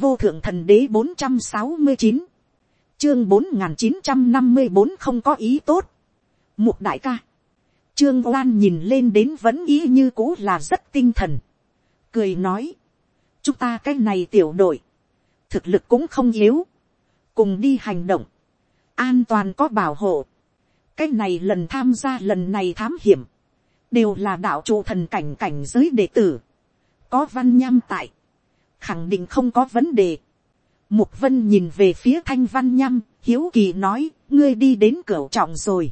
vô thượng thần đế bốn trăm sáu mươi chín, chương bốn n g h n chín trăm năm mươi bốn không có ý tốt. Mục đại ca, trương oan nhìn lên đến vẫn ý như cũ là rất tinh thần. cười nói, chúng ta cái này tiểu đội, thực lực cũng không yếu, cùng đi hành động, an toàn có bảo hộ, cái này lần tham gia lần này thám hiểm, đều là đạo trụ thần cảnh cảnh giới đệ tử, có văn nham tại, khẳng định không có vấn đề. Mục vân nhìn về phía thanh văn nhăm, hiếu kỳ nói, ngươi đi đến cửa trọng rồi.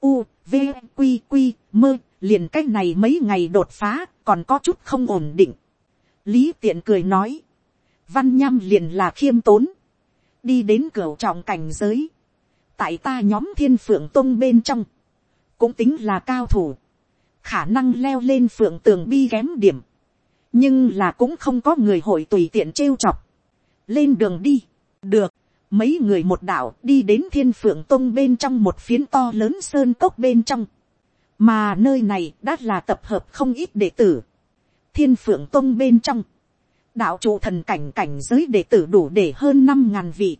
U, V, Quy, Quy, mơ, liền cách này mấy ngày đột phá, còn có chút không ổn định. Lý tiện cười nói, văn nhăm liền là khiêm tốn, đi đến cửa trọng cảnh giới. Tại ta nhóm thiên phượng tông bên trong, cũng tính là cao thủ, khả năng leo lên phượng tường bi kém điểm nhưng là cũng không có người hội tùy tiện trêu chọc. lên đường đi, được, mấy người một đạo đi đến thiên phượng tông bên trong một phiến to lớn sơn cốc bên trong, mà nơi này đã là tập hợp không ít đệ tử. thiên phượng tông bên trong, đạo trụ thần cảnh cảnh giới đệ tử đủ để hơn năm ngàn vị.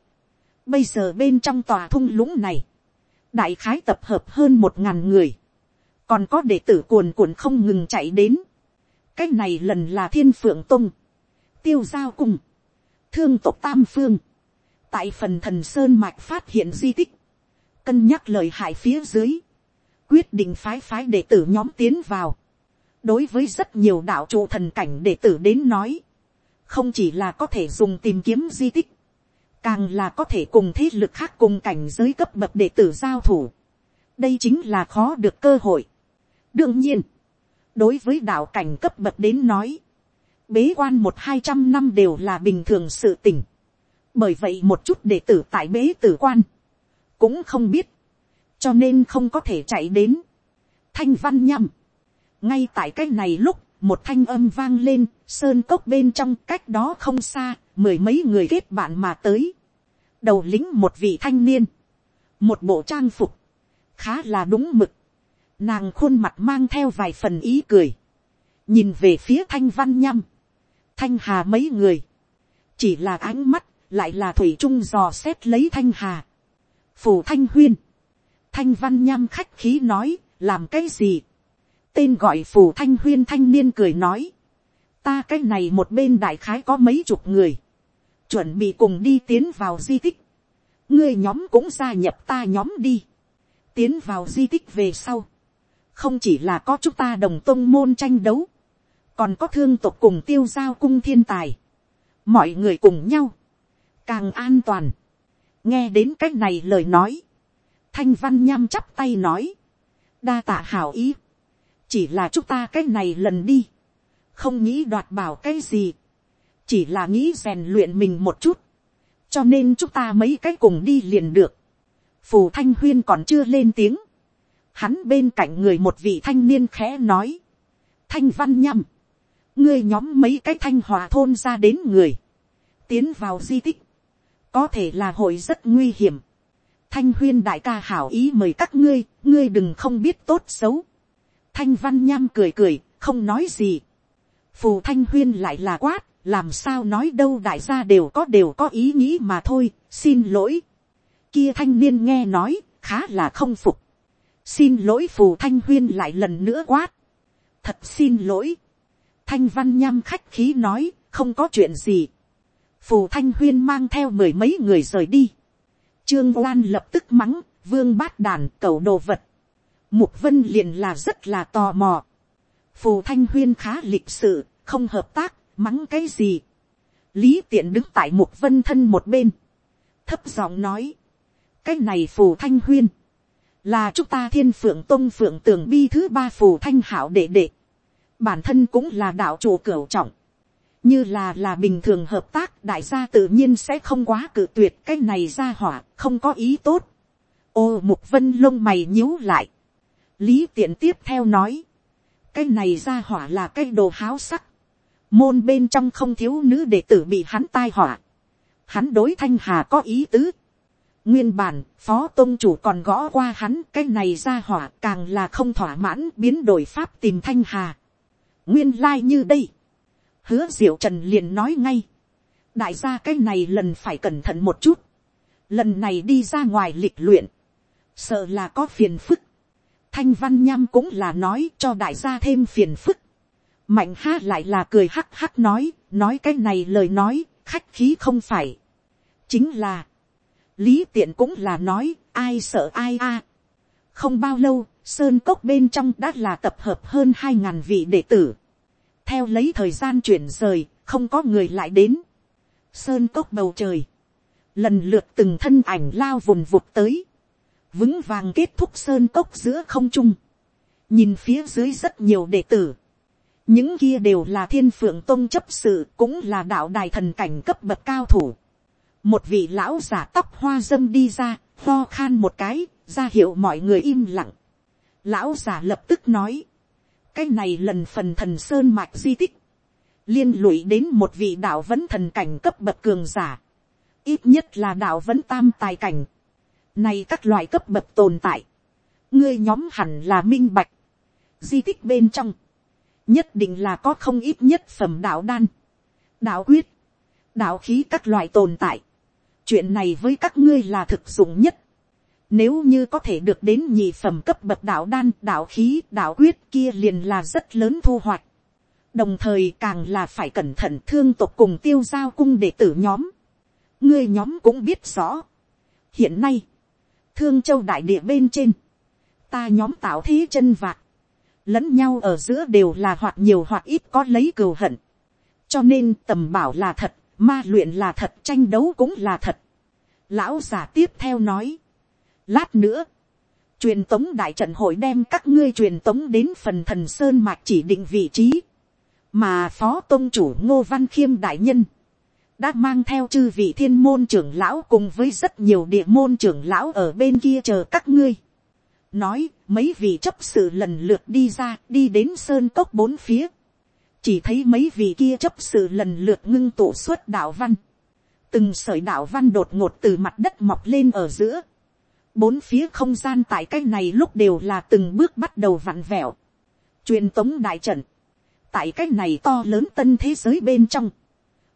bây giờ bên trong tòa thung lũng này, đại khái tập hợp hơn một ngàn người, còn có đệ tử cuồn cuộn không ngừng chạy đến cái này lần là thiên phượng tông. Tiêu giao cung, thương tộc tam phương, tại phần thần sơn mạch phát hiện di tích, cân nhắc lời hại phía dưới, quyết định phái phái đệ tử nhóm tiến vào. đối với rất nhiều đạo trụ thần cảnh đệ tử đến nói, không chỉ là có thể dùng tìm kiếm di tích, càng là có thể cùng thế lực khác cùng cảnh giới cấp bậc đệ tử giao thủ. đây chính là khó được cơ hội. đương nhiên, đối với đạo cảnh cấp bậc đến nói, bế quan một hai trăm năm đều là bình thường sự tình. bởi vậy một chút đệ tử tại bế tử quan, cũng không biết, cho nên không có thể chạy đến. thanh văn nhằm, ngay tại cái này lúc, một thanh âm vang lên, sơn cốc bên trong cách đó không xa, mười mấy người kết bạn mà tới. đầu lính một vị thanh niên, một bộ trang phục, khá là đúng mực, Nàng khuôn mặt mang theo vài phần ý cười. Nhìn về phía thanh văn nhăm. Thanh hà mấy người. Chỉ là ánh mắt, lại là thủy trung dò xét lấy thanh hà. Phủ thanh huyên. Thanh văn nhăm khách khí nói, làm cái gì? Tên gọi phủ thanh huyên thanh niên cười nói. Ta cái này một bên đại khái có mấy chục người. Chuẩn bị cùng đi tiến vào di tích. Ngươi nhóm cũng gia nhập ta nhóm đi. Tiến vào di tích về sau không chỉ là có chúng ta đồng tôn môn tranh đấu, còn có thương tộc cùng tiêu giao cung thiên tài, mọi người cùng nhau, càng an toàn, nghe đến c á c h này lời nói, thanh văn nham chắp tay nói, đa tạ hảo ý, chỉ là chúng ta cái này lần đi, không nghĩ đoạt bảo cái gì, chỉ là nghĩ rèn luyện mình một chút, cho nên chúng ta mấy cái cùng đi liền được, phù thanh huyên còn chưa lên tiếng, Hắn bên cạnh người một vị thanh niên khẽ nói. Thanh văn nhâm Ngươi nhóm mấy cái thanh hòa thôn ra đến người. Tiến vào di tích. Có thể là hội rất nguy hiểm. Thanh huyên đại ca hảo ý mời các ngươi. Ngươi đừng không biết tốt xấu. Thanh văn nhâm cười cười. Không nói gì. Phù thanh huyên lại là quát. Làm sao nói đâu đại gia đều có đều có ý nghĩ mà thôi. Xin lỗi. Kia thanh niên nghe nói. Khá là không phục xin lỗi phù thanh huyên lại lần nữa quát. thật xin lỗi. thanh văn nham khách khí nói, không có chuyện gì. phù thanh huyên mang theo mười mấy người rời đi. trương oan lập tức mắng, vương bát đàn cầu đồ vật. mục vân liền là rất là tò mò. phù thanh huyên khá lịch sự, không hợp tác, mắng cái gì. lý tiện đứng tại mục vân thân một bên. thấp giọng nói. cái này phù thanh huyên là chúng ta thiên phượng tông phượng tường bi thứ ba phù thanh hảo đệ đệ, bản thân cũng là đạo chủ cửu trọng, như là là bình thường hợp tác đại gia tự nhiên sẽ không quá cự tuyệt cái này ra hỏa không có ý tốt. ô mục vân lông mày nhíu lại, lý tiện tiếp theo nói, cái này ra hỏa là cái đồ háo sắc, môn bên trong không thiếu nữ đệ tử bị hắn tai họa, hắn đối thanh hà có ý tứ, Nguyên bản, phó tôn chủ còn gõ qua hắn cái này ra hỏa càng là không thỏa mãn biến đổi pháp tìm thanh hà. Nguyên lai like như đây. Hứa diệu trần liền nói ngay. đại gia cái này lần phải cẩn thận một chút, lần này đi ra ngoài lịch luyện, sợ là có phiền phức, thanh văn nham cũng là nói cho đại gia thêm phiền phức, mạnh ha lại là cười hắc hắc nói, nói cái này lời nói, khách khí không phải, chính là, lý tiện cũng là nói, ai sợ ai a, không bao lâu, sơn cốc bên trong đã là tập hợp hơn hai ngàn vị đệ tử, theo lấy thời gian chuyển rời, không có người lại đến, sơn cốc bầu trời, lần lượt từng thân ảnh lao vùng vụt tới, vững vàng kết thúc sơn cốc giữa không trung, nhìn phía dưới rất nhiều đệ tử, những kia đều là thiên phượng tôn chấp sự cũng là đạo đài thần cảnh cấp bậc cao thủ một vị lão giả tóc hoa dâm đi ra, lo khan một cái, ra hiệu mọi người im lặng. lão giả lập tức nói, cái này lần phần thần sơn mạch di tích, liên lụy đến một vị đạo vẫn thần cảnh cấp bậc cường giả, ít nhất là đạo vẫn tam tài cảnh, này các loại cấp bậc tồn tại, ngươi nhóm hẳn là minh bạch, di tích bên trong, nhất định là có không ít nhất phẩm đạo đan, đạo quyết, đạo khí các loại tồn tại chuyện này với các ngươi là thực dụng nhất. Nếu như có thể được đến nhị phẩm cấp bậc đạo đan, đạo khí, đạo quyết kia liền là rất lớn thu hoạch. Đồng thời càng là phải cẩn thận thương tộc cùng tiêu giao cung đệ tử nhóm. Ngươi nhóm cũng biết rõ. Hiện nay, thương châu đại địa bên trên, ta nhóm tạo thế chân vạc, lẫn nhau ở giữa đều là hoặc nhiều hoặc ít có lấy cừu hận. cho nên tầm bảo là thật, ma luyện là thật, tranh đấu cũng là thật. lão giả tiếp theo nói, lát nữa, truyền tống đại trận hội đem các ngươi truyền tống đến phần thần sơn mạch chỉ định vị trí, mà phó tôn chủ ngô văn khiêm đại nhân, đã mang theo chư vị thiên môn trưởng lão cùng với rất nhiều địa môn trưởng lão ở bên kia chờ các ngươi. Nói mấy vị chấp sự lần lượt đi ra đi đến sơn cốc bốn phía chỉ thấy mấy vị kia chấp sự lần lượt ngưng tụ suốt đạo văn. Từng sợi đạo văn đột ngột từ mặt đất mọc lên ở giữa. Bốn phía không gian tại cái này lúc đều là từng bước bắt đầu vặn vẹo. Truyền tống đại trận. Tại cái này to lớn tân thế giới bên trong.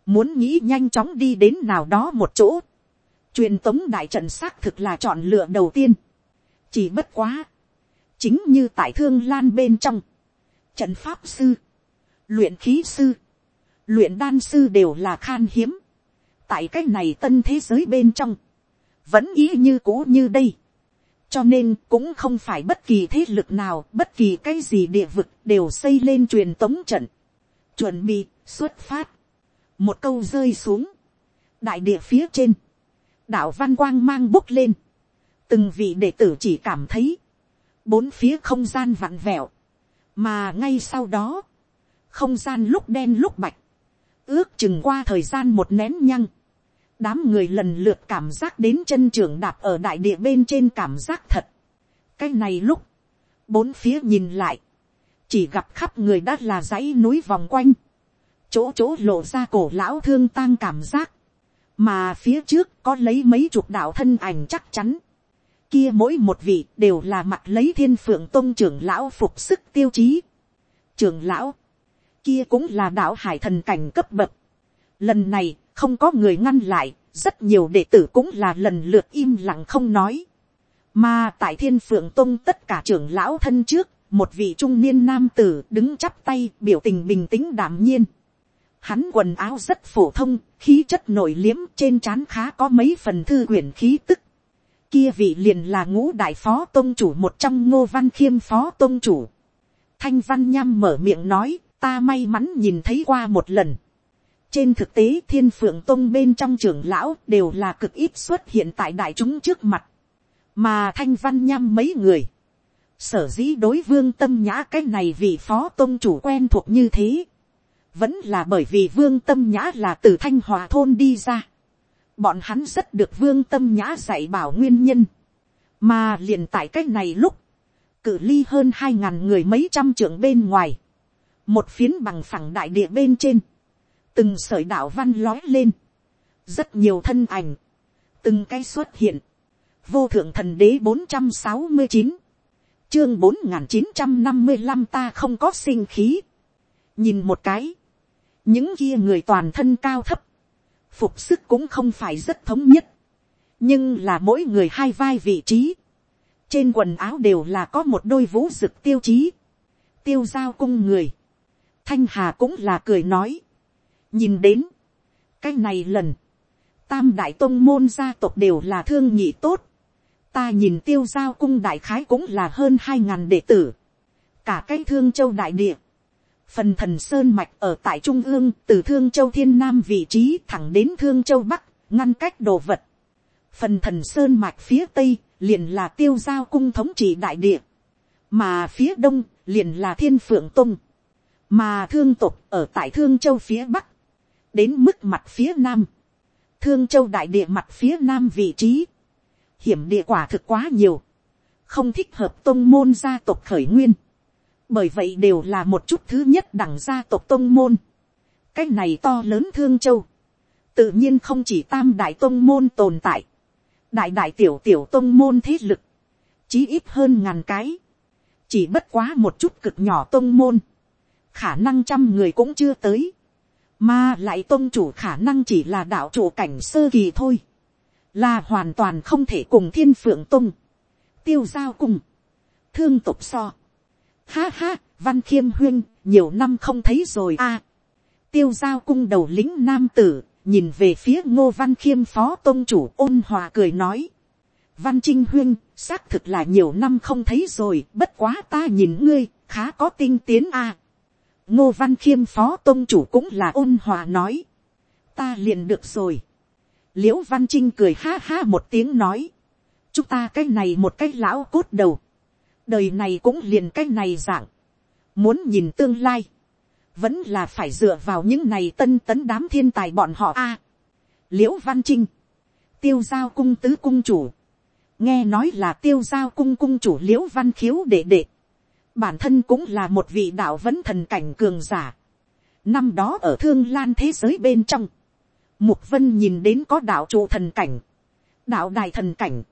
Muốn nghĩ nhanh chóng đi đến nào đó một chỗ. Truyền tống đại trận xác thực là chọn lựa đầu tiên. Chỉ bất quá. Chính như tại thương lan bên trong. Trận pháp sư. Luyện khí sư. Luyện đan sư đều là khan hiếm. Tại cái này tân thế giới bên trong. Vẫn ý như cũ như đây. Cho nên cũng không phải bất kỳ thế lực nào, bất kỳ cái gì địa vực đều xây lên truyền tống trận. Chuẩn bị, xuất phát. Một câu rơi xuống. Đại địa phía trên. Đạo văn quang mang bốc lên từng vị đệ tử chỉ cảm thấy, bốn phía không gian vặn vẹo, mà ngay sau đó, không gian lúc đen lúc bạch, ước chừng qua thời gian một nén nhăng, đám người lần lượt cảm giác đến chân trường đạp ở đại địa bên trên cảm giác thật. cái này lúc, bốn phía nhìn lại, chỉ gặp khắp người đã là dãy núi vòng quanh, chỗ chỗ lộ ra cổ lão thương tang cảm giác, mà phía trước có lấy mấy chục đạo thân ảnh chắc chắn, kia mỗi một vị đều là mặt lấy thiên phượng tôn trưởng lão phục sức tiêu chí. Trưởng lão, kia cũng là đạo hải thần cảnh cấp bậc. Lần này, không có người ngăn lại, rất nhiều đệ tử cũng là lần lượt im lặng không nói. Mà tại thiên phượng tôn tất cả trưởng lão thân trước, một vị trung niên nam tử đứng chắp tay biểu tình bình tĩnh đảm nhiên. Hắn quần áo rất phổ thông, khí chất nổi liếm trên trán khá có mấy phần thư quyển khí tức kia vị liền là ngũ đại phó tôn chủ một trong ngô văn khiêm phó tôn chủ. Thanh văn nham mở miệng nói, ta may mắn nhìn thấy qua một lần. Trên thực tế thiên phượng tôn bên trong trưởng lão đều là cực ít xuất hiện tại đại chúng trước mặt. Mà thanh văn nhăm mấy người. Sở dĩ đối vương tâm nhã cái này vì phó tôn chủ quen thuộc như thế. Vẫn là bởi vì vương tâm nhã là từ thanh hòa thôn đi ra bọn hắn rất được vương tâm nhã dạy bảo nguyên nhân, mà liền tại cái này lúc, cử ly hơn hai ngàn người mấy trăm trưởng bên ngoài, một phiến bằng phẳng đại địa bên trên, từng sởi đạo văn lói lên, rất nhiều thân ảnh, từng cái xuất hiện, vô thượng thần đế bốn trăm sáu mươi chín, chương bốn n g h n chín trăm năm mươi năm ta không có sinh khí, nhìn một cái, những kia người toàn thân cao thấp, phục sức cũng không phải rất thống nhất, nhưng là mỗi người hai vai vị trí, trên quần áo đều là có một đôi vũ rực tiêu chí, tiêu giao cung người, thanh hà cũng là cười nói, nhìn đến, cái này lần, tam đại tôn môn gia tộc đều là thương nhị tốt, ta nhìn tiêu giao cung đại khái cũng là hơn hai ngàn đệ tử, cả cái thương châu đại địa, phần thần sơn mạch ở tại trung ương từ thương châu thiên nam vị trí thẳng đến thương châu bắc ngăn cách đồ vật. Phần thần sơn mạch phía tây liền là tiêu giao cung thống trị đại địa mà phía đông liền là thiên phượng tung mà thương tục ở tại thương châu phía bắc đến mức mặt phía nam. Thương châu đại địa mặt phía nam vị trí. Hiểm địa quả thực quá nhiều. Không thích hợp tôn môn gia tộc khởi nguyên. Bởi vậy đều là một chút thứ nhất đẳng gia tộc tông môn. cái này to lớn thương châu, tự nhiên không chỉ tam đại tông môn tồn tại, đại đại tiểu tiểu tông môn thế lực, chí ít hơn ngàn cái, chỉ bất quá một chút cực nhỏ tông môn, khả năng trăm người cũng chưa tới, mà lại tôn chủ khả năng chỉ là đạo chủ cảnh sơ kỳ thôi, là hoàn toàn không thể cùng thiên phượng tôn tiêu giao cùng, thương tục so, Ha ha, văn khiêm huyên, nhiều năm không thấy rồi a. tiêu giao cung đầu lính nam tử, nhìn về phía ngô văn khiêm phó tôn chủ ôn hòa cười nói. văn trinh huyên, xác thực là nhiều năm không thấy rồi, bất quá ta nhìn ngươi, khá có tinh tiến a ngô văn khiêm phó tôn chủ cũng là ôn hòa nói. ta liền được rồi. l i ễ u văn trinh cười ha ha một tiếng nói. chúng ta cái này một cái lão cốt đầu đời này cũng liền cái này dạng, muốn nhìn tương lai, vẫn là phải dựa vào những này tân tấn đám thiên tài bọn họ a. liễu văn trinh, tiêu giao cung tứ cung chủ, nghe nói là tiêu giao cung cung chủ liễu văn khiếu đệ đệ, bản thân cũng là một vị đạo vẫn thần cảnh cường giả. năm đó ở thương lan thế giới bên trong, mục vân nhìn đến có đạo trụ thần cảnh, đạo đài thần cảnh,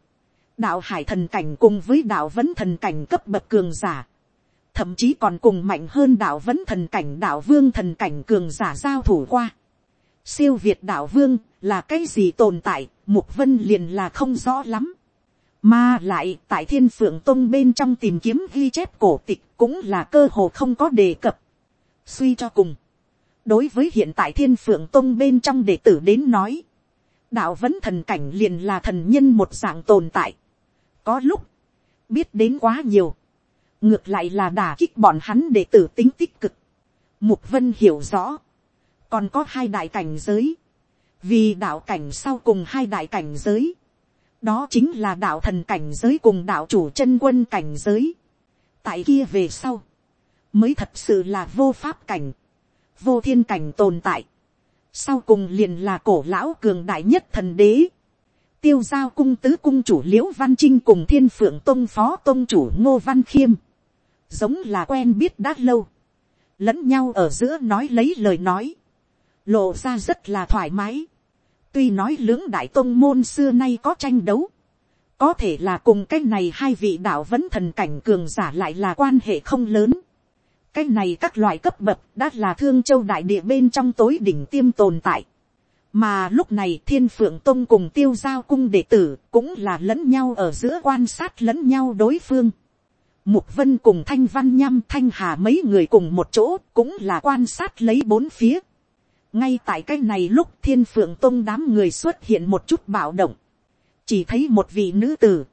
đạo hải thần cảnh cùng với đạo vẫn thần cảnh cấp bậc cường giả, thậm chí còn cùng mạnh hơn đạo vẫn thần cảnh đạo vương thần cảnh cường giả giao thủ qua. siêu việt đạo vương là cái gì tồn tại, mục vân liền là không rõ lắm mà lại tại thiên phượng tông bên trong tìm kiếm ghi chép cổ tịch cũng là cơ hồ không có đề cập. suy cho cùng, đối với hiện tại thiên phượng tông bên trong đệ tử đến nói, đạo vẫn thần cảnh liền là thần nhân một dạng tồn tại có lúc, biết đến quá nhiều, ngược lại là đả kích bọn hắn đệ tử tính tích cực. Mục vân hiểu rõ, còn có hai đại cảnh giới, vì đạo cảnh sau cùng hai đại cảnh giới, đó chính là đạo thần cảnh giới cùng đạo chủ chân quân cảnh giới. tại kia về sau, mới thật sự là vô pháp cảnh, vô thiên cảnh tồn tại. sau cùng liền là cổ lão cường đại nhất thần đế. Tiêu giao cung tứ cung chủ liễu văn trinh cùng thiên phượng tôn phó tôn chủ ngô văn khiêm, giống là quen biết đã lâu, lẫn nhau ở giữa nói lấy lời nói, lộ ra rất là thoải mái, tuy nói lưỡng đại tôn môn xưa nay có tranh đấu, có thể là cùng cái này hai vị đạo vẫn thần cảnh cường giả lại là quan hệ không lớn, cái này các loại cấp bậc đã là thương châu đại địa bên trong tối đỉnh tiêm tồn tại, mà lúc này thiên phượng tông cùng tiêu giao cung đệ tử cũng là lẫn nhau ở giữa quan sát lẫn nhau đối phương. Mục vân cùng thanh văn nham thanh hà mấy người cùng một chỗ cũng là quan sát lấy bốn phía ngay tại cái này lúc thiên phượng tôn đám người xuất hiện một chút bạo động. chỉ thấy một vị nữ tử,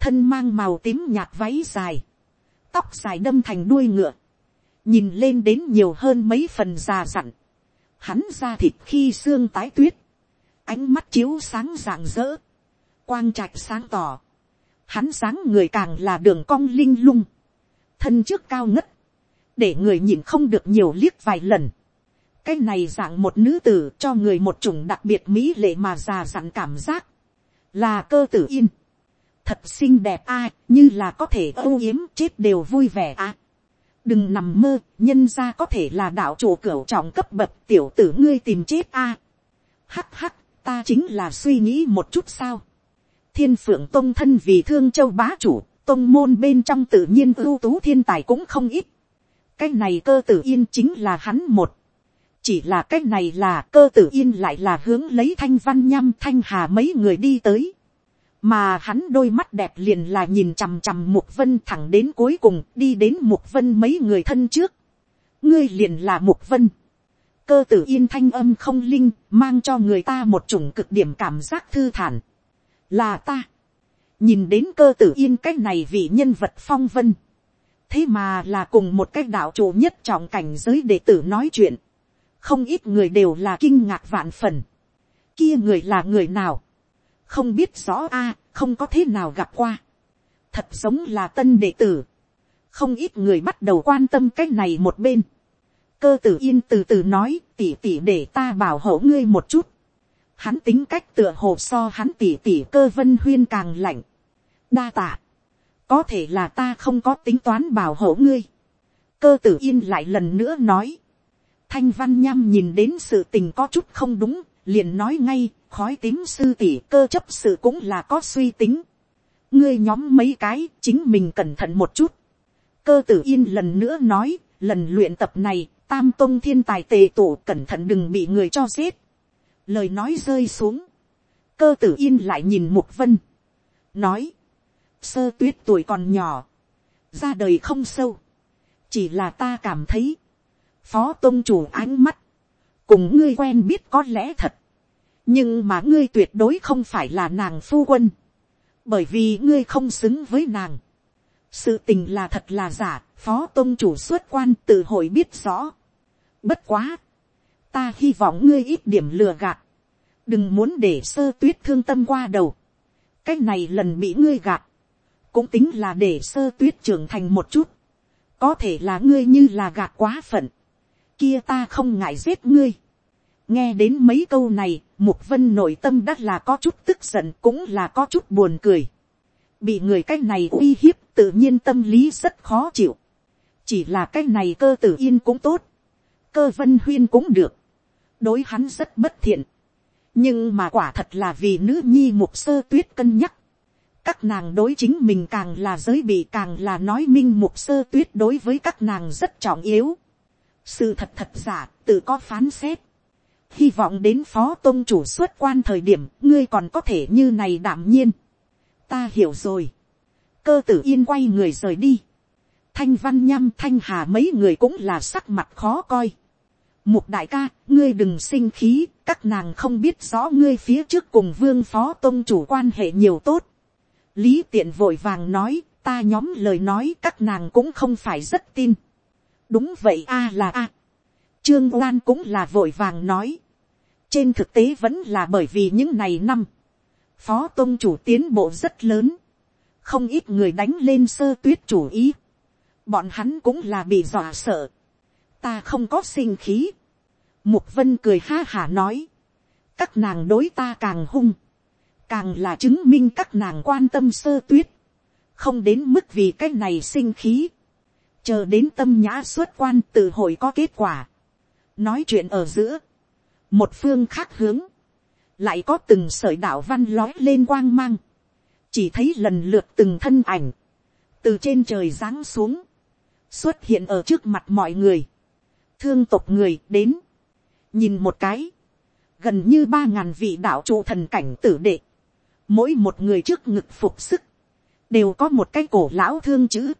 thân mang màu tím nhạt váy dài, tóc dài đâm thành đuôi ngựa, nhìn lên đến nhiều hơn mấy phần già dặn. Hắn ra thịt khi xương tái tuyết, ánh mắt chiếu sáng rạng rỡ, quang trạch sáng tỏ, hắn sáng người càng là đường cong linh lung, thân trước cao ngất, để người nhìn không được nhiều liếc vài lần cái này dạng một nữ tử cho người một chủng đặc biệt mỹ lệ mà già dặn cảm giác, là cơ tử yên, thật xinh đẹp a, như là có thể âu yếm chết đều vui vẻ a đừng nằm mơ, nhân ra có thể là đạo chủ cửu trọng cấp bậc tiểu tử ngươi tìm chết a. hắc hắc, ta chính là suy nghĩ một chút sao. thiên phượng tông thân vì thương châu bá chủ, tông môn bên trong tự nhiên ưu tú thiên tài cũng không ít. cái này cơ tử yên chính là hắn một chỉ là cái này là cơ tử yên lại là hướng lấy thanh văn nhăm thanh hà mấy người đi tới. mà hắn đôi mắt đẹp liền là nhìn chằm chằm mục vân thẳng đến cuối cùng, đi đến mục vân mấy người thân trước. ngươi liền là mục vân. cơ tử yên thanh âm không linh, mang cho người ta một chủng cực điểm cảm giác thư thản. là ta. nhìn đến cơ tử yên cái này vị nhân vật phong vân. thế mà là cùng một cái đạo chủ nhất trọng cảnh giới đệ tử nói chuyện không ít người đều là kinh ngạc vạn phần. kia người là người nào, không biết rõ a, không có thế nào gặp qua. thật giống là tân đệ tử. không ít người bắt đầu quan tâm cái này một bên. cơ tử yên từ từ nói tỉ tỉ để ta bảo hộ ngươi một chút. hắn tính cách tựa hồ so hắn tỉ tỉ cơ vân huyên càng lạnh. đa tạ. có thể là ta không có tính toán bảo hộ ngươi. cơ tử yên lại lần nữa nói Thanh văn nham nhìn đến sự tình có chút không đúng, liền nói ngay, khói tím sư tỷ cơ chấp sự cũng là có suy tính. ngươi nhóm mấy cái, chính mình cẩn thận một chút. cơ tử yên lần nữa nói, lần luyện tập này, tam tôn thiên tài tề tổ cẩn thận đừng bị người cho giết. lời nói rơi xuống, cơ tử yên lại nhìn mục vân, nói, sơ tuyết tuổi còn nhỏ, ra đời không sâu, chỉ là ta cảm thấy, phó tôn chủ ánh mắt, cùng ngươi quen biết có lẽ thật, nhưng mà ngươi tuyệt đối không phải là nàng phu quân, bởi vì ngươi không xứng với nàng. sự tình là thật là giả, phó tôn chủ xuất quan tự hội biết rõ. bất quá, ta hy vọng ngươi ít điểm lừa gạt, đừng muốn để sơ tuyết thương tâm qua đầu, cái này lần bị ngươi gạt, cũng tính là để sơ tuyết trưởng thành một chút, có thể là ngươi như là gạt quá phận, kia ta không ngại giết ngươi. nghe đến mấy câu này, mục vân nội tâm đã là có chút tức giận cũng là có chút buồn cười. bị người cái này uy hiếp tự nhiên tâm lý rất khó chịu. chỉ là cái này cơ tử yên cũng tốt, cơ vân huyên cũng được, đối hắn rất bất thiện. nhưng mà quả thật là vì nữ nhi mục sơ tuyết cân nhắc. các nàng đối chính mình càng là giới bị càng là nói minh mục sơ tuyết đối với các nàng rất trọng yếu sự thật thật giả, tự có phán xét. Hy vọng đến phó tôn chủ xuất quan thời điểm, ngươi còn có thể như này đảm nhiên. Ta hiểu rồi. Cơ tử yên quay người rời đi. Thanh văn nhăm thanh hà mấy người cũng là sắc mặt khó coi. Mục đại ca, ngươi đừng sinh khí, các nàng không biết rõ ngươi phía trước cùng vương phó tôn chủ quan hệ nhiều tốt. Lý tiện vội vàng nói, ta nhóm lời nói các nàng cũng không phải rất tin đúng vậy a là a. trương oan cũng là vội vàng nói. trên thực tế vẫn là bởi vì những này năm, phó tôn chủ tiến bộ rất lớn, không ít người đánh lên sơ tuyết chủ ý, bọn hắn cũng là bị dọa sợ, ta không có sinh khí, mục vân cười ha hả nói, các nàng đối ta càng hung, càng là chứng minh các nàng quan tâm sơ tuyết, không đến mức vì cái này sinh khí, chờ đến tâm nhã xuất quan từ hội có kết quả, nói chuyện ở giữa, một phương khác hướng, lại có từng sợi đạo văn lói lên quang mang, chỉ thấy lần lượt từng thân ảnh, từ trên trời giáng xuống, xuất hiện ở trước mặt mọi người, thương tộc người đến, nhìn một cái, gần như ba ngàn vị đạo trụ thần cảnh tử đệ, mỗi một người trước ngực phục sức, đều có một cái cổ lão thương chữ,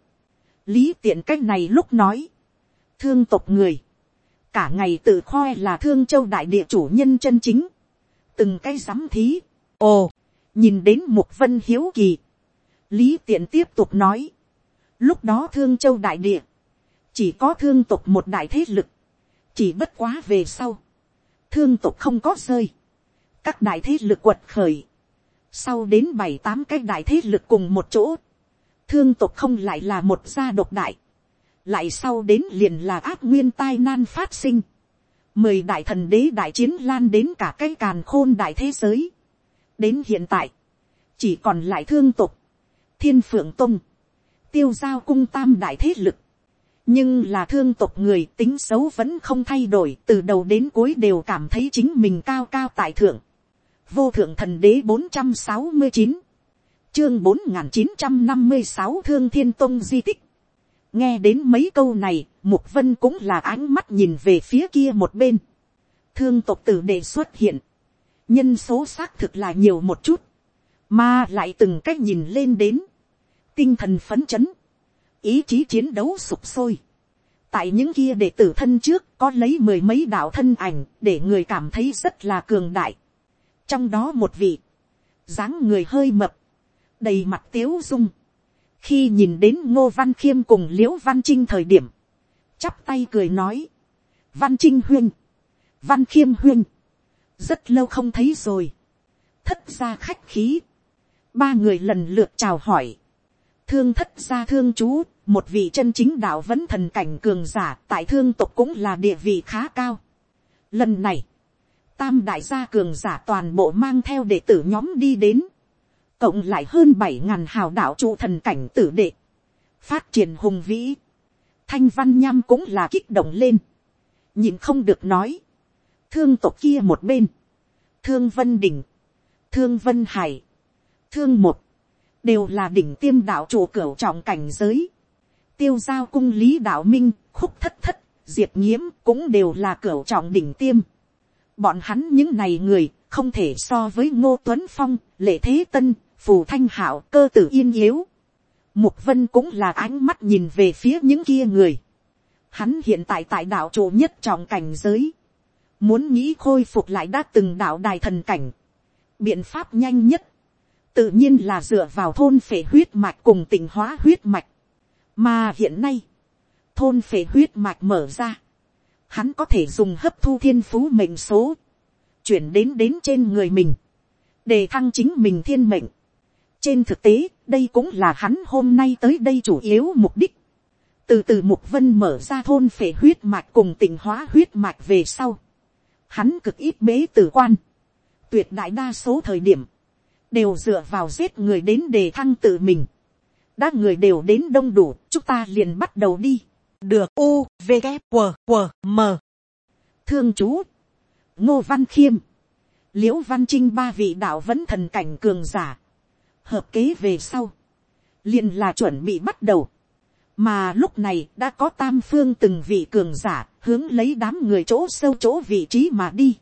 lý tiện cách này lúc nói, thương tộc người, cả ngày tự khoe là thương châu đại địa chủ nhân chân chính, từng cái dám thí, ồ, nhìn đến mục vân hiếu kỳ, lý tiện tiếp tục nói, lúc đó thương châu đại địa, chỉ có thương tộc một đại thế lực, chỉ bất quá về sau, thương tộc không có rơi, các đại thế lực quật khởi, sau đến bảy tám cái đại thế lực cùng một chỗ, thương tộc không lại là một gia độc đại, lại sau đến liền là ác nguyên tai nan phát sinh, mười đại thần đế đại chiến lan đến cả cái càn khôn đại thế giới, đến hiện tại, chỉ còn lại thương tộc, thiên phượng tông, tiêu giao cung tam đại thế lực, nhưng là thương tộc người tính xấu vẫn không thay đổi từ đầu đến cuối đều cảm thấy chính mình cao cao tại thượng. Vô thượng thần đế bốn trăm sáu mươi chín chương bốn nghìn chín trăm năm mươi sáu thương thiên tông di tích. nghe đến mấy câu này, mục vân cũng là ánh mắt nhìn về phía kia một bên. thương tộc tử đệ xuất hiện, nhân số xác thực là nhiều một chút, mà lại từng cách nhìn lên đến, tinh thần phấn chấn, ý chí chiến đấu sụp sôi, tại những kia đệ tử thân trước có lấy mười mấy đạo thân ảnh để người cảm thấy rất là cường đại. trong đó một vị, dáng người hơi mập, đầy mặt tiếu dung, khi nhìn đến ngô văn khiêm cùng l i ễ u văn trinh thời điểm, chắp tay cười nói, văn trinh huyên, văn khiêm huyên, rất lâu không thấy rồi, thất gia khách khí, ba người lần lượt chào hỏi, thương thất gia thương chú, một vị chân chính đạo vẫn thần cảnh cường giả tại thương tộc cũng là địa vị khá cao. Lần này, tam đại gia cường giả toàn bộ mang theo đệ tử nhóm đi đến, cộng lại hơn bảy ngàn hào đạo trụ thần cảnh tử đệ, phát triển hùng vĩ, thanh văn nham cũng là kích động lên, nhìn không được nói, thương tộc kia một bên, thương vân đỉnh, thương vân hải, thương một, đều là đỉnh tiêm đạo trụ cửu trọng cảnh giới, tiêu giao cung lý đạo minh, khúc thất thất, diệp nghiễm cũng đều là cửu trọng đỉnh tiêm. Bọn hắn những này người không thể so với ngô tuấn phong, lệ thế tân, phù thanh hảo cơ tử yên yếu. Mục vân cũng là ánh mắt nhìn về phía những kia người. Hắn hiện tại tại đạo chủ nhất trọng cảnh giới. Muốn nghĩ khôi phục lại đã từng đạo đài thần cảnh. Biện pháp nhanh nhất. Tự nhiên là dựa vào thôn phệ huyết mạch cùng tỉnh hóa huyết mạch. Mà hiện nay. Thôn phệ huyết mạch mở ra. Hắn có thể dùng hấp thu thiên phú mệnh số. Chuyển đến đến trên người mình. Để thăng chính mình thiên mệnh trên thực tế, đây cũng là hắn hôm nay tới đây chủ yếu mục đích. Từ từ Mục Vân mở ra thôn phệ huyết mạch cùng tỉnh hóa huyết mạch về sau. Hắn cực ít bế tử quan. Tuyệt đại đa số thời điểm. Đều dựa vào giết người đến đề thăng tự mình. Đã người đều đến đông đủ, chúng ta liền bắt đầu đi. Được U, V, K, W, W, M. Thương chú. Ngô Văn Khiêm. Liễu Văn Trinh ba vị đạo vẫn thần cảnh cường giả hợp kế về sau, liền là chuẩn bị bắt đầu, mà lúc này đã có tam phương từng vị cường giả hướng lấy đám người chỗ sâu chỗ vị trí mà đi.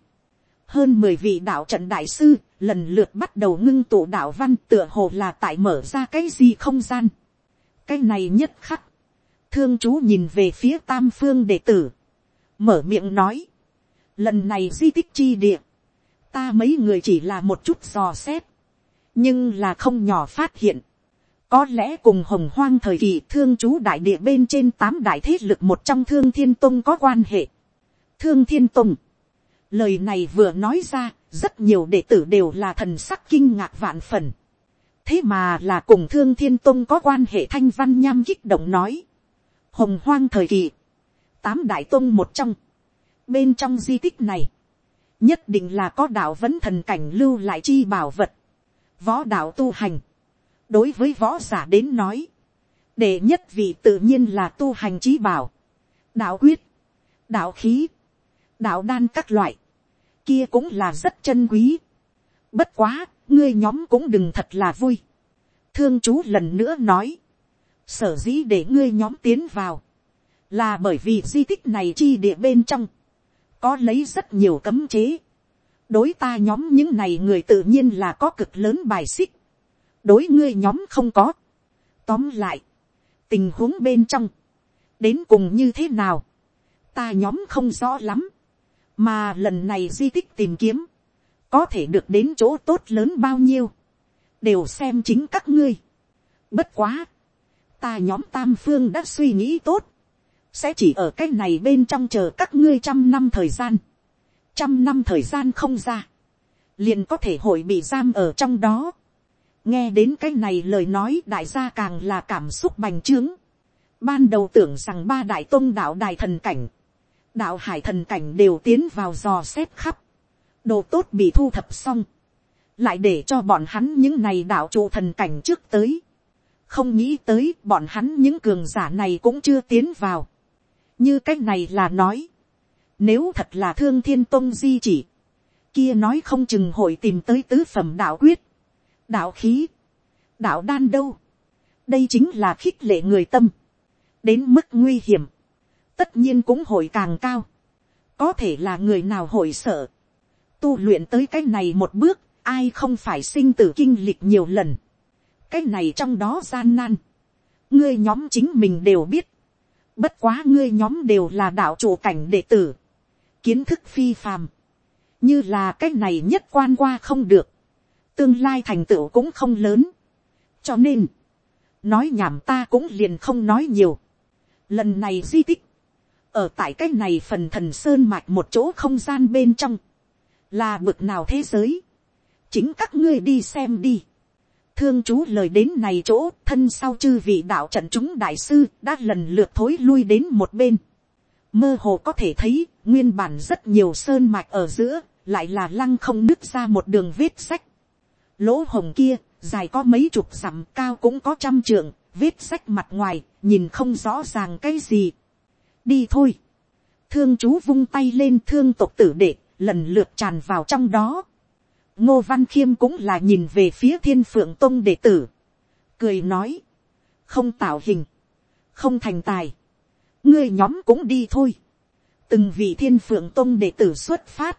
hơn mười vị đạo trận đại sư lần lượt bắt đầu ngưng tụ đạo văn tựa hồ là tại mở ra cái gì không gian. cái này nhất khắc, thương chú nhìn về phía tam phương đệ tử, mở miệng nói, lần này di tích chi địa, ta mấy người chỉ là một chút dò xét, nhưng là không nhỏ phát hiện, có lẽ cùng hồng hoang thời kỳ thương chú đại địa bên trên tám đại thế lực một trong thương thiên tông có quan hệ. thương thiên tông, lời này vừa nói ra, rất nhiều đệ tử đều là thần sắc kinh ngạc vạn phần. thế mà là cùng thương thiên tông có quan hệ thanh văn nham kích động nói. hồng hoang thời kỳ, tám đại tông một trong, bên trong di tích này, nhất định là có đạo vẫn thần cảnh lưu lại chi bảo vật võ đạo tu hành, đối với võ giả đến nói, để nhất vị tự nhiên là tu hành trí bảo, đạo quyết, đạo khí, đạo đan các loại, kia cũng là rất chân quý. Bất quá, ngươi nhóm cũng đừng thật là vui. Thương chú lần nữa nói, sở dĩ để ngươi nhóm tiến vào, là bởi vì di tích này chi địa bên trong, có lấy rất nhiều cấm chế, đối ta nhóm những này người tự nhiên là có cực lớn bài xích, đối ngươi nhóm không có. Tóm lại, tình huống bên trong, đến cùng như thế nào, ta nhóm không rõ lắm, mà lần này di tích tìm kiếm, có thể được đến chỗ tốt lớn bao nhiêu, đều xem chính các ngươi. Bất quá, ta nhóm tam phương đã suy nghĩ tốt, sẽ chỉ ở cái này bên trong chờ các ngươi trăm năm thời gian trăm năm thời gian không ra, liền có thể hội bị giam ở trong đó. nghe đến cái này lời nói đại gia càng là cảm xúc bành trướng. ban đầu tưởng rằng ba đại tôn đạo đại thần cảnh, đạo hải thần cảnh đều tiến vào dò xét khắp, đồ tốt bị thu thập xong, lại để cho bọn hắn những này đạo trụ thần cảnh trước tới. không nghĩ tới bọn hắn những cường giả này cũng chưa tiến vào. như cái này là nói, nếu thật là thương thiên tôn di chỉ, kia nói không chừng hội tìm tới tứ phẩm đạo quyết, đạo khí, đạo đan đâu. đây chính là khích lệ người tâm, đến mức nguy hiểm, tất nhiên cũng hội càng cao. có thể là người nào hội sợ, tu luyện tới cái này một bước, ai không phải sinh tử kinh lịch nhiều lần, cái này trong đó gian nan, ngươi nhóm chính mình đều biết, bất quá ngươi nhóm đều là đạo chủ cảnh đệ tử, kiến thức phi phàm, như là cái này nhất quan qua không được, tương lai thành tựu cũng không lớn, cho nên, nói nhảm ta cũng liền không nói nhiều, lần này di tích, ở tại cái này phần thần sơn mạch một chỗ không gian bên trong, là bực nào thế giới, chính các ngươi đi xem đi. thương chú lời đến này chỗ thân sau chư vị đạo trận chúng đại sư đã lần lượt thối lui đến một bên mơ hồ có thể thấy nguyên bản rất nhiều sơn mạch ở giữa lại là lăng không nứt ra một đường vết sách. lỗ hồng kia dài có mấy chục dặm cao cũng có trăm trượng vết sách mặt ngoài nhìn không rõ ràng cái gì. đi thôi. thương chú vung tay lên thương tộc tử đệ lần lượt tràn vào trong đó. ngô văn khiêm cũng là nhìn về phía thiên phượng tông đệ tử. cười nói, không tạo hình, không thành tài, ngươi nhóm cũng đi thôi. từng vị thiên phượng tôn đệ tử xuất phát.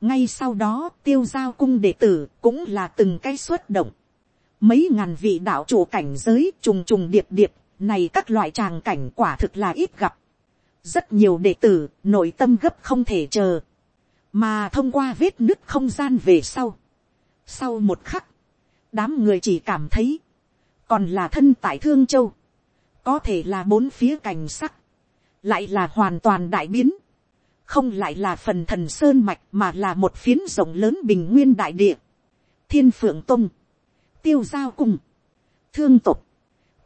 ngay sau đó tiêu giao cung đệ tử cũng là từng cái xuất động. mấy ngàn vị đạo chủ cảnh giới trùng trùng điệp điệp, này các loại tràng cảnh quả thực là ít gặp. rất nhiều đệ tử nội tâm gấp không thể chờ mà thông qua vết nứt không gian về sau. sau một khắc, đám người chỉ cảm thấy, còn là thân tại thương châu, có thể là bốn phía cảnh sắc, lại là hoàn toàn đại biến, không lại là phần thần sơn mạch mà là một phiến rộng lớn bình nguyên đại địa, thiên phượng tông, tiêu giao cung, thương tục,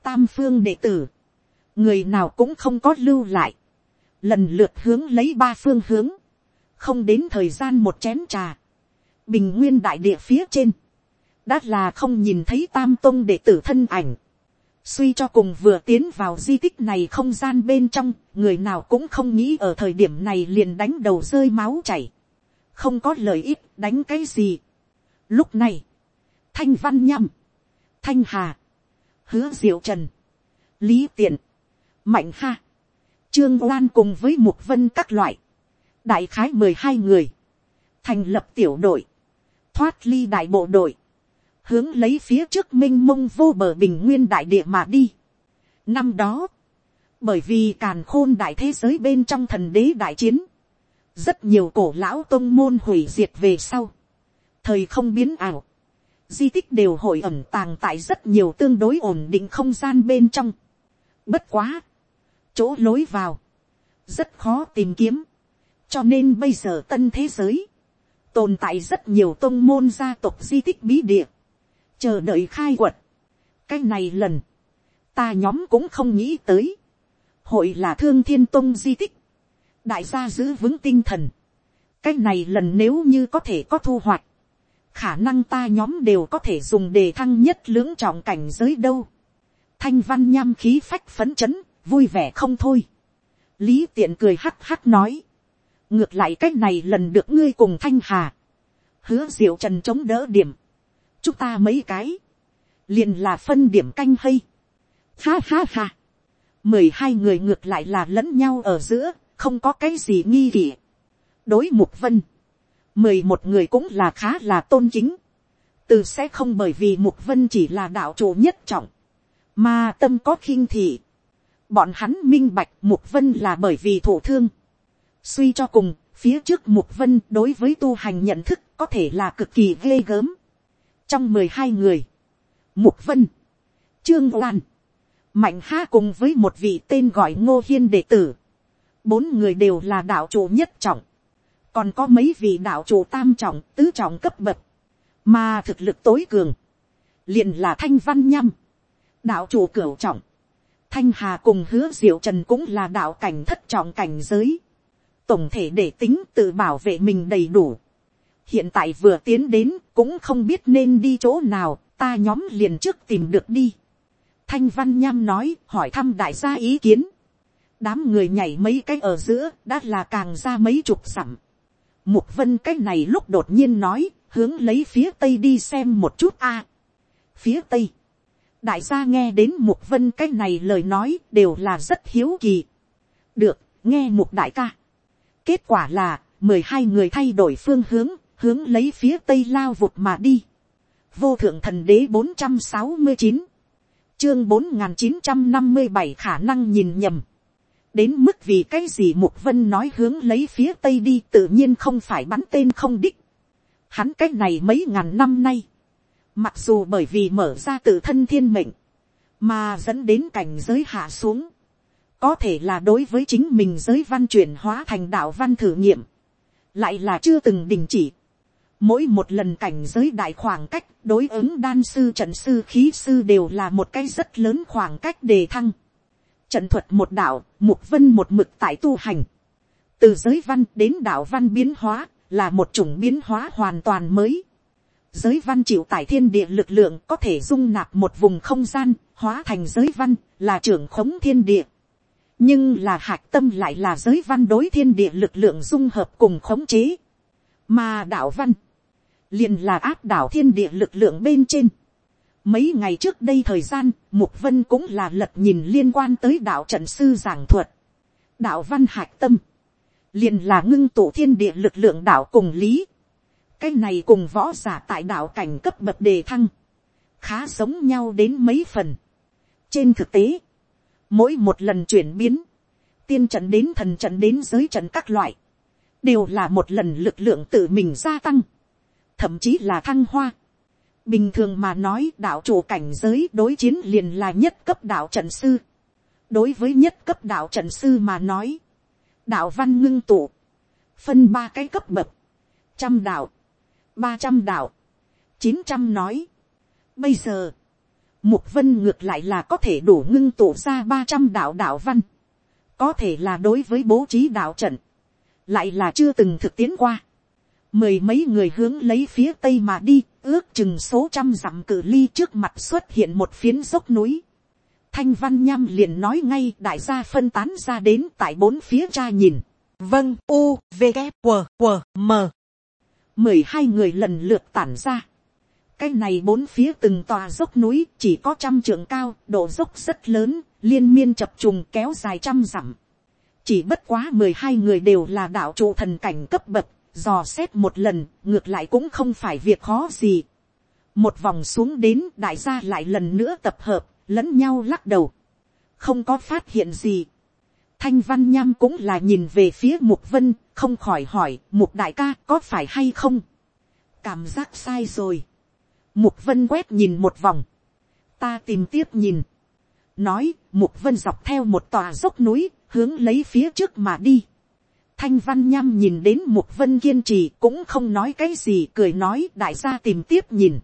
tam phương đệ tử, người nào cũng không có lưu lại, lần lượt hướng lấy ba phương hướng, không đến thời gian một chén trà, bình nguyên đại địa phía trên, đã là không nhìn thấy tam tôn đệ tử thân ảnh, suy cho cùng vừa tiến vào di tích này không gian bên trong, người nào cũng không nghĩ ở thời điểm này liền đánh đầu rơi máu chảy, không có lợi ích đánh cái gì. Lúc này, thanh văn nhâm, thanh hà, hứa diệu trần, lý tiện, mạnh ha, trương oan cùng với mục vân các loại, đại khái mười hai người, thành lập tiểu đội, thoát ly đại bộ đội, hướng lấy phía trước m i n h mông vô bờ bình nguyên đại địa mà đi. Năm đó, bởi vì càn khôn đại thế giới bên trong thần đế đại chiến, rất nhiều cổ lão tôn môn hủy diệt về sau, thời không biến ảo, di tích đều hội ẩm tàng tại rất nhiều tương đối ổn định không gian bên trong. Bất quá, chỗ lối vào, rất khó tìm kiếm, cho nên bây giờ tân thế giới, tồn tại rất nhiều tôn môn gia tộc di tích bí địa, chờ đợi khai quật. cái này lần, ta nhóm cũng không nghĩ tới, hội là thương thiên tôn di tích, đại gia giữ vững tinh thần, cái này lần nếu như có thể có thu hoạch, khả năng ta nhóm đều có thể dùng đề thăng nhất lưỡng trọng cảnh giới đâu. thanh văn nham khí phách phấn chấn, vui vẻ không thôi. lý tiện cười hắc hắc nói, ngược lại cách này lần được ngươi cùng thanh hà, hứa diệu trần chống đỡ điểm, chúng ta mấy cái, liền là phân điểm canh hay, ha ha ha, mười hai người ngược lại là lẫn nhau ở giữa, không có cái gì nghi kỵ. đối mục vân, mười một người cũng là khá là tôn chính, từ sẽ không bởi vì mục vân chỉ là đạo chủ nhất trọng, mà tâm có khinh thị. bọn hắn minh bạch mục vân là bởi vì thổ thương, Suy cho cùng, phía trước Mục Vân đối với tu hành nhận thức có thể là cực kỳ ghê gớm. Trong mười hai người, Mục Vân, Trương Oan, Mạnh Ha cùng với một vị tên gọi Ngô Hiên đệ tử. Bốn người đều là đạo chủ nhất trọng. Còn có mấy vị đạo chủ tam trọng, tứ trọng cấp bậc. Mà thực lực tối cường. liền là Thanh Văn Nhâm. Đạo chủ cửu trọng. Thanh Hà cùng hứa diệu trần cũng là đạo cảnh thất trọng cảnh giới tổng thể để tính tự bảo vệ mình đầy đủ hiện tại vừa tiến đến cũng không biết nên đi chỗ nào, ta nhóm liền trước tìm được đi. thanh văn nham nói hỏi thăm đại gia ý kiến. đám người nhảy mấy cái ở giữa đã là càng ra mấy chục sẵm. mục vân cái này lúc đột nhiên nói hướng lấy phía tây đi xem một chút a. phía tây. đại gia nghe đến mục vân cái này lời nói đều là rất hiếu kỳ. được, nghe mục đại ca Kết quả là, mười hai người thay đổi phương hướng, hướng lấy phía tây lao vụt mà đi. Vô thượng thần đế bốn trăm sáu mươi chín chương bốn nghìn chín trăm năm mươi bảy khả năng nhìn nhầm. Đến mức vì cái gì Mục Vân nói hướng lấy phía tây đi tự nhiên không phải bắn tên không đích. Hắn cái này mấy ngàn năm nay. Mặc dù bởi vì mở ra tự thân thiên mệnh. Mà dẫn đến cảnh giới hạ xuống. Có thể là đối với chính mình giới văn chuyển hóa thành đạo văn thử nghiệm. Lại là chưa từng đình chỉ. Mỗi một lần cảnh giới đại khoảng cách đối ứng đan sư trận sư khí sư đều là một cái rất lớn khoảng cách đề thăng. Trận thuật một đạo, mục vân một mực tại tu hành. Từ giới văn đến đạo văn biến hóa, là một chủng biến hóa hoàn toàn mới. Giới văn chịu tải thiên địa lực lượng có thể dung nạp một vùng không gian, hóa thành giới văn, là trưởng khống thiên địa. Nhưng là hạch tâm lại là giới văn đối thiên địa lực lượng dung hợp cùng khống chế. Mà đạo văn, liền là áp đảo thiên địa lực lượng bên trên. Mấy ngày trước đây thời gian, Mục Vân cũng là lật nhìn liên quan tới đạo trận sư giảng thuật. Đạo văn hạch tâm, liền là ngưng tụ thiên địa lực lượng đạo cùng lý. Cái này cùng võ giả tại đạo cảnh cấp bậc đề thăng. Khá giống nhau đến mấy phần. Trên thực tế, mỗi một lần chuyển biến, tiên trận đến thần trận đến giới trận các loại, đều là một lần lực lượng tự mình gia tăng thậm chí là thăng hoa. Bình thường mà nói đạo chủ cảnh giới đối chiến liền là nhất cấp đạo trận sư. Đối với nhất cấp đạo trận sư mà nói, đạo văn ngưng tụ, phân ba cái cấp bậc, trăm đạo, ba trăm đạo, chín trăm nói. Bây giờ, mục vân ngược lại là có thể đủ ngưng tụ ra ba trăm đạo đạo văn. Có thể là đối với bố trí đạo trận, lại là chưa từng thực tiến qua mười mấy người hướng lấy phía tây mà đi, ước chừng số trăm dặm cự ly trước mặt xuất hiện một phiến dốc núi. Thanh văn nham liền nói ngay đại gia phân tán ra đến tại bốn phía cha nhìn. Vâng, u, v, g, q, q, m. Mười hai người lần lượt tản ra. Cái này bốn phía từng tòa dốc núi chỉ có trăm trượng cao, độ dốc rất lớn, liên miên chập trùng kéo dài trăm dặm. Chỉ bất quá mười hai người đều là đạo trụ thần cảnh cấp bậc, dò xét một lần, ngược lại cũng không phải việc khó gì. một vòng xuống đến đại gia lại lần nữa tập hợp, lẫn nhau lắc đầu. không có phát hiện gì. thanh văn nham cũng là nhìn về phía mục vân, không khỏi hỏi mục đại ca có phải hay không. cảm giác sai rồi. mục vân quét nhìn một vòng. ta tìm tiếp nhìn. nói mục vân dọc theo một tòa dốc núi, hướng lấy phía trước mà đi Thanh văn nham nhìn đến mục vân kiên trì cũng không nói cái gì cười nói đại gia tìm tiếp nhìn.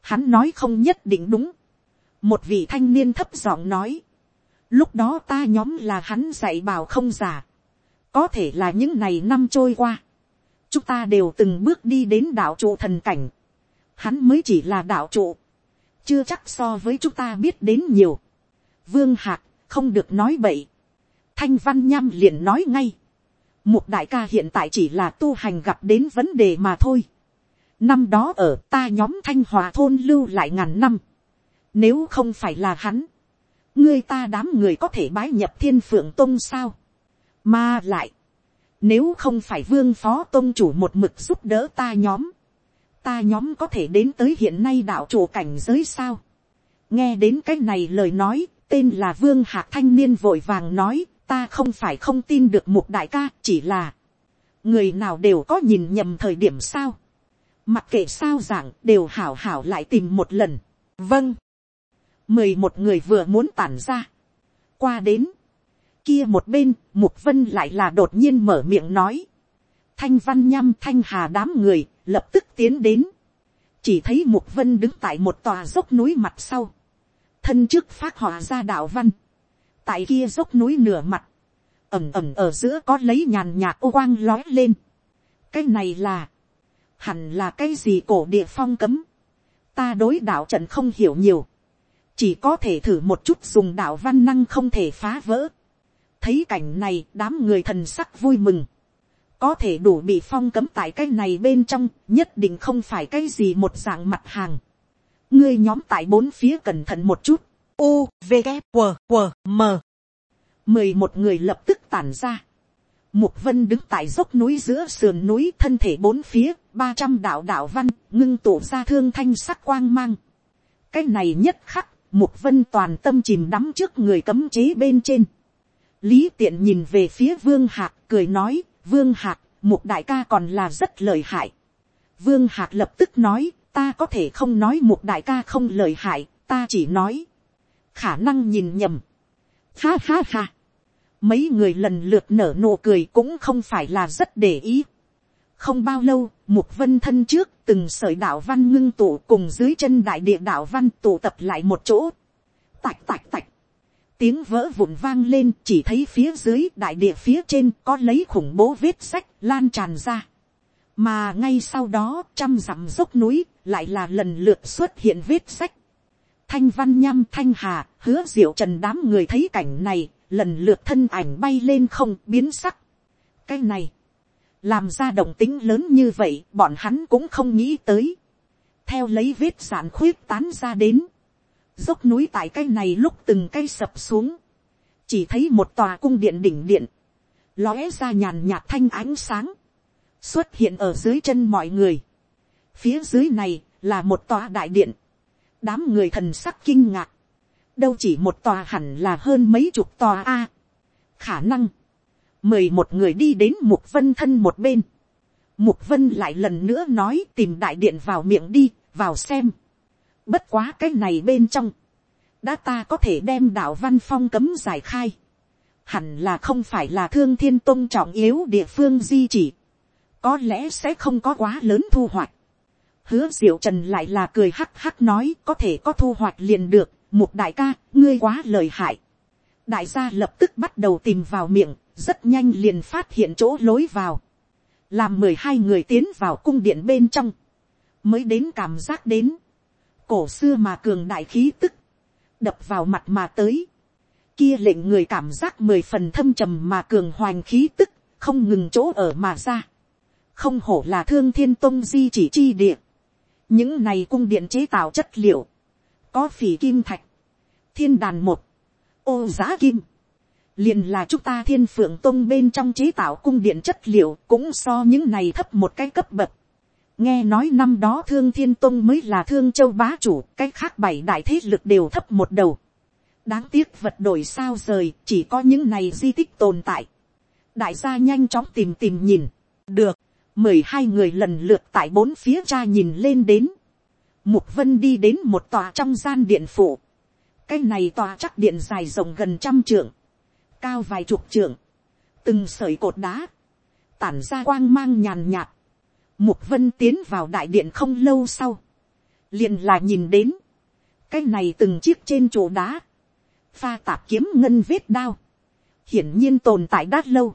Hắn nói không nhất định đúng. Một vị thanh niên thấp giọng nói. Lúc đó ta nhóm là hắn dạy bảo không giả. Có thể là những ngày năm trôi qua. Chúng ta đều từng bước đi đến đạo trụ thần cảnh. Hắn mới chỉ là đạo trụ. Chưa chắc so với chúng ta biết đến nhiều. Vương Hạc, không được nói bậy. Thanh Văn Nham liền nói ngay. Mục đại ca hiện tại chỉ là tu hành gặp đến vấn đề mà thôi. Năm đó ở ta nhóm thanh hòa thôn lưu lại ngàn năm. Nếu không phải là hắn. Ngươi ta đám người có thể bái nhập thiên phượng tông sao. Mà lại. Nếu không phải vương phó tông chủ một mực giúp đỡ ta nhóm. Ta nhóm có thể đến tới hiện nay đạo chủ cảnh giới sao. Nghe đến cái này lời nói, tên là vương hạc thanh niên vội vàng nói, ta không phải không tin được một đại ca, chỉ là, người nào đều có nhìn nhầm thời điểm sao. Mặc kệ sao giảng đều hảo hảo lại tìm một lần. Vâng. Mười một người vừa muốn tản ra. Qua đến. Kia một bên, mục vân lại là đột nhiên mở miệng nói. Thanh văn nhăm thanh hà đám người, lập tức tiến đến. Chỉ thấy mục vân đứng tại một tòa dốc núi mặt sau. Thân trước phát họa ra đạo văn tại kia dốc núi nửa mặt, ẩm ẩm ở giữa có lấy nhàn nhạt ô quang lói lên. cái này là, hẳn là cái gì cổ địa phong cấm. ta đối đạo trận không hiểu nhiều, chỉ có thể thử một chút dùng đạo văn năng không thể phá vỡ. thấy cảnh này đám người thần sắc vui mừng, có thể đủ bị phong cấm tại cái này bên trong nhất định không phải cái gì một dạng mặt hàng. ngươi nhóm tại bốn phía cẩn thận một chút u v g q q m mười một người lập tức tản ra Mục vân đứng tại dốc núi giữa sườn núi thân thể bốn phía, ba trăm đạo đạo văn, ngưng tụ ra thương thanh sắc quang mang. Cái này nhất khắc, mục vân toàn tâm chìm đắm trước người cấm chế bên trên. Lý tiện nhìn về phía vương hạc, cười nói, vương hạc, mục đại ca còn là rất lợi hại. Vương hạc lập tức nói, ta có thể không nói mục đại ca không lợi hại, ta chỉ nói. Khả năng nhìn nhầm. Ha ha ha mấy người lần lượt nở nụ cười cũng không phải là rất để ý. không bao lâu, mục vân thân trước từng sợi đạo văn ngưng tụ cùng dưới chân đại địa đạo văn tụ tập lại một chỗ. tạch tạch tạch. tiếng vỡ vụn vang lên chỉ thấy phía dưới đại địa phía trên có lấy khủng bố vết sách lan tràn ra. mà ngay sau đó trăm dặm dốc núi lại là lần lượt xuất hiện vết sách thanh văn Nham, thanh hà hứa diệu trần đám người thấy cảnh này lần lượt thân ảnh bay lên không biến sắc. cái này, làm ra động tính lớn như vậy bọn hắn cũng không nghĩ tới. theo lấy vết sản khuyết tán ra đến, dốc núi tại cái này lúc từng cây sập xuống, chỉ thấy một tòa cung điện đỉnh điện, lóe ra nhàn nhạt thanh ánh sáng, xuất hiện ở dưới chân mọi người. phía dưới này là một tòa đại điện, đám người thần sắc kinh ngạc, đâu chỉ một tòa hẳn là hơn mấy chục tòa a. khả năng, mời một người đi đến mục vân thân một bên. mục vân lại lần nữa nói tìm đại điện vào miệng đi, vào xem. bất quá cái này bên trong, đã ta có thể đem đạo văn phong cấm giải khai. hẳn là không phải là thương thiên tôn trọng yếu địa phương di chỉ. có lẽ sẽ không có quá lớn thu hoạch hứa diệu trần lại là cười hắc hắc nói có thể có thu hoạch liền được một đại ca, ngươi quá lời hại. Đại gia lập tức bắt đầu tìm vào miệng, rất nhanh liền phát hiện chỗ lối vào. Làm mười hai người tiến vào cung điện bên trong. Mới đến cảm giác đến. Cổ xưa mà cường đại khí tức. Đập vào mặt mà tới. Kia lệnh người cảm giác mười phần thâm trầm mà cường hoành khí tức. Không ngừng chỗ ở mà ra. Không hổ là thương thiên tông di chỉ chi địa. Những này cung điện chế tạo chất liệu có phỉ kim thạch, thiên đàn một, ô giá kim, liền là chúng ta thiên phượng tôn bên trong chế tạo cung điện chất liệu cũng so những này thấp một cái cấp bậc. nghe nói năm đó thương thiên tôn mới là thương châu bá chủ, cái khác bảy đại thế lực đều thấp một đầu. đáng tiếc vật đổi sao rời, chỉ có những này di tích tồn tại. đại gia nhanh chóng tìm tìm nhìn, được, mười hai người lần lượt tại bốn phía cha nhìn lên đến Mục vân đi đến một tòa trong gian điện phủ. Cái này tòa chắc điện dài rộng gần trăm trượng. Cao vài chục trượng. Từng sợi cột đá. Tản ra quang mang nhàn nhạt. Mục vân tiến vào đại điện không lâu sau. liền là nhìn đến. Cái này từng chiếc trên chỗ đá. Pha tạp kiếm ngân vết đao. Hiển nhiên tồn tại đát lâu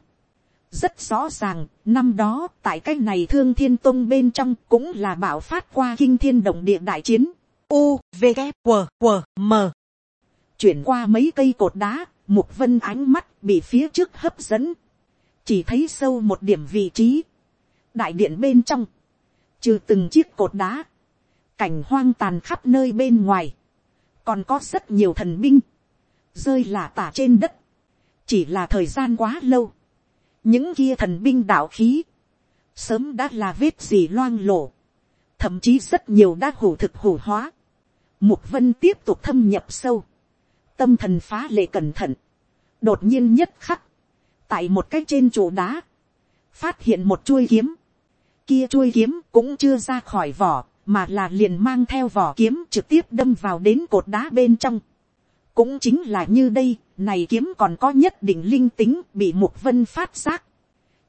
rất rõ ràng, năm đó tại cái này thương thiên tông bên trong cũng là bảo phát qua kinh thiên động địa đại chiến. U, V, G, W, W, M. Chuyển qua mấy cây cột đá, mục vân ánh mắt bị phía trước hấp dẫn. Chỉ thấy sâu một điểm vị trí. Đại điện bên trong. Trừ từng chiếc cột đá. Cảnh hoang tàn khắp nơi bên ngoài. Còn có rất nhiều thần binh. Rơi là tả trên đất. Chỉ là thời gian quá lâu những kia thần binh đạo khí, sớm đã là vết gì loang lổ, thậm chí rất nhiều đã hủ thực hủ hóa. Mục vân tiếp tục thâm nhập sâu, tâm thần phá lệ cẩn thận, đột nhiên nhất khắc, tại một cái trên chỗ đá, phát hiện một chuôi kiếm, kia chuôi kiếm cũng chưa ra khỏi vỏ, mà là liền mang theo vỏ kiếm trực tiếp đâm vào đến cột đá bên trong cũng chính là như đây, này kiếm còn có nhất định linh tính bị mục vân phát giác.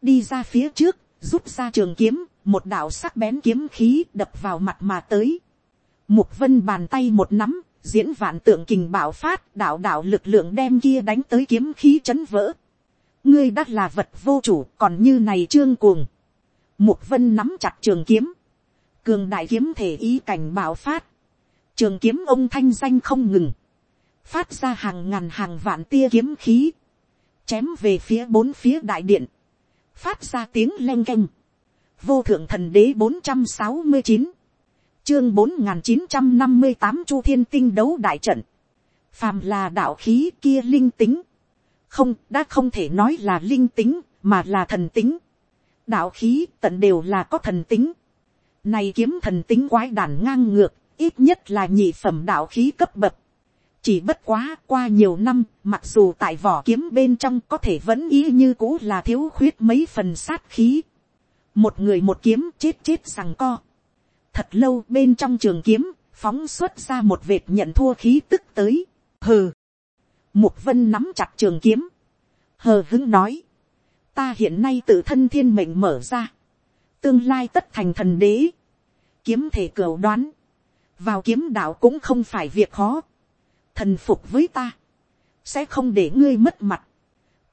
đi ra phía trước, rút ra trường kiếm, một đạo sắc bén kiếm khí đập vào mặt mà tới. mục vân bàn tay một nắm, diễn vạn tượng kình bảo phát, đạo đạo lực lượng đem kia đánh tới kiếm khí chấn vỡ. ngươi đắt là vật vô chủ, còn như này trương cuồng. mục vân nắm chặt trường kiếm, cường đại kiếm thể ý cảnh bảo phát, trường kiếm ông thanh danh không ngừng phát ra hàng ngàn hàng vạn tia kiếm khí, chém về phía bốn phía đại điện, phát ra tiếng leng keng, vô thượng thần đế bốn trăm sáu mươi chín, chương bốn n g h n chín trăm năm mươi tám chu thiên tinh đấu đại trận, phàm là đạo khí kia linh tính, không đã không thể nói là linh tính, mà là thần tính. đạo khí tận đều là có thần tính. này kiếm thần tính quái đản ngang ngược, ít nhất là nhị phẩm đạo khí cấp bậc chỉ bất quá qua nhiều năm, mặc dù tại vỏ kiếm bên trong có thể vẫn ý như cũ là thiếu khuyết mấy phần sát khí. một người một kiếm chết chết rằng co. thật lâu bên trong trường kiếm, phóng xuất ra một vệt nhận thua khí tức tới. hừ. Mục vân nắm chặt trường kiếm. Hờ hứng nói. Ta hiện nay tự thân thiên mệnh mở ra. Tương lai tất thành thần đế. Kiếm thể cửu đoán. Vào kiếm đạo cũng không phải việc khó. Thần phục với ta. Sẽ không để ngươi mất mặt.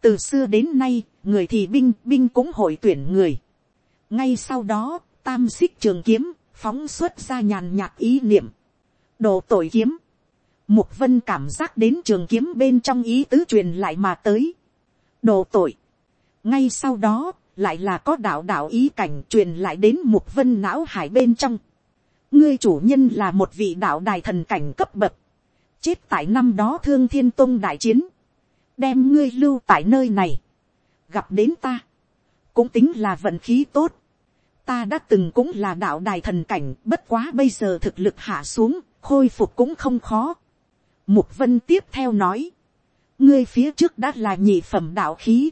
Từ xưa đến nay, người thì binh, binh cũng hội tuyển người. Ngay sau đó, tam xích trường kiếm, phóng xuất ra nhàn nhạt ý niệm. Đồ tội kiếm. Mục vân cảm giác đến trường kiếm bên trong ý tứ truyền lại mà tới. Đồ tội. Ngay sau đó, lại là có đạo đạo ý cảnh truyền lại đến mục vân não hải bên trong. Ngươi chủ nhân là một vị đạo đài thần cảnh cấp bậc. Chết tại năm đó thương thiên tôn đại chiến. Đem ngươi lưu tại nơi này. Gặp đến ta. Cũng tính là vận khí tốt. Ta đã từng cũng là đạo đài thần cảnh. Bất quá bây giờ thực lực hạ xuống. Khôi phục cũng không khó Mục vân tiếp theo nói. Ngươi phía trước đã là nhị phẩm đạo khí.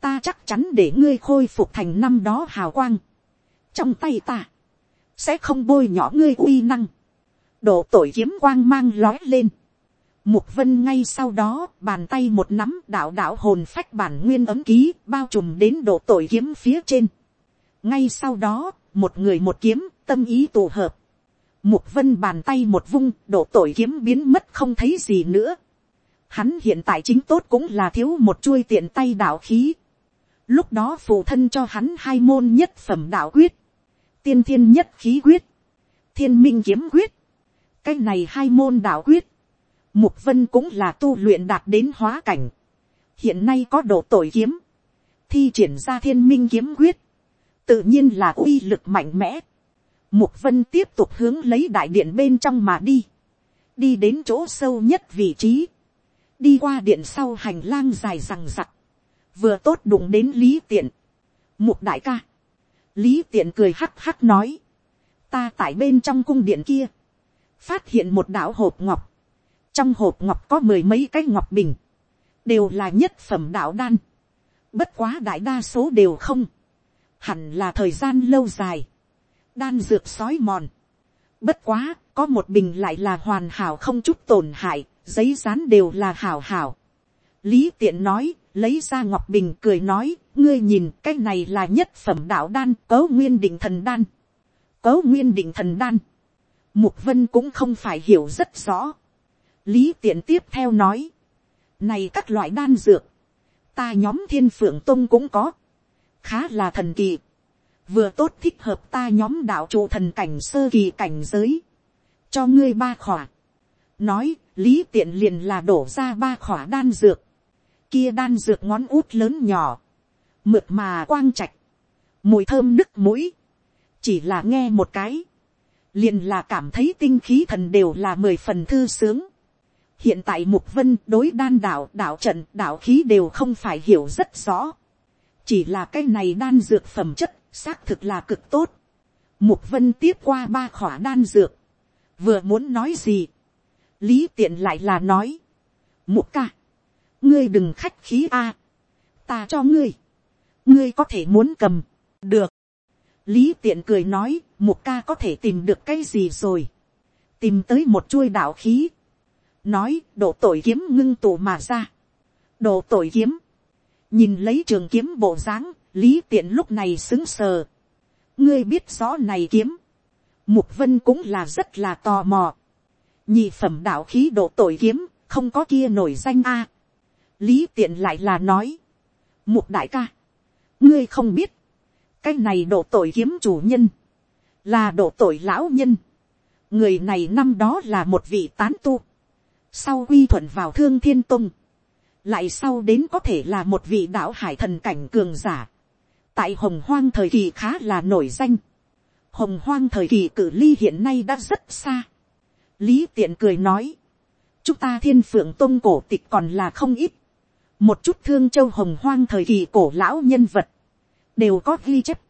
Ta chắc chắn để ngươi khôi phục thành năm đó hào quang. Trong tay ta. Sẽ không bôi nhỏ ngươi uy năng. Độ tội kiếm quang mang lói lên. Mục vân ngay sau đó bàn tay một nắm đảo đảo hồn phách bản nguyên ấm ký bao trùm đến độ tội kiếm phía trên. Ngay sau đó một người một kiếm tâm ý tụ hợp Mục vân bàn tay một vung, độ tội kiếm biến mất không thấy gì nữa. Hắn hiện tại chính tốt cũng là thiếu một chuôi tiện tay đảo khí. Lúc đó phụ thân cho hắn hai môn nhất phẩm đạo quyết. Tiên thiên nhất khí quyết. Thiên minh kiếm quyết. Cái này hai môn đạo quyết. Mục vân cũng là tu luyện đạt đến hóa cảnh. Hiện nay có độ tội kiếm. Thi triển ra thiên minh kiếm quyết. Tự nhiên là uy lực mạnh mẽ Mục vân tiếp tục hướng lấy đại điện bên trong mà đi. Đi đến chỗ sâu nhất vị trí. Đi qua điện sau hành lang dài rằng rặc. Vừa tốt đụng đến Lý Tiện. Mục đại ca. Lý Tiện cười hắc hắc nói. Ta tại bên trong cung điện kia. Phát hiện một đảo hộp ngọc. Trong hộp ngọc có mười mấy cái ngọc bình. Đều là nhất phẩm đạo đan. Bất quá đại đa số đều không. Hẳn là thời gian lâu dài đan dược sói mòn. Bất quá, có một bình lại là hoàn hảo không chút tổn hại, giấy rán đều là hảo hảo. Lý tiện nói, lấy ra ngọc bình cười nói, ngươi nhìn cái này là nhất phẩm đạo đan, cấu nguyên định thần đan. Cấu nguyên định thần đan. Mục vân cũng không phải hiểu rất rõ. Lý tiện tiếp theo nói, này các loại đan dược, ta nhóm thiên phượng tông cũng có, khá là thần kỳ. Vừa tốt thích hợp ta nhóm đạo trụ thần cảnh sơ kỳ cảnh giới, cho ngươi ba khỏa. nói, lý tiện liền là đổ ra ba khỏa đan dược, kia đan dược ngón út lớn nhỏ, mượt mà quang trạch, mùi thơm nức mũi, chỉ là nghe một cái, liền là cảm thấy tinh khí thần đều là mười phần thư sướng. hiện tại mục vân đối đan đạo đạo trận đạo khí đều không phải hiểu rất rõ, chỉ là cái này đan dược phẩm chất xác thực là cực tốt. Mục vân tiếp qua ba khỏa đan dược, vừa muốn nói gì, lý tiện lại là nói, mục ca, ngươi đừng khách khí a, ta cho ngươi, ngươi có thể muốn cầm, được. lý tiện cười nói, mục ca có thể tìm được cái gì rồi, tìm tới một chuôi đạo khí, nói độ tội kiếm ngưng tụ mà ra, độ tội kiếm, nhìn lấy trường kiếm bộ dáng, lý tiện lúc này xứng sờ. ngươi biết rõ này kiếm. mục vân cũng là rất là tò mò. nhị phẩm đạo khí độ tội kiếm, không có kia nổi danh a. lý tiện lại là nói. mục đại ca, ngươi không biết, cái này độ tội kiếm chủ nhân, là độ tội lão nhân. người này năm đó là một vị tán tu. sau quy thuận vào thương thiên tông lại sau đến có thể là một vị đạo hải thần cảnh cường giả tại hồng hoang thời kỳ khá là nổi danh. hồng hoang thời kỳ cử ly hiện nay đã rất xa. lý tiện cười nói, chúng ta thiên phượng tôn cổ tịch còn là không ít. một chút thương châu hồng hoang thời kỳ cổ lão nhân vật, đều có ghi chép.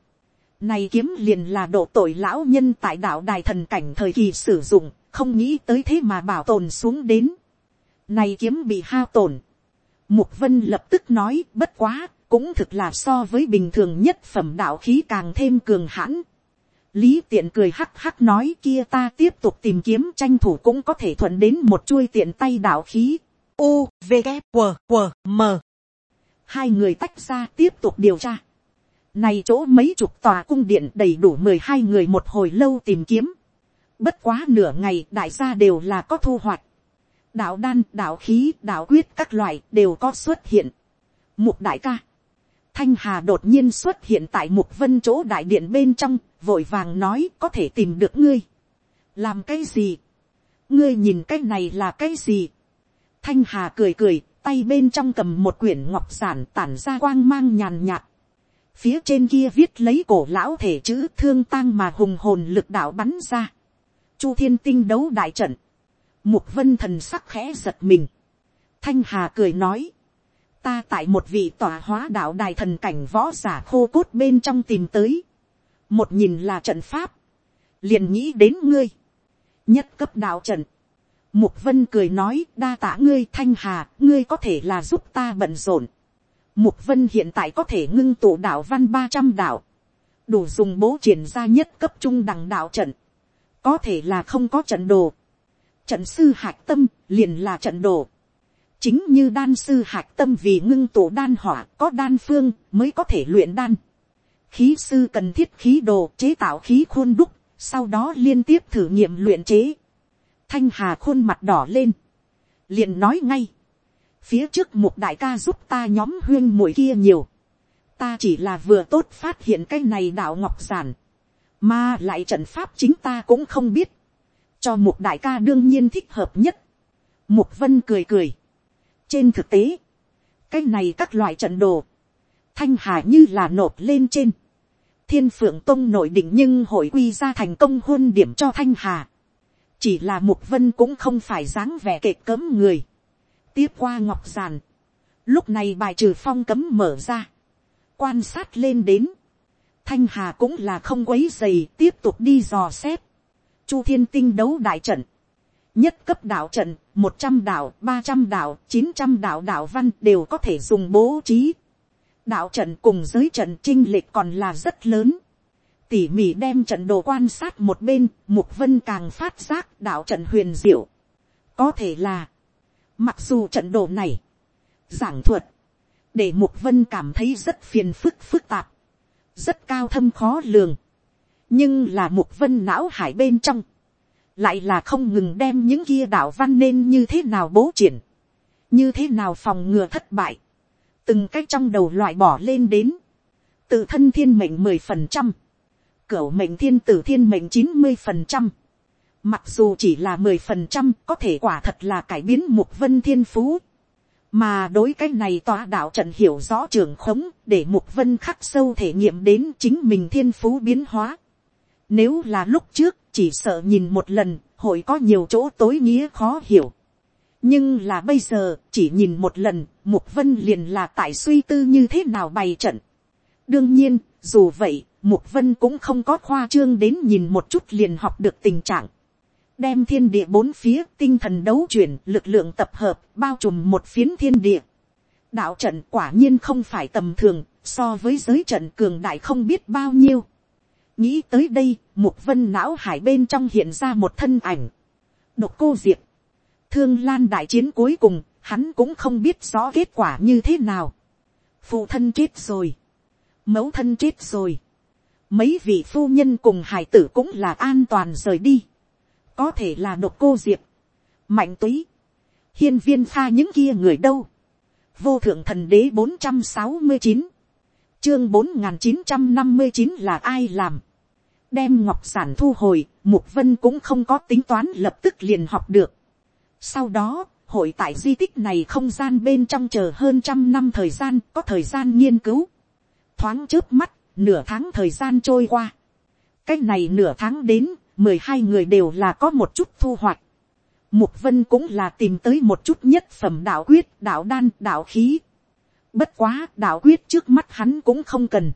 Này kiếm liền là độ tội lão nhân tại đạo đài thần cảnh thời kỳ sử dụng, không nghĩ tới thế mà bảo tồn xuống đến. Này kiếm bị hao tổn. Mục vân lập tức nói bất quá, cũng thực là so với bình thường nhất phẩm đạo khí càng thêm cường hãn. Lý tiện cười hắc hắc nói kia ta tiếp tục tìm kiếm tranh thủ cũng có thể thuận đến một chuôi tiện tay đạo khí. U, V, K, W, W, M. Hai người tách ra tiếp tục điều tra. Này chỗ mấy chục tòa cung điện đầy đủ mười hai người một hồi lâu tìm kiếm. Bất quá nửa ngày đại gia đều là có thu hoạch. Đạo đan, đạo khí, đạo quyết các loại đều có xuất hiện. Mục đại ca. Thanh Hà đột nhiên xuất hiện tại mục vân chỗ đại điện bên trong, vội vàng nói có thể tìm được ngươi. Làm cái gì? Ngươi nhìn cái này là cái gì? Thanh Hà cười cười, tay bên trong cầm một quyển ngọc giản tản ra quang mang nhàn nhạt. Phía trên kia viết lấy cổ lão thể chữ thương tang mà hùng hồn lực đạo bắn ra. Chu thiên tinh đấu đại trận. Mục vân thần sắc khẽ giật mình. Thanh Hà cười nói. Ta tại một vị tòa hóa đạo đài thần cảnh võ giả khô cốt bên trong tìm tới. Một nhìn là trận pháp. Liền nghĩ đến ngươi. Nhất cấp đạo trận. Mục vân cười nói, đa tả ngươi Thanh Hà. Ngươi có thể là giúp ta bận rộn. Mục vân hiện tại có thể ngưng tụ đạo văn 300 đạo. Đủ dùng bố triển ra nhất cấp trung đẳng đạo trận. Có thể là không có trận đồ trận sư hạc tâm liền là trận đồ. chính như đan sư hạc tâm vì ngưng tụ đan hỏa có đan phương mới có thể luyện đan. khí sư cần thiết khí đồ chế tạo khí khuôn đúc, sau đó liên tiếp thử nghiệm luyện chế. thanh hà khuôn mặt đỏ lên, liền nói ngay phía trước một đại ca giúp ta nhóm huyên mũi kia nhiều. ta chỉ là vừa tốt phát hiện cái này đạo ngọc giản, mà lại trận pháp chính ta cũng không biết cho một đại ca đương nhiên thích hợp nhất. Mục vân cười cười. trên thực tế, cái này các loại trận đồ, thanh hà như là nộp lên trên. thiên phượng tông nội định nhưng hội quy ra thành công huân điểm cho thanh hà. chỉ là mục vân cũng không phải dáng vẻ kệ cấm người tiếp qua ngọc giàn. lúc này bài trừ phong cấm mở ra. quan sát lên đến. thanh hà cũng là không quấy dày tiếp tục đi dò xét chu thiên tinh đấu đại trận, nhất cấp đạo trận, một trăm đạo, ba trăm đạo, chín trăm đạo đạo văn đều có thể dùng bố trí. đạo trận cùng giới trận trinh lệch còn là rất lớn. tỉ mỉ đem trận đồ quan sát một bên, mục vân càng phát giác đạo trận huyền diệu. có thể là, mặc dù trận đồ này, giảng thuật, để mục vân cảm thấy rất phiền phức phức tạp, rất cao thâm khó lường. Nhưng là một vân não hải bên trong, lại là không ngừng đem những kia đạo văn nên như thế nào bố triển, như thế nào phòng ngừa thất bại, từng cách trong đầu loại bỏ lên đến, tự thân thiên mệnh mười phần trăm, cửu mệnh thiên tử thiên mệnh chín mươi phần trăm, mặc dù chỉ là mười phần trăm có thể quả thật là cải biến mục vân thiên phú, mà đối cái này tòa đạo trận hiểu rõ trường khống để mục vân khắc sâu thể nghiệm đến chính mình thiên phú biến hóa. Nếu là lúc trước, chỉ sợ nhìn một lần, hội có nhiều chỗ tối nghĩa khó hiểu. Nhưng là bây giờ, chỉ nhìn một lần, Mục Vân liền là tại suy tư như thế nào bày trận. Đương nhiên, dù vậy, Mục Vân cũng không có khoa trương đến nhìn một chút liền học được tình trạng. Đem thiên địa bốn phía, tinh thần đấu chuyển, lực lượng tập hợp, bao trùm một phiến thiên địa. Đạo trận quả nhiên không phải tầm thường, so với giới trận cường đại không biết bao nhiêu nghĩ tới đây, mục vân não hải bên trong hiện ra một thân ảnh. độc cô diệp, thương lan đại chiến cuối cùng, hắn cũng không biết rõ kết quả như thế nào. phụ thân chết rồi, mẫu thân chết rồi, mấy vị phu nhân cùng hải tử cũng là an toàn rời đi có thể là độc cô diệp, mạnh túy, hiên viên pha những kia người đâu. vô thượng thần đế bốn trăm sáu mươi chín, chương bốn n g h n chín trăm năm mươi chín là ai làm đem ngọc sản thu hồi, mục vân cũng không có tính toán lập tức liền học được. sau đó, hội tại di tích này không gian bên trong chờ hơn trăm năm thời gian có thời gian nghiên cứu. thoáng trước mắt, nửa tháng thời gian trôi qua. cái này nửa tháng đến, mười hai người đều là có một chút thu hoạch. Mục vân cũng là tìm tới một chút nhất phẩm đạo quyết, đạo đan, đạo khí. Bất quá đạo quyết trước mắt hắn cũng không cần.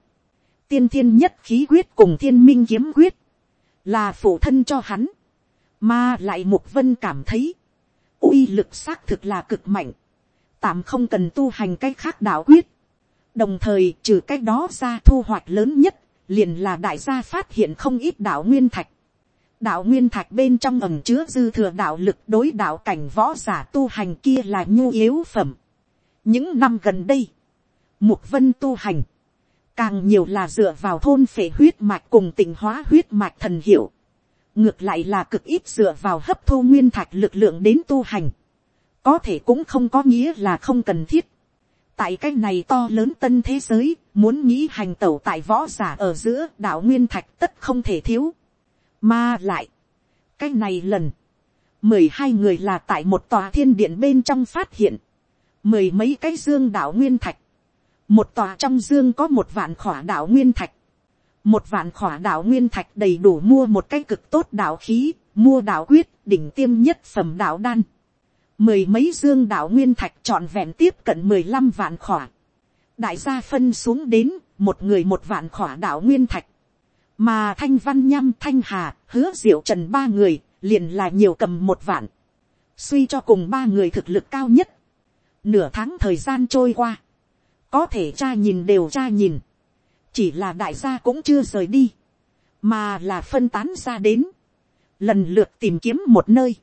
Tiên thiên nhất khí quyết cùng thiên minh kiếm quyết. Là phụ thân cho hắn. Mà lại Mục Vân cảm thấy. uy lực xác thực là cực mạnh. Tạm không cần tu hành cách khác đạo quyết. Đồng thời trừ cách đó ra thu hoạch lớn nhất. Liền là đại gia phát hiện không ít đạo nguyên thạch đạo nguyên thạch bên trong ẩm chứa dư thừa đạo lực đối đạo cảnh võ giả tu hành kia là nhu yếu phẩm. những năm gần đây, mục vân tu hành, càng nhiều là dựa vào thôn phệ huyết mạch cùng tỉnh hóa huyết mạch thần hiệu. ngược lại là cực ít dựa vào hấp thu nguyên thạch lực lượng đến tu hành. có thể cũng không có nghĩa là không cần thiết. tại cái này to lớn tân thế giới, muốn nghĩ hành tẩu tại võ giả ở giữa đạo nguyên thạch tất không thể thiếu mà lại, cái này lần, mười hai người là tại một tòa thiên điện bên trong phát hiện, mười mấy cái dương đạo nguyên thạch, một tòa trong dương có một vạn khỏa đạo nguyên thạch, một vạn khỏa đạo nguyên thạch đầy đủ mua một cái cực tốt đạo khí, mua đạo quyết, đỉnh tiêm nhất phẩm đạo đan. Mười mấy dương đạo nguyên thạch trọn vẹn tiếp cận mười lăm vạn khỏa. Đại gia phân xuống đến, một người một vạn khỏa đạo nguyên thạch mà thanh văn nhâm thanh hà, hứa diệu trần ba người liền là nhiều cầm một vạn. Suy cho cùng ba người thực lực cao nhất. Nửa tháng thời gian trôi qua. Có thể cha nhìn đều cha nhìn. Chỉ là đại gia cũng chưa rời đi. Mà là phân tán ra đến. Lần lượt tìm kiếm một nơi.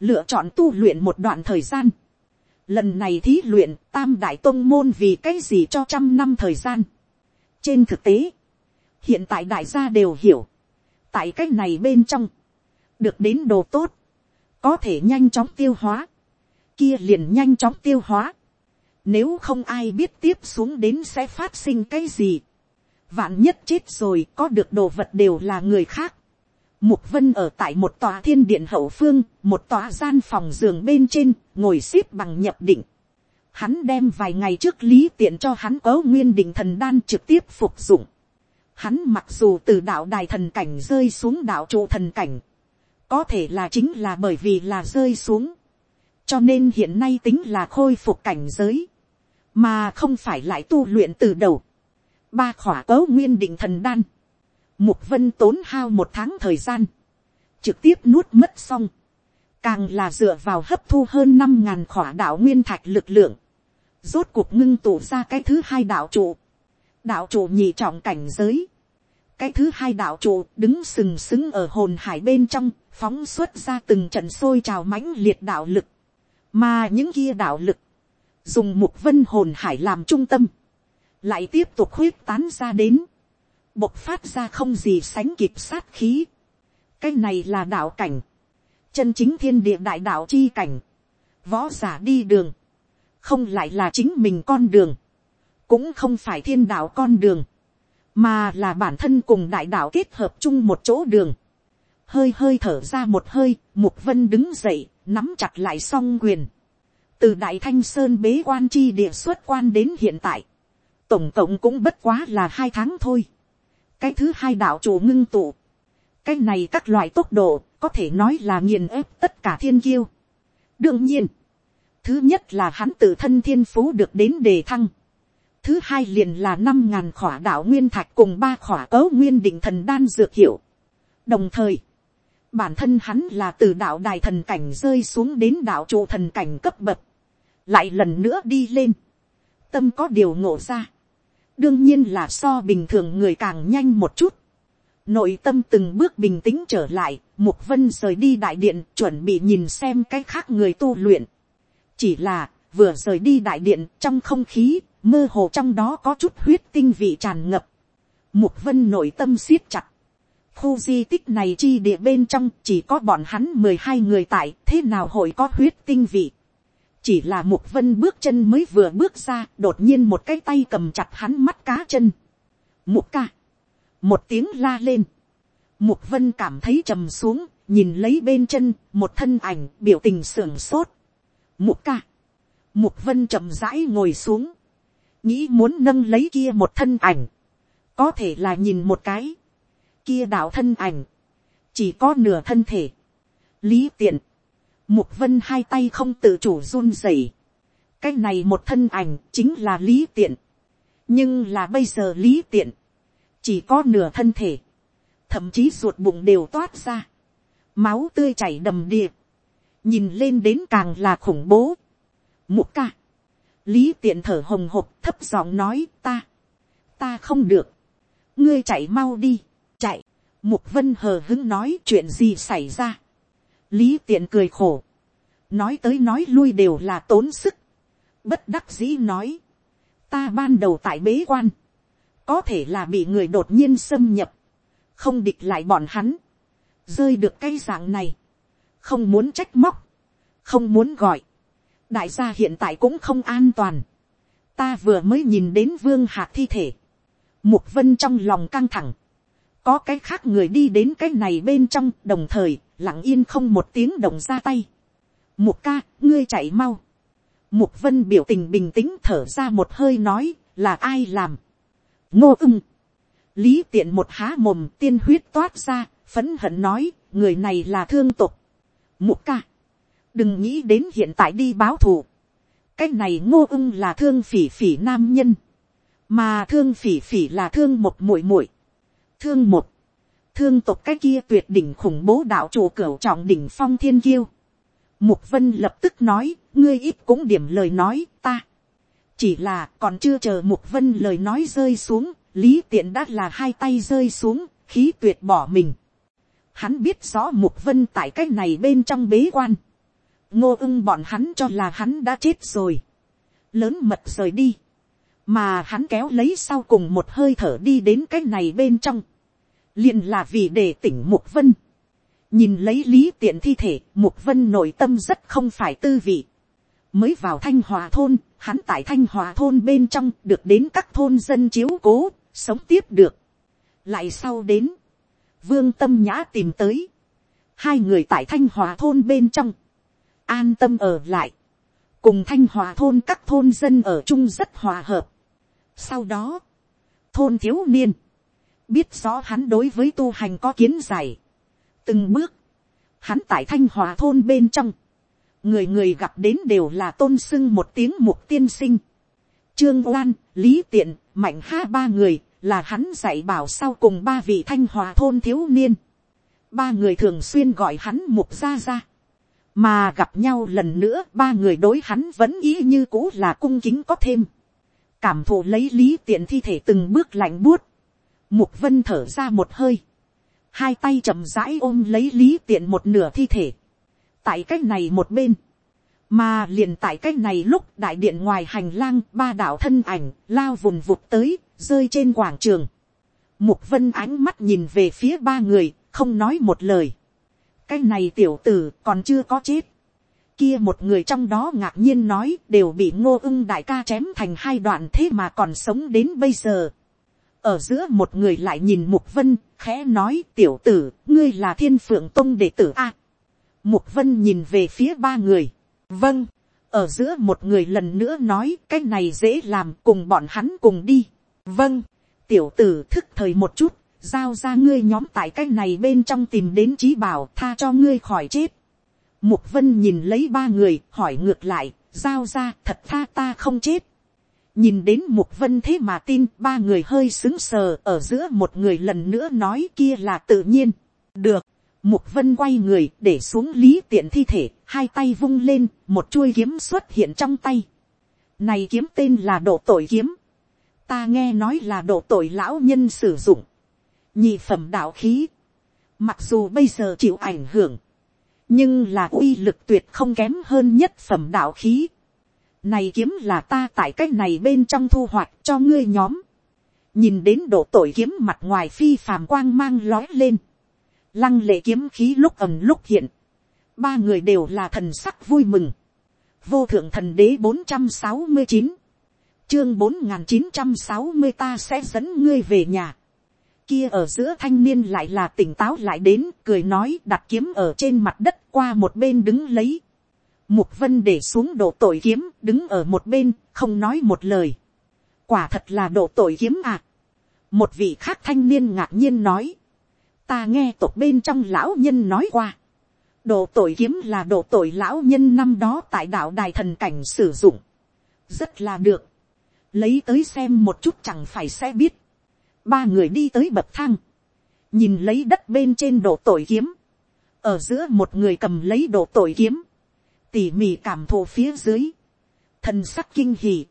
Lựa chọn tu luyện một đoạn thời gian. Lần này thí luyện tam đại tôn môn vì cái gì cho trăm năm thời gian? Trên thực tế hiện tại đại gia đều hiểu, tại c á c h này bên trong, được đến đồ tốt, có thể nhanh chóng tiêu hóa, kia liền nhanh chóng tiêu hóa, nếu không ai biết tiếp xuống đến sẽ phát sinh cái gì, vạn nhất chết rồi có được đồ vật đều là người khác, Mục vân ở tại một tòa thiên điện hậu phương, một tòa gian phòng giường bên trên, ngồi xếp bằng nhập định. Hắn đem vài ngày trước lý tiện cho hắn có nguyên định thần đan trực tiếp phục dụng. Hắn mặc dù từ đạo đài thần cảnh rơi xuống đạo trụ thần cảnh. Có thể là chính là bởi vì là rơi xuống. Cho nên hiện nay tính là khôi phục cảnh giới. Mà không phải lại tu luyện từ đầu. Ba khỏa cấu nguyên định thần đan. Mục vân tốn hao một tháng thời gian. Trực tiếp nuốt mất xong. Càng là dựa vào hấp thu hơn năm ngàn khỏa đạo nguyên thạch lực lượng. Rốt cuộc ngưng tụ ra cái thứ hai đạo trụ đạo chủ nhị trọng cảnh giới. cái thứ hai đạo chủ đứng sừng sững ở hồn hải bên trong, phóng xuất ra từng trận sôi trào mãnh liệt đạo lực. mà những kia đạo lực, dùng mục vân hồn hải làm trung tâm, lại tiếp tục huyết tán ra đến, bộc phát ra không gì sánh kịp sát khí. cái này là đạo cảnh, chân chính thiên địa đại đạo chi cảnh, võ giả đi đường, không lại là chính mình con đường, cũng không phải thiên đạo con đường, mà là bản thân cùng đại đạo kết hợp chung một chỗ đường. hơi hơi thở ra một hơi, mục vân đứng dậy, nắm chặt lại song quyền. từ đại thanh sơn bế quan chi địa xuất quan đến hiện tại, tổng cộng cũng bất quá là hai tháng thôi. cái thứ hai đạo chủ ngưng tụ, cái này các loại tốc độ có thể nói là nghiền ép tất cả thiên kiêu. đương nhiên, thứ nhất là hắn tự thân thiên phú được đến đề thăng Thứ hai liền là năm ngàn khỏa đạo nguyên thạch cùng ba khỏa cấu nguyên định thần đan dược hiệu. Đồng thời, bản thân hắn là từ đạo đài thần cảnh rơi xuống đến đạo trụ thần cảnh cấp bậc. Lại lần nữa đi lên. Tâm có điều ngộ ra. Đương nhiên là so bình thường người càng nhanh một chút. Nội tâm từng bước bình tĩnh trở lại, Mục Vân rời đi đại điện chuẩn bị nhìn xem cái khác người tu luyện. Chỉ là, vừa rời đi đại điện trong không khí mơ hồ trong đó có chút huyết tinh vị tràn ngập, mục vân nội tâm siết chặt, khu di tích này chi địa bên trong chỉ có bọn hắn mười hai người tại thế nào hội có huyết tinh vị? Chỉ là mục vân bước chân mới vừa bước ra đột nhiên một cái tay cầm chặt hắn mắt cá chân. Mục ca. Một tiếng la lên. Mục vân cảm thấy trầm xuống nhìn lấy bên chân một thân ảnh biểu tình sưởng sốt. Mục ca. Mục vân chậm rãi ngồi xuống nghĩ muốn nâng lấy kia một thân ảnh, có thể là nhìn một cái, kia đạo thân ảnh, chỉ có nửa thân thể, lý tiện, mục vân hai tay không tự chủ run rẩy, cái này một thân ảnh chính là lý tiện. nhưng là bây giờ lý tiện, chỉ có nửa thân thể, thậm chí ruột bụng đều toát ra, máu tươi chảy đầm đìa, nhìn lên đến càng là khủng bố. Mục ca, lý tiện thở hồng hộc thấp giọng nói ta, ta không được, ngươi chạy mau đi, chạy, mục vân hờ hứng nói chuyện gì xảy ra, lý tiện cười khổ, nói tới nói lui đều là tốn sức, bất đắc dĩ nói, ta ban đầu tại bế quan, có thể là bị người đột nhiên xâm nhập, không địch lại bọn hắn, rơi được cái dạng này, không muốn trách móc, không muốn gọi, đại gia hiện tại cũng không an toàn, ta vừa mới nhìn đến vương hạc thi thể, mục vân trong lòng căng thẳng, có cái khác người đi đến cái này bên trong đồng thời lặng yên không một tiếng động ra tay. Mục ca, ngươi chạy mau. Mục vân biểu tình bình tĩnh thở ra một hơi nói, là ai làm. Ngô ưng. Lý tiện một há mồm tiên huyết toát ra, phấn hận nói, người này là thương tục. Mục ca. Đừng nghĩ đến hiện tại đi báo thù. Cái này ngô ưng là thương phỉ phỉ nam nhân. Mà thương phỉ phỉ là thương một muội muội Thương một thương tộc cái kia tuyệt đỉnh khủng bố đạo chủ cửu trọng đỉnh phong thiên kiêu. Mục vân lập tức nói, ngươi ít cũng điểm lời nói, ta. Chỉ là còn chưa chờ mục vân lời nói rơi xuống, lý tiện đã là hai tay rơi xuống, khí tuyệt bỏ mình. Hắn biết rõ mục vân tại cái này bên trong bế quan. Ngô ưng bọn hắn cho là hắn đã chết rồi. Lớn mật rời đi. Mà hắn kéo lấy sau cùng một hơi thở đi đến cái này bên trong liền là vì để tỉnh mục vân. nhìn lấy lý tiện thi thể, mục vân nội tâm rất không phải tư vị. mới vào thanh hòa thôn, hắn tại thanh hòa thôn bên trong được đến các thôn dân chiếu cố, sống tiếp được. lại sau đến, vương tâm nhã tìm tới, hai người tại thanh hòa thôn bên trong, an tâm ở lại, cùng thanh hòa thôn các thôn dân ở chung rất hòa hợp. sau đó, thôn thiếu niên, biết rõ hắn đối với tu hành có kiến giải. từng bước, hắn tại thanh hòa thôn bên trong, người người gặp đến đều là tôn sưng một tiếng mục tiên sinh. Trương oan, lý tiện, mạnh ha ba người, là hắn dạy bảo sau cùng ba vị thanh hòa thôn thiếu niên. ba người thường xuyên gọi hắn mục ra ra mà gặp nhau lần nữa ba người đối hắn vẫn ý như cũ là cung kính có thêm. cảm thụ lấy lý tiện thi thể từng bước lạnh buốt Mục vân thở ra một hơi. Hai tay chậm rãi ôm lấy lý tiện một nửa thi thể. Tại cách này một bên. Mà liền tại cách này lúc đại điện ngoài hành lang ba đạo thân ảnh lao vùng vụt tới, rơi trên quảng trường. Mục vân ánh mắt nhìn về phía ba người, không nói một lời. Cái này tiểu tử còn chưa có chết. Kia một người trong đó ngạc nhiên nói đều bị ngô ưng đại ca chém thành hai đoạn thế mà còn sống đến bây giờ. Ở giữa một người lại nhìn mục vân, khẽ nói tiểu tử, ngươi là thiên phượng tông đệ tử a. mục vân nhìn về phía ba người, vâng, ở giữa một người lần nữa nói cái này dễ làm cùng bọn hắn cùng đi, vâng, tiểu tử thức thời một chút, giao ra ngươi nhóm tại cái này bên trong tìm đến trí bảo tha cho ngươi khỏi chết. Mục vân nhìn lấy ba người hỏi ngược lại, giao ra thật tha ta không chết. Nhìn đến mục vân thế mà tin ba người hơi xứng sờ ở giữa một người lần nữa nói kia là tự nhiên. Được. Mục vân quay người để xuống lý tiện thi thể hai tay vung lên một chuôi kiếm xuất hiện trong tay. Này kiếm tên là độ tội kiếm. Ta nghe nói là độ tội lão nhân sử dụng nhị phẩm đạo khí mặc dù bây giờ chịu ảnh hưởng, nhưng là uy lực tuyệt không kém hơn nhất phẩm đạo khí này kiếm là ta tại cái này bên trong thu hoạch cho ngươi nhóm. Nhìn đến độ tội kiếm mặt ngoài phi phàm quang mang lói lên. Lăng lệ kiếm khí lúc ầm lúc hiện. Ba người đều là thần sắc vui mừng. Vô thượng thần đế bốn trăm sáu mươi chín Chương bốn chín trăm sáu mươi ta sẽ dẫn ngươi về nhà. Kia ở giữa thanh niên lại là tỉnh táo lại đến, cười nói đặt kiếm ở trên mặt đất qua một bên đứng lấy Mục vân để xuống độ tội kiếm, đứng ở một bên, không nói một lời. Quả thật là độ tội kiếm à. Một vị khác thanh niên ngạc nhiên nói. Ta nghe tộc bên trong lão nhân nói qua. Độ tội kiếm là độ tội lão nhân năm đó tại đạo đài thần cảnh sử dụng. rất là được, lấy tới xem một chút chẳng phải sẽ biết, ba người đi tới bậc thang, nhìn lấy đất bên trên đổ tội kiếm, ở giữa một người cầm lấy đổ tội kiếm, tỉ mỉ cảm thụ phía dưới, thần sắc kinh hỉ,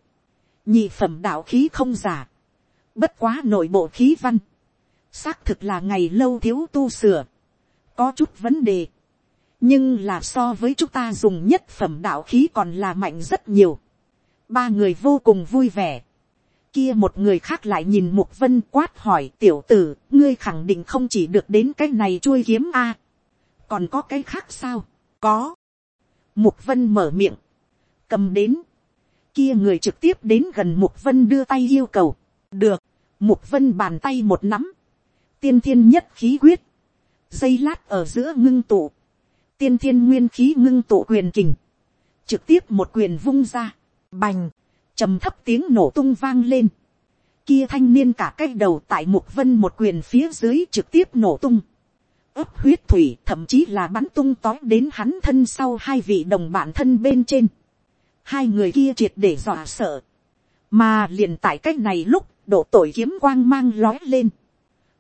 nhị phẩm đạo khí không giả, bất quá nội bộ khí văn, xác thực là ngày lâu thiếu tu sửa, có chút vấn đề, nhưng là so với chúng ta dùng nhất phẩm đạo khí còn là mạnh rất nhiều, ba người vô cùng vui vẻ, kia một người khác lại nhìn mục vân quát hỏi tiểu tử, ngươi khẳng định không chỉ được đến cái này chui kiếm a. còn có cái khác sao, có. mục vân mở miệng, cầm đến, kia người trực tiếp đến gần mục vân đưa tay yêu cầu, được, mục vân bàn tay một nắm, tiên thiên nhất khí quyết, dây lát ở giữa ngưng tụ, tiên thiên nguyên khí ngưng tụ quyền kình, trực tiếp một quyền vung ra, bành, trầm thấp tiếng nổ tung vang lên, kia thanh niên cả cái đầu tại mục vân một quyền phía dưới trực tiếp nổ tung, ấp huyết thủy thậm chí là bắn tung tói đến hắn thân sau hai vị đồng bạn thân bên trên, hai người kia triệt để dọa sợ, mà liền tại cách này lúc độ tội kiếm quang mang lói lên,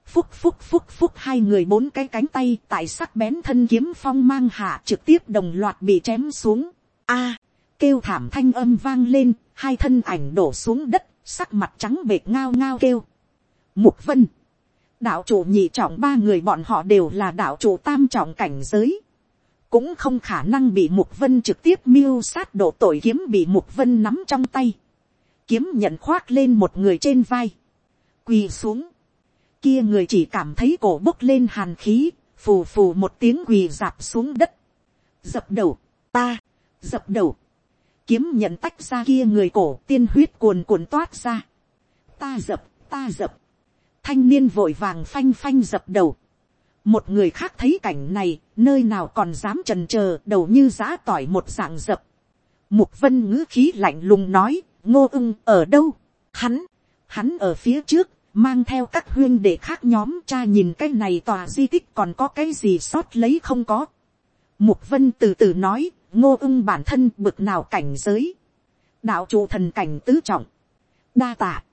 phúc phúc phúc phúc hai người bốn cái cánh tay tại sắc bén thân kiếm phong mang hạ trực tiếp đồng loạt bị chém xuống. A, kêu thảm thanh âm vang lên, hai thân ảnh đổ xuống đất, sắc mặt trắng bệt ngao ngao kêu. Mục vân, đạo chủ nhị trọng ba người bọn họ đều là đạo chủ tam trọng cảnh giới. Cũng không khả năng bị mục vân trực tiếp miêu sát độ tội kiếm bị mục vân nắm trong tay. Kiếm nhận khoác lên một người trên vai. Quỳ xuống kia người chỉ cảm thấy cổ bốc lên hàn khí, phù phù một tiếng quỳ dạp xuống đất. Dập đầu, ta, dập đầu. Kiếm nhận tách ra kia người cổ tiên huyết cuồn cuộn toát ra. Ta dập, ta dập. Thanh niên vội vàng phanh phanh dập đầu. Một người khác thấy cảnh này, nơi nào còn dám trần chờ đầu như giã tỏi một dạng dập. Mục vân ngữ khí lạnh lùng nói, ngô ưng ở đâu? Hắn, hắn ở phía trước, mang theo các huyên để khác nhóm cha nhìn cái này tòa di tích còn có cái gì sót lấy không có. Mục vân từ từ nói, ngô ưng bản thân bực nào cảnh giới. đạo chủ thần cảnh tứ trọng. đa tạ.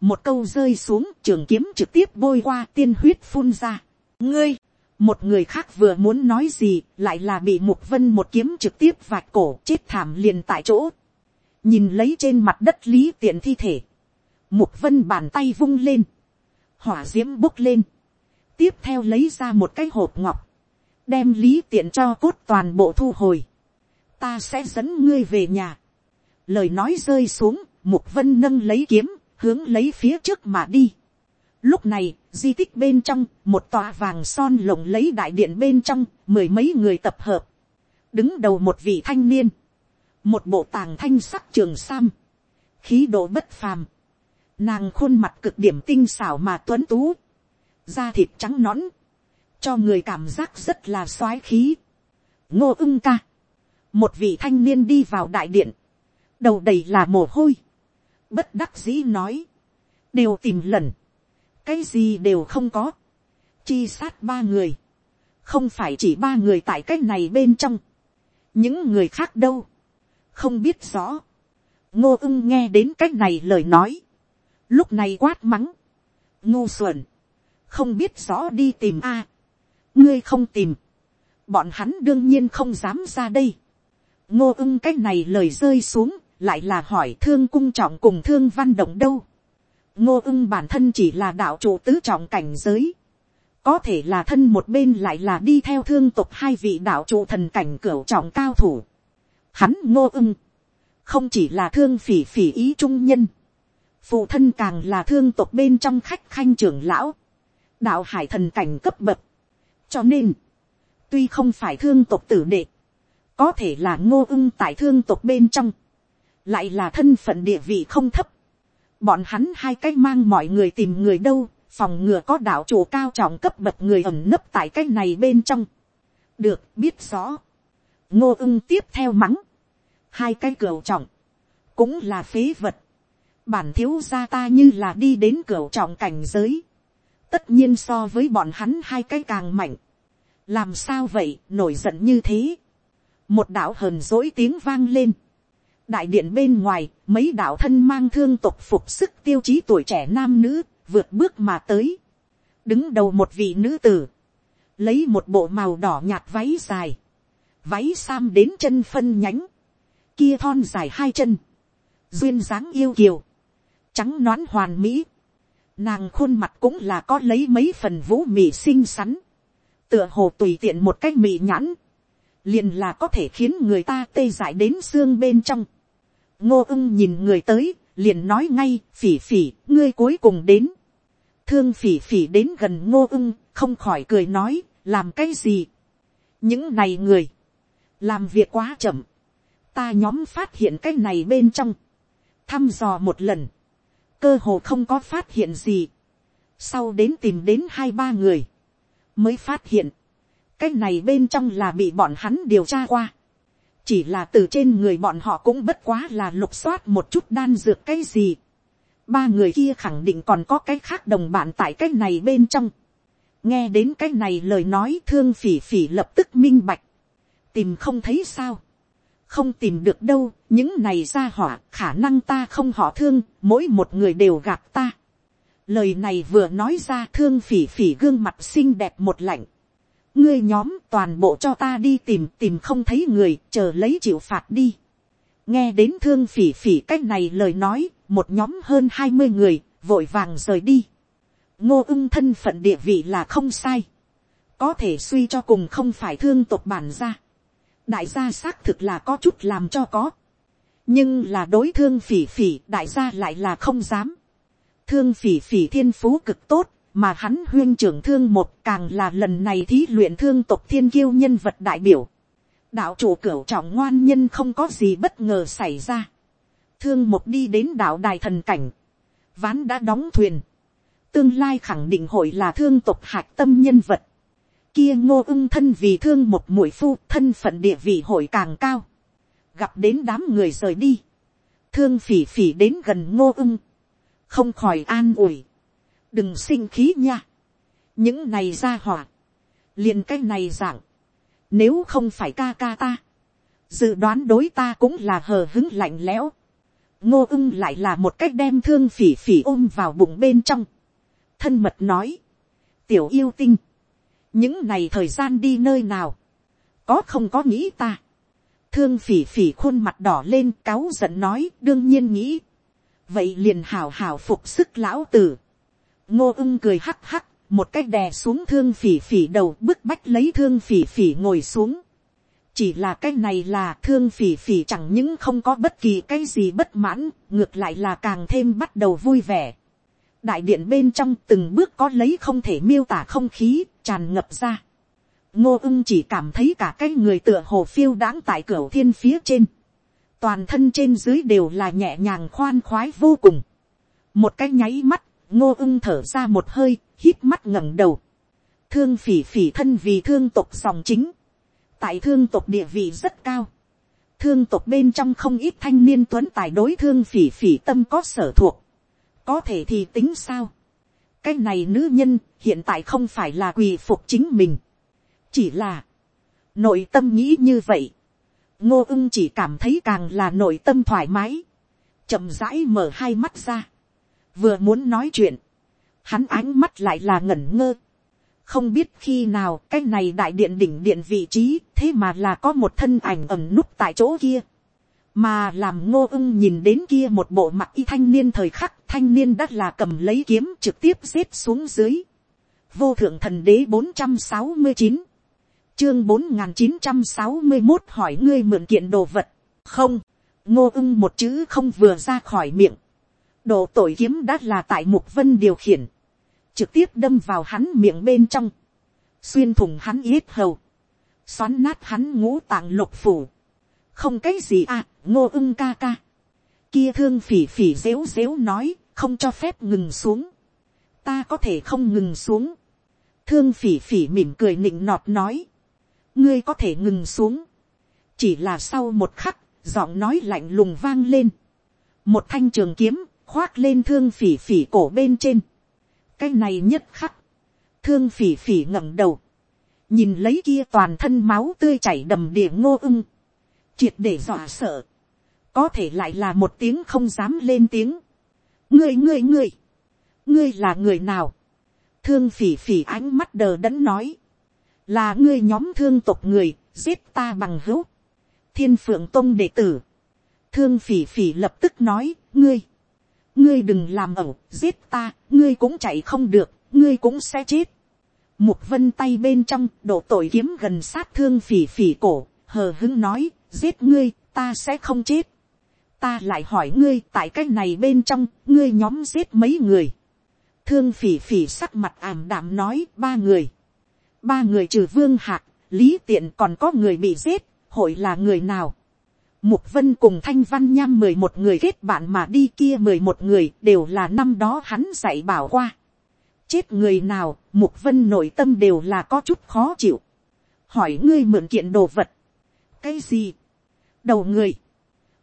một câu rơi xuống trường kiếm trực tiếp bôi qua tiên huyết phun ra. ngươi, một người khác vừa muốn nói gì lại là bị mục vân một kiếm trực tiếp vạch cổ chết thảm liền tại chỗ. nhìn lấy trên mặt đất lý tiện thi thể Mục vân bàn tay vung lên. Hỏa diễm bốc lên. Tiếp theo lấy ra một cái hộp ngọc. Đem lý tiện cho cốt toàn bộ thu hồi. Ta sẽ dẫn ngươi về nhà. Lời nói rơi xuống, mục vân nâng lấy kiếm, hướng lấy phía trước mà đi. Lúc này, di tích bên trong, một tòa vàng son lộng lấy đại điện bên trong, mười mấy người tập hợp. Đứng đầu một vị thanh niên. Một bộ tàng thanh sắc trường sam. Khí độ bất phàm Nàng khuôn mặt cực điểm tinh xảo mà tuấn tú. Da thịt trắng nõn. Cho người cảm giác rất là soái khí. Ngô ưng ca. Một vị thanh niên đi vào đại điện. Đầu đầy là mồ hôi. Bất đắc dĩ nói. Đều tìm lần. Cái gì đều không có. Chi sát ba người. Không phải chỉ ba người tại cái này bên trong. Những người khác đâu. Không biết rõ. Ngô ưng nghe đến cái này lời nói lúc này quát mắng, ngu xuẩn, không biết rõ đi tìm a, ngươi không tìm, bọn hắn đương nhiên không dám ra đây, ngô ưng cái này lời rơi xuống, lại là hỏi thương cung trọng cùng thương văn động đâu, ngô ưng bản thân chỉ là đạo chủ tứ trọng cảnh giới, có thể là thân một bên lại là đi theo thương tục hai vị đạo chủ thần cảnh cửu trọng cao thủ. Hắn ngô ưng, không chỉ là thương phỉ phỉ ý trung nhân, phụ thân càng là thương tộc bên trong khách khanh trưởng lão, đạo hải thần cảnh cấp bậc. cho nên, tuy không phải thương tộc tử đệ, có thể là ngô ưng tại thương tộc bên trong, lại là thân phận địa vị không thấp. bọn hắn hai cái mang mọi người tìm người đâu, phòng ngừa có đạo chủ cao trọng cấp bậc người ẩm nấp tại cái này bên trong. được biết rõ. ngô ưng tiếp theo mắng. hai cái cửa trọng, cũng là phế vật bản thiếu gia ta như là đi đến cửa trọng cảnh giới, tất nhiên so với bọn hắn hai cái càng mạnh, làm sao vậy nổi giận như thế, một đạo hờn dỗi tiếng vang lên, đại điện bên ngoài, mấy đạo thân mang thương tục phục sức tiêu chí tuổi trẻ nam nữ, vượt bước mà tới. đứng đầu một vị nữ tử, lấy một bộ màu đỏ nhạt váy dài, váy sam đến chân phân nhánh, kia thon dài hai chân, duyên dáng yêu kiều, trắng nón hoàn mỹ, nàng khuôn mặt cũng là có lấy mấy phần vũ mị xinh xắn, tựa hồ tùy tiện một cách mị nhãn, liền là có thể khiến người ta tê dại đến xương bên trong. ngô ưng nhìn người tới, liền nói ngay, phỉ phỉ, ngươi cuối cùng đến. thương phỉ phỉ đến gần ngô ưng, không khỏi cười nói, làm cái gì. những này người, làm việc quá chậm, ta nhóm phát hiện cái này bên trong, thăm dò một lần, cơ hồ không có phát hiện gì, sau đến tìm đến hai ba người, mới phát hiện, cái này bên trong là bị bọn hắn điều tra qua, chỉ là từ trên người bọn họ cũng bất quá là lục soát một chút đan dược cái gì, ba người kia khẳng định còn có cái khác đồng bạn tại cái này bên trong, nghe đến cái này lời nói thương phỉ phỉ lập tức minh bạch, tìm không thấy sao, không tìm được đâu, những này ra hỏa, khả năng ta không họ thương, mỗi một người đều gặp ta. Lời này vừa nói ra thương phỉ phỉ gương mặt xinh đẹp một lạnh. Ngươi nhóm toàn bộ cho ta đi tìm tìm không thấy người, chờ lấy chịu phạt đi. Nghe đến thương phỉ phỉ cách này lời nói, một nhóm hơn hai mươi người, vội vàng rời đi. Ngô ưng thân phận địa vị là không sai. Có thể suy cho cùng không phải thương tộc bản gia đại gia xác thực là có chút làm cho có, nhưng là đối thương phỉ phỉ đại gia lại là không dám. thương phỉ phỉ thiên phú cực tốt, mà hắn huyên trưởng thương một càng là lần này thí luyện thương tộc thiên kiêu nhân vật đại biểu. đạo chủ cửu trọng ngoan nhân không có gì bất ngờ xảy ra. thương một đi đến đạo đài thần cảnh, ván đã đóng thuyền. tương lai khẳng định hội là thương tộc hạc tâm nhân vật kia ngô ưng thân vì thương một mũi phu thân phận địa vị hội càng cao. Gặp đến đám người rời đi. Thương phỉ phỉ đến gần ngô ưng. Không khỏi an ủi. Đừng sinh khí nha. Những này ra hỏa. liền cái này dạng. Nếu không phải ca ca ta. Dự đoán đối ta cũng là hờ hứng lạnh lẽo. Ngô ưng lại là một cách đem thương phỉ phỉ ôm vào bụng bên trong. Thân mật nói. Tiểu yêu tinh những này thời gian đi nơi nào, có không có nghĩ ta, thương phỉ phỉ khuôn mặt đỏ lên cáu giận nói đương nhiên nghĩ, vậy liền hào hào phục sức lão tử, ngô ưng cười hắc hắc, một cách đè xuống thương phỉ phỉ đầu bức bách lấy thương phỉ phỉ ngồi xuống, chỉ là cái này là thương phỉ phỉ chẳng những không có bất kỳ cái gì bất mãn, ngược lại là càng thêm bắt đầu vui vẻ đại điện bên trong từng bước có lấy không thể miêu tả không khí tràn ngập ra. ngô ưng chỉ cảm thấy cả cái người tựa hồ phiêu đáng tại cửa thiên phía trên. toàn thân trên dưới đều là nhẹ nhàng khoan khoái vô cùng. một cái nháy mắt, ngô ưng thở ra một hơi, hít mắt ngẩng đầu. thương phỉ phỉ thân vì thương tộc dòng chính. tại thương tộc địa vị rất cao. thương tộc bên trong không ít thanh niên tuấn tài đối thương phỉ phỉ tâm có sở thuộc có thể thì tính sao. cái này nữ nhân hiện tại không phải là quỳ phục chính mình. chỉ là, nội tâm nghĩ như vậy. ngô ưng chỉ cảm thấy càng là nội tâm thoải mái. chậm rãi mở hai mắt ra vừa muốn nói chuyện. hắn ánh mắt lại là ngẩn ngơ. không biết khi nào cái này đại điện đỉnh điện vị trí, thế mà là có một thân ảnh ẩm núp tại chỗ kia. Mà làm ngô ưng nhìn đến kia một bộ mặt y thanh niên thời khắc, thanh niên đã là cầm lấy kiếm trực tiếp xếp xuống dưới. Vô thượng thần đế bốn trăm sáu mươi chín. Chương bốn n g h n chín trăm sáu mươi một hỏi ngươi mượn kiện đồ vật. Không, ngô ưng một chữ không vừa ra khỏi miệng đồ tội kiếm đã là tại mục vân điều khiển trực tiếp đâm vào hắn miệng bên trong xuyên thủng hắn yết hầu xoắn nát hắn ngũ tạng lục phủ không cái gì à, ngô ưng ca ca. Kia thương phỉ phỉ dếu dếu nói, không cho phép ngừng xuống. Ta có thể không ngừng xuống. Thương phỉ phỉ mỉm cười nịnh nọt nói. Ngươi có thể ngừng xuống. Chỉ là sau một khắc, giọng nói lạnh lùng vang lên. Một thanh trường kiếm, khoác lên thương phỉ phỉ cổ bên trên. Cái này nhất khắc. Thương phỉ phỉ ngẩng đầu. Nhìn lấy kia toàn thân máu tươi chảy đầm địa ngô ưng triệt để dọa sợ, có thể lại là một tiếng không dám lên tiếng. ngươi ngươi ngươi, ngươi là người nào, thương phỉ phỉ ánh mắt đờ đẫn nói, là ngươi nhóm thương tộc người, giết ta bằng hữu, thiên phượng tông đệ tử, thương phỉ phỉ lập tức nói, ngươi, ngươi đừng làm ẩu, giết ta, ngươi cũng chạy không được, ngươi cũng sẽ chết. Mục vân tay bên trong, đổ tội kiếm gần sát thương phỉ phỉ cổ, hờ hứng nói, giết ngươi, ta sẽ không chết. Ta lại hỏi ngươi, tại cái này bên trong, ngươi nhóm giết mấy người. Thương phỉ phỉ sắc mặt ảm đạm nói, ba người. Ba người trừ vương hạc, lý tiện còn có người bị giết, hội là người nào. Mục Vân cùng Thanh Văn Nham mười một người kết bạn mà đi kia mười một người đều là năm đó hắn dạy bảo qua. Chết người nào, Mục Vân nội tâm đều là có chút khó chịu. Hỏi ngươi mượn kiện đồ vật. Cái gì? Đầu người.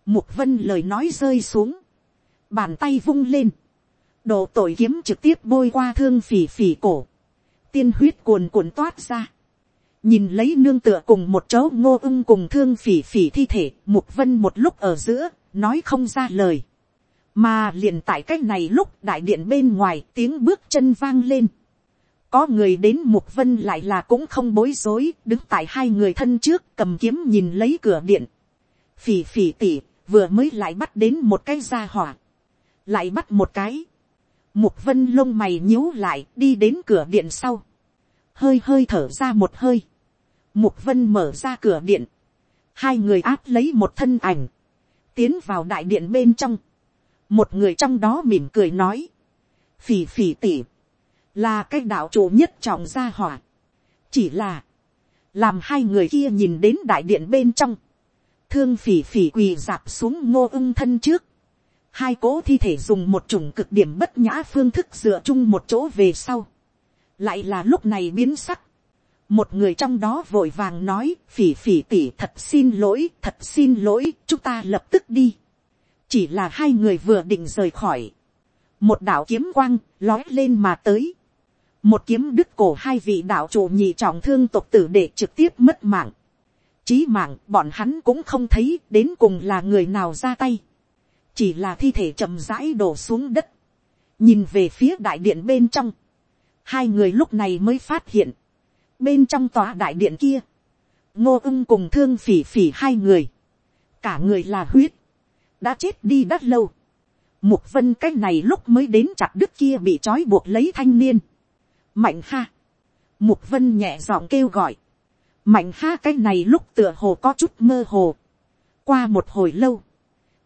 Mục Vân lời nói rơi xuống. Bàn tay vung lên. Đồ tội kiếm trực tiếp bôi qua thương phỉ phỉ cổ. Tiên huyết cuồn cuộn toát ra nhìn lấy nương tựa cùng một chỗ ngô ưng cùng thương phỉ phỉ thi thể, mục vân một lúc ở giữa, nói không ra lời. mà liền tại cái này lúc đại điện bên ngoài tiếng bước chân vang lên. có người đến mục vân lại là cũng không bối rối, đứng tại hai người thân trước cầm kiếm nhìn lấy cửa điện. phỉ phỉ tỉ, vừa mới lại bắt đến một cái gia hỏa. lại bắt một cái. mục vân lông mày nhíu lại đi đến cửa điện sau. hơi hơi thở ra một hơi Mục vân mở ra cửa điện. Hai người áp lấy một thân ảnh. Tiến vào đại điện bên trong. Một người trong đó mỉm cười nói. Phỉ phỉ tỉ. Là cái đạo chủ nhất trọng gia hỏa. Chỉ là. Làm hai người kia nhìn đến đại điện bên trong. Thương phỉ phỉ quỳ dạp xuống ngô ưng thân trước. Hai cố thi thể dùng một chủng cực điểm bất nhã phương thức dựa chung một chỗ về sau. Lại là lúc này biến sắc một người trong đó vội vàng nói, phỉ phỉ tỉ thật xin lỗi, thật xin lỗi, chúng ta lập tức đi. Chỉ là hai người vừa định rời khỏi. Một đạo kiếm quang, lói lên mà tới. Một kiếm đứt cổ hai vị đạo chủ nhị trọng thương tộc tử để trực tiếp mất mạng. Chí mạng, bọn hắn cũng không thấy đến cùng là người nào ra tay. Chỉ là thi thể chậm rãi đổ xuống đất. Nhìn về phía đại điện bên trong. Hai người lúc này mới phát hiện bên trong tòa đại điện kia, ngô ưng cùng thương phỉ phỉ hai người, cả người là huyết, đã chết đi đắt lâu. Mục vân cái này lúc mới đến chặt đứt kia bị trói buộc lấy thanh niên. Mạnh ha. Mục vân nhẹ giọng kêu gọi. Mạnh ha cái này lúc tựa hồ có chút mơ hồ. Qua một hồi lâu.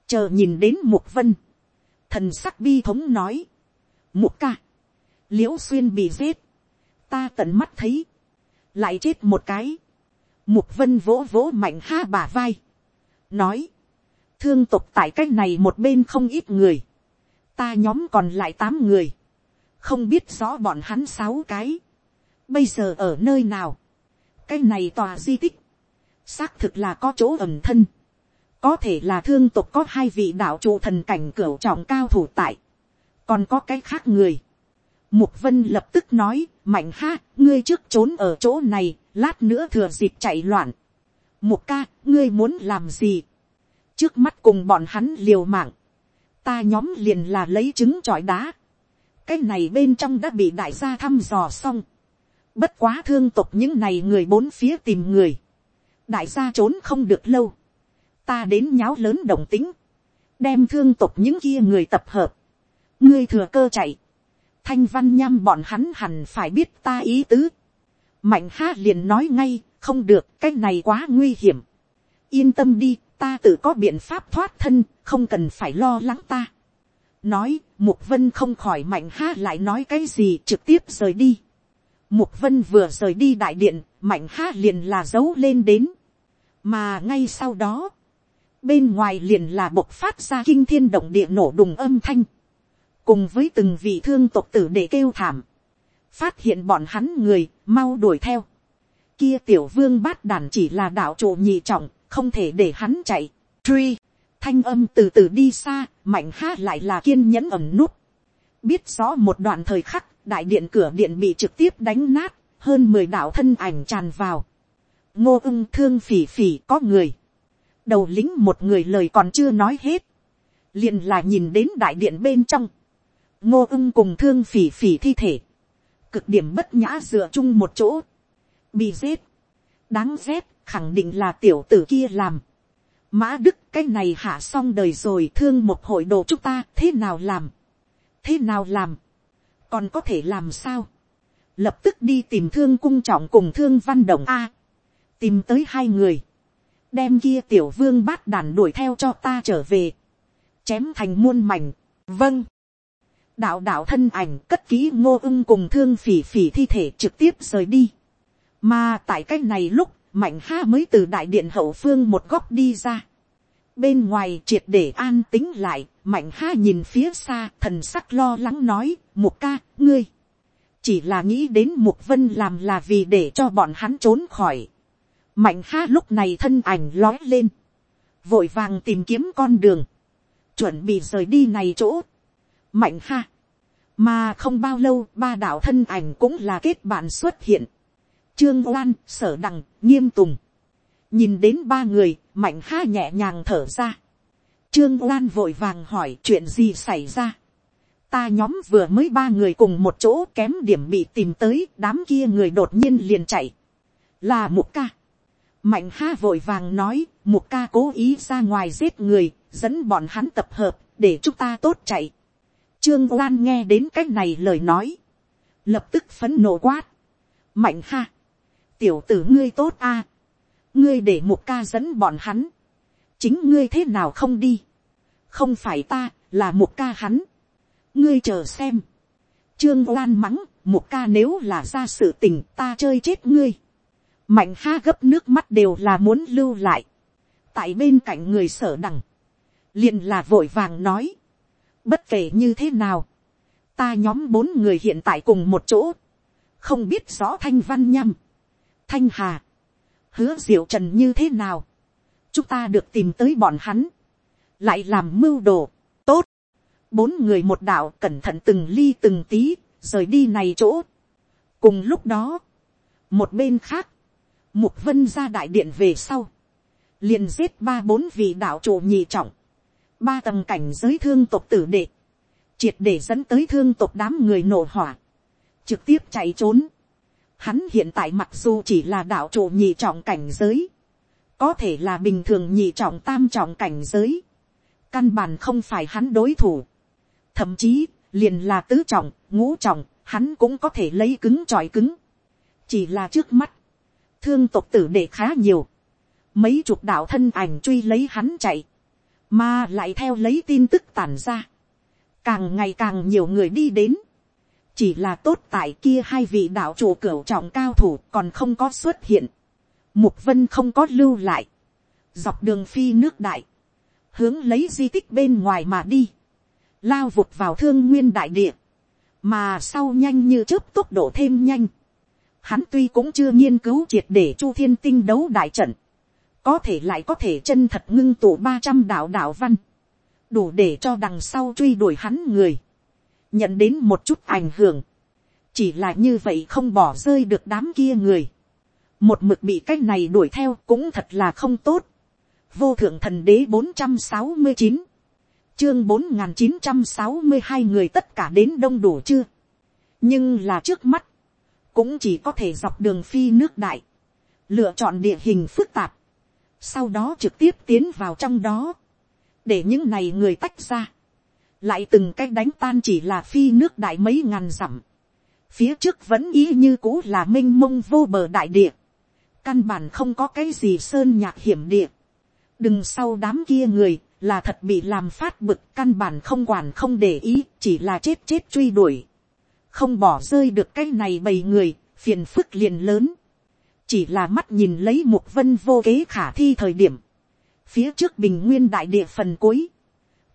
Chờ nhìn đến mục vân. Thần sắc bi thống nói. Mục ca. Liễu xuyên bị giết. Ta tận mắt thấy lại chết một cái, mục vân vỗ vỗ mạnh ha bà vai, nói, thương tục tại c á c h này một bên không ít người, ta nhóm còn lại tám người, không biết rõ bọn hắn sáu cái, bây giờ ở nơi nào, cái này tòa di tích, xác thực là có chỗ ẩm thân, có thể là thương tục có hai vị đạo trụ thần cảnh cửa trọng cao thủ tại, còn có cái khác người, Mục vân lập tức nói, mạnh ha, ngươi trước trốn ở chỗ này, lát nữa thừa dịp chạy loạn. Mục ca, ngươi muốn làm gì? Trước mắt cùng bọn hắn liều mạng. Ta nhóm liền là lấy trứng trọi đá. Cái này bên trong đã bị đại gia thăm dò xong. Bất quá thương tục những này người bốn phía tìm người. Đại gia trốn không được lâu. Ta đến nháo lớn đồng tính. Đem thương tục những kia người tập hợp. Ngươi thừa cơ chạy thanh văn nham bọn hắn hẳn phải biết ta ý tứ. mạnh ha liền nói ngay, không được, cái này quá nguy hiểm. yên tâm đi, ta tự có biện pháp thoát thân, không cần phải lo lắng ta. nói, mục vân không khỏi mạnh ha lại nói cái gì trực tiếp rời đi. mục vân vừa rời đi đại điện, mạnh ha liền là giấu lên đến. mà ngay sau đó, bên ngoài liền là bộc phát ra kinh thiên động địa nổ đùng âm thanh cùng với từng vị thương tộc tử để kêu thảm, phát hiện bọn hắn người, mau đuổi theo. Kia tiểu vương bát đàn chỉ là đạo trụ nhị trọng, không thể để hắn chạy. Truy, thanh âm từ từ đi xa, mạnh ha lại là kiên nhẫn ẩm nút. Biết rõ một đoạn thời khắc, đại điện cửa điện bị trực tiếp đánh nát, hơn mười đạo thân ảnh tràn vào. Ngô ưng thương phỉ phỉ có người. đầu lính một người lời còn chưa nói hết, liền là nhìn đến đại điện bên trong, ngô ưng cùng thương phỉ phỉ thi thể, cực điểm bất nhã dựa chung một chỗ, bị giết, đáng rét, khẳng định là tiểu tử kia làm. Mã đức cái này hạ xong đời rồi thương một hội đồ chúng ta thế nào làm, thế nào làm, còn có thể làm sao, lập tức đi tìm thương cung trọng cùng thương văn động a, tìm tới hai người, đem kia tiểu vương bát đàn đuổi theo cho ta trở về, chém thành muôn mảnh, vâng, đạo đạo thân ảnh cất ký ngô ưng cùng thương phỉ phỉ thi thể trực tiếp rời đi, mà tại cái này lúc mạnh ha mới từ đại điện hậu phương một góc đi ra, bên ngoài triệt để an tính lại, mạnh ha nhìn phía xa thần sắc lo lắng nói, mục ca, ngươi, chỉ là nghĩ đến mục vân làm là vì để cho bọn hắn trốn khỏi, mạnh ha lúc này thân ảnh lói lên, vội vàng tìm kiếm con đường, chuẩn bị rời đi này chỗ, mạnh ha, mà không bao lâu ba đạo thân ảnh cũng là kết bạn xuất hiện, trương oan sở đằng nghiêm tùng, nhìn đến ba người mạnh ha nhẹ nhàng thở ra, trương oan vội vàng hỏi chuyện gì xảy ra, ta nhóm vừa mới ba người cùng một chỗ kém điểm bị tìm tới đám kia người đột nhiên liền chạy, là một ca, Mạnh ha vội vàng nói, một ca cố ý ra ngoài giết người, dẫn bọn hắn tập hợp, để chúng ta tốt chạy. Trương Oan nghe đến cách này lời nói. Lập tức phấn nộ quát. Mạnh ha. Tiểu tử ngươi tốt a Ngươi để một ca dẫn bọn hắn. Chính ngươi thế nào không đi. Không phải ta, là một ca hắn. Ngươi chờ xem. Trương Oan mắng, một ca nếu là ra sự tình ta chơi chết ngươi mạnh ha gấp nước mắt đều là muốn lưu lại, tại bên cạnh người sở đằng, liền là vội vàng nói, bất kể như thế nào, ta nhóm bốn người hiện tại cùng một chỗ, không biết rõ thanh văn nhâm, thanh hà, hứa diệu trần như thế nào, chúng ta được tìm tới bọn hắn, lại làm mưu đồ, tốt, bốn người một đạo cẩn thận từng ly từng tí, rời đi này chỗ. cùng lúc đó, một bên khác, Mục vân ra đại điện về sau. liền giết ba bốn vị đạo chủ nhị trọng. Ba tầng cảnh giới thương tộc tử đệ. Triệt để dẫn tới thương tộc đám người nổ hỏa. Trực tiếp chạy trốn. Hắn hiện tại mặc dù chỉ là đạo chủ nhị trọng cảnh giới. Có thể là bình thường nhị trọng tam trọng cảnh giới. Căn bản không phải hắn đối thủ. Thậm chí, liền là tứ trọng, ngũ trọng, hắn cũng có thể lấy cứng tròi cứng. Chỉ là trước mắt thương tộc tử đệ khá nhiều, mấy chục đạo thân ảnh truy lấy hắn chạy, mà lại theo lấy tin tức tàn ra, càng ngày càng nhiều người đi đến, chỉ là tốt tại kia hai vị đạo chủ cửu trọng cao thủ còn không có xuất hiện, mục vân không có lưu lại, dọc đường phi nước đại, hướng lấy di tích bên ngoài mà đi, lao vụt vào thương nguyên đại địa, mà sau nhanh như chớp tốc độ thêm nhanh, Hắn tuy cũng chưa nghiên cứu triệt để chu thiên tinh đấu đại trận. Có thể lại có thể chân thật ngưng tụ ba trăm đạo đạo văn. Đủ để cho đằng sau truy đuổi hắn người. Nhận đến một chút ảnh hưởng. Chỉ là như vậy không bỏ rơi được đám kia người. Một mực bị cách này đuổi theo cũng thật là không tốt. Vô thượng thần đế bốn trăm sáu mươi chín chương bốn nghìn chín trăm sáu mươi hai người tất cả đến đông đủ chưa. nhưng là trước mắt, cũng chỉ có thể dọc đường phi nước đại, lựa chọn địa hình phức tạp, sau đó trực tiếp tiến vào trong đó, để những này người tách ra, lại từng cách đánh tan chỉ là phi nước đại mấy ngàn dặm, phía trước vẫn ý như cũ là m i n h mông vô bờ đại địa, căn bản không có cái gì sơn nhạc hiểm địa, đừng sau đám kia người là thật bị làm phát bực căn bản không quản không để ý chỉ là chết chết truy đuổi. Không bỏ rơi được cái này bầy người, phiền phức liền lớn chỉ là mắt nhìn lấy một vân vô kế khả thi thời điểm, phía trước bình nguyên đại địa phần cuối,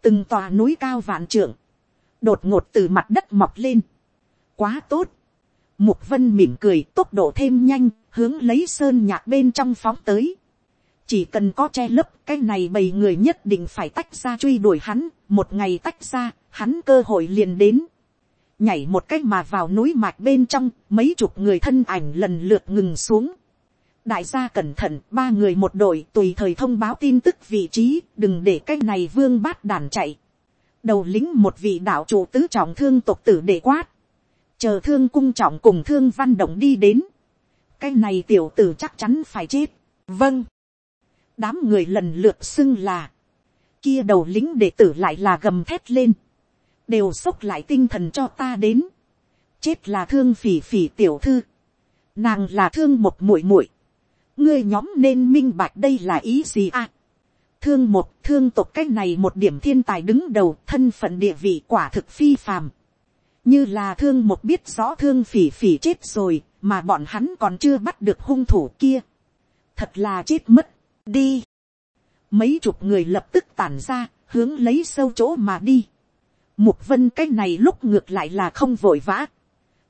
từng tòa núi cao vạn trượng, đột ngột từ mặt đất mọc lên. quá tốt. Mục vân mỉm cười tốc độ thêm nhanh, hướng lấy sơn nhạc bên trong phóng tới. Chỉ cần có che lấp cái này bầy người nhất định phải tách ra truy đuổi hắn, một ngày tách ra, hắn cơ hội liền đến nhảy một cách mà vào núi mạch bên trong, mấy chục người thân ảnh lần lượt ngừng xuống đại gia cẩn thận, ba người một đội tùy thời thông báo tin tức vị trí, đừng để cái này vương bát đàn chạy. Đầu lính một vị đạo chủ tứ trọng thương tộc tử để quát. Chờ thương cung trọng cùng thương văn động đi đến. Cái này tiểu tử chắc chắn phải chết. Vâng. Đám người lần lượt xưng là. Kia đầu lính đệ tử lại là gầm thét lên. Đều xốc lại tinh thần cho ta đến. Chết là thương phỉ phỉ tiểu thư. Nàng là thương một muội muội ngươi nhóm nên minh bạch đây là ý gì à? Thương một, thương tộc cái này một điểm thiên tài đứng đầu, thân phận địa vị quả thực phi phàm. Như là thương một biết rõ thương phỉ phỉ chết rồi, mà bọn hắn còn chưa bắt được hung thủ kia. Thật là chết mất, đi. Mấy chục người lập tức tản ra, hướng lấy sâu chỗ mà đi. Mục vân cái này lúc ngược lại là không vội vã.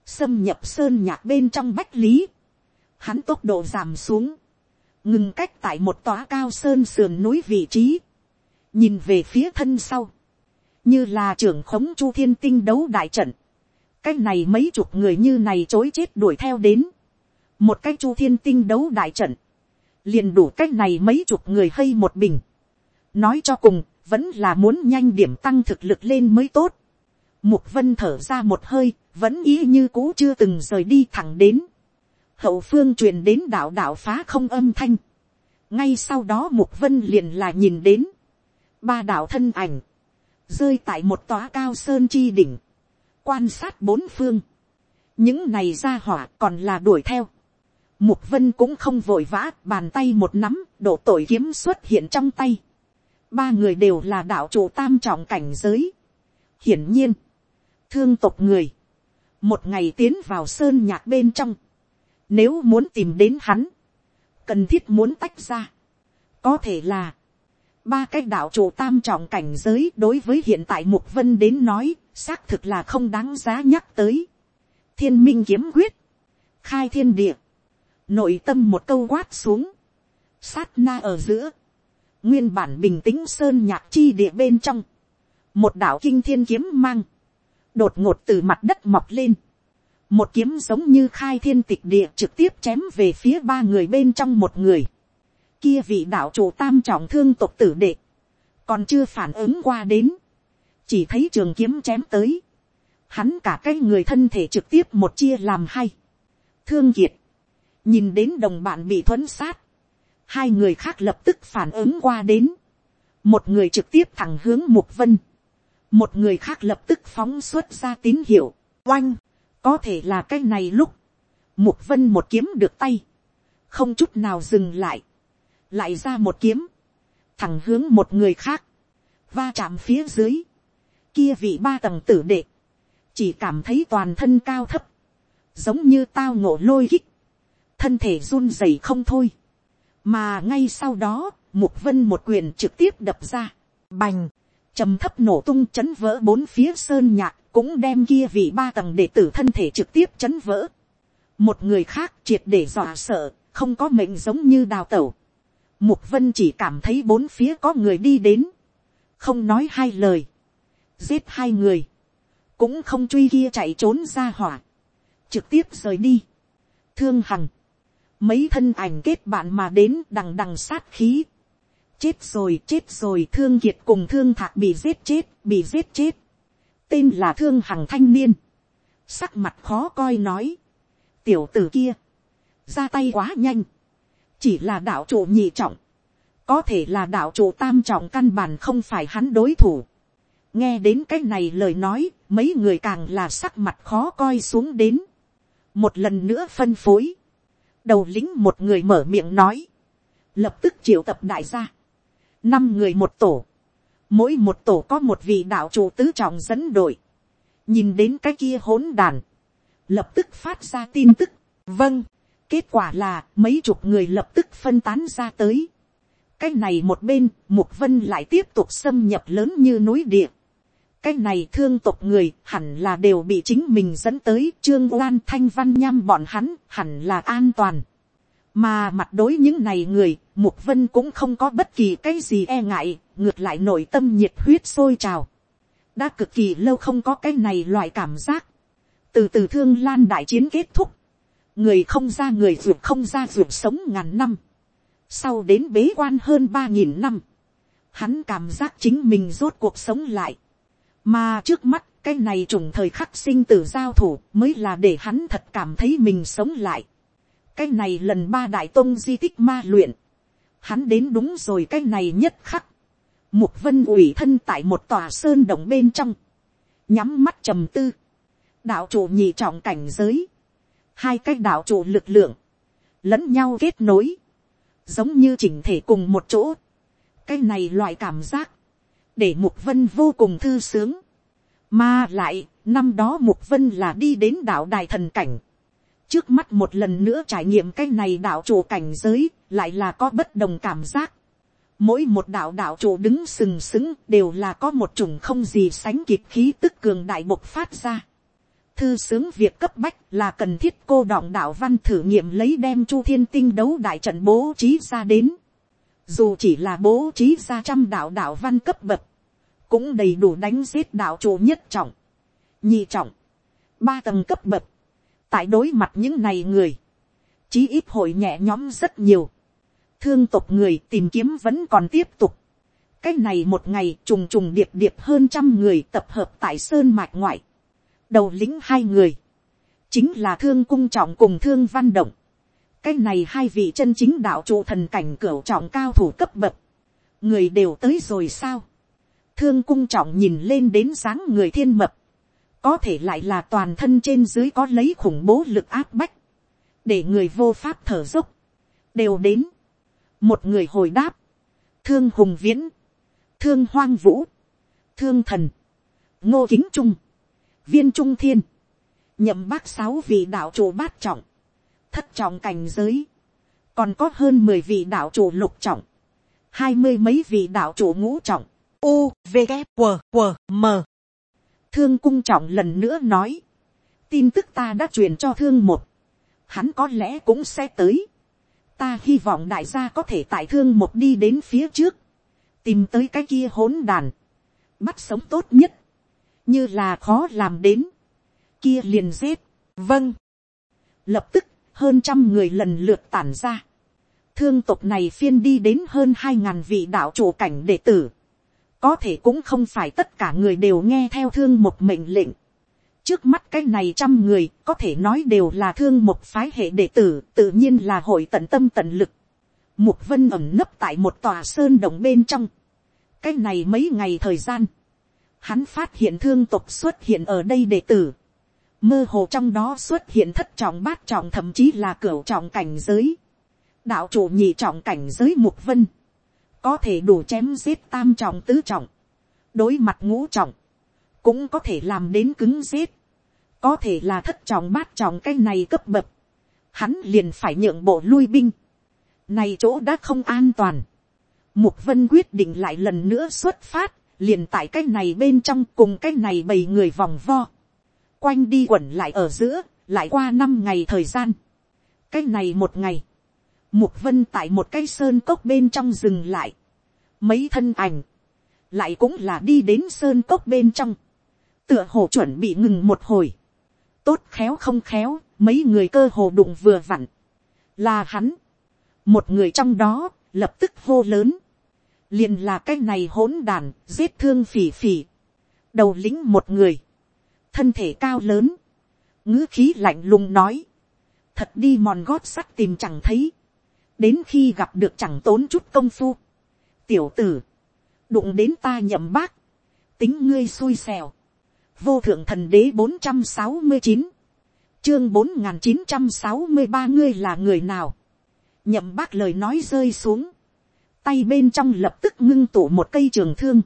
Xâm nhập sơn nhạc bên trong bách lý. Hắn tốc độ giảm xuống ngừng cách tại một tòa cao sơn sườn núi vị trí, nhìn về phía thân sau, như là trưởng khống chu thiên tinh đấu đại trận, cái này mấy chục người như này chối chết đuổi theo đến, một cái chu thiên tinh đấu đại trận, liền đủ cái này mấy chục người hay một bình, nói cho cùng vẫn là muốn nhanh điểm tăng thực lực lên mới tốt, mục vân thở ra một hơi, vẫn ý như cũ chưa từng rời đi thẳng đến, hậu phương truyền đến đạo đạo phá không âm thanh. ngay sau đó mục vân liền là nhìn đến, ba đạo thân ảnh, rơi tại một tòa cao sơn chi đỉnh, quan sát bốn phương, những này ra hỏa còn là đuổi theo. Mục vân cũng không vội vã, bàn tay một nắm, độ tội kiếm xuất hiện trong tay. Ba người đều là đạo chủ tam trọng cảnh giới. Hiển nhiên, thương tộc người, một ngày tiến vào sơn nhạc bên trong, nếu muốn tìm đến hắn, cần thiết muốn tách ra. Có thể là, ba cái đạo chủ tam trọng cảnh giới đối với hiện tại Mục Vân đến nói, xác thực là không đáng giá nhắc tới. Thiên minh kiếm quyết, khai thiên địa, nội tâm một câu quát xuống, sát na ở giữa, nguyên bản bình tĩnh sơn nhạc chi địa bên trong, một đạo kinh thiên kiếm mang, đột ngột từ mặt đất mọc lên, một kiếm giống như khai thiên tịch địa trực tiếp chém về phía ba người bên trong một người. Kia vị đạo chủ tam trọng thương tộc tử đệ, còn chưa phản ứng qua đến, chỉ thấy trường kiếm chém tới, hắn cả cái người thân thể trực tiếp một chia làm hai. Thương kiệt, nhìn đến đồng bạn bị thuấn sát, hai người khác lập tức phản ứng qua đến, một người trực tiếp thẳng hướng mục vân, một người khác lập tức phóng xuất ra tín hiệu, oanh, có thể là cái này lúc, mục vân một kiếm được tay, không chút nào dừng lại, lại ra một kiếm, thẳng hướng một người khác, va chạm phía dưới, kia vị ba tầng tử đệ, chỉ cảm thấy toàn thân cao thấp, giống như tao ngộ lôi kích, thân thể run rẩy không thôi, mà ngay sau đó, mục vân một quyền trực tiếp đập ra, bành, trầm thấp nổ tung chấn vỡ bốn phía sơn nhạc, cũng đem kia vị ba tầng đệ tử thân thể trực tiếp chấn vỡ. một người khác triệt để dọa sợ, không có mệnh giống như đào tẩu. mục vân chỉ cảm thấy bốn phía có người đi đến, không nói hai lời, giết hai người, cũng không truy kia chạy trốn ra hỏa, trực tiếp rời đi. thương hằng, mấy thân ảnh kết bạn mà đến đằng đằng sát khí chết rồi chết rồi thương kiệt cùng thương thạc bị giết chết bị giết chết. Tên là thương hằng thanh niên, sắc mặt khó coi nói, tiểu t ử kia, ra tay quá nhanh, chỉ là đạo chủ nhị trọng, có thể là đạo chủ tam trọng căn bản không phải hắn đối thủ. nghe đến cái này lời nói, mấy người càng là sắc mặt khó coi xuống đến. một lần nữa phân phối, đầu lính một người mở miệng nói, lập tức triệu tập đại gia, năm người một tổ, mỗi một tổ có một vị đạo chủ tứ trọng dẫn đội, nhìn đến cái kia hỗn đàn, lập tức phát ra tin tức, vâng, kết quả là mấy chục người lập tức phân tán ra tới, cái này một bên mục vân lại tiếp tục xâm nhập lớn như núi địa, cái này thương tộc người hẳn là đều bị chính mình dẫn tới trương oan thanh văn nham bọn hắn hẳn là an toàn. Mà mặt đối những này người mục vân cũng không có bất kỳ cái gì e ngại ngược lại nội tâm nhiệt huyết sôi trào. đã cực kỳ lâu không có cái này loại cảm giác. từ từ thương lan đại chiến kết thúc, người không ra người ruột không ra ruột sống ngàn năm, sau đến bế quan hơn ba nghìn năm, hắn cảm giác chính mình rốt cuộc sống lại, mà trước mắt cái này trùng thời khắc sinh tử giao thủ mới là để hắn thật cảm thấy mình sống lại. cái này lần ba đại tông di tích ma luyện, hắn đến đúng rồi cái này nhất khắc, mục vân ủy thân tại một tòa sơn động bên trong, nhắm mắt trầm tư, đạo chủ nhị trọng cảnh giới, hai cái đạo chủ lực lượng, lẫn nhau kết nối, giống như chỉnh thể cùng một chỗ, cái này loại cảm giác, để mục vân vô cùng thư sướng, mà lại, năm đó Mục Vân là đi đến đạo đài thần cảnh. Trước mắt một lần nữa trải nghiệm cái này đạo chủ cảnh giới, lại là có bất đồng cảm giác. Mỗi một đạo đạo chủ đứng sừng sững đều là có một chủng không gì sánh kịp khí tức cường đại bộc phát ra. Thư sướng việc cấp bách là cần thiết cô đọng đạo văn thử nghiệm lấy đem chu thiên tinh đấu đại trận bố trí ra đến. Dù chỉ là bố trí ra trăm đạo đạo văn cấp bậc cũng đầy đủ đánh giết đạo chủ nhất trọng, nhị trọng, ba tầng cấp bậc, tại đối mặt những này người, chí ít hội nhẹ nhóm rất nhiều, thương tộc người tìm kiếm vẫn còn tiếp tục, cái này một ngày trùng trùng điệp điệp hơn trăm người tập hợp tại sơn mạch ngoại, đầu lính hai người, chính là thương cung trọng cùng thương văn động, cái này hai vị chân chính đạo trụ thần cảnh cửa trọng cao thủ cấp bậc, người đều tới rồi sao, thương cung trọng nhìn lên đến dáng người thiên mập, có thể lại là toàn thân trên dưới có lấy khủng bố lực áp bách, để người vô pháp thở dốc, đều đến, một người hồi đáp, thương hùng viễn, thương hoang vũ, thương thần, ngô kính trung, viên trung thiên, nhậm bác sáu vị đạo chủ bát trọng, thất trọng cảnh giới, còn có hơn mười vị đạo chủ lục trọng, hai mươi mấy vị đạo chủ ngũ trọng, u v g q q m thương cung trọng lần nữa nói. Tin tức ta đã truyền cho thương một. Hắn có lẽ cũng sẽ tới. Ta hy vọng đại gia có thể tại thương một đi đến phía trước. Tìm tới cái kia hỗn đàn. Bắt sống tốt nhất. Như là khó làm đến. Kia liền giết. Vâng. Lập tức, hơn trăm người lần lượt tản ra. Thương tộc này phiên đi đến hơn hai ngàn vị đạo chủ cảnh đệ tử có thể cũng không phải tất cả người đều nghe theo thương một mệnh lệnh. trước mắt cái này trăm người có thể nói đều là thương một phái hệ đệ tử tự nhiên là hội tận tâm tận lực. mục vân ẩm nấp tại một tòa sơn đồng bên trong. cái này mấy ngày thời gian, hắn phát hiện thương tục xuất hiện ở đây đệ tử. mơ hồ trong đó xuất hiện thất trọng bát trọng thậm chí là cửu trọng cảnh giới. đạo chủ nhị trọng cảnh giới mục vân có thể đủ chém giết tam trọng tứ trọng, đối mặt ngũ trọng, cũng có thể làm đến cứng giết, có thể là thất trọng bát trọng cái này cấp bậc, hắn liền phải nhượng bộ lui binh, này chỗ đã không an toàn, mục vân quyết định lại lần nữa xuất phát, liền tại cái này bên trong cùng cái này bầy người vòng vo, quanh đi quẩn lại ở giữa, lại qua năm ngày thời gian, cái này một ngày, Mục vân tại một cái sơn cốc bên trong dừng lại. Mấy thân ảnh. Lại cũng là đi đến sơn cốc bên trong. Tựa hồ chuẩn bị ngừng một hồi. Tốt khéo không khéo, mấy người cơ hồ đụng vừa vặn. Là hắn. Một người trong đó, lập tức hô lớn. Liền là cái này hỗn đàn, giết thương phỉ phỉ. Đầu lính một người. Thân thể cao lớn. ngữ khí lạnh lùng nói. Thật đi mòn gót sắt tìm chẳng thấy đến khi gặp được chẳng tốn chút công phu. tiểu tử, đụng đến ta nhậm bác, tính ngươi xui xẻo. vô thượng thần đế bốn trăm sáu mươi chín, chương bốn n g h n chín trăm sáu mươi ba ngươi là người nào. nhậm bác lời nói rơi xuống, tay bên trong lập tức ngưng tụ một cây trường thương,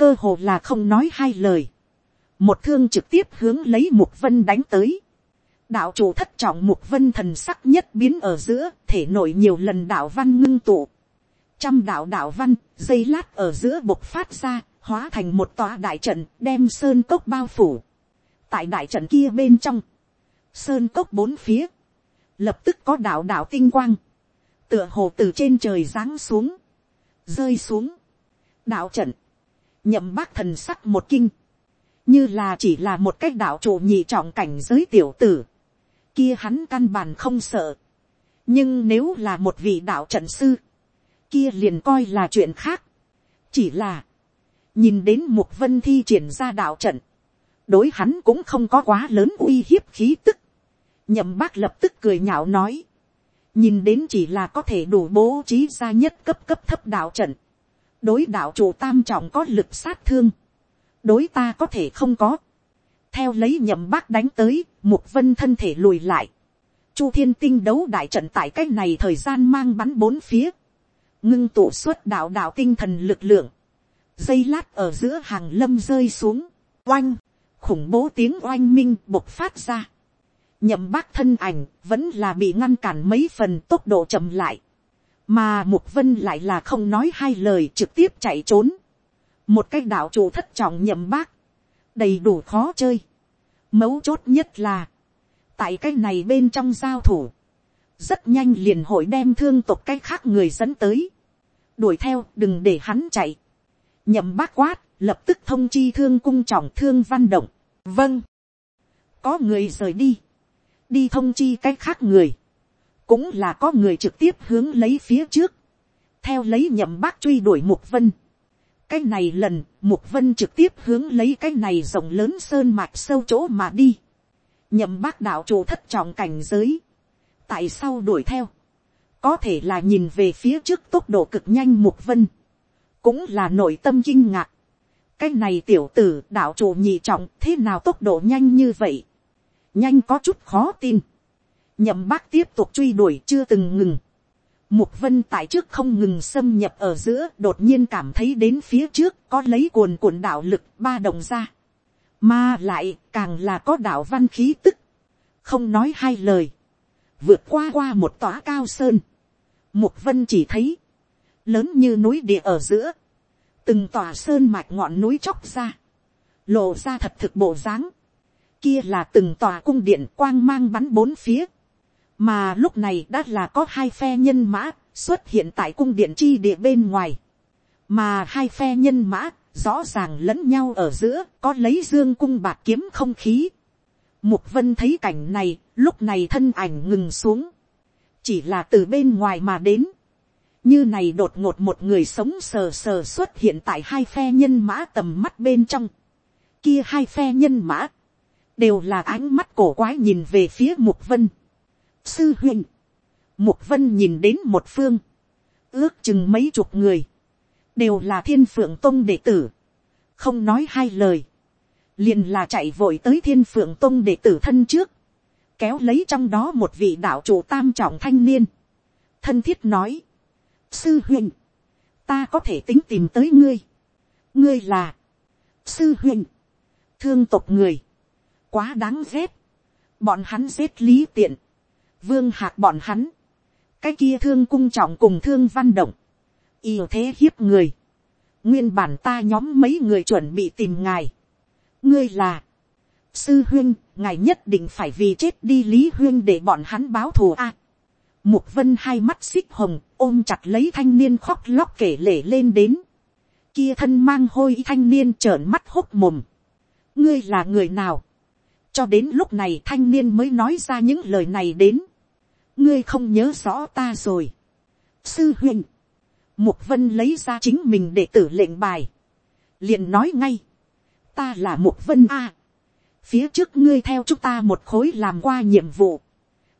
cơ hồ là không nói hai lời, một thương trực tiếp hướng lấy mục vân đánh tới, đạo chủ thất trọng mục vân thần sắc nhất biến ở giữa, thể nổi nhiều lần đạo văn ngưng tụ. Trăm đạo đạo văn, dây lát ở giữa bộc phát ra, hóa thành một tòa đại trận, đem sơn cốc bao phủ. Tại đại trận kia bên trong, sơn cốc bốn phía, lập tức có đạo đạo tinh quang. Tựa hồ từ trên trời giáng xuống, rơi xuống. Đạo trận, nhậm bác thần sắc một kinh. Như là chỉ là một cách đạo chủ nhị trọng cảnh giới tiểu tử kia hắn căn bản không sợ. nhưng nếu là một vị đạo trận sư, kia liền coi là chuyện khác. chỉ là, nhìn đến mục vân thi triển ra đạo trận, đối hắn cũng không có quá lớn uy hiếp khí tức. nhậm bác lập tức cười nhạo nói, nhìn đến chỉ là có thể đủ bố trí ra nhất cấp cấp thấp đạo trận, đối đạo chủ tam trọng có lực sát thương, đối ta có thể không có, theo lấy nhậm bác đánh tới, mục vân thân thể lùi lại, chu thiên tinh đấu đại trận tại cách này thời gian mang bắn bốn phía, ngưng tụ suất đạo đạo tinh thần lực lượng, dây lát ở giữa hàng lâm rơi xuống, oanh, khủng bố tiếng oanh minh bộc phát ra, nhậm bác thân ảnh vẫn là bị ngăn cản mấy phần tốc độ chậm lại, mà mục vân lại là không nói hai lời trực tiếp chạy trốn, một cái đạo chủ thất trọng nhậm bác, đầy đủ khó chơi, mấu chốt nhất là, tại cái này bên trong giao thủ, rất nhanh liền hội đem thương tộc cái khác người dẫn tới, đuổi theo đừng để hắn chạy, nhậm bác quát, lập tức thông chi thương cung trọng thương văn động, vâng, có người rời đi, đi thông chi cái khác người, cũng là có người trực tiếp hướng lấy phía trước, theo lấy nhậm bác truy đuổi mục vân cái này lần, mục vân trực tiếp hướng lấy cái này rộng lớn sơn mạch sâu chỗ mà đi. nhậm bác đạo chủ thất trọng cảnh giới. tại sao đuổi theo, có thể là nhìn về phía trước tốc độ cực nhanh mục vân, cũng là nội tâm kinh ngạc. cái này tiểu tử đạo chủ nhị trọng thế nào tốc độ nhanh như vậy, nhanh có chút khó tin nhậm bác tiếp tục truy đuổi chưa từng ngừng. Mục vân tại trước không ngừng xâm nhập ở giữa, đột nhiên cảm thấy đến phía trước có lấy cuồn cuộn đạo lực ba đồng ra. Mà lại, càng là có đạo văn khí tức. Không nói hai lời. Vượt qua qua một tòa cao sơn. Mục vân chỉ thấy. Lớn như núi địa ở giữa. Từng tòa sơn mạch ngọn núi chóc ra. Lộ ra thật thực bộ dáng. Kia là từng tòa cung điện quang mang bắn bốn phía mà lúc này đã là có hai phe nhân mã xuất hiện tại cung điện chi địa bên ngoài, mà hai phe nhân mã rõ ràng lẫn nhau ở giữa có lấy dương cung bạc kiếm không khí. Mục vân thấy cảnh này, lúc này thân ảnh ngừng xuống, chỉ là từ bên ngoài mà đến. như này đột ngột một người sống sờ sờ xuất hiện tại hai phe nhân mã tầm mắt bên trong. kia hai phe nhân mã, đều là ánh mắt cổ quái nhìn về phía mục vân sư huynh, mục vân nhìn đến một phương, ước chừng mấy chục người, đều là thiên phượng tông đệ tử, không nói hai lời, liền là chạy vội tới thiên phượng tông đệ tử thân trước, kéo lấy trong đó một vị đạo chủ tam trọng thanh niên, thân thiết nói, sư huynh, ta có thể tính tìm tới ngươi, ngươi là, sư huynh, thương tộc người, quá đáng ghét, bọn hắn giết lý tiện, vương hạc bọn hắn, cái kia thương cung trọng cùng thương văn động, yêu thế hiếp người, nguyên bản ta nhóm mấy người chuẩn bị tìm ngài, ngươi là, sư huyên, ngài nhất định phải vì chết đi lý huyên để bọn hắn báo thù a. mục vân hai mắt xích hồng, ôm chặt lấy thanh niên khóc lóc kể lể lên đến. Kia thân mang hôi thanh niên trợn mắt hốc mồm. ngươi là người nào. cho đến lúc này thanh niên mới nói ra những lời này đến ngươi không nhớ rõ ta rồi. sư huynh, mục vân lấy ra chính mình để tử lệnh bài, liền nói ngay, ta là mục vân a, phía trước ngươi theo chúng ta một khối làm qua nhiệm vụ,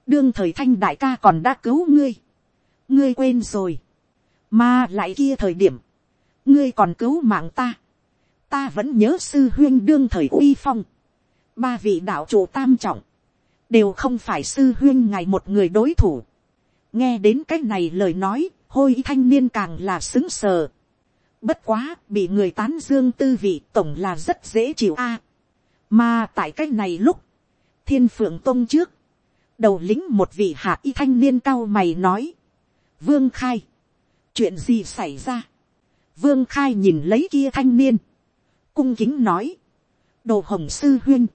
đương thời thanh đại ca còn đã cứu ngươi, ngươi quên rồi, mà lại kia thời điểm, ngươi còn cứu mạng ta, ta vẫn nhớ sư huyên đương thời uy phong, ba vị đạo chủ tam trọng, đều không phải sư huyên ngài một người đối thủ. nghe đến cái này lời nói, hôi thanh niên càng là xứng sờ. bất quá, bị người tán dương tư vị tổng là rất dễ chịu a. mà tại cái này lúc, thiên phượng tông trước, đầu lính một vị hạ y thanh niên cao mày nói, vương khai, chuyện gì xảy ra, vương khai nhìn lấy kia thanh niên, cung kính nói, đồ hồng sư huyên,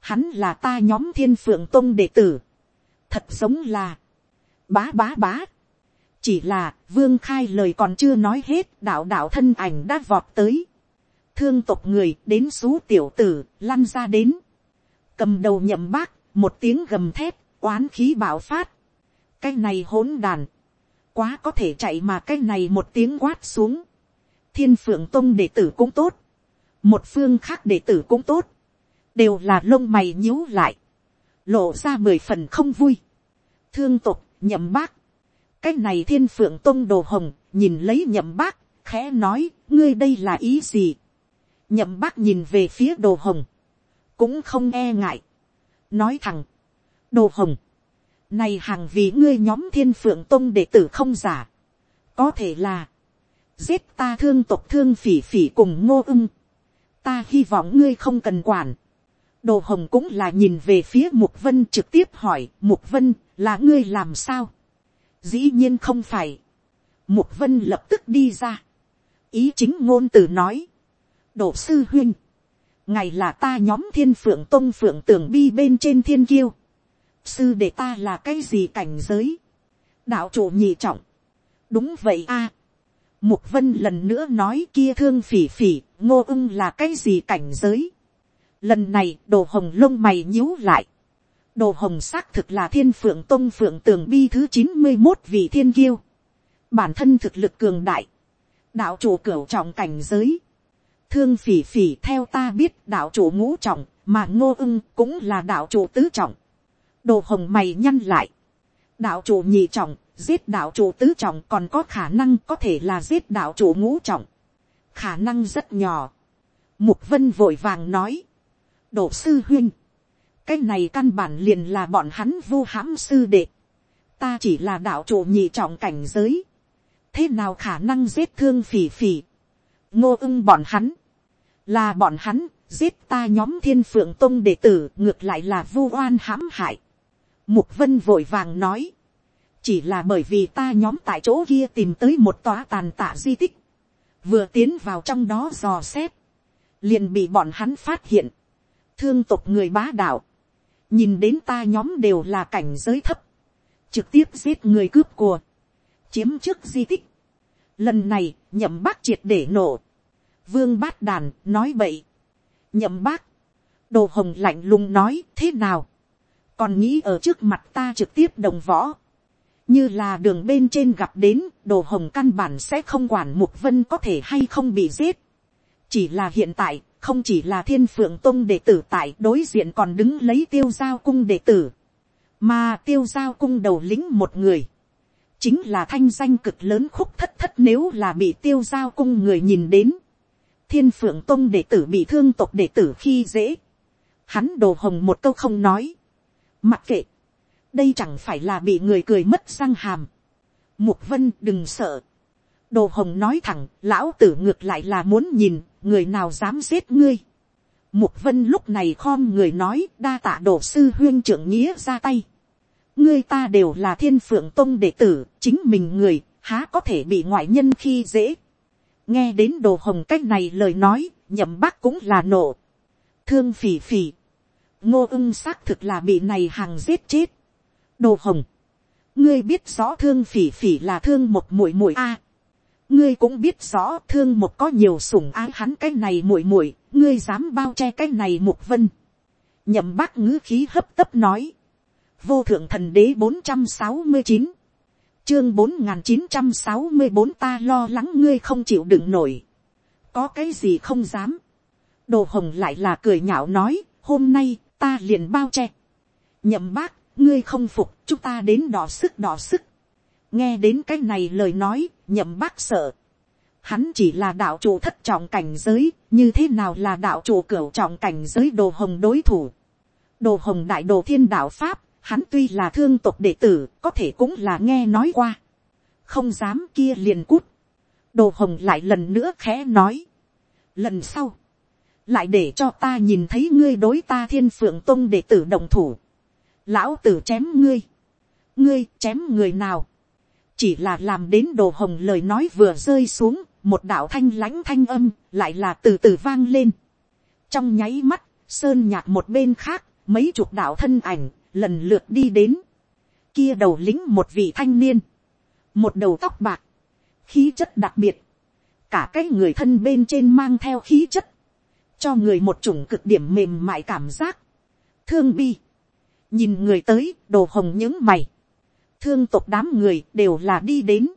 hắn là ta nhóm thiên phượng tôn đệ tử, thật giống là, bá bá bá, chỉ là vương khai lời còn chưa nói hết đạo đạo thân ảnh đã vọt tới, thương tộc người đến xú tiểu tử lăn ra đến, cầm đầu nhậm bác một tiếng gầm thép oán khí bạo phát, cái này hỗn đàn, quá có thể chạy mà cái này một tiếng quát xuống, thiên phượng tông đệ tử cũng tốt, một phương khác đệ tử cũng tốt, đều là lông mày nhíu lại, lộ ra mười phần không vui, thương tục nhậm bác, cái này thiên phượng tôn đồ hồng nhìn lấy nhậm bác, khẽ nói ngươi đây là ý gì, nhậm bác nhìn về phía đồ hồng, cũng không e ngại, nói thẳng, đồ hồng, này hàng vì ngươi nhóm thiên phượng tôn đệ tử không giả, có thể là, giết ta thương tộc thương phỉ phỉ cùng ngô ưng, ta hy vọng ngươi không cần quản, đồ hồng cũng là nhìn về phía mục vân trực tiếp hỏi, mục vân, là ngươi làm sao? Dĩ nhiên không phải. Mục vân lập tức đi ra. Ý chính ngôn từ nói, đồ sư huynh ngày là ta nhóm thiên phượng tông phượng tưởng bi bên trên thiên kiêu. Sư để ta là cái gì cảnh giới? Đạo chủ nhị trọng. Đúng vậy a. Mục vân lần nữa nói, kia thương phỉ phỉ, ngô ưng là cái gì cảnh giới? Lần này đồ hồng lông mày nhíu lại. Đồ hồng xác thực là thiên phượng tông phượng tường bi thứ chín mươi một vị thiên kiêu. Bản thân thực lực cường đại. Đạo chủ cửu trọng cảnh giới. Thương phỉ phỉ theo ta biết đạo chủ ngũ trọng, mà ngô ưng cũng là đạo chủ tứ trọng. Đồ hồng mày nhăn lại. Đạo chủ nhị trọng, giết đạo chủ tứ trọng còn có khả năng có thể là giết đạo chủ ngũ trọng. Khả năng rất nhỏ. Mục vân vội vàng nói Đổ sư huynh. Cái này căn bản liền là bọn hắn vu hãm sư đệ. Ta chỉ là đạo chủ nhị trọng cảnh giới. Thế nào khả năng giết thương phỉ phỉ. Ngô ưng bọn hắn. Là bọn hắn, giết ta nhóm thiên phượng tông đệ tử, ngược lại là vu oan hãm hại. Mục vân vội vàng nói. Chỉ là bởi vì ta nhóm tại chỗ kia tìm tới một tòa tàn tạ di tích. Vừa tiến vào trong đó dò xét. Liền bị bọn hắn phát hiện thương tộc người bá đạo, nhìn đến ta nhóm đều là cảnh giới thấp, trực tiếp giết người cướp của, chiếm trước di tích. Lần này, nhậm bác triệt để nổ. Vương bát đàn, nói bậy. Nhậm bác, đồ hồng lạnh lùng nói, thế nào? Còn nghĩ ở trước mặt ta trực tiếp đồng võ. Như là đường bên trên gặp đến, đồ hồng căn bản sẽ không quản mục vân có thể hay không bị giết. Chỉ là hiện tại, không chỉ là thiên phượng tông đệ tử tại đối diện còn đứng lấy tiêu giao cung đệ tử, mà tiêu giao cung đầu lĩnh một người, chính là thanh danh cực lớn khúc thất thất nếu là bị tiêu giao cung người nhìn đến, thiên phượng tông đệ tử bị thương tộc đệ tử khi dễ, hắn đồ hồng một câu không nói, mặc kệ, đây chẳng phải là bị người cười mất răng hàm, mục vân đừng sợ, đồ hồng nói thẳng, lão tử ngược lại là muốn nhìn, người nào dám giết ngươi. Mục vân lúc này khom người nói, đa tạ đồ sư huyên trưởng nghĩa ra tay. Ngươi ta đều là thiên phượng tông đệ tử, chính mình người, há có thể bị ngoại nhân khi dễ. nghe đến đồ hồng cách này lời nói, nhậm bác cũng là nộ. thương phỉ phỉ. ngô ưng xác thực là bị này hàng giết chết. đồ hồng. ngươi biết rõ thương phỉ phỉ là thương một mũi mũi a ngươi cũng biết rõ thương một có nhiều sủng ái hắn cái này muội muội ngươi dám bao che cái này mục vân. Nhậm bác ngữ khí hấp tấp nói. Vô thượng thần đế bốn trăm sáu mươi chín. Chương bốn n g h n chín trăm sáu mươi bốn ta lo lắng ngươi không chịu đựng nổi. Có cái gì không dám? Đồ hồng lại là cười nhạo nói hôm nay ta liền bao che. Nhậm bác ngươi không phục chúng ta đến đỏ sức đỏ sức. Nghe đến cái này lời nói, nhậm bác sợ. Hắn chỉ là đạo chủ thất trọng cảnh giới, như thế nào là đạo chủ cửu trọng cảnh giới đồ hồng đối thủ. Đồ hồng đại đồ thiên đạo Pháp, hắn tuy là thương tộc đệ tử, có thể cũng là nghe nói qua. Không dám kia liền cút. Đồ hồng lại lần nữa khẽ nói. Lần sau, lại để cho ta nhìn thấy ngươi đối ta thiên phượng tông đệ tử đồng thủ. Lão tử chém ngươi. Ngươi chém người nào chỉ là làm đến đồ hồng lời nói vừa rơi xuống, một đạo thanh lãnh thanh âm lại là từ từ vang lên. trong nháy mắt, sơn nhạc một bên khác, mấy chục đạo thân ảnh lần lượt đi đến. kia đầu lính một vị thanh niên, một đầu tóc bạc, khí chất đặc biệt, cả cái người thân bên trên mang theo khí chất, cho người một chủng cực điểm mềm mại cảm giác, thương bi, nhìn người tới, đồ hồng những mày, thương tộc đám người đều là đi đến,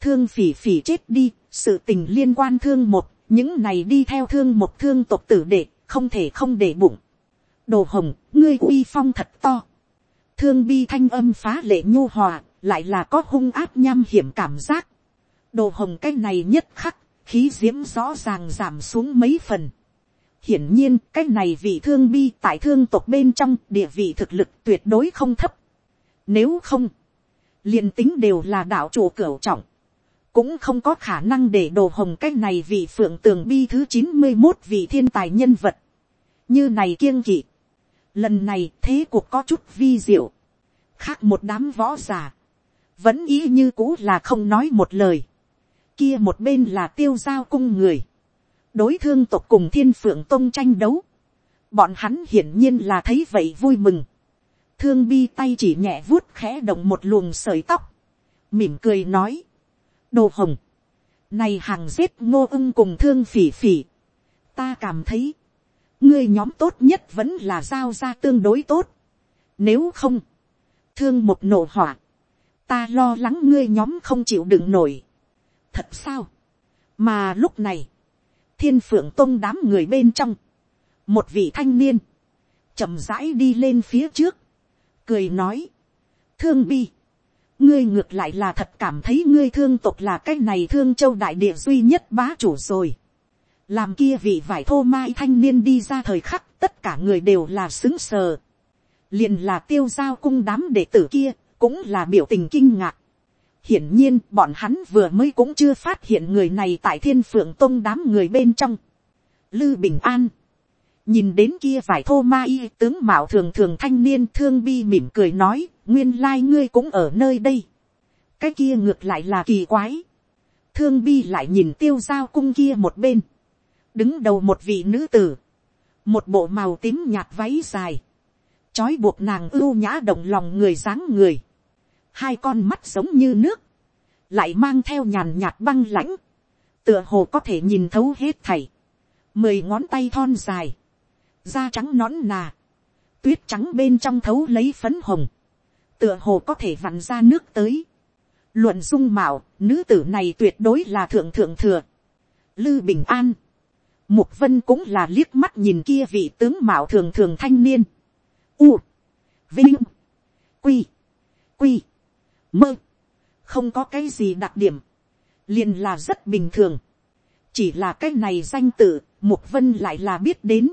thương phỉ phỉ chết đi, sự tình liên quan thương một, những này đi theo thương một thương tộc tử đệ, không thể không để bụng. đồ hồng, ngươi uy phong thật to. thương bi thanh âm phá lệ nhu hòa, lại là có hung áp nham hiểm cảm giác. đồ hồng cái này nhất khắc, khí diễm rõ ràng giảm xuống mấy phần. hiển nhiên, cái này vị thương bi tại thương tộc bên trong địa vị thực lực tuyệt đối không thấp. nếu không, liền tính đều là đạo chủ cửu trọng cũng không có khả năng để đồ hồng cái này vị phượng tường bi thứ chín mươi một vị thiên tài nhân vật, như này kiêng kỵ. Lần này thế cuộc có chút vi diệu, khác một đám võ giả. Vẫn ý như cũ là không nói một lời, kia một bên là tiêu giao cung người, đối thương tộc cùng thiên phượng tông tranh đấu, bọn hắn hiển nhiên là thấy vậy vui mừng, thương bi tay chỉ nhẹ vuốt khẽ động một luồng sợi tóc, mỉm cười nói, đồ hồng, này hàng giết ngô ưng cùng thương phỉ phỉ, ta cảm thấy, ngươi nhóm tốt nhất vẫn là giao ra tương đối tốt, nếu không, thương một nổ hỏa, ta lo lắng ngươi nhóm không chịu đựng nổi, thật sao, mà lúc này, thiên phượng tôn đám người bên trong, một vị thanh niên, chậm rãi đi lên phía trước, cười nói, thương bi, ngươi ngược lại là thật cảm thấy ngươi thương tộc là cái này thương châu đại địa duy nhất bá chủ rồi. làm kia vị vải thô mai thanh niên đi ra thời khắc tất cả người đều là xứng sờ. liền là tiêu giao cung đám đệ tử kia cũng là biểu tình kinh ngạc. hiển nhiên bọn hắn vừa mới cũng chưa phát hiện người này tại thiên phượng tông đám người bên trong. lư bình an nhìn đến kia vải thô ma y tướng mạo thường thường thanh niên thương bi mỉm cười nói, nguyên lai ngươi cũng ở nơi đây. cái kia ngược lại là kỳ quái. thương bi lại nhìn tiêu giao cung kia một bên. đứng đầu một vị nữ tử. một bộ màu tím nhạt váy dài. trói buộc nàng ưu nhã động lòng người dáng người. hai con mắt giống như nước. lại mang theo nhàn nhạt băng lãnh. tựa hồ có thể nhìn thấu hết thảy. mười ngón tay thon dài da trắng nõn nà tuyết trắng bên trong thấu lấy phấn hồng, tựa hồ có thể vặn ra nước tới. luận dung mạo, nữ tử này tuyệt đối là thượng thượng thừa. lư bình an, mục vân cũng là liếc mắt nhìn kia vị tướng mạo thường thường thanh niên. u, vinh, quy, quy, mơ, không có cái gì đặc điểm, liền là rất bình thường. chỉ là cái này danh tự, mục vân lại là biết đến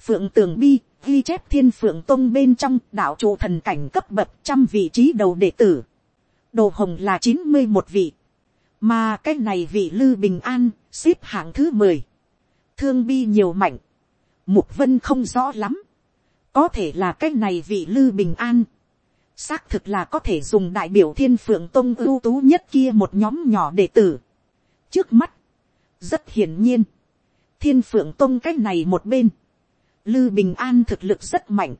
phượng tường bi, ghi chép thiên phượng tông bên trong đạo trụ thần cảnh cấp bậc trăm vị trí đầu đệ tử. Đồ hồng là chín mươi một vị. Mà cái này vị lư bình an xếp hạng thứ mười Thương bi nhiều mạnh. Mục vân không rõ lắm. Có thể là cái này vị lư bình an. Xác thực là có thể dùng đại biểu thiên phượng tông ưu tú nhất kia một nhóm nhỏ đệ tử. Trước mắt. Rất hiển nhiên. Thiên phượng tông cái này một bên Lư Bình An thực lực rất mạnh.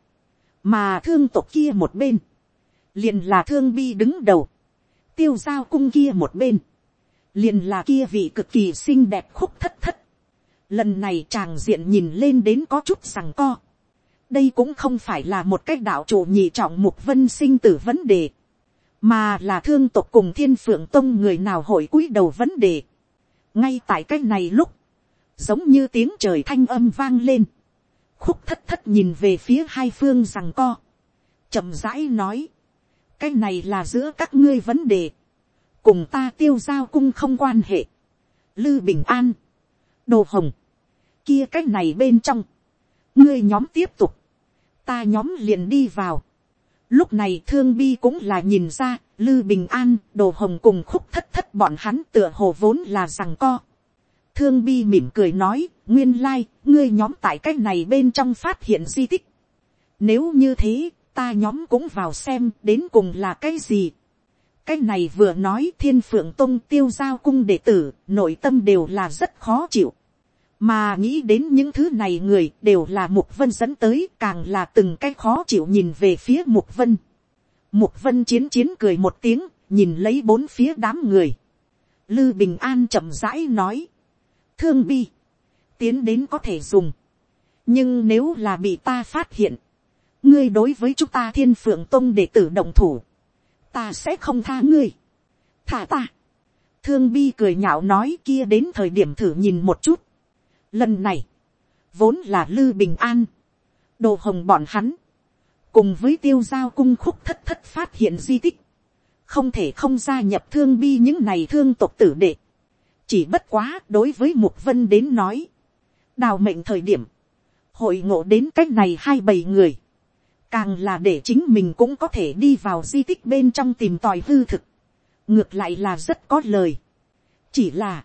Mà thương tộc kia một bên. Liền là thương bi đứng đầu. Tiêu giao cung kia một bên. Liền là kia vị cực kỳ xinh đẹp khúc thất thất. Lần này chàng diện nhìn lên đến có chút sằng co. Đây cũng không phải là một cách đạo chủ nhị trọng mục vân sinh tử vấn đề. Mà là thương tộc cùng thiên phượng tông người nào hội cúi đầu vấn đề. Ngay tại cách này lúc. Giống như tiếng trời thanh âm vang lên khúc thất thất nhìn về phía hai phương rằng co, chậm rãi nói, cái này là giữa các ngươi vấn đề, cùng ta tiêu giao cung không quan hệ, lư bình an, đồ hồng, kia cái này bên trong, ngươi nhóm tiếp tục, ta nhóm liền đi vào, lúc này thương bi cũng là nhìn ra, lư bình an, đồ hồng cùng khúc thất thất bọn hắn tựa hồ vốn là rằng co, Thương bi mỉm cười nói, nguyên lai, ngươi nhóm tại cái này bên trong phát hiện di tích. Nếu như thế, ta nhóm cũng vào xem đến cùng là cái gì. Cái này vừa nói thiên phượng tông tiêu giao cung đệ tử, nội tâm đều là rất khó chịu. Mà nghĩ đến những thứ này người đều là Mục Vân dẫn tới càng là từng cái khó chịu nhìn về phía Mục Vân. Mục Vân chiến chiến cười một tiếng, nhìn lấy bốn phía đám người. Lư Bình An chậm rãi nói thương bi, tiến đến có thể dùng, nhưng nếu là bị ta phát hiện, ngươi đối với chúng ta thiên phượng tông để tử động thủ, ta sẽ không tha ngươi, thả ta. thương bi cười nhạo nói kia đến thời điểm thử nhìn một chút. lần này, vốn là lư bình an, đồ hồng bọn hắn, cùng với tiêu giao cung khúc thất thất phát hiện di tích, không thể không gia nhập thương bi những này thương tộc tử đệ chỉ bất quá đối với mục vân đến nói, đào mệnh thời điểm, hội ngộ đến cách này hai bảy người, càng là để chính mình cũng có thể đi vào di tích bên trong tìm tòi hư thực, ngược lại là rất có lời. chỉ là,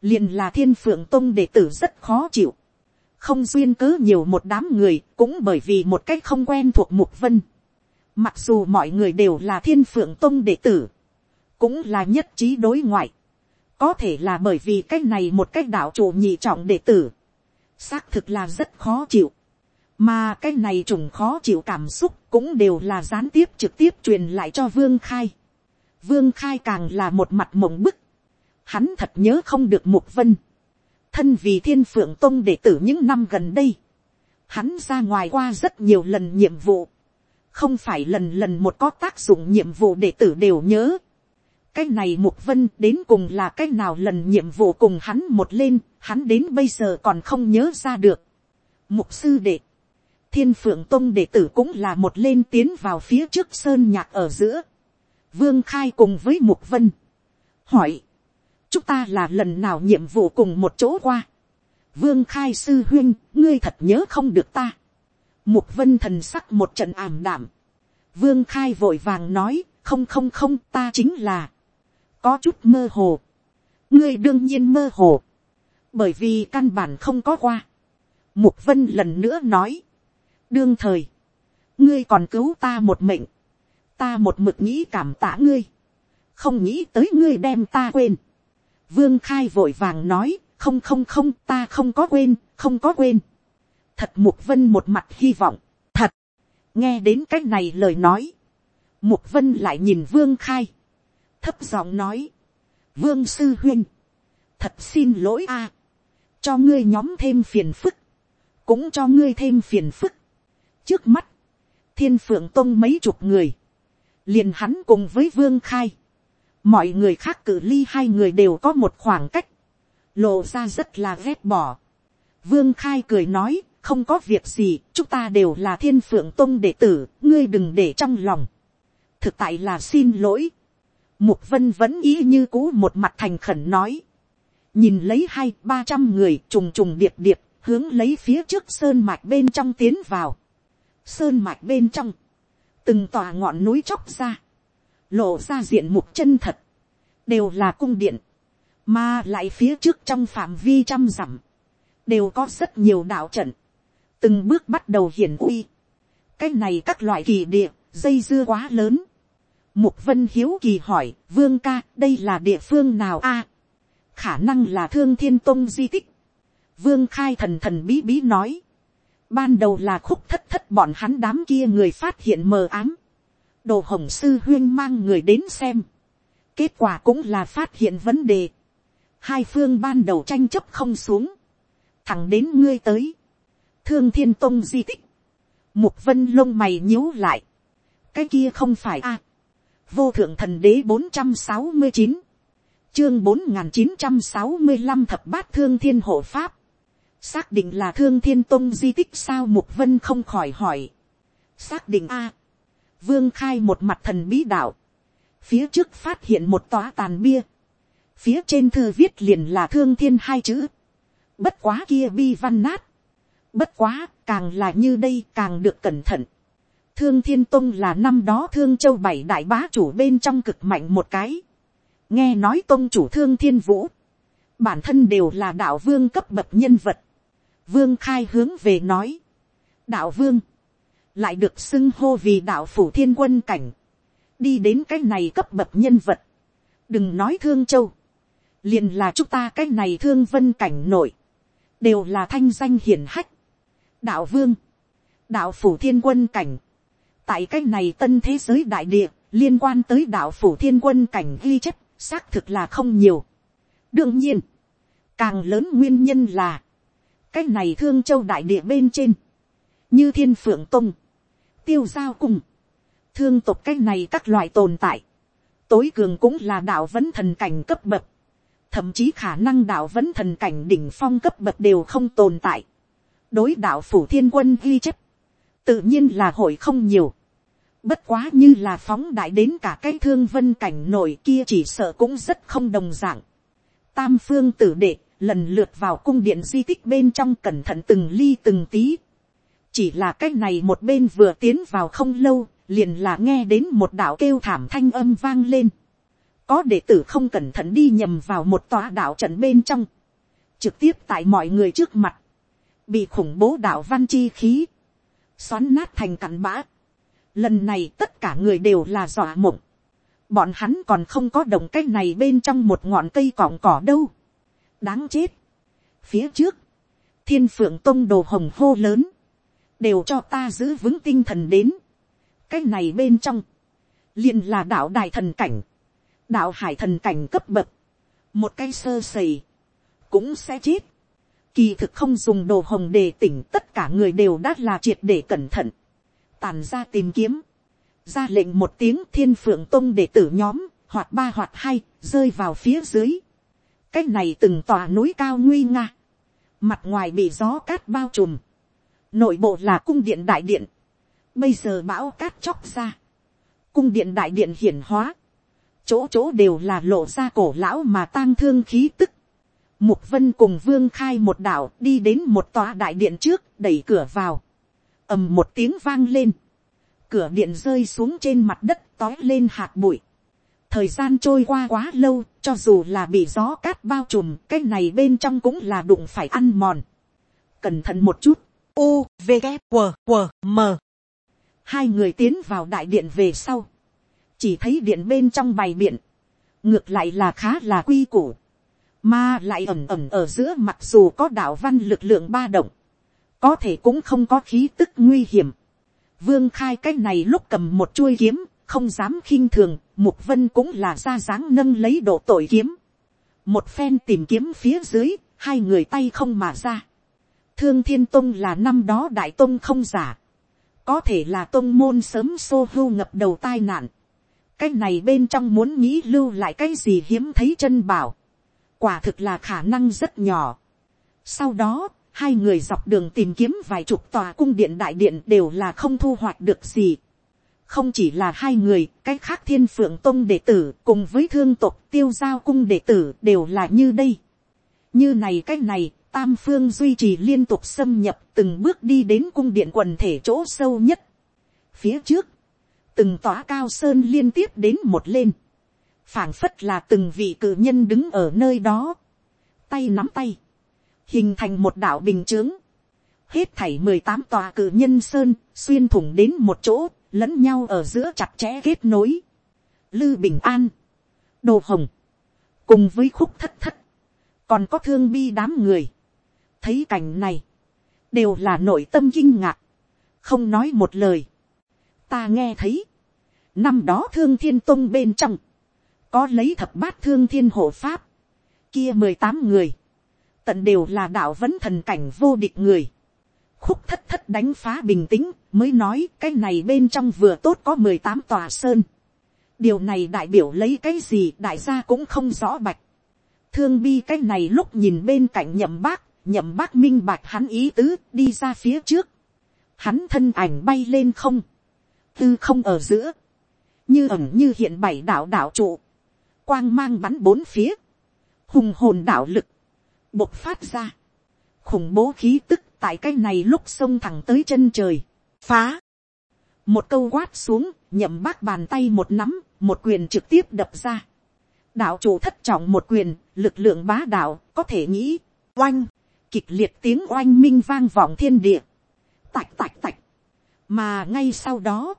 liền là thiên phượng tông đệ tử rất khó chịu, không duyên cớ nhiều một đám người cũng bởi vì một cách không quen thuộc mục vân. Mặc dù mọi người đều là thiên phượng tông đệ tử, cũng là nhất trí đối ngoại. Có thể là bởi vì cách này một cách đạo chủ nhị trọng đệ tử, xác thực là rất khó chịu. Mà cái này trùng khó chịu cảm xúc cũng đều là gián tiếp trực tiếp truyền lại cho Vương Khai. Vương Khai càng là một mặt mộng bức. Hắn thật nhớ không được Mục Vân thân vì thiên phượng tông đệ tử những năm gần đây, hắn ra ngoài qua rất nhiều lần nhiệm vụ, không phải lần lần một có tác dụng nhiệm vụ đệ tử đều nhớ cái này mục vân đến cùng là cái nào lần nhiệm vụ cùng hắn một lên, hắn đến bây giờ còn không nhớ ra được. mục sư đệ, thiên phượng tông đệ tử cũng là một lên tiến vào phía trước sơn nhạc ở giữa. vương khai cùng với mục vân, hỏi, chúng ta là lần nào nhiệm vụ cùng một chỗ qua. vương khai sư huyên, ngươi thật nhớ không được ta. mục vân thần sắc một trận ảm đảm. vương khai vội vàng nói, không không không ta chính là, có chút mơ hồ. ngươi đương nhiên mơ hồ, bởi vì căn bản không có qua. mục vân lần nữa nói, đương thời, ngươi còn cứu ta một mệnh, ta một mực nghĩ cảm tạ ngươi, không nghĩ tới ngươi đem ta quên. Vương Khai vội vàng nói, không không không ta không có quên, không có quên. Thật Mục Vân một mặt hy vọng, thật. Nghe đến cách này lời nói. Mục Vân lại nhìn Vương Khai. Thấp giọng nói. Vương Sư Huynh. Thật xin lỗi a Cho ngươi nhóm thêm phiền phức. Cũng cho ngươi thêm phiền phức. Trước mắt. Thiên Phượng Tông mấy chục người. Liền hắn cùng với Vương Khai mọi người khác cử ly hai người đều có một khoảng cách, lộ ra rất là ghét bỏ. vương khai cười nói, không có việc gì, chúng ta đều là thiên phượng tông đệ tử, ngươi đừng để trong lòng. thực tại là xin lỗi mục vân vẫn ý như cũ một mặt thành khẩn nói. nhìn lấy hai ba trăm người trùng trùng điệp điệp, hướng lấy phía trước sơn mạch bên trong tiến vào. sơn mạch bên trong, từng tòa ngọn núi chóc ra lộ ra diện mục chân thật, đều là cung điện, mà lại phía trước trong phạm vi trăm dặm, đều có rất nhiều đạo trận, từng bước bắt đầu hiển uy, cái này các loại kỳ địa, dây dưa quá lớn, mục vân hiếu kỳ hỏi, vương ca, đây là địa phương nào a, khả năng là thương thiên tông di tích, vương khai thần thần bí bí nói, ban đầu là khúc thất thất bọn hắn đám kia người phát hiện mờ ám, đồ hồng sư huyên mang người đến xem. kết quả cũng là phát hiện vấn đề. hai phương ban đầu tranh chấp không xuống. thẳng đến ngươi tới. thương thiên tông di tích. mục vân lông mày nhíu lại. cái kia không phải a vô thượng thần đế bốn trăm sáu mươi chín. chương bốn nghìn chín trăm sáu mươi năm thập bát thương thiên hộ pháp. xác định là thương thiên tông di tích sao mục vân không khỏi hỏi. xác định a vương khai một mặt thần bí đạo, phía trước phát hiện một tòa tàn bia, phía trên thư viết liền là thương thiên hai chữ, bất quá kia bi văn nát, bất quá càng là như đây càng được cẩn thận, thương thiên tông là năm đó thương châu bảy đại bá chủ bên trong cực mạnh một cái, nghe nói tông chủ thương thiên vũ, bản thân đều là đạo vương cấp bậc nhân vật, vương khai hướng về nói, đạo vương, lại được xưng hô vì đạo phủ thiên quân cảnh, đi đến cái này cấp bậc nhân vật, đừng nói thương châu, liền là chúng ta cái này thương vân cảnh nổi đều là thanh danh hiển hách, đạo vương, đạo phủ thiên quân cảnh, tại cái này tân thế giới đại địa, liên quan tới đạo phủ thiên quân cảnh ghi chất, xác thực là không nhiều. đương nhiên, càng lớn nguyên nhân là, cái này thương châu đại địa bên trên, như thiên phượng tông, tiêu giao cùng, thương tục cái này các loại tồn tại, tối cường cũng là đạo vẫn thần cảnh cấp bậc, thậm chí khả năng đạo vẫn thần cảnh đỉnh phong cấp bậc đều không tồn tại, đối đạo phủ thiên quân ghi chép, tự nhiên là hội không nhiều, bất quá như là phóng đại đến cả cái thương vân cảnh nổi kia chỉ sợ cũng rất không đồng dạng, tam phương tử đệ lần lượt vào cung điện di tích bên trong cẩn thận từng ly từng tí. chỉ là cái này một bên vừa tiến vào không lâu, liền là nghe đến một đạo kêu thảm thanh âm vang lên. có đệ tử không cẩn thận đi nhầm vào một tòa đạo trận bên trong, trực tiếp tại mọi người trước mặt, bị khủng bố đạo văn chi khí, xoắn nát thành cặn bã lần này tất cả người đều là dọa mộng, bọn hắn còn không có đồng cái này bên trong một ngọn cây cỏng cỏ đâu đáng chết. phía trước, thiên phượng tông đồ hồng hô lớn, đều cho ta giữ vững tinh thần đến. cái này bên trong, liền là đạo đại thần cảnh, đạo hải thần cảnh cấp bậc, một cái sơ sầy, cũng sẽ chết. Kỳ thực không dùng đồ hồng để tỉnh tất cả người đều đã là triệt để cẩn thận. Tàn ra tìm kiếm. Ra lệnh một tiếng thiên phượng tông để tử nhóm, hoặc ba hoặc hai, rơi vào phía dưới. Cái này từng tòa núi cao nguy nga, mặt ngoài bị gió cát bao trùm, nội bộ là cung điện đại điện, bây giờ bão cát chóc ra, cung điện đại điện hiển hóa, chỗ chỗ đều là lộ ra cổ lão mà tang thương khí tức, mục vân cùng vương khai một đảo đi đến một tòa đại điện trước đẩy cửa vào, ầm một tiếng vang lên, cửa điện rơi xuống trên mặt đất tói lên hạt bụi, thời gian trôi qua quá lâu, cho dù là bị gió cát bao trùm, cái này bên trong cũng là đụng phải ăn mòn. Cẩn thận một chút. U, V, g, W, W, M. Hai người tiến vào đại điện về sau. Chỉ thấy điện bên trong bày biện. Ngược lại là khá là quy củ. Mà lại ẩm ẩm ở giữa mặc dù có đạo văn lực lượng ba động. Có thể cũng không có khí tức nguy hiểm. Vương khai cái này lúc cầm một chuôi kiếm không dám khinh thường, mục vân cũng là ra dáng nâng lấy độ tội kiếm. một phen tìm kiếm phía dưới, hai người tay không mà ra. thương thiên tông là năm đó đại tông không giả. có thể là tông môn sớm xô hưu ngập đầu tai nạn. cái này bên trong muốn nghĩ lưu lại cái gì hiếm thấy chân bảo. quả thực là khả năng rất nhỏ. sau đó, hai người dọc đường tìm kiếm vài chục tòa cung điện đại điện đều là không thu hoạch được gì không chỉ là hai người, cái khác thiên phượng tông đệ tử cùng với thương tộc tiêu giao cung đệ tử đều là như đây. như này cái này, tam phương duy trì liên tục xâm nhập từng bước đi đến cung điện quần thể chỗ sâu nhất. phía trước, từng tòa cao sơn liên tiếp đến một lên, phảng phất là từng vị cử nhân đứng ở nơi đó, tay nắm tay, hình thành một đảo bình chướng, hết thảy mười tám tòa cử nhân sơn xuyên thủng đến một chỗ lẫn nhau ở giữa chặt chẽ kết nối. Lư Bình An, Đồ Hồng, cùng với khúc thất thất, còn có thương bi đám người. Thấy cảnh này, đều là nội tâm kinh ngạc, không nói một lời. Ta nghe thấy, năm đó thương thiên tông bên trong, có lấy thập bát thương thiên hộ pháp, kia mười tám người, tận đều là đạo vẫn thần cảnh vô địch người khúc thất thất đánh phá bình tĩnh, mới nói cái này bên trong vừa tốt có mười tám tòa sơn. điều này đại biểu lấy cái gì đại gia cũng không rõ bạch. thương bi cái này lúc nhìn bên cạnh nhậm bác, nhậm bác minh bạch hắn ý tứ đi ra phía trước. hắn thân ảnh bay lên không, tư không ở giữa, như ẩn như hiện bảy đạo đạo trụ, quang mang bắn bốn phía, hùng hồn đạo lực, bộc phát ra, khủng bố khí tức tại cái này lúc xông thẳng tới chân trời, phá, một câu quát xuống, nhậm bác bàn tay một nắm, một quyền trực tiếp đập ra. đạo chủ thất trọng một quyền, lực lượng bá đạo, có thể nghĩ, oanh, kịch liệt tiếng oanh minh vang vọng thiên địa, tạch tạch tạch, mà ngay sau đó,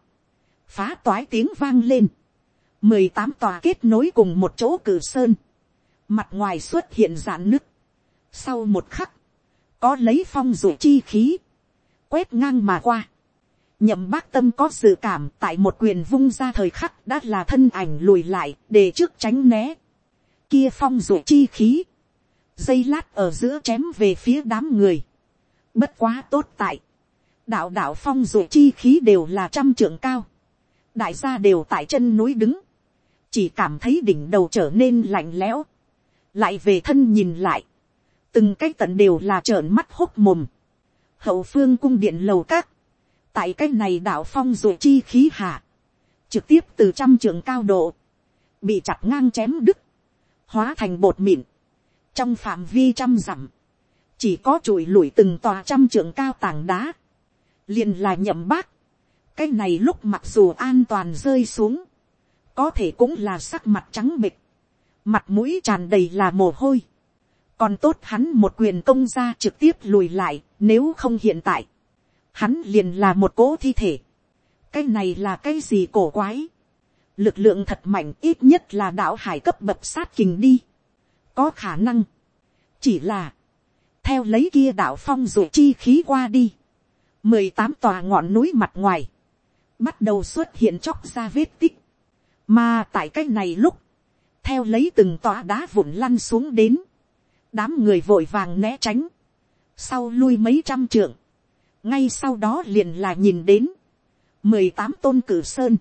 phá toái tiếng vang lên, mười tám tòa kết nối cùng một chỗ cử sơn, mặt ngoài xuất hiện dạn nứt, sau một khắc, có lấy phong dụ chi khí, quét ngang mà qua. nhậm bác tâm có dự cảm tại một quyền vung ra thời khắc đã là thân ảnh lùi lại để trước tránh né. kia phong dụ chi khí, dây lát ở giữa chém về phía đám người. bất quá tốt tại, đạo đạo phong dụ chi khí đều là trăm trượng cao, đại gia đều tại chân núi đứng, chỉ cảm thấy đỉnh đầu trở nên lạnh lẽo, lại về thân nhìn lại, từng cái tận đều là trợn mắt hốc mồm, hậu phương cung điện lầu các, tại cái này đạo phong rồi chi khí hạ, trực tiếp từ trăm trường cao độ, bị chặt ngang chém đứt, hóa thành bột mịn, trong phạm vi trăm dặm, chỉ có trụi lủi từng tòa trăm trường cao tảng đá, liền là nhậm bác, cái này lúc mặc dù an toàn rơi xuống, có thể cũng là sắc mặt trắng bịch, mặt mũi tràn đầy là mồ hôi, còn tốt hắn một quyền công ra trực tiếp lùi lại, nếu không hiện tại, hắn liền là một cỗ thi thể, cái này là cái gì cổ quái, lực lượng thật mạnh ít nhất là đạo hải cấp bậc sát kình đi, có khả năng, chỉ là, theo lấy kia đạo phong rồi chi khí qua đi, mười tám tòa ngọn núi mặt ngoài, bắt đầu xuất hiện chóc ra vết tích, mà tại cái này lúc, theo lấy từng tòa đá vụn lăn xuống đến, đám người vội vàng né tránh, sau lui mấy trăm trượng, ngay sau đó liền là nhìn đến, mười tám tôn cử sơn,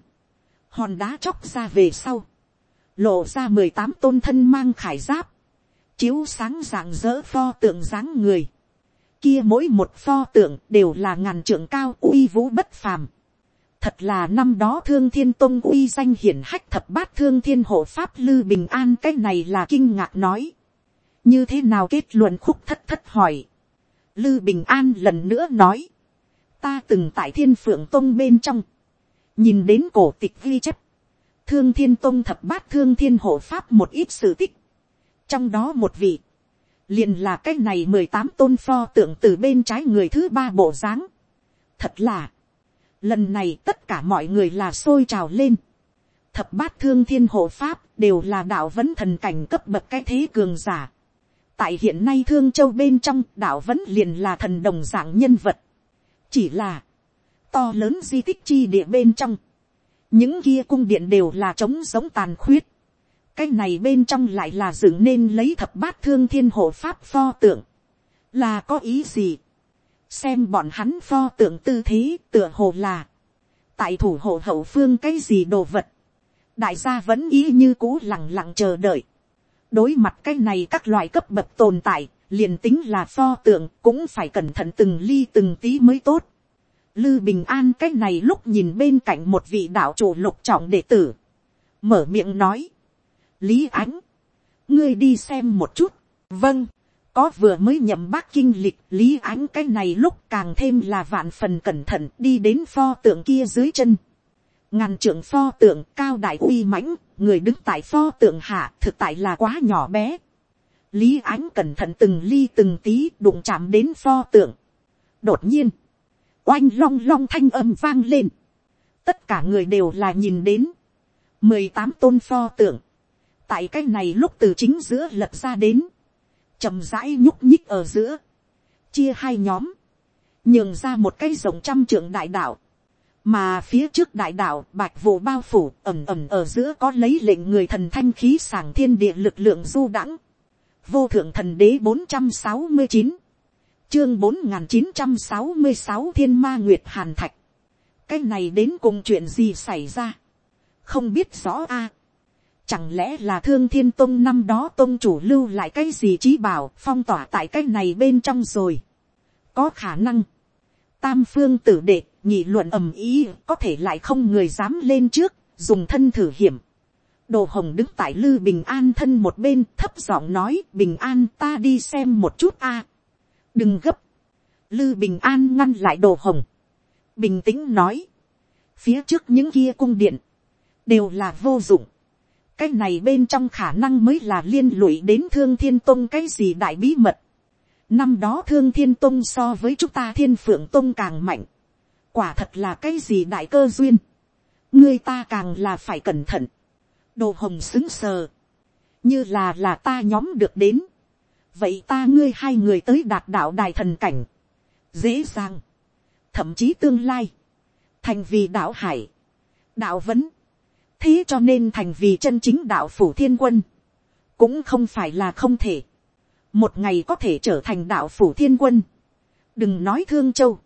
hòn đá chóc ra về sau, lộ ra mười tám tôn thân mang khải giáp, chiếu sáng rạng rỡ pho tượng dáng người, kia mỗi một pho tượng đều là ngàn trượng cao uy vũ bất phàm. Thật là năm đó thương thiên tông uy danh hiển hách thập bát thương thiên hộ pháp lư bình an cái này là kinh ngạc nói. Như thế nào kết luận khúc thất thất hỏi. Lư bình an lần nữa nói. Ta từng tại thiên phượng tông bên trong. Nhìn đến cổ tịch ghi chép. Thương thiên tông thập bát thương thiên hộ pháp một ít sự tích. Trong đó một vị liền là cái này mười tám tôn pho tượng từ bên trái người thứ ba bộ dáng. thật là, lần này tất cả mọi người là sôi trào lên. thập bát thương thiên hộ pháp đều là đạo vẫn thần cảnh cấp bậc cái thế cường giả tại hiện nay thương châu bên trong đảo vẫn liền là thần đồng dạng nhân vật. chỉ là, to lớn di tích chi địa bên trong, những kia cung điện đều là trống giống tàn khuyết. Cái này bên trong lại là dựng nên lấy thập bát thương thiên hộ pháp pho tượng, là có ý gì, xem bọn hắn pho tượng tư thế tựa hồ là, tại thủ hộ hậu phương cái gì đồ vật, đại gia vẫn ý như cũ lẳng lặng chờ đợi, đối mặt cái này các loại cấp bậc tồn tại, liền tính là pho tượng cũng phải cẩn thận từng ly từng tí mới tốt. Lư bình an cái này lúc nhìn bên cạnh một vị đạo chủ lục trọng đệ tử, mở miệng nói, lý ánh, ngươi đi xem một chút, vâng, có vừa mới nhậm bác kinh lịch lý ánh cái này lúc càng thêm là vạn phần cẩn thận đi đến pho tượng kia dưới chân. ngàn trưởng pho tượng cao đại uy mãnh, người đứng tại pho tượng hạ thực tại là quá nhỏ bé. lý ánh cẩn thận từng ly từng tí đụng chạm đến pho tượng. đột nhiên, oanh long long thanh âm vang lên. tất cả người đều là nhìn đến, mười tám tôn pho tượng, tại cái này lúc từ chính giữa lật ra đến, chầm rãi nhúc nhích ở giữa, chia hai nhóm, nhường ra một cái rồng trăm trưởng đại đạo, mà phía trước đại đạo bạch vụ bao phủ ẩm ẩm ở giữa có lấy lệnh người thần thanh khí sảng thiên địa lực lượng du đãng vô thượng thần đế bốn trăm sáu mươi chín chương bốn n g h n chín trăm sáu mươi sáu thiên ma nguyệt hàn thạch cái này đến cùng chuyện gì xảy ra không biết rõ a Chẳng lẽ là thương thiên tông năm đó tông chủ lưu lại cái gì trí bảo phong tỏa tại cái này bên trong rồi. Có khả năng. Tam phương tử đệ, nhị luận ầm ý, có thể lại không người dám lên trước, dùng thân thử hiểm. Đồ hồng đứng tại lư bình an thân một bên thấp giọng nói bình an ta đi xem một chút a. Đừng gấp. Lư bình an ngăn lại đồ hồng. Bình tĩnh nói. Phía trước những kia cung điện. Đều là vô dụng cái này bên trong khả năng mới là liên lụy đến thương thiên tông cái gì đại bí mật. năm đó thương thiên tông so với chúng ta thiên phượng tông càng mạnh quả thật là cái gì đại cơ duyên. ngươi ta càng là phải cẩn thận. đồ hồng xứng sờ. như là là ta nhóm được đến. vậy ta ngươi hai người tới đạt đạo đài thần cảnh. dễ dàng. thậm chí tương lai. thành vì đạo hải. đạo vấn thế cho nên thành vì chân chính đạo phủ thiên quân, cũng không phải là không thể, một ngày có thể trở thành đạo phủ thiên quân, đừng nói thương châu,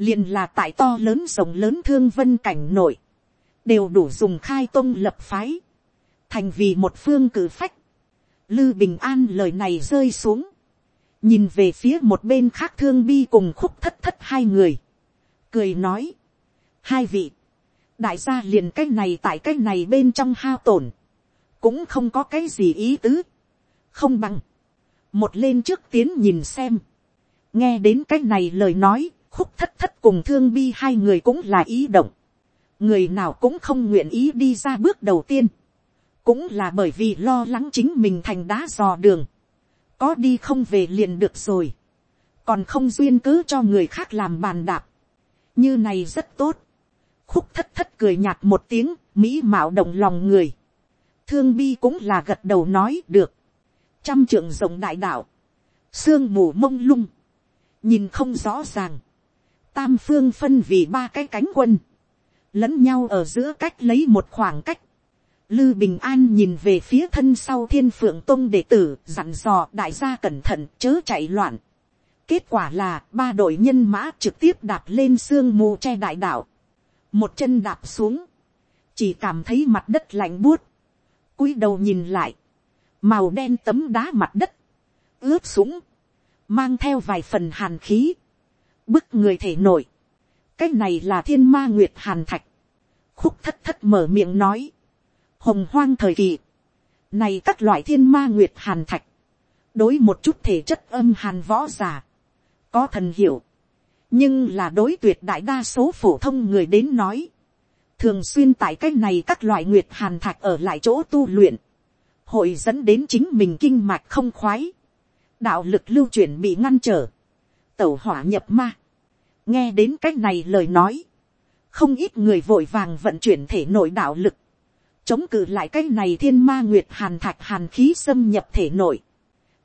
liền là tại to lớn rộng lớn thương vân cảnh nội, đều đủ dùng khai tôn lập phái, thành vì một phương cử phách. Lư bình an lời này rơi xuống, nhìn về phía một bên khác thương bi cùng khúc thất thất hai người, cười nói, hai vị, đại gia liền cái này tại cái này bên trong hao tổn, cũng không có cái gì ý tứ, không bằng, một lên trước tiến nhìn xem, nghe đến cái này lời nói, khúc thất thất cùng thương bi hai người cũng là ý động, người nào cũng không nguyện ý đi ra bước đầu tiên, cũng là bởi vì lo lắng chính mình thành đá dò đường, có đi không về liền được rồi, còn không duyên cứ cho người khác làm bàn đạp, như này rất tốt, khúc thất thất cười nhạt một tiếng, mỹ mạo động lòng người, thương bi cũng là gật đầu nói được, trăm trưởng rộng đại đạo, sương mù mông lung, nhìn không rõ ràng, tam phương phân vì ba cái cánh quân, lẫn nhau ở giữa cách lấy một khoảng cách, Lư Bình An nhìn về phía thân sau thiên phượng tông đệ tử, dặn dò đại gia cẩn thận chớ chạy loạn. Kết quả là ba đội nhân mã trực tiếp đạp lên sương mù che đại đạo. Một chân đạp xuống. Chỉ cảm thấy mặt đất lạnh buốt. cúi đầu nhìn lại. Màu đen tấm đá mặt đất. Ướp sũng. Mang theo vài phần hàn khí. Bức người thể nổi. Cái này là thiên ma nguyệt hàn thạch. Khúc thất thất mở miệng nói. Hồng hoang thời kỳ, này các loại thiên ma nguyệt hàn thạch, đối một chút thể chất âm hàn võ giả, có thần hiểu, nhưng là đối tuyệt đại đa số phổ thông người đến nói, thường xuyên tại cái này các loại nguyệt hàn thạch ở lại chỗ tu luyện, hội dẫn đến chính mình kinh mạch không khoái, đạo lực lưu chuyển bị ngăn trở, tẩu hỏa nhập ma, nghe đến cái này lời nói, không ít người vội vàng vận chuyển thể nội đạo lực, chống cự lại cái này thiên ma nguyệt hàn thạch hàn khí xâm nhập thể nội.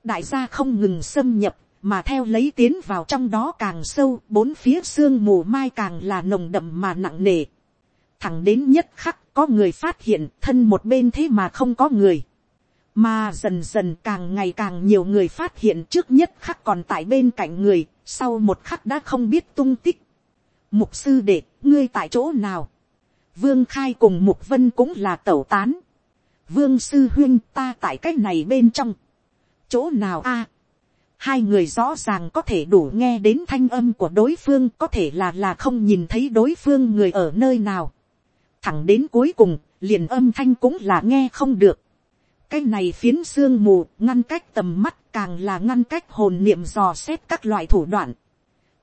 đại gia không ngừng xâm nhập, mà theo lấy tiến vào trong đó càng sâu, bốn phía xương mù mai càng là nồng đậm mà nặng nề. thẳng đến nhất khắc có người phát hiện thân một bên thế mà không có người. mà dần dần càng ngày càng nhiều người phát hiện trước nhất khắc còn tại bên cạnh người, sau một khắc đã không biết tung tích. mục sư đệ, ngươi tại chỗ nào Vương Khai cùng Mục Vân cũng là tẩu tán. Vương Sư Huyên ta tại cái này bên trong. Chỗ nào a Hai người rõ ràng có thể đủ nghe đến thanh âm của đối phương có thể là là không nhìn thấy đối phương người ở nơi nào. Thẳng đến cuối cùng, liền âm thanh cũng là nghe không được. Cái này phiến xương mù, ngăn cách tầm mắt càng là ngăn cách hồn niệm dò xét các loại thủ đoạn.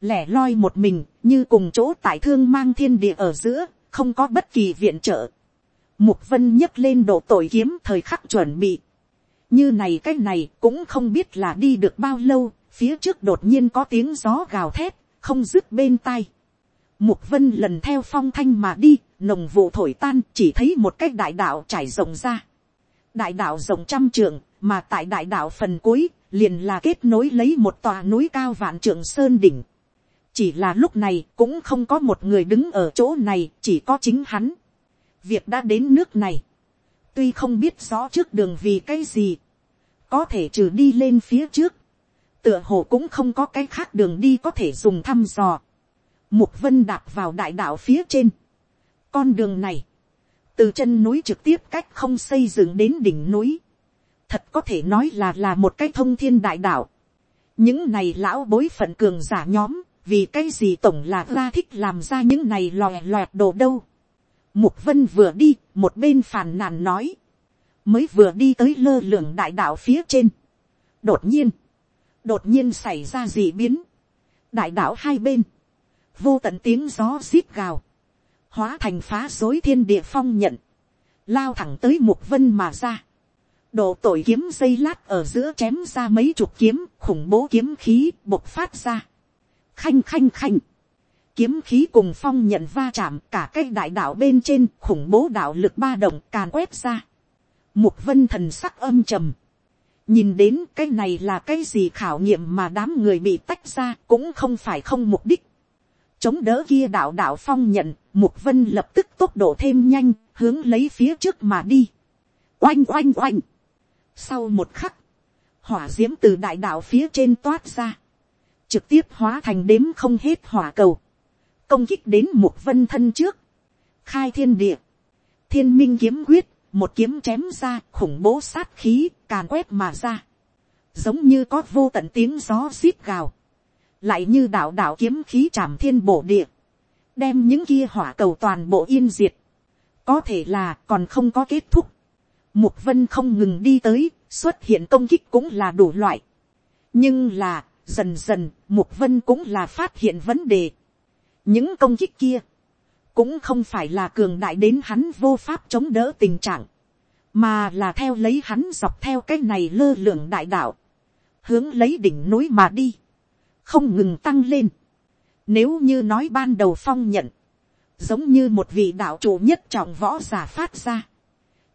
Lẻ loi một mình, như cùng chỗ tại thương mang thiên địa ở giữa, không có bất kỳ viện trợ. Mục vân nhấc lên độ tội kiếm thời khắc chuẩn bị. Như này cách này cũng không biết là đi được bao lâu, phía trước đột nhiên có tiếng gió gào thét, không dứt bên tai. Mục vân lần theo phong thanh mà đi, nồng vụ thổi tan chỉ thấy một cách đại đạo trải rộng ra. Đại đạo rộng trăm trường, mà tại đại đạo phần cuối, liền là kết nối lấy một tòa núi cao vạn trượng sơn đỉnh. Chỉ là lúc này cũng không có một người đứng ở chỗ này, chỉ có chính hắn. Việc đã đến nước này. Tuy không biết rõ trước đường vì cái gì. Có thể trừ đi lên phía trước. Tựa hồ cũng không có cái khác đường đi có thể dùng thăm dò. Mục vân đạp vào đại đạo phía trên. Con đường này. Từ chân núi trực tiếp cách không xây dựng đến đỉnh núi thật có thể nói là là một cái thông thiên đại đạo những này lão bối phận cường giả nhóm vì cái gì tổng là ra thích làm ra những này lòe loẹt đồ đâu. Mục vân vừa đi, một bên phàn nàn nói, mới vừa đi tới lơ lường đại đạo phía trên. đột nhiên, đột nhiên xảy ra gì biến, đại đạo hai bên, vô tận tiếng gió xít gào, hóa thành phá dối thiên địa phong nhận, lao thẳng tới mục vân mà ra. Độ tội kiếm dây lát ở giữa chém ra mấy chục kiếm, khủng bố kiếm khí bộc phát ra khanh khanh khanh, kiếm khí cùng phong nhận va chạm cả cái đại đạo bên trên khủng bố đạo lực ba động càn quét ra. Mục vân thần sắc âm trầm. Nhìn đến cái này là cái gì khảo nghiệm mà đám người bị tách ra cũng không phải không mục đích. Chống đỡ kia đạo đạo phong nhận, mục vân lập tức tốc độ thêm nhanh, hướng lấy phía trước mà đi. Oanh oanh oanh. Sau một khắc, hỏa diễm từ đại đạo phía trên toát ra trực tiếp hóa thành đếm không hết hỏa cầu, công kích đến một vân thân trước, khai thiên địa, thiên minh kiếm quyết, một kiếm chém ra khủng bố sát khí càn quét mà ra, giống như có vô tận tiếng gió xít gào, lại như đạo đạo kiếm khí chạm thiên bổ địa, đem những kia hỏa cầu toàn bộ yên diệt, có thể là còn không có kết thúc, mục vân không ngừng đi tới, xuất hiện công kích cũng là đủ loại, nhưng là, dần dần, mục vân cũng là phát hiện vấn đề, những công kích kia, cũng không phải là cường đại đến hắn vô pháp chống đỡ tình trạng, mà là theo lấy hắn dọc theo cái này lơ lường đại đạo, hướng lấy đỉnh núi mà đi, không ngừng tăng lên. Nếu như nói ban đầu phong nhận, giống như một vị đạo chủ nhất trọng võ giả phát ra,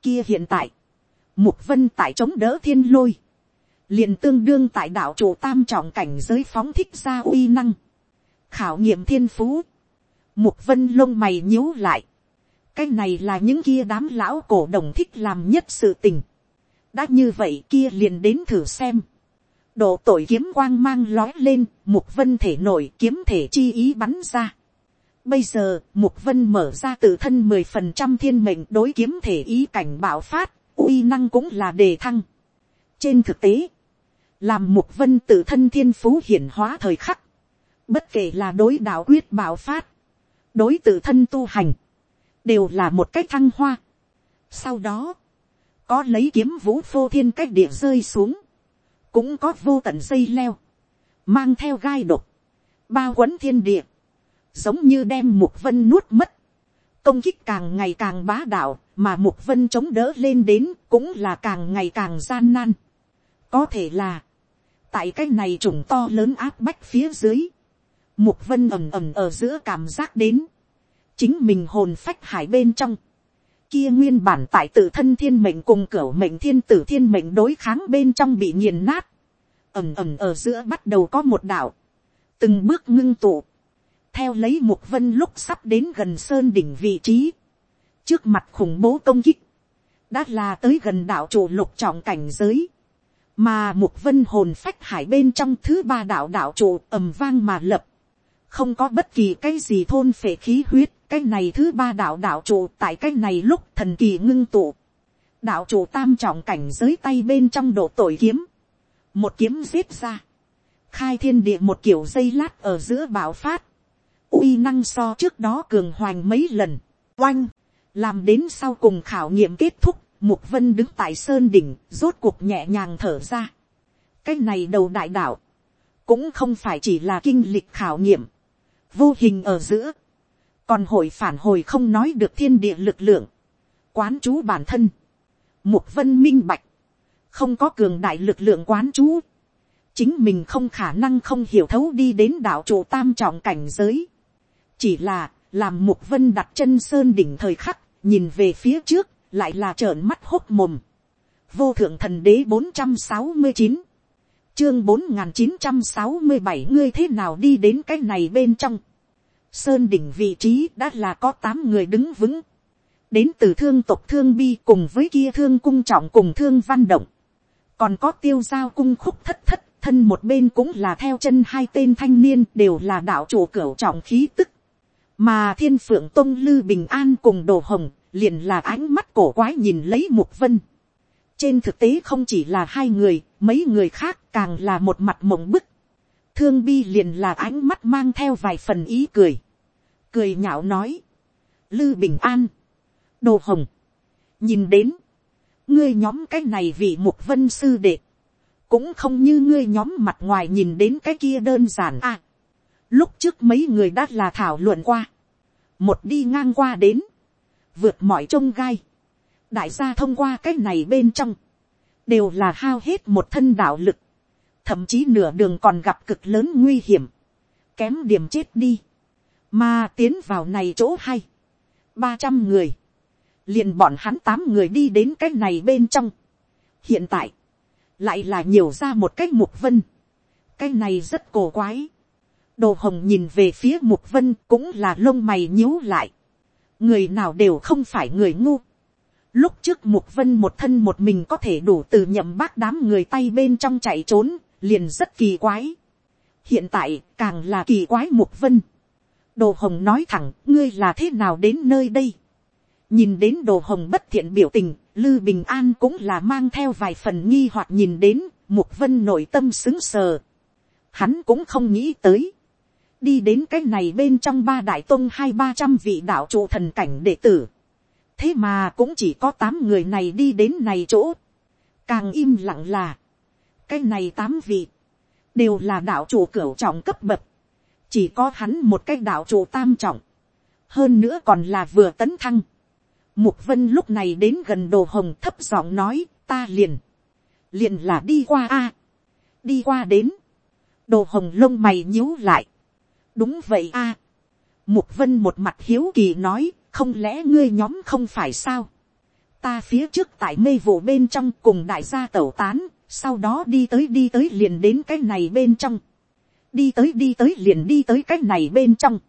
kia hiện tại, mục vân tại chống đỡ thiên lôi, liền tương đương tại đạo chủ tam trọng cảnh giới phóng thích ra uy năng, khảo nghiệm thiên phú, Mục vân lông mày nhíu lại. Cái này là những kia đám lão cổ đồng thích làm nhất sự tình. Đã như vậy kia liền đến thử xem. Độ tội kiếm quang mang lói lên, mục vân thể nổi kiếm thể chi ý bắn ra. Bây giờ, mục vân mở ra tự thân mười phần trăm thiên mệnh đối kiếm thể ý cảnh bạo phát, uy năng cũng là đề thăng. Trên thực tế, làm mục vân tự thân thiên phú hiển hóa thời khắc, bất kể là đối đạo quyết bạo phát, đối tự thân tu hành, đều là một cách thăng hoa. Sau đó, có lấy kiếm vũ phô thiên cách địa rơi xuống, cũng có vô tận dây leo, mang theo gai độc, bao quấn thiên địa, giống như đem mục vân nuốt mất, công kích càng ngày càng bá đạo, mà mục vân chống đỡ lên đến cũng là càng ngày càng gian nan. có thể là, tại cái này trùng to lớn áp bách phía dưới, Mục vân ầm ầm ở giữa cảm giác đến. Chính mình hồn phách hải bên trong. Kia nguyên bản tại tự thân thiên mệnh cùng cửu mệnh thiên tử thiên mệnh đối kháng bên trong bị nghiền nát. Ẩm ẩm ở giữa bắt đầu có một đạo. Từng bước ngưng tụ. Theo lấy mục vân lúc sắp đến gần sơn đỉnh vị trí. Trước mặt khủng bố công kích. Đã là tới gần đạo chủ lục trọng cảnh giới mà mục vân hồn phách hải bên trong thứ ba đạo đạo trụ ầm vang mà lập, không có bất kỳ cái gì thôn phệ khí huyết, cái này thứ ba đạo đạo trụ tại cái này lúc thần kỳ ngưng tụ. đạo trụ tam trọng cảnh giới tay bên trong độ tội kiếm. một kiếm giết ra. khai thiên địa một kiểu dây lát ở giữa bạo phát uy năng so trước đó cường hoành mấy lần. oanh, làm đến sau cùng khảo nghiệm kết thúc, mục vân đứng tại sơn đỉnh, rốt cuộc nhẹ nhàng thở ra. cái này đầu đại đạo, cũng không phải chỉ là kinh lịch khảo nghiệm, vô hình ở giữa, còn hội phản hồi không nói được thiên địa lực lượng, quán chú bản thân, mục vân minh bạch, không có cường đại lực lượng quán chú, chính mình không khả năng không hiểu thấu đi đến đạo trụ tam trọng cảnh giới, chỉ là làm mục vân đặt chân sơn đỉnh thời khắc, nhìn về phía trước, lại là trợn mắt hốt mồm. vô thượng thần đế bốn trăm sáu mươi chín, chương bốn nghìn chín trăm sáu mươi bảy ngươi thế nào đi đến cái này bên trong. Sơn đỉnh vị trí đã là có tám người đứng vững. Đến từ thương tộc thương bi cùng với kia thương cung trọng cùng thương văn động. Còn có tiêu giao cung khúc thất thất, thân một bên cũng là theo chân hai tên thanh niên đều là đạo chủ cửu trọng khí tức. Mà thiên phượng tôn lư bình an cùng đồ hồng, liền là ánh mắt cổ quái nhìn lấy mục vân. Trên thực tế không chỉ là hai người, mấy người khác càng là một mặt mộng bức. Thương bi liền là ánh mắt mang theo vài phần ý cười cười nhạo nói, lư bình an, đồ hồng, nhìn đến, ngươi nhóm cái này vì mục vân sư đệ, cũng không như ngươi nhóm mặt ngoài nhìn đến cái kia đơn giản à lúc trước mấy người đã là thảo luận qua, một đi ngang qua đến, vượt mọi trông gai, đại gia thông qua cái này bên trong, đều là hao hết một thân đạo lực, thậm chí nửa đường còn gặp cực lớn nguy hiểm, kém điểm chết đi. Mà tiến vào này chỗ hay, ba trăm người, liền bọn hắn tám người đi đến cái này bên trong. hiện tại, lại là nhiều ra một cái mục vân, cái này rất cổ quái đồ hồng nhìn về phía mục vân cũng là lông mày nhíu lại. người nào đều không phải người ngu. lúc trước mục vân một thân một mình có thể đủ từ nhậm bác đám người tay bên trong chạy trốn, liền rất kỳ quái. hiện tại càng là kỳ quái mục vân đồ hồng nói thẳng ngươi là thế nào đến nơi đây nhìn đến đồ hồng bất thiện biểu tình lư bình an cũng là mang theo vài phần nghi hoặc nhìn đến mục vân nội tâm xứng sờ hắn cũng không nghĩ tới đi đến cái này bên trong ba đại tôn hai ba trăm vị đạo trụ thần cảnh đệ tử. Thế mà cũng chỉ có tám người này đi đến này chỗ. Càng im lặng là cái này tám vị đều là đạo chủ cửu trọng cấp bậc. Chỉ có hắn một cái đạo chủ tam trọng. Hơn nữa còn là vừa tấn thăng. Mục vân lúc này đến gần đồ hồng thấp giọng nói, ta liền, liền là đi qua a, đi qua đến, đồ hồng lông mày nhíu lại, đúng vậy a, mục vân một mặt hiếu kỳ nói, không lẽ ngươi nhóm không phải sao, ta phía trước tại mê vụ bên trong cùng đại gia tẩu tán, sau đó đi tới đi tới liền đến cái này bên trong, đi tới đi tới liền đi tới cái này bên trong,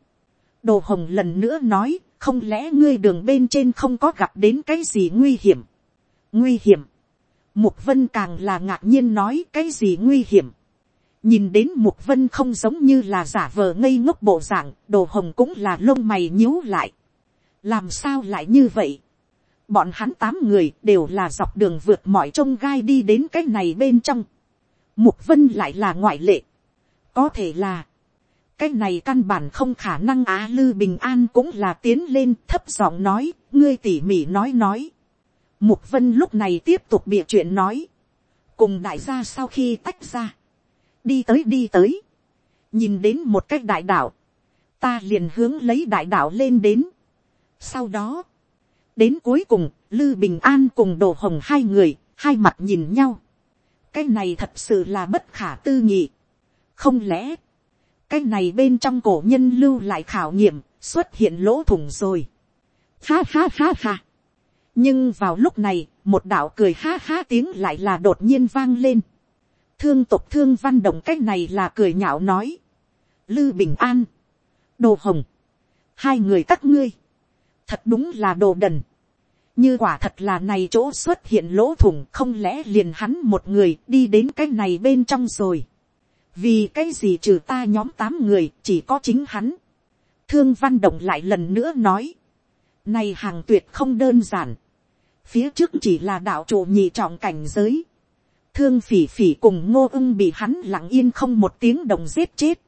đồ hồng lần nữa nói, không lẽ ngươi đường bên trên không có gặp đến cái gì nguy hiểm. nguy hiểm. mục vân càng là ngạc nhiên nói cái gì nguy hiểm nhìn đến mục vân không giống như là giả vờ ngây ngốc bộ dạng, đồ hồng cũng là lông mày nhíu lại. làm sao lại như vậy. bọn hắn tám người đều là dọc đường vượt mọi trông gai đi đến cái này bên trong. mục vân lại là ngoại lệ. có thể là cái này căn bản không khả năng á lư bình an cũng là tiến lên thấp giọng nói ngươi tỉ mỉ nói nói mục vân lúc này tiếp tục bịa chuyện nói cùng đại gia sau khi tách ra đi tới đi tới nhìn đến một cái đại đạo ta liền hướng lấy đại đạo lên đến sau đó đến cuối cùng lư bình an cùng đồ hồng hai người hai mặt nhìn nhau cái này thật sự là bất khả tư nghị không lẽ cái này bên trong cổ nhân lưu lại khảo nghiệm, xuất hiện lỗ thủng rồi. Ha ha ha ha. nhưng vào lúc này, một đạo cười ha ha tiếng lại là đột nhiên vang lên thương tục thương văn động cái này là cười nhạo nói. lư bình an, đồ hồng, hai người các ngươi, thật đúng là đồ đần. như quả thật là này chỗ xuất hiện lỗ thủng không lẽ liền hắn một người đi đến cái này bên trong rồi vì cái gì trừ ta nhóm tám người chỉ có chính hắn. thương văn động lại lần nữa nói. này hàng tuyệt không đơn giản. phía trước chỉ là đạo chủ nhị trọng cảnh giới thương phỉ phỉ cùng ngô ưng bị hắn lặng yên không một tiếng đồng giết chết.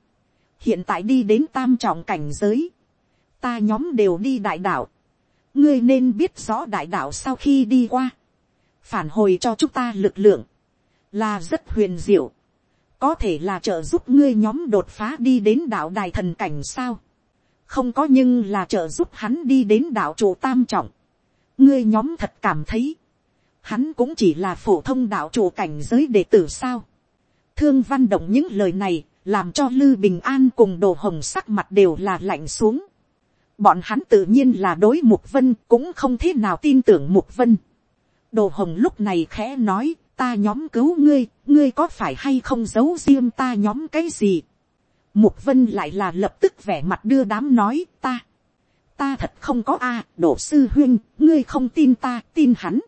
hiện tại đi đến tam trọng cảnh giới. ta nhóm đều đi đại đạo. ngươi nên biết rõ đại đạo sau khi đi qua. phản hồi cho chúng ta lực lượng. là rất huyền diệu có thể là trợ giúp ngươi nhóm đột phá đi đến đạo đài thần cảnh sao. không có nhưng là trợ giúp hắn đi đến đạo trụ tam trọng. ngươi nhóm thật cảm thấy, hắn cũng chỉ là phổ thông đạo chủ cảnh giới đệ tử sao. thương văn động những lời này, làm cho lư bình an cùng đồ hồng sắc mặt đều là lạnh xuống. bọn hắn tự nhiên là đối mục vân cũng không thế nào tin tưởng mục vân. đồ hồng lúc này khẽ nói ta nhóm cứu ngươi, ngươi có phải hay không giấu riêng ta nhóm cái gì. Mục vân lại là lập tức vẻ mặt đưa đám nói ta. Ta thật không có a à, đổ sư huyên, ngươi không tin ta, tin hắn.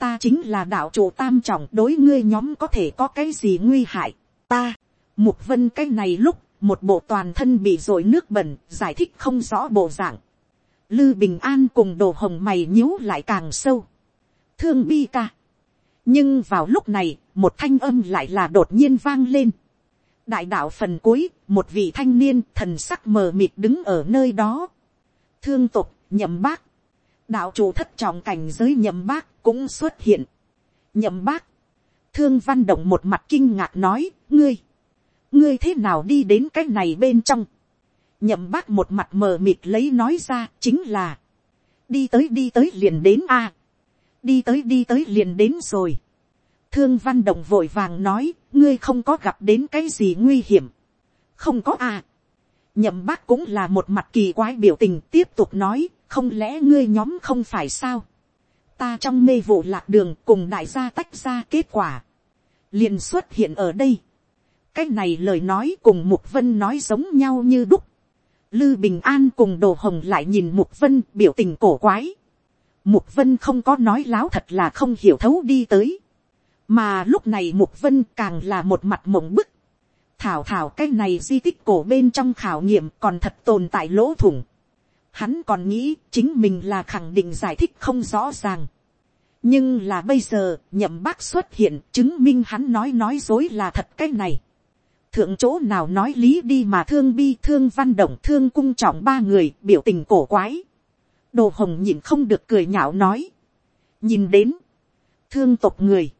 Ta chính là đạo chủ tam trọng đối ngươi nhóm có thể có cái gì nguy hại. Ta, mục vân cái này lúc, một bộ toàn thân bị rồi nước bẩn, giải thích không rõ bộ dạng. Lư Bình An cùng đồ hồng mày nhíu lại càng sâu. Thương bi ca nhưng vào lúc này, một thanh âm lại là đột nhiên vang lên. đại đạo phần cuối, một vị thanh niên thần sắc mờ mịt đứng ở nơi đó. thương tục, nhậm bác đạo chủ thất trọng cảnh giới nhậm bác cũng xuất hiện. nhậm bác. thương văn động một mặt kinh ngạc nói, ngươi, ngươi thế nào đi đến cái này bên trong. nhậm bác một mặt mờ mịt lấy nói ra chính là, đi tới đi tới liền đến a đi tới đi tới liền đến rồi. thương văn động vội vàng nói, ngươi không có gặp đến cái gì nguy hiểm. không có à. nhậm bác cũng là một mặt kỳ quái biểu tình tiếp tục nói, không lẽ ngươi nhóm không phải sao. ta trong mê vụ lạc đường cùng đại gia tách ra kết quả. liền xuất hiện ở đây. cái này lời nói cùng mục vân nói giống nhau như đúc. Lư Bình An cùng Đồ Hồng lại nhìn Mục Vân biểu tình cổ quái. Mục Vân không có nói láo thật là không hiểu thấu đi tới. Mà lúc này Mục Vân càng là một mặt mộng bức. thảo thảo cái này di tích cổ bên trong khảo nghiệm còn thật tồn tại lỗ thủng. Hắn còn nghĩ chính mình là khẳng định giải thích không rõ ràng. nhưng là bây giờ nhậm bác xuất hiện chứng minh hắn nói nói dối là thật cái này. thượng chỗ nào nói lý đi mà thương bi thương văn động thương cung trọng ba người biểu tình cổ quái. đồ hồng nhìn không được cười nhạo nói. nhìn đến, thương tộc người,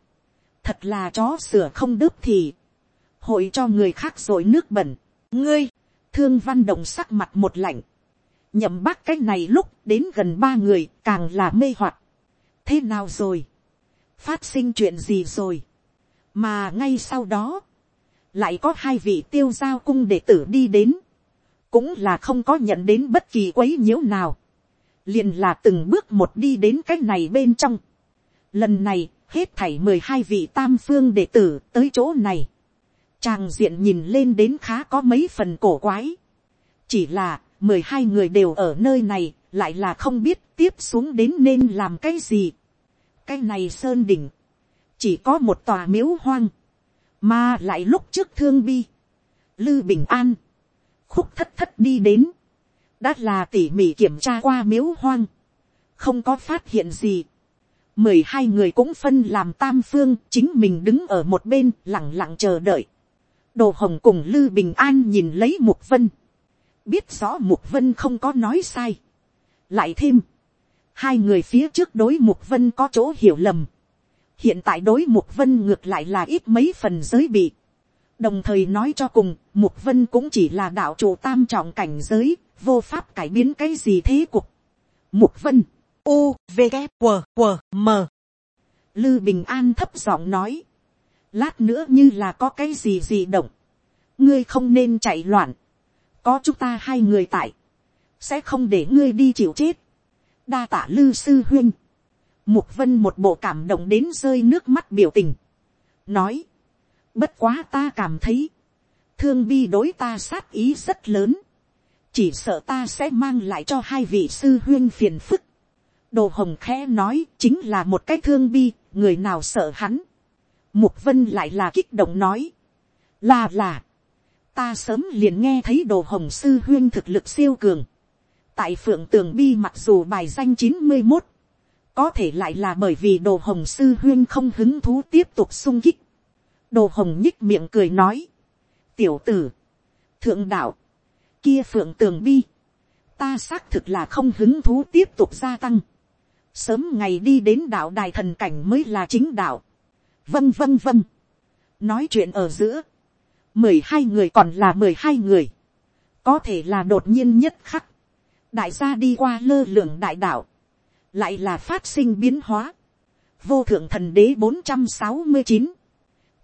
thật là chó sửa không đớp thì, hội cho người khác rồi nước bẩn, ngươi, thương văn động sắc mặt một lạnh, nhậm bác cái này lúc đến gần ba người càng là mê hoặc, thế nào rồi, phát sinh chuyện gì rồi, mà ngay sau đó, lại có hai vị tiêu giao cung đệ tử đi đến, cũng là không có nhận đến bất kỳ quấy nhiễu nào, liền là từng bước một đi đến cái này bên trong. Lần này, hết thảy mười hai vị tam phương đệ tử tới chỗ này. Tràng diện nhìn lên đến khá có mấy phần cổ quái. Chỉ là, mười hai người đều ở nơi này, lại là không biết tiếp xuống đến nên làm cái gì. Cái này sơn đỉnh, chỉ có một tòa miếu hoang, mà lại lúc trước thương bi, lư bình an, khúc thất thất đi đến, đã là tỉ mỉ kiểm tra qua miếu hoang, không có phát hiện gì mười hai người cũng phân làm tam phương chính mình đứng ở một bên lẳng lặng chờ đợi. đồ hồng cùng lư bình an nhìn lấy mục vân biết rõ mục vân không có nói sai. lại thêm, hai người phía trước đối mục vân có chỗ hiểu lầm. hiện tại đối mục vân ngược lại là ít mấy phần giới bị. đồng thời nói cho cùng, mục vân cũng chỉ là đạo chủ tam trọng cảnh giới, vô pháp cải biến cái gì thế cục. mục vân u v g q q m lư bình an thấp giọng nói lát nữa như là có cái gì gì động ngươi không nên chạy loạn có chúng ta hai người tại sẽ không để ngươi đi chịu chết đa tả lư sư huyên mục vân một bộ cảm động đến rơi nước mắt biểu tình nói bất quá ta cảm thấy thương bi đối ta sát ý rất lớn chỉ sợ ta sẽ mang lại cho hai vị sư huyên phiền phức đồ hồng khẽ nói chính là một cái thương bi, người nào sợ hắn. Mục vân lại là kích động nói. Là là. Ta sớm liền nghe thấy đồ hồng sư huyên thực lực siêu cường. Tại phượng tường bi mặc dù bài danh chín mươi một Có thể lại là bởi vì đồ hồng sư huyên không hứng thú tiếp tục sung kích. Đồ hồng nhích miệng cười nói. Tiểu tử. Thượng đạo. Kia phượng tường bi. Ta xác thực là không hứng thú tiếp tục gia tăng sớm ngày đi đến đạo đài thần cảnh mới là chính đạo. vân vân vân nói chuyện ở giữa, mười hai người còn là mười hai người, có thể là đột nhiên nhất khắc, đại gia đi qua lơ lường đại đạo, lại là phát sinh biến hóa, vô thượng thần đế bốn trăm sáu mươi chín,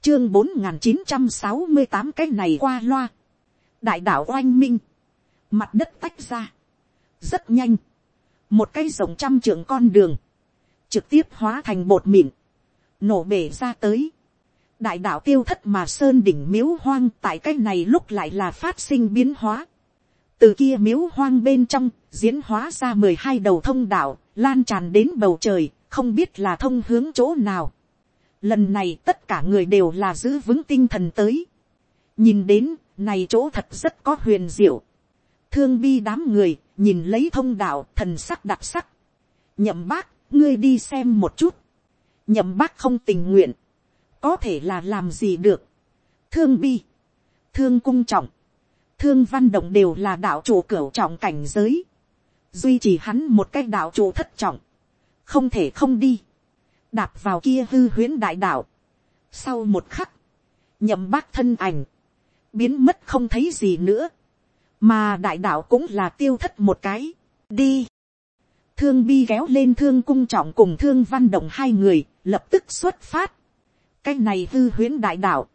chương bốn n g h n chín trăm sáu mươi tám cái này qua loa, đại đạo oanh minh, mặt đất tách ra, rất nhanh, một cây rộng trăm trượng con đường, trực tiếp hóa thành bột mịn, nổ bể ra tới đại đạo tiêu thất mà sơn đỉnh miếu hoang tại cái này lúc lại là phát sinh biến hóa. từ kia miếu hoang bên trong diễn hóa ra mười hai đầu thông đạo lan tràn đến bầu trời không biết là thông hướng chỗ nào. lần này tất cả người đều là giữ vững tinh thần tới. nhìn đến này chỗ thật rất có huyền diệu. thương bi đám người nhìn lấy thông đạo thần sắc đặc sắc. nhậm bác, ngươi đi xem một chút. nhậm bác không tình nguyện, có thể là làm gì được. thương bi, thương cung trọng, thương văn động đều là đạo chủ cửu trọng cảnh giới. duy chỉ hắn một cái đạo chủ thất trọng, không thể không đi. đạp vào kia hư huyễn đại đạo. sau một khắc, nhậm bác thân ảnh, biến mất không thấy gì nữa mà đại đạo cũng là tiêu thất một cái, đi. thương bi kéo lên thương cung trọng cùng thương văn động hai người, lập tức xuất phát cái này hư huyễn đại đạo,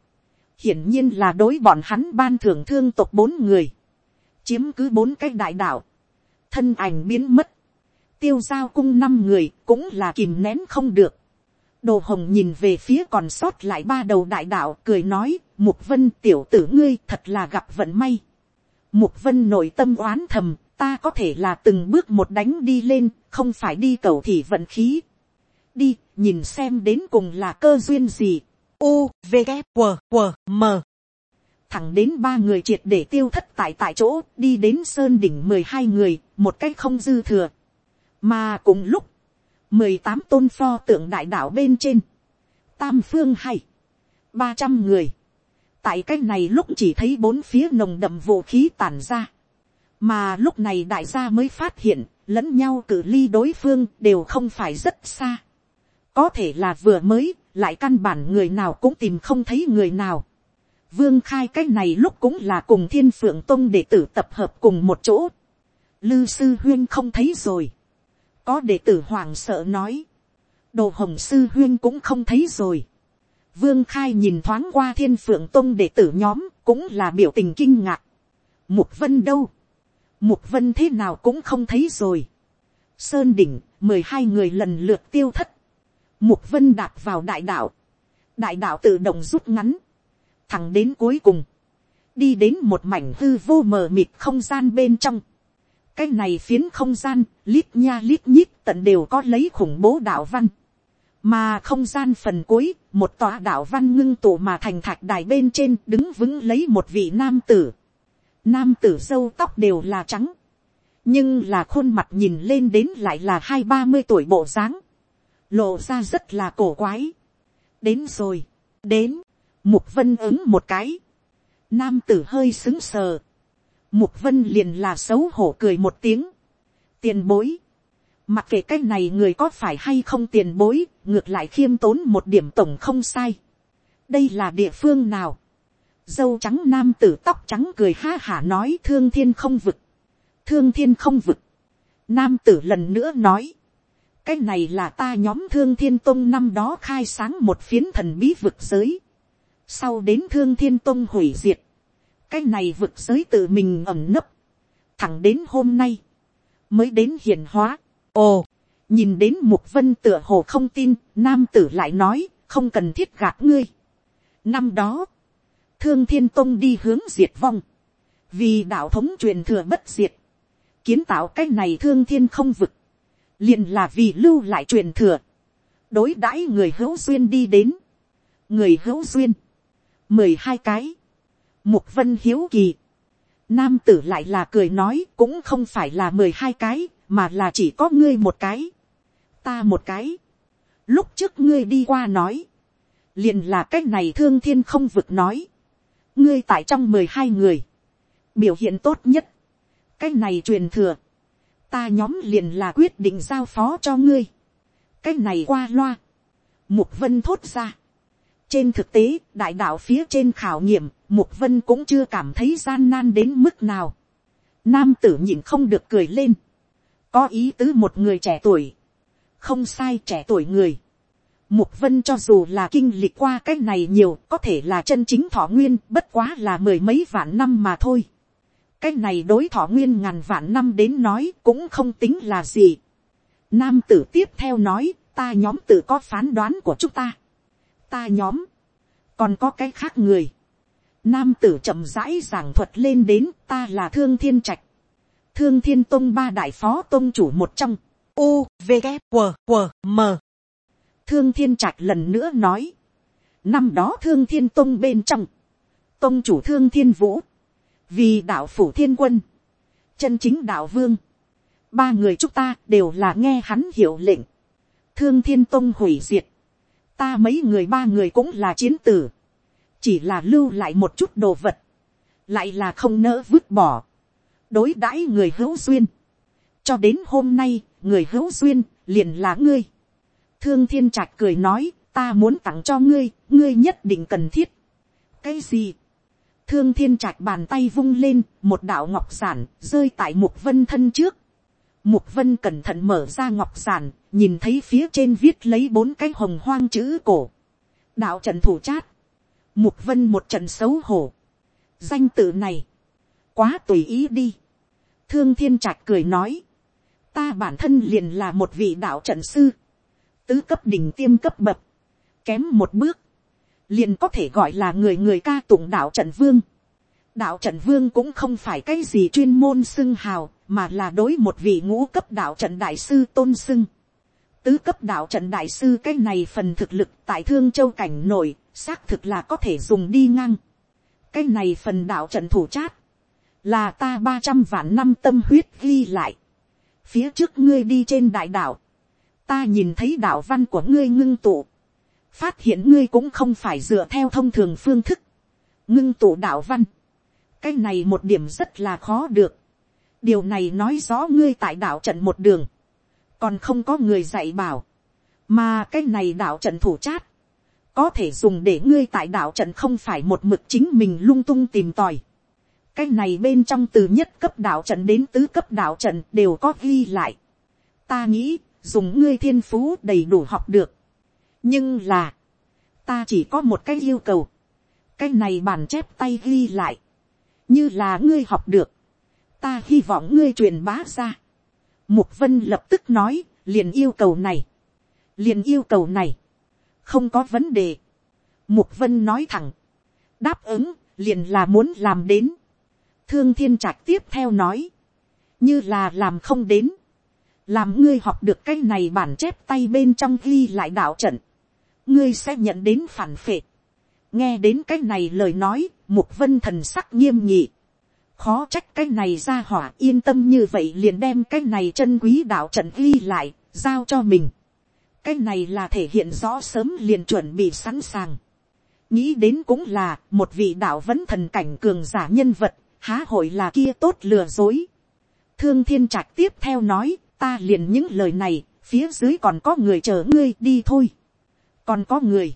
hiển nhiên là đối bọn hắn ban thưởng thương tộc bốn người, chiếm cứ bốn cái đại đạo, thân ảnh biến mất, tiêu giao cung năm người cũng là kìm nén không được. đồ hồng nhìn về phía còn sót lại ba đầu đại đạo cười nói, mục vân tiểu tử ngươi thật là gặp vận may. Mục vân nội tâm oán thầm, ta có thể là từng bước một đánh đi lên, không phải đi cầu thì vận khí. Đi, nhìn xem đến cùng là cơ duyên gì. U, V, K, W, W, M. thẳng đến ba người triệt để tiêu thất tại tại chỗ đi đến sơn đỉnh mười hai người một cách không dư thừa mà cùng lúc mười tám tôn pho tượng đại đạo bên trên tam phương hay ba trăm người tại cách này lúc chỉ thấy bốn phía nồng đậm vũ khí tàn ra mà lúc này đại gia mới phát hiện lẫn nhau cử ly đối phương đều không phải rất xa có thể là vừa mới, lại căn bản người nào cũng tìm không thấy người nào. Vương khai cái này lúc cũng là cùng thiên phượng tông đệ tử tập hợp cùng một chỗ. Lư sư huyên không thấy rồi. Có đệ tử hoàng sợ nói. Đồ hồng sư huyên cũng không thấy rồi. Vương khai nhìn thoáng qua thiên phượng tông đệ tử nhóm cũng là biểu tình kinh ngạc. Mục vân đâu? Mục vân thế nào cũng không thấy rồi. Sơn đỉnh, mười hai người lần lượt tiêu thất mục vân đạp vào đại đạo. Đại đạo tự động rút ngắn. Thẳng đến cuối cùng. Đi đến một mảnh hư vô mờ mịt không gian bên trong. Cái này phiến không gian, lít nha lít nhít tận đều có lấy khủng bố đạo văn. Mà không gian phần cuối, một tòa đạo văn ngưng tụ mà thành thạch đài bên trên đứng vững lấy một vị nam tử. Nam tử sâu tóc đều là trắng. Nhưng là khuôn mặt nhìn lên đến lại là hai ba mươi tuổi bộ dáng lộ ra rất là cổ quái. Đến rồi, đến, mục vân ứng một cái. Nam tử hơi xứng sờ. Mục vân liền là xấu hổ cười một tiếng. Tiền bối. Mặc kệ cái này người có phải hay không tiền bối, ngược lại khiêm tốn một điểm tổng không sai. Đây là địa phương nào? Dâu trắng nam tử tóc trắng cười ha hả nói thương thiên không vực. Thương thiên không vực. Nam tử lần nữa nói cái này là ta nhóm thương thiên tông năm đó khai sáng một phiến thần bí vực giới. Sau đến thương thiên tông hủy diệt, cái này vực giới tự mình ẩm nấp. Thẳng đến hôm nay, mới đến hiền hóa. Ồ, nhìn đến mục vân tựa hồ không tin, nam tử lại nói, không cần thiết gạt ngươi. Năm đó, thương thiên tông đi hướng diệt vong. Vì đạo thống truyền thừa bất diệt, kiến tạo cái này thương thiên không vực liền là vì lưu lại truyền thừa. Đối đãi người hữu duyên đi đến. Người hữu duyên. Mười hai cái. Mục vân hiếu kỳ. Nam tử lại là cười nói cũng không phải là mười hai cái, mà là chỉ có ngươi một cái. Ta một cái. Lúc trước ngươi đi qua nói. Liền là cái này thương thiên không vực nói. Ngươi tại trong mười hai người. Biểu hiện tốt nhất. Cái này truyền thừa ta nhóm liền là quyết định giao phó cho ngươi. Cái này qua loa. Mục vân thốt ra. Trên thực tế, đại đạo phía trên khảo nghiệm, mục vân cũng chưa cảm thấy gian nan đến mức nào. Nam tử nhìn không được cười lên. Có ý tứ một người trẻ tuổi. Không sai trẻ tuổi người. Mục vân cho dù là kinh lịch qua cái này nhiều, có thể là chân chính thọ nguyên, bất quá là mười mấy vạn năm mà thôi. Cái này đối thọ nguyên ngàn vạn năm đến nói cũng không tính là gì. Nam tử tiếp theo nói ta nhóm tự có phán đoán của chúng ta. Ta nhóm. Còn có cái khác người. Nam tử chậm rãi giảng thuật lên đến ta là thương thiên trạch. Thương thiên tông ba đại phó tông chủ một trong. U, V, G, W, W, M thương thiên trạch lần nữa nói, năm đó thương thiên tông bên trong, tông chủ thương thiên vũ, vì đạo phủ thiên quân, chân chính đạo vương, ba người chúng ta đều là nghe hắn hiệu lệnh, thương thiên tông hủy diệt, ta mấy người ba người cũng là chiến tử, chỉ là lưu lại một chút đồ vật, lại là không nỡ vứt bỏ, đối đãi người hữu duyên, cho đến hôm nay người hữu duyên liền là ngươi, thương thiên trạch cười nói, ta muốn tặng cho ngươi, ngươi nhất định cần thiết. cái gì thương thiên trạch bàn tay vung lên, một đạo ngọc giản rơi tại mục vân thân trước. mục vân cẩn thận mở ra ngọc giản, nhìn thấy phía trên viết lấy bốn cái hồng hoang chữ cổ. đạo trận thủ chát. mục vân một trận xấu hổ. danh tự này, quá tùy ý đi. thương thiên trạch cười nói, ta bản thân liền là một vị đạo trận sư tứ cấp đỉnh tiêm cấp bậc, kém một bước, liền có thể gọi là người người ca tụng đạo trận vương. đạo trận vương cũng không phải cái gì chuyên môn xưng hào, mà là đối một vị ngũ cấp đạo trận đại sư tôn xưng. tứ cấp đạo trận đại sư cái này phần thực lực tại thương châu cảnh nổi, xác thực là có thể dùng đi ngang. cái này phần đạo trận thủ chát, là ta ba trăm vạn năm tâm huyết ghi lại, phía trước ngươi đi trên đại đạo, ta nhìn thấy đạo văn của ngươi ngưng tụ, phát hiện ngươi cũng không phải dựa theo thông thường phương thức, ngưng tụ đạo văn, cái này một điểm rất là khó được, điều này nói rõ ngươi tại đạo trận một đường, còn không có người dạy bảo, mà cái này đạo trận thủ chát, có thể dùng để ngươi tại đạo trận không phải một mực chính mình lung tung tìm tòi. cái này bên trong từ nhất cấp đạo trận đến tứ cấp đạo trận đều có ghi lại. ta nghĩ dùng ngươi thiên phú đầy đủ học được nhưng là, ta chỉ có một cái yêu cầu. cái này bản chép tay ghi lại, như là ngươi học được. ta hy vọng ngươi truyền bá ra. mục vân lập tức nói, liền yêu cầu này, liền yêu cầu này không có vấn đề. Mục vân nói thẳng, đáp ứng, liền là muốn làm đến. Thương thiên trạch tiếp theo nói, như là làm không đến. Làm ngươi học được cái này bản chép tay bên trong ghi lại đạo trận. Ngươi sẽ nhận đến phản phệ. Nghe đến cái này lời nói, mục vân thần sắc nghiêm nhị. Khó trách cái này ra hỏa yên tâm như vậy liền đem cái này chân quý đạo trận ghi lại, giao cho mình cái này là thể hiện rõ sớm liền chuẩn bị sẵn sàng. nghĩ đến cũng là một vị đạo vẫn thần cảnh cường giả nhân vật, há hội là kia tốt lừa dối. thương thiên trạch tiếp theo nói, ta liền những lời này, phía dưới còn có người chờ ngươi đi thôi còn có người.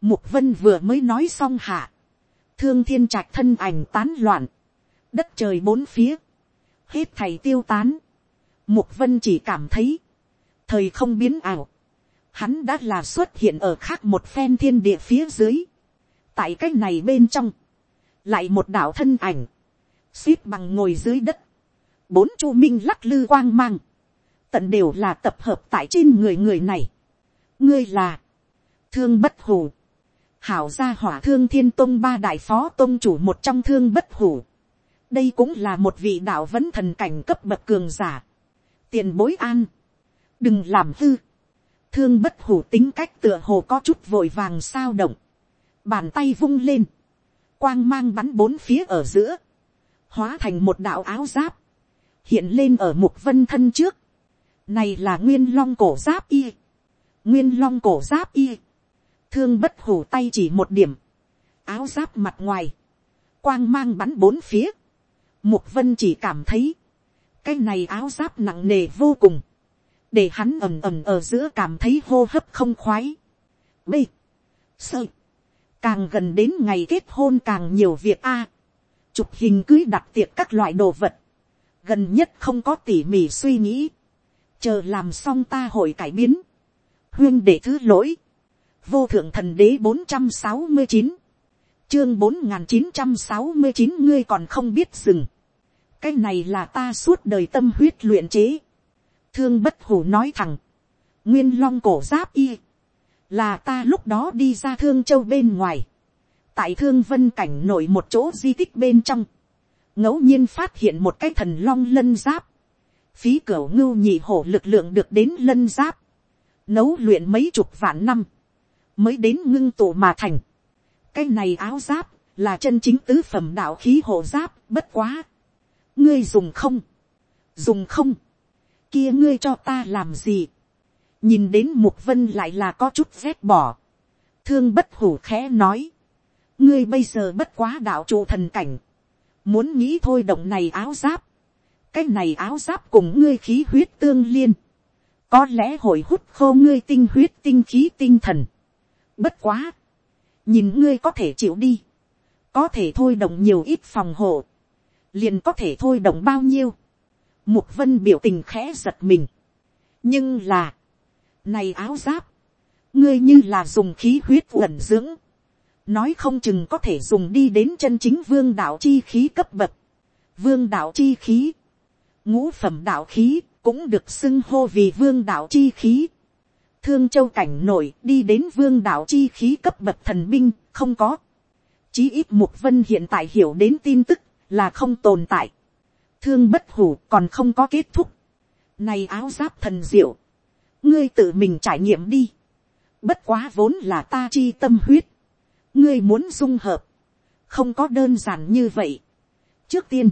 mục vân vừa mới nói xong hạ. thương thiên trạch thân ảnh tán loạn. đất trời bốn phía. hết thầy tiêu tán. mục vân chỉ cảm thấy, thời không biến ảo hắn đã là xuất hiện ở khác một phen thiên địa phía dưới. tại cái này bên trong, lại một đạo thân ảnh, xếp bằng ngồi dưới đất, bốn chu minh lắc lư quang mang, tận đều là tập hợp tại trên người người này. ngươi là, thương bất hủ, hảo gia hỏa thương thiên tông ba đại phó tông chủ một trong thương bất hủ. đây cũng là một vị đạo vẫn thần cảnh cấp bậc cường giả. tiền bối an, đừng làm hư, thương bất hủ tính cách tựa hồ có chút vội vàng sao động, bàn tay vung lên, quang mang bắn bốn phía ở giữa, hóa thành một đạo áo giáp, hiện lên ở mục vân thân trước, này là nguyên long cổ giáp y, nguyên long cổ giáp y, thương bất hủ tay chỉ một điểm, áo giáp mặt ngoài, quang mang bắn bốn phía, mục vân chỉ cảm thấy, cái này áo giáp nặng nề vô cùng, để hắn ầm ầm ở giữa cảm thấy hô hấp không khoái. B. Sơ. Càng gần đến ngày kết hôn càng nhiều việc a. chụp hình cưới đặt tiệc các loại đồ vật. Gần nhất không có tỉ mỉ suy nghĩ. Chờ làm xong ta hội cải biến. Huyên để thứ lỗi. Vô thượng thần đế bốn trăm sáu mươi chín. Chương bốn chín trăm sáu mươi chín ngươi còn không biết dừng. Cái này là ta suốt đời tâm huyết luyện chế. Thương bất hủ nói thẳng, nguyên long cổ giáp y, là ta lúc đó đi ra thương châu bên ngoài, tại thương vân cảnh nổi một chỗ di tích bên trong, ngẫu nhiên phát hiện một cái thần long lân giáp, phí cửa ngưu nhị hổ lực lượng được đến lân giáp, nấu luyện mấy chục vạn năm, mới đến ngưng tụ mà thành. cái này áo giáp, là chân chính tứ phẩm đạo khí hộ giáp, bất quá. ngươi dùng không, dùng không, kia ngươi cho ta làm gì. nhìn đến mục vân lại là có chút rét bỏ. thương bất hủ khẽ nói. ngươi bây giờ bất quá đạo trụ thần cảnh. muốn nghĩ thôi động này áo giáp. cái này áo giáp cùng ngươi khí huyết tương liên. có lẽ hội hút khô ngươi tinh huyết tinh khí tinh thần bất quá. nhìn ngươi có thể chịu đi. có thể thôi động nhiều ít phòng hộ. liền có thể thôi động bao nhiêu Mục vân biểu tình khẽ giật mình. Nhưng là. Này áo giáp. Ngươi như là dùng khí huyết uẩn dưỡng. Nói không chừng có thể dùng đi đến chân chính vương đạo chi khí cấp bậc. Vương đạo chi khí. Ngũ phẩm đạo khí cũng được xưng hô vì vương đạo chi khí. Thương châu cảnh nổi đi đến vương đạo chi khí cấp bậc thần binh không có. Chí ít Mục Vân hiện tại hiểu đến tin tức là không tồn tại thương bất hủ còn không có kết thúc. Này áo giáp thần diệu. Ngươi tự mình trải nghiệm đi. Bất quá vốn là ta chi tâm huyết. Ngươi muốn dung hợp. không có đơn giản như vậy. trước tiên,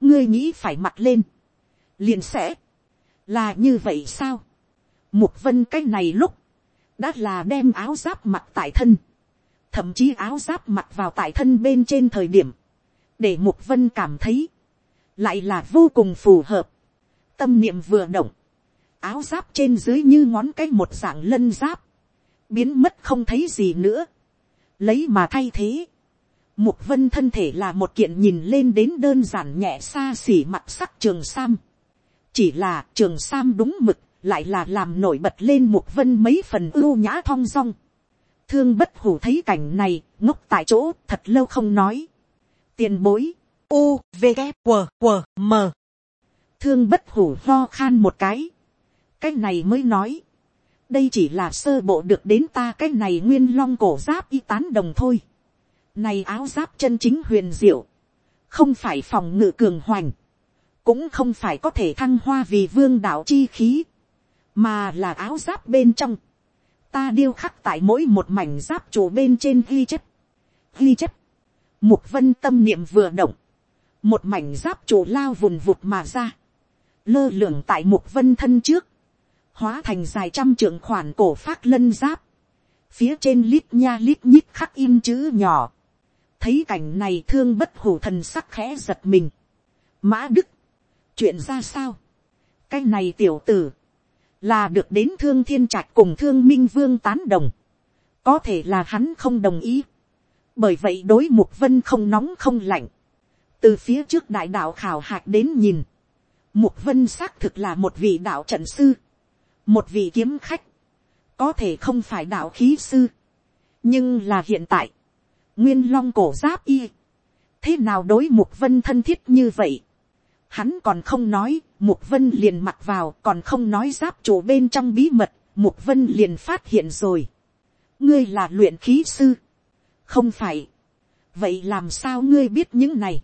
ngươi nghĩ phải mặt lên, liền sẽ, là như vậy sao mục vân cái này lúc, đã là đem áo giáp mặt tại thân, thậm chí áo giáp mặt vào tại thân bên trên thời điểm, để mục vân cảm thấy, lại là vô cùng phù hợp. tâm niệm vừa động, áo giáp trên dưới như ngón cái một dạng lân giáp, biến mất không thấy gì nữa, lấy mà thay thế. Mục vân thân thể là một kiện nhìn lên đến đơn giản nhẹ xa xỉ mặt sắc trường sam. Chỉ là trường sam đúng mực, lại là làm nổi bật lên mục vân mấy phần ưu nhã thong dong. Thương bất hủ thấy cảnh này, ngốc tại chỗ, thật lâu không nói. Tiền bối, u, v, k, w, w, m. Thương bất hủ lo khan một cái. Cái này mới nói đây chỉ là sơ bộ được đến ta cái này nguyên long cổ giáp y tán đồng thôi. Này áo giáp chân chính huyền diệu. Không phải phòng ngự cường hoành. Cũng không phải có thể thăng hoa vì vương đạo chi khí. Mà là áo giáp bên trong. Ta điêu khắc tại mỗi một mảnh giáp chủ bên trên ghi chất. Ghi chất. Mục vân tâm niệm vừa động. Một mảnh giáp chủ lao vùn vụt mà ra. Lơ lửng tại mục vân thân trước hóa thành dài trăm trượng khoản cổ phát lân giáp, phía trên lít nha lít nhít khắc in chữ nhỏ, thấy cảnh này thương bất hủ thần sắc khẽ giật mình, mã đức, chuyện ra sao, cái này tiểu tử, là được đến thương thiên trạch cùng thương minh vương tán đồng, có thể là hắn không đồng ý, bởi vậy đối mục vân không nóng không lạnh, từ phía trước đại đạo khảo hạc đến nhìn, mục vân xác thực là một vị đạo trận sư, một vị kiếm khách, có thể không phải đạo khí sư, nhưng là hiện tại, nguyên long cổ giáp y, thế nào đối mục vân thân thiết như vậy, hắn còn không nói, mục vân liền mặc vào, còn không nói giáp chỗ bên trong bí mật, mục vân liền phát hiện rồi, ngươi là luyện khí sư, không phải, vậy làm sao ngươi biết những này,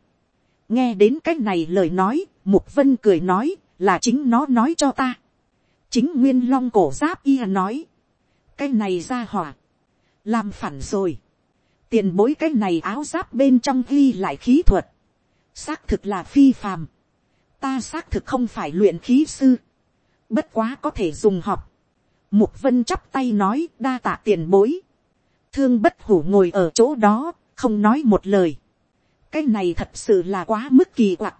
nghe đến cái này lời nói, mục vân cười nói, là chính nó nói cho ta. Chính nguyên long cổ giáp y nói, cái này ra hỏa, làm phản rồi, tiền bối cái này áo giáp bên trong ghi lại khí thuật, xác thực là phi phàm, ta xác thực không phải luyện khí sư, bất quá có thể dùng họp, mục vân chắp tay nói đa tạ tiền bối, thương bất hủ ngồi ở chỗ đó, không nói một lời, cái này thật sự là quá mức kỳ quặc,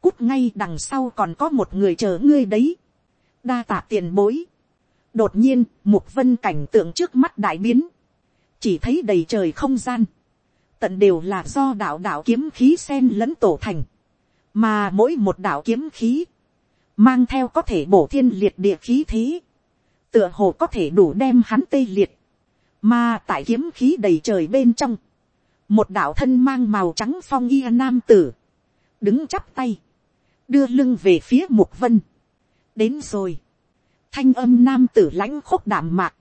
cút ngay đằng sau còn có một người chờ ngươi đấy, đa tạ tiền bối. đột nhiên, mục vân cảnh tượng trước mắt đại biến, chỉ thấy đầy trời không gian, tận đều là do đạo đạo kiếm khí sen lẫn tổ thành, mà mỗi một đạo kiếm khí, mang theo có thể bổ thiên liệt địa khí thế, tựa hồ có thể đủ đem hắn tê liệt, mà tại kiếm khí đầy trời bên trong, một đạo thân mang màu trắng phong y nam tử, đứng chắp tay, đưa lưng về phía mục vân, đến rồi. thanh âm nam tử lãnh khúc đảm mạc.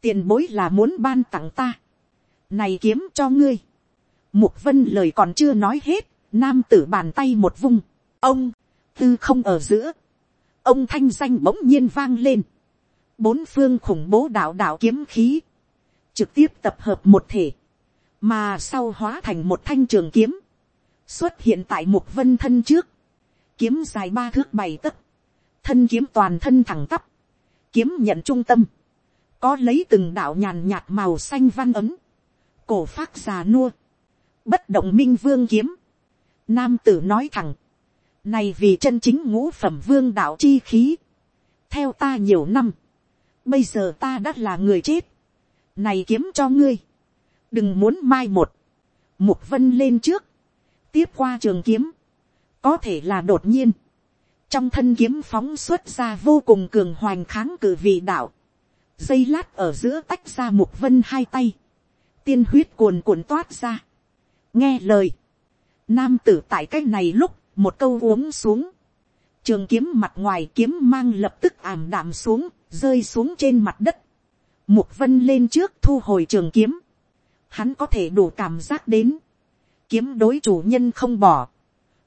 tiền bối là muốn ban tặng ta. này kiếm cho ngươi. mục vân lời còn chưa nói hết nam tử bàn tay một vung. ông, tư không ở giữa. ông thanh danh bỗng nhiên vang lên. bốn phương khủng bố đạo đạo kiếm khí. trực tiếp tập hợp một thể. mà sau hóa thành một thanh trường kiếm. xuất hiện tại một vân thân trước. kiếm dài ba thước bảy tấc thân kiếm toàn thân thẳng tắp, kiếm nhận trung tâm, có lấy từng đạo nhàn nhạt màu xanh văn ấm, cổ phát già nua, bất động minh vương kiếm, nam tử nói thẳng, này vì chân chính ngũ phẩm vương đạo chi khí, theo ta nhiều năm, bây giờ ta đã là người chết, này kiếm cho ngươi, đừng muốn mai một, mục vân lên trước, tiếp qua trường kiếm, có thể là đột nhiên, trong thân kiếm phóng xuất ra vô cùng cường hoành kháng cử vị đạo, dây lát ở giữa tách ra một vân hai tay, tiên huyết cuồn cuộn toát ra, nghe lời, nam tử tại cái này lúc một câu uống xuống, trường kiếm mặt ngoài kiếm mang lập tức ảm đạm xuống, rơi xuống trên mặt đất, mục vân lên trước thu hồi trường kiếm, hắn có thể đủ cảm giác đến, kiếm đối chủ nhân không bỏ,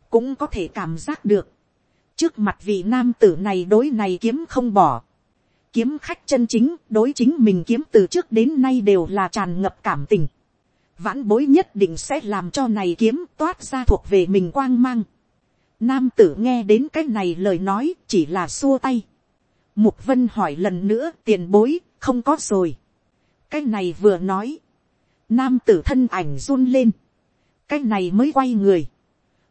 cũng có thể cảm giác được, trước mặt vị nam tử này đối này kiếm không bỏ. kiếm khách chân chính đối chính mình kiếm từ trước đến nay đều là tràn ngập cảm tình vãn bối nhất định sẽ làm cho này kiếm toát ra thuộc về mình quang mang. Nam tử nghe đến cái này lời nói chỉ là xua tay. Mục vân hỏi lần nữa, tiền bối, không có rồi. cái này vừa nói. Nam tử thân ảnh run lên. cái này mới quay người.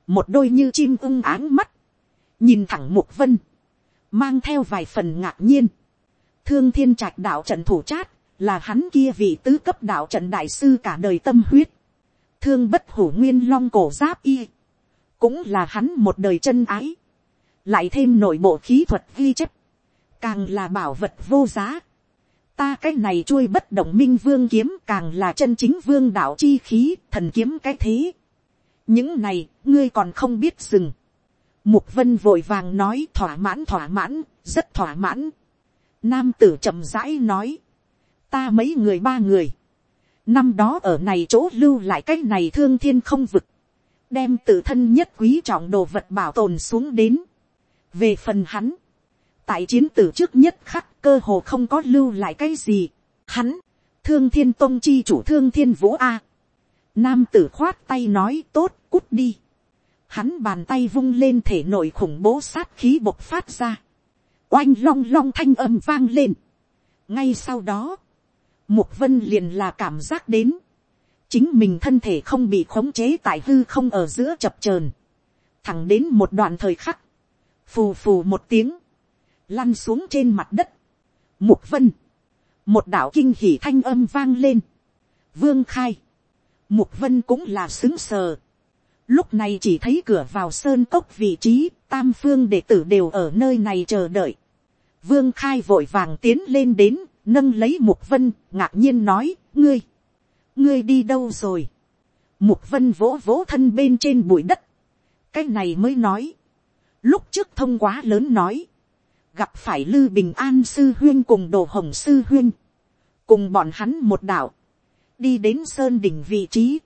một đôi như chim ưng áng mắt. nhìn thẳng mục vân. mang theo vài phần ngạc nhiên. thương thiên trạch đạo trận thủ chát là hắn kia vị tứ cấp đạo trận đại sư cả đời tâm huyết. thương bất hủ nguyên long cổ giáp y. cũng là hắn một đời chân ái. lại thêm nội bộ khí thuật ghi chép. càng là bảo vật vô giá. ta cái này chui bất động minh vương kiếm càng là chân chính vương đạo chi khí thần kiếm cái thế. những này ngươi còn không biết dừng. Mục vân vội vàng nói thỏa mãn thỏa mãn, rất thỏa mãn. Nam tử chậm rãi nói ta mấy người ba người, năm đó ở này chỗ lưu lại cái này thương thiên không vực, đem tự thân nhất quý trọng đồ vật bảo tồn xuống đến. về phần hắn, tại chiến tử trước nhất khắc cơ hồ không có lưu lại cái gì. hắn, thương thiên tông chi chủ thương thiên vũ a. nam tử khoát tay nói tốt cút đi. hắn bàn tay vung lên thể nội khủng bố sát khí bộc phát ra. oanh long long thanh âm vang lên. ngay sau đó, Mục vân liền là cảm giác đến. Chính mình thân thể không bị khống chế tại hư không ở giữa chập chờn Thẳng đến một đoạn thời khắc. Phù phù một tiếng. Lăn xuống trên mặt đất. Mục vân. Một đạo kinh hỉ thanh âm vang lên. Vương khai. Mục vân cũng là xứng sờ. Lúc này chỉ thấy cửa vào sơn cốc vị trí, tam phương đệ tử đều ở nơi này chờ đợi. Vương khai vội vàng tiến lên đến, nâng lấy mục vân, ngạc nhiên nói, ngươi, ngươi đi đâu rồi. Mục vân vỗ vỗ thân bên trên bụi đất. cái này mới nói. lúc trước thông quá lớn nói, gặp phải lư bình an sư huyên cùng đồ hồng sư huyên, cùng bọn hắn một đạo, đi đến sơn đỉnh vị trí.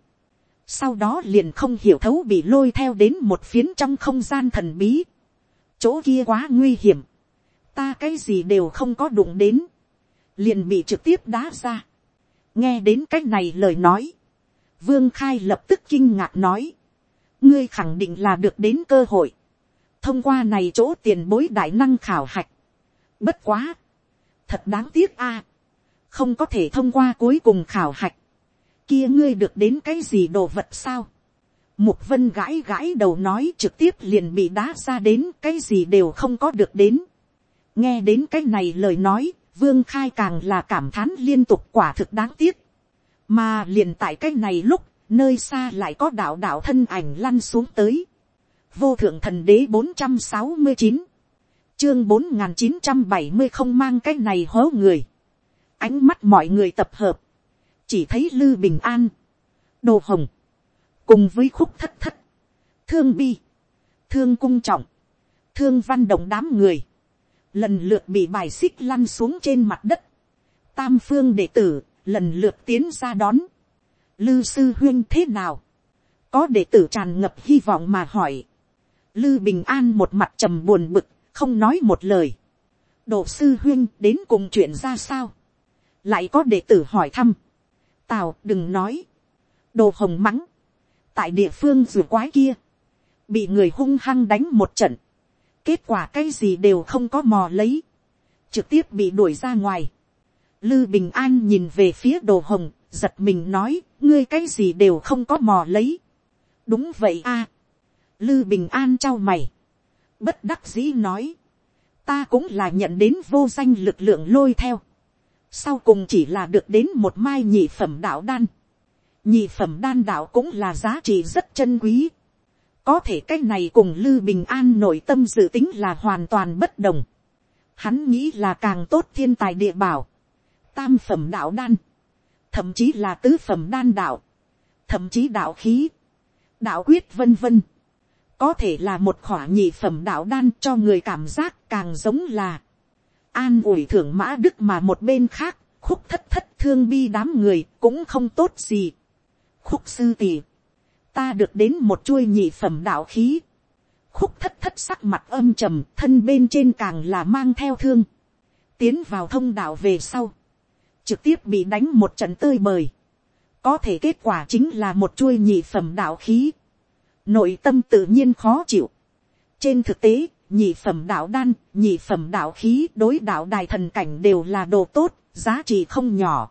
sau đó liền không hiểu thấu bị lôi theo đến một phiến trong không gian thần bí. chỗ kia quá nguy hiểm, ta cái gì đều không có đụng đến liền bị trực tiếp đá ra. nghe đến c á c h này lời nói, vương khai lập tức kinh ngạc nói, ngươi khẳng định là được đến cơ hội, thông qua này chỗ tiền bối đại năng khảo hạch. bất quá, thật đáng tiếc a, không có thể thông qua cuối cùng khảo hạch, kia ngươi được đến cái gì đồ vật sao. Mục vân gãi gãi đầu nói trực tiếp liền bị đá ra đến cái gì đều không có được đến. nghe đến cái này lời nói vương khai càng là cảm thán liên tục quả thực đáng tiếc. mà liền tại cái này lúc, nơi xa lại có đạo đạo thân ảnh lăn xuống tới. vô thượng thần đế bốn trăm sáu mươi chín, chương bốn n g h n chín trăm bảy mươi không mang cái này hố người. ánh mắt mọi người tập hợp, chỉ thấy lư bình an, đồ hồng, cùng với khúc thất thất, thương bi, thương cung trọng, thương văn động đám người, lần lượt bị bài xích lăn xuống trên mặt đất, tam phương đệ tử lần lượt tiến ra đón, lư sư huyên thế nào, có đệ tử tràn ngập hy vọng mà hỏi, lư bình an một mặt trầm buồn bực, không nói một lời, độ sư huyên đến cùng chuyện ra sao, lại có đệ tử hỏi thăm, tào đừng nói, đồ hồng mắng, tại địa phương rùa quái kia, bị người hung hăng đánh một trận, kết quả cái gì đều không có mò lấy, trực tiếp bị đuổi ra ngoài. Lư bình an nhìn về phía đồ hồng, giật mình nói, ngươi cái gì đều không có mò lấy. đúng vậy a. Lư bình an trao mày, bất đắc dĩ nói, ta cũng là nhận đến vô danh lực lượng lôi theo. sau cùng chỉ là được đến một mai nhị phẩm đạo đan. nhị phẩm đan đạo cũng là giá trị rất chân quý có thể cái này cùng lư bình an nội tâm dự tính là hoàn toàn bất đồng. hắn nghĩ là càng tốt thiên tài địa bảo, tam phẩm đạo đan, thậm chí là tứ phẩm đan đạo, thậm chí đạo khí, đạo quyết vân vân. có thể là một khỏa nhị phẩm đạo đan cho người cảm giác càng giống là an ủi thưởng mã đức mà một bên khác khúc thất thất thương bi đám người cũng không tốt gì. khúc sư tỷ ta được đến một chuôi nhị phẩm đạo khí, khúc thất thất sắc mặt âm trầm thân bên trên càng là mang theo thương, tiến vào thông đạo về sau, trực tiếp bị đánh một trận tơi bời, có thể kết quả chính là một chuôi nhị phẩm đạo khí, nội tâm tự nhiên khó chịu. trên thực tế, nhị phẩm đạo đan, nhị phẩm đạo khí đối đạo đài thần cảnh đều là đồ tốt, giá trị không nhỏ.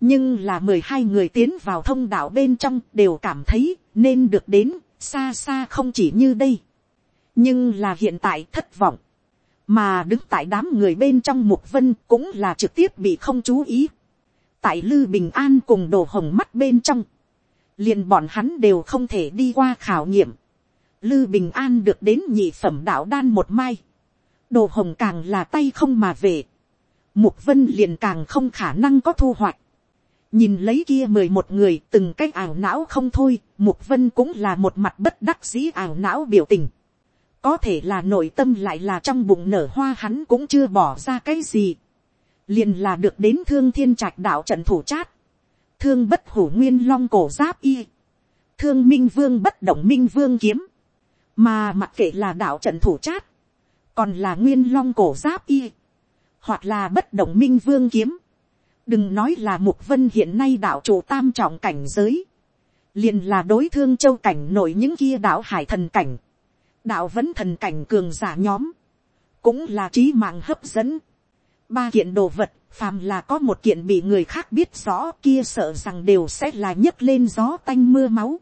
nhưng là mười hai người tiến vào thông đạo bên trong đều cảm thấy nên được đến, xa xa không chỉ như đây. nhưng là hiện tại thất vọng, mà đứng tại đám người bên trong mục vân cũng là trực tiếp bị không chú ý. tại lư bình an cùng đồ hồng mắt bên trong, liền bọn hắn đều không thể đi qua khảo nghiệm. Lư Bình An được đến nhị phẩm đạo đan một mai. Đồ hồng càng là tay không mà về. Mục vân liền càng không khả năng có thu hoạch. Nhìn lấy kia mười một người từng cái ảo não không thôi. Mục vân cũng là một mặt bất đắc dĩ ảo não biểu tình. Có thể là nội tâm lại là trong bụng nở hoa hắn cũng chưa bỏ ra cái gì. Liền là được đến thương thiên trạch đạo trận thủ chát. Thương bất hủ nguyên long cổ giáp y. Thương minh vương bất động minh vương kiếm mà mặc kệ là đạo trận thủ chát, còn là nguyên long cổ giáp y, hoặc là bất động minh vương kiếm, đừng nói là mục vân hiện nay đạo chủ tam trọng cảnh giới, liền là đối thương châu cảnh nổi những kia đạo hải thần cảnh, đạo vẫn thần cảnh cường giả nhóm, cũng là trí mạng hấp dẫn. Ba kiện đồ vật, phàm là có một kiện bị người khác biết rõ kia sợ rằng đều sẽ là nhấc lên gió tanh mưa máu.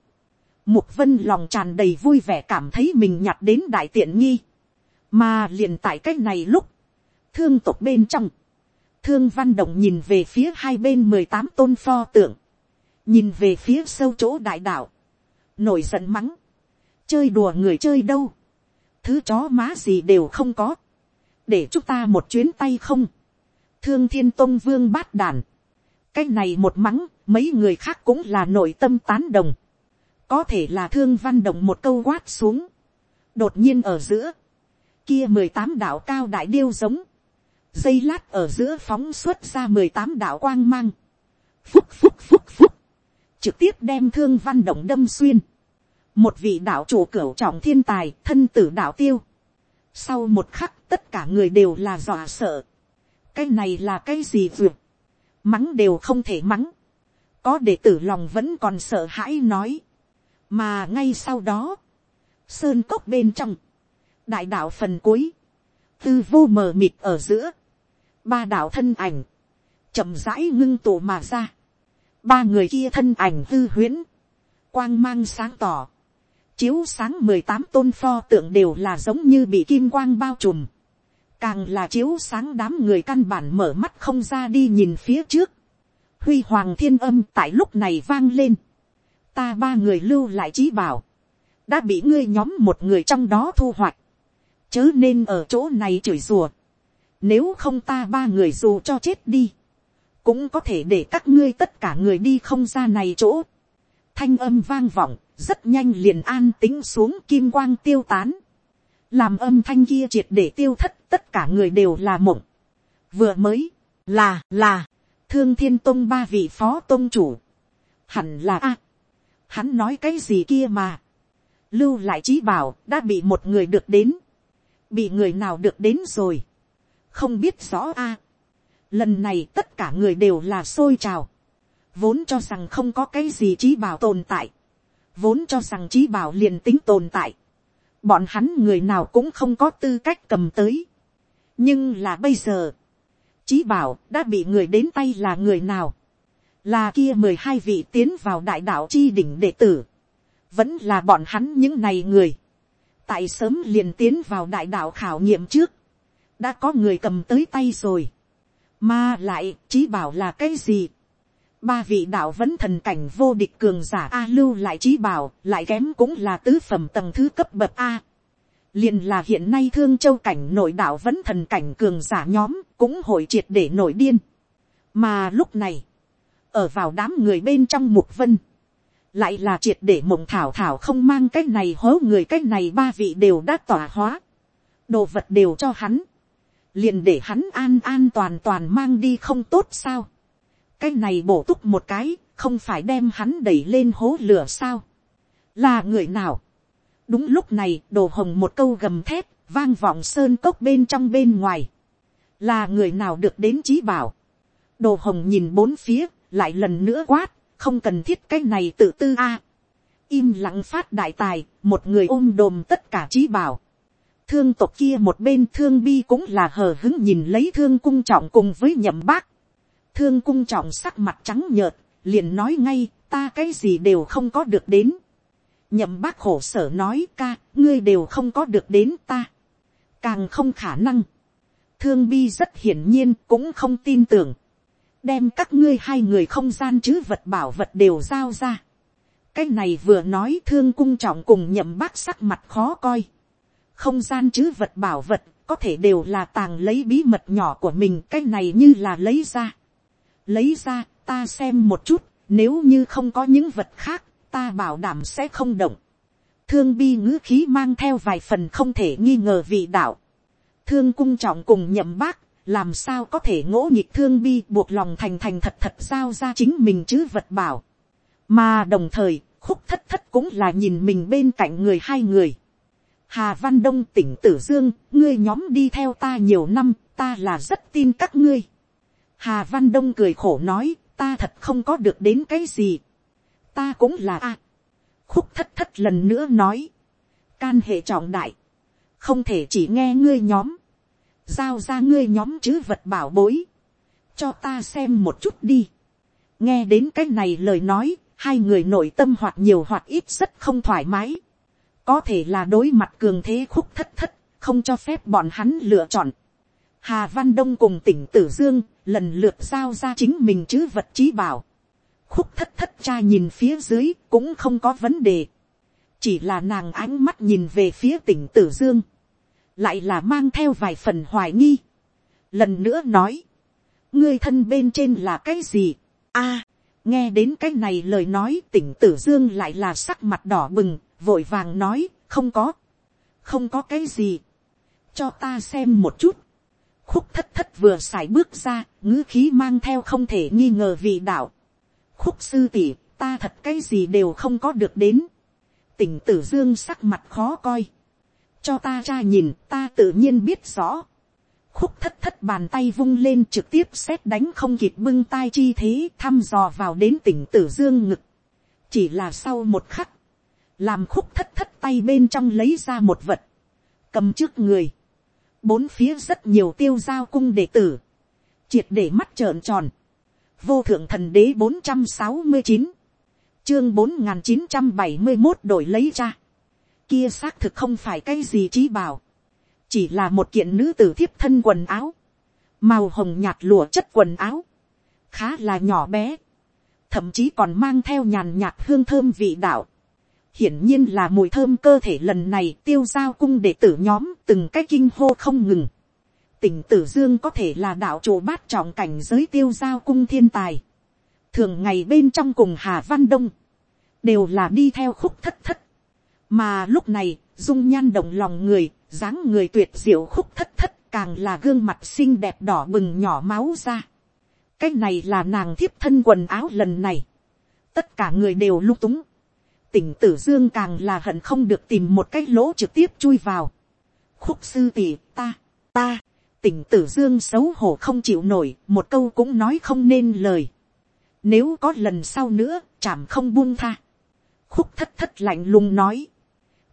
Mục vân lòng tràn đầy vui vẻ cảm thấy mình nhặt đến đại tiện nghi. Mà liền tại cách này lúc. Thương tộc bên trong. Thương văn động nhìn về phía hai bên mười tám tôn pho tượng. Nhìn về phía sâu chỗ đại đạo. Nổi giận mắng. Chơi đùa người chơi đâu. Thứ chó má gì đều không có. Để chúng ta một chuyến tay không. Thương thiên tôn vương bát đàn. Cái này một mắng, mấy người khác cũng là nội tâm tán đồng có thể là thương văn động một câu quát xuống, đột nhiên ở giữa, kia mười tám đạo cao đại điêu giống, dây lát ở giữa phóng xuất ra mười tám đạo quang mang, phúc phúc phúc phúc, trực tiếp đem thương văn động đâm xuyên, một vị đạo chủ cửu trọng thiên tài thân tử đạo tiêu, sau một khắc tất cả người đều là dọa sợ, cái này là cái gì vượt, mắng đều không thể mắng, có đệ tử lòng vẫn còn sợ hãi nói, mà ngay sau đó, sơn cốc bên trong, đại đạo phần cuối, tư vô mờ mịt ở giữa, ba đạo thân ảnh, chậm rãi ngưng tụ mà ra, ba người kia thân ảnh hư huyễn, quang mang sáng tỏ, chiếu sáng mười tám tôn pho tượng đều là giống như bị kim quang bao trùm, càng là chiếu sáng đám người căn bản mở mắt không ra đi nhìn phía trước, huy hoàng thiên âm tại lúc này vang lên, ta ba người lưu lại trí bảo, đã bị ngươi nhóm một người trong đó thu hoạch, chớ nên ở chỗ này chửi rùa, nếu không ta ba người dù cho chết đi, cũng có thể để các ngươi tất cả người đi không ra này chỗ. Thanh âm vang vọng, rất nhanh liền an tính xuống kim quang tiêu tán. Làm âm thanh kia triệt để tiêu thất tất cả người đều là mộng. Vừa mới, là, là, thương thiên tông ba vị phó tông chủ. Hẳn là a hắn nói cái gì kia mà, lưu lại trí bảo đã bị một người được đến, bị người nào được đến rồi, không biết rõ a. lần này tất cả người đều là xôi trào, vốn cho rằng không có cái gì trí bảo tồn tại, vốn cho rằng trí bảo liền tính tồn tại, bọn hắn người nào cũng không có tư cách cầm tới, nhưng là bây giờ, trí bảo đã bị người đến tay là người nào, là kia mười hai vị tiến vào đại đạo chi đỉnh đệ tử, vẫn là bọn hắn những này người, tại sớm liền tiến vào đại đạo khảo nghiệm trước, đã có người cầm tới tay rồi, mà lại trí bảo là cái gì, ba vị đạo vẫn thần cảnh vô địch cường giả a lưu lại trí bảo lại kém cũng là tứ phẩm tầng thứ cấp bậc a. Liền là hiện nay thương châu cảnh nội đạo vẫn thần cảnh cường giả nhóm cũng hội triệt để nổi điên. Mà lúc này ở vào đám người bên trong mục vân, lại là triệt để mộng thảo thảo không mang cái này hố người cái này ba vị đều đã tỏa hóa, đồ vật đều cho hắn, liền để hắn an an toàn toàn mang đi không tốt sao, cái này bổ túc một cái, không phải đem hắn đẩy lên hố lửa sao, là người nào, đúng lúc này đồ hồng một câu gầm thép vang vọng sơn cốc bên trong bên ngoài, là người nào được đến trí bảo, đồ hồng nhìn bốn phía, lại lần nữa quát, không cần thiết cái này tự tư a. im lặng phát đại tài, một người ôm đồm tất cả trí bảo thương tộc kia một bên thương bi cũng là hờ hứng nhìn lấy thương cung trọng cùng với nhậm bác. thương cung trọng sắc mặt trắng nhợt, liền nói ngay, ta cái gì đều không có được đến. nhậm bác khổ sở nói ca, ngươi đều không có được đến ta. càng không khả năng. thương bi rất hiển nhiên cũng không tin tưởng đem các ngươi hai người không gian chứ vật bảo vật đều giao ra. cái này vừa nói thương cung trọng cùng nhậm bác sắc mặt khó coi không gian chứ vật bảo vật có thể đều là tàng lấy bí mật nhỏ của mình cái này như là lấy ra. lấy ra ta xem một chút nếu như không có những vật khác ta bảo đảm sẽ không động. thương bi ngữ khí mang theo vài phần không thể nghi ngờ vị đạo. thương cung trọng cùng nhậm bác làm sao có thể ngỗ nhịp thương bi buộc lòng thành thành thật thật giao ra chính mình chứ vật bảo. mà đồng thời, khúc thất thất cũng là nhìn mình bên cạnh người hai người hà văn đông tỉnh tử dương, ngươi nhóm đi theo ta nhiều năm, ta là rất tin các ngươi. hà văn đông cười khổ nói, ta thật không có được đến cái gì. ta cũng là a. khúc thất thất lần nữa nói, can hệ trọng đại, không thể chỉ nghe ngươi nhóm giao ra ngươi nhóm chứ vật bảo bối, cho ta xem một chút đi. nghe đến cái này lời nói, hai người nội tâm hoặc nhiều hoặc ít rất không thoải mái có thể là đối mặt cường thế khúc thất thất, không cho phép bọn hắn lựa chọn. hà văn đông cùng tỉnh tử dương, lần lượt giao ra chính mình chứ vật trí bảo. khúc thất thất cha nhìn phía dưới cũng không có vấn đề. chỉ là nàng ánh mắt nhìn về phía tỉnh tử dương lại là mang theo vài phần hoài nghi. lần nữa nói, ngươi thân bên trên là cái gì. a, nghe đến cái này lời nói tỉnh tử dương lại là sắc mặt đỏ bừng, vội vàng nói, không có, không có cái gì, cho ta xem một chút. khúc thất thất vừa x à i bước ra, ngữ khí mang theo không thể nghi ngờ vị đạo. khúc sư tỷ, ta thật cái gì đều không có được đến. tỉnh tử dương sắc mặt khó coi cho ta ra nhìn ta tự nhiên biết rõ. khúc thất thất bàn tay vung lên trực tiếp xét đánh không kịp bưng tai chi thế thăm dò vào đến tỉnh tử dương ngực. chỉ là sau một khắc, làm khúc thất thất tay bên trong lấy ra một vật, cầm trước người, bốn phía rất nhiều tiêu giao cung đệ tử, triệt để mắt trợn tròn, vô thượng thần đế bốn trăm sáu mươi chín, chương bốn n g h n chín trăm bảy mươi một đổi lấy ra, kia xác thực không phải cái gì trí bảo, chỉ là một kiện nữ tử thiếp thân quần áo, màu hồng nhạt lụa chất quần áo, khá là nhỏ bé, thậm chí còn mang theo nhàn nhạt hương thơm vị đạo hiển nhiên là mùi thơm cơ thể lần này tiêu giao cung đệ tử nhóm từng cái kinh hô không ngừng. tỉnh tử dương có thể là đạo chủ bát trọng cảnh giới tiêu giao cung thiên tài. thường ngày bên trong cùng hà văn đông, đều là đi theo khúc thất thất mà lúc này, dung nhan động lòng người, dáng người tuyệt diệu khúc thất thất càng là gương mặt xinh đẹp đỏ bừng nhỏ máu ra. cái này là nàng thiếp thân quần áo lần này. tất cả người đều lung túng tỉnh tử dương càng là hận không được tìm một cái lỗ trực tiếp chui vào. khúc sư tỷ ta, ta, tỉnh tử dương xấu hổ không chịu nổi, một câu cũng nói không nên lời. Nếu có lần sau nữa, chảm không buông tha. Khúc thất thất lạnh lùng nói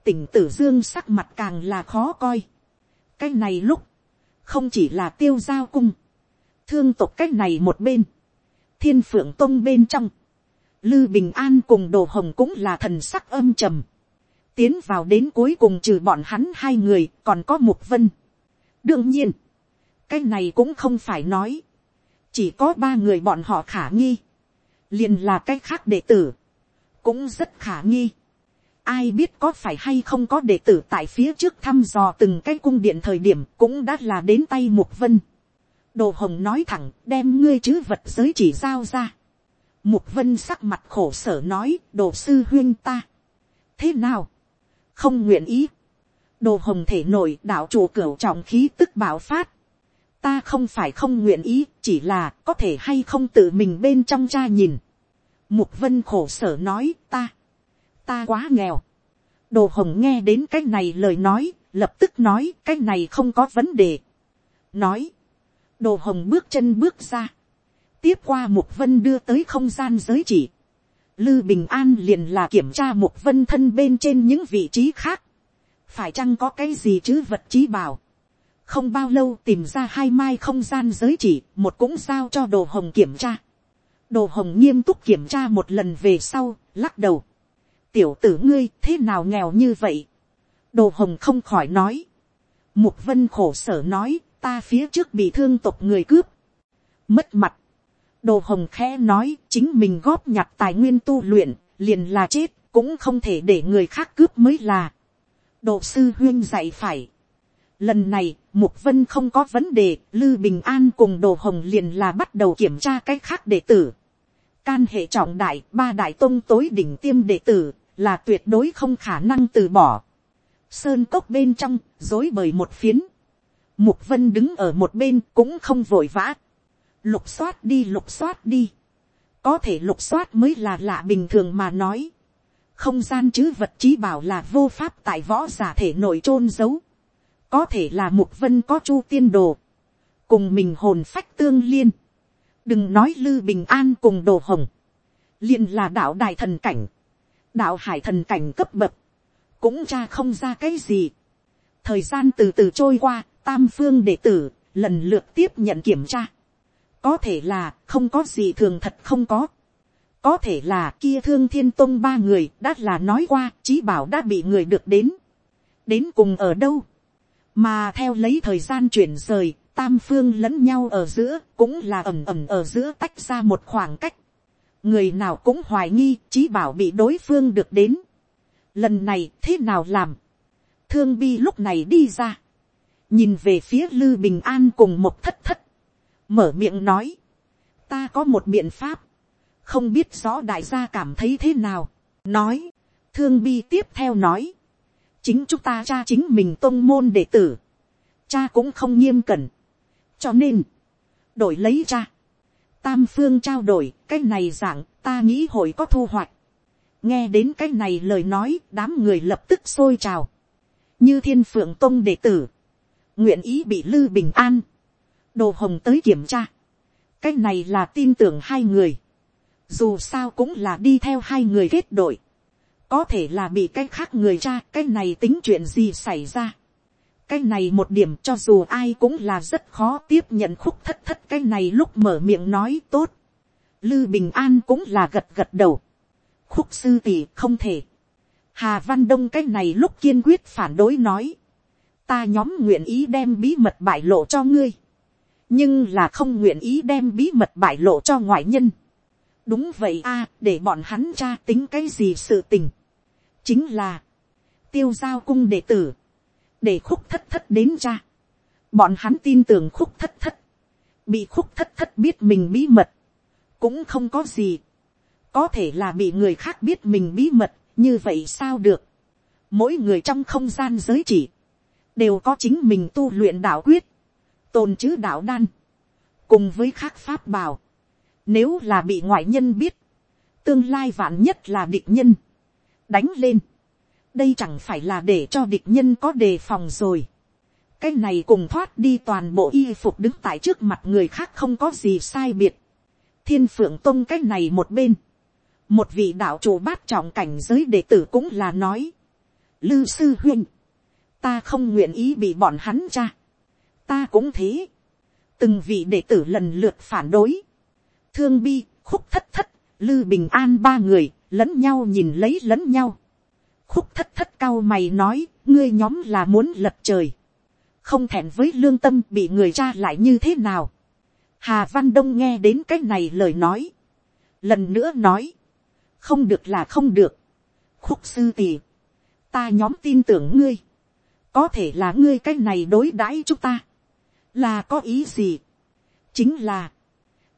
tỉnh tử dương sắc mặt càng là khó coi. cái này lúc, không chỉ là tiêu giao cung, thương tục cái này một bên, thiên phượng tông bên trong, lư bình an cùng đồ hồng cũng là thần sắc âm trầm, tiến vào đến cuối cùng trừ bọn hắn hai người còn có mục vân. đương nhiên, cái này cũng không phải nói, chỉ có ba người bọn họ khả nghi, liền là cái khác đệ tử, cũng rất khả nghi ai biết có phải hay không có đệ tử tại phía trước thăm dò từng cái cung điện thời điểm cũng đã là đến tay mục vân. đồ hồng nói thẳng đem ngươi chứ vật giới chỉ giao ra mục vân sắc mặt khổ sở nói đồ sư huyên ta. thế nào, không nguyện ý. đồ hồng thể nổi đạo chủ cửu trọng khí tức bảo phát. ta không phải không nguyện ý chỉ là có thể hay không tự mình bên trong cha nhìn. mục vân khổ sở nói ta ta quá nghèo. đồ hồng nghe đến cái này lời nói, lập tức nói cái này không có vấn đề. nói, đồ hồng bước chân bước ra, tiếp qua mục vân đưa tới không gian giới chỉ, Lư Bình An liền là kiểm tra mục vân thân bên trên những vị trí khác. Phải chăng có cái gì chứ vật trí bảo. Không bao lâu tìm ra hai mai không gian giới chỉ, một cũng giao cho đồ hồng kiểm tra. Đồ hồng nghiêm túc kiểm tra một lần về sau, lắc đầu. Tiểu tử ngươi thế nào nghèo như vậy? Đồ hồng không khỏi nói. Mục vân khổ sở nói, ta phía trước bị thương tộc người cướp. Mất mặt đồ hồng khẽ nói, chính mình góp nhặt tài nguyên tu luyện, liền là chết, cũng không thể để người khác cướp mới là. Đồ sư huyên dạy phải. Lần này, mục vân không có vấn đề, lư bình an cùng đồ hồng liền là bắt đầu kiểm tra cách khác đệ tử. Can hệ trọng đại, ba đại tôn tối đỉnh tiêm đệ tử, là tuyệt đối không khả năng từ bỏ. Sơn cốc bên trong, dối bởi một phiến. Mục vân đứng ở một bên, cũng không vội vã lục soát đi lục soát đi, có thể lục soát mới là lạ bình thường mà nói, không gian chứ vật trí bảo là vô pháp tại võ giả thể nội trôn giấu, có thể là mục vân có chu tiên đồ, cùng mình hồn phách tương liên, đừng nói lư bình an cùng đồ hồng, liền là đạo đại thần cảnh, đạo hải thần cảnh cấp bậc, cũng cha không ra cái gì. thời gian từ từ trôi qua, tam phương đệ tử lần lượt tiếp nhận kiểm tra có thể là không có gì thường thật không có. có thể là kia thương thiên tông ba người đã là nói qua chí bảo đã bị người được đến. đến cùng ở đâu. mà theo lấy thời gian chuyển rời, tam phương lẫn nhau ở giữa cũng là ẩm ẩm ở giữa tách ra một khoảng cách. người nào cũng hoài nghi chí bảo bị đối phương được đến. lần này thế nào làm. thương bi lúc này đi ra. nhìn về phía lư bình an cùng một thất thất mở miệng nói, ta có một biện pháp, không biết rõ đại gia cảm thấy thế nào, nói, thương bi tiếp theo nói, chính chúng ta cha chính mình tôn môn đệ tử, cha cũng không nghiêm cẩn, cho nên, đổi lấy cha, tam phương trao đổi cái này dạng ta nghĩ hội có thu hoạch, nghe đến cái này lời nói đám người lập tức xôi trào, như thiên phượng tôn đệ tử, nguyện ý bị lư bình an, đồ hồng tới kiểm tra. cái này là tin tưởng hai người. dù sao cũng là đi theo hai người kết đội. có thể là bị cái khác người cha cái này tính chuyện gì xảy ra. cái này một điểm cho dù ai cũng là rất khó tiếp nhận khúc thất thất cái này lúc mở miệng nói tốt. lư bình an cũng là gật gật đầu. khúc sư tỷ không thể. hà văn đông cái này lúc kiên quyết phản đối nói ta nhóm nguyện ý đem bí mật bại lộ cho ngươi nhưng là không nguyện ý đem bí mật bại lộ cho ngoại nhân. đúng vậy a, để bọn hắn tra tính cái gì sự tình. chính là, tiêu giao cung đệ tử, để khúc thất thất đến cha. bọn hắn tin tưởng khúc thất thất, bị khúc thất thất biết mình bí mật, cũng không có gì. có thể là bị người khác biết mình bí mật, như vậy sao được. mỗi người trong không gian giới chỉ, đều có chính mình tu luyện đạo quyết tôn chứ đạo đan, cùng với khác pháp bảo, nếu là bị ngoại nhân biết, tương lai vạn nhất là địch nhân, đánh lên, đây chẳng phải là để cho địch nhân có đề phòng rồi. cái này cùng thoát đi toàn bộ y phục đứng tại trước mặt người khác không có gì sai biệt. thiên phượng tôn cái này một bên, một vị đạo chủ bát trọng cảnh giới đệ tử cũng là nói, lư sư huynh, ta không nguyện ý bị bọn hắn cha ta cũng thế. từng vị đệ tử lần lượt phản đối. thương bi, khúc thất thất, lư bình an ba người, lẫn nhau nhìn lấy lẫn nhau. khúc thất thất cao mày nói, ngươi nhóm là muốn lật trời. không thẹn với lương tâm bị người cha lại như thế nào. hà văn đông nghe đến cái này lời nói. lần nữa nói, không được là không được. khúc sư tì, ta nhóm tin tưởng ngươi có thể là ngươi cái này đối đãi chúng ta là có ý gì, chính là,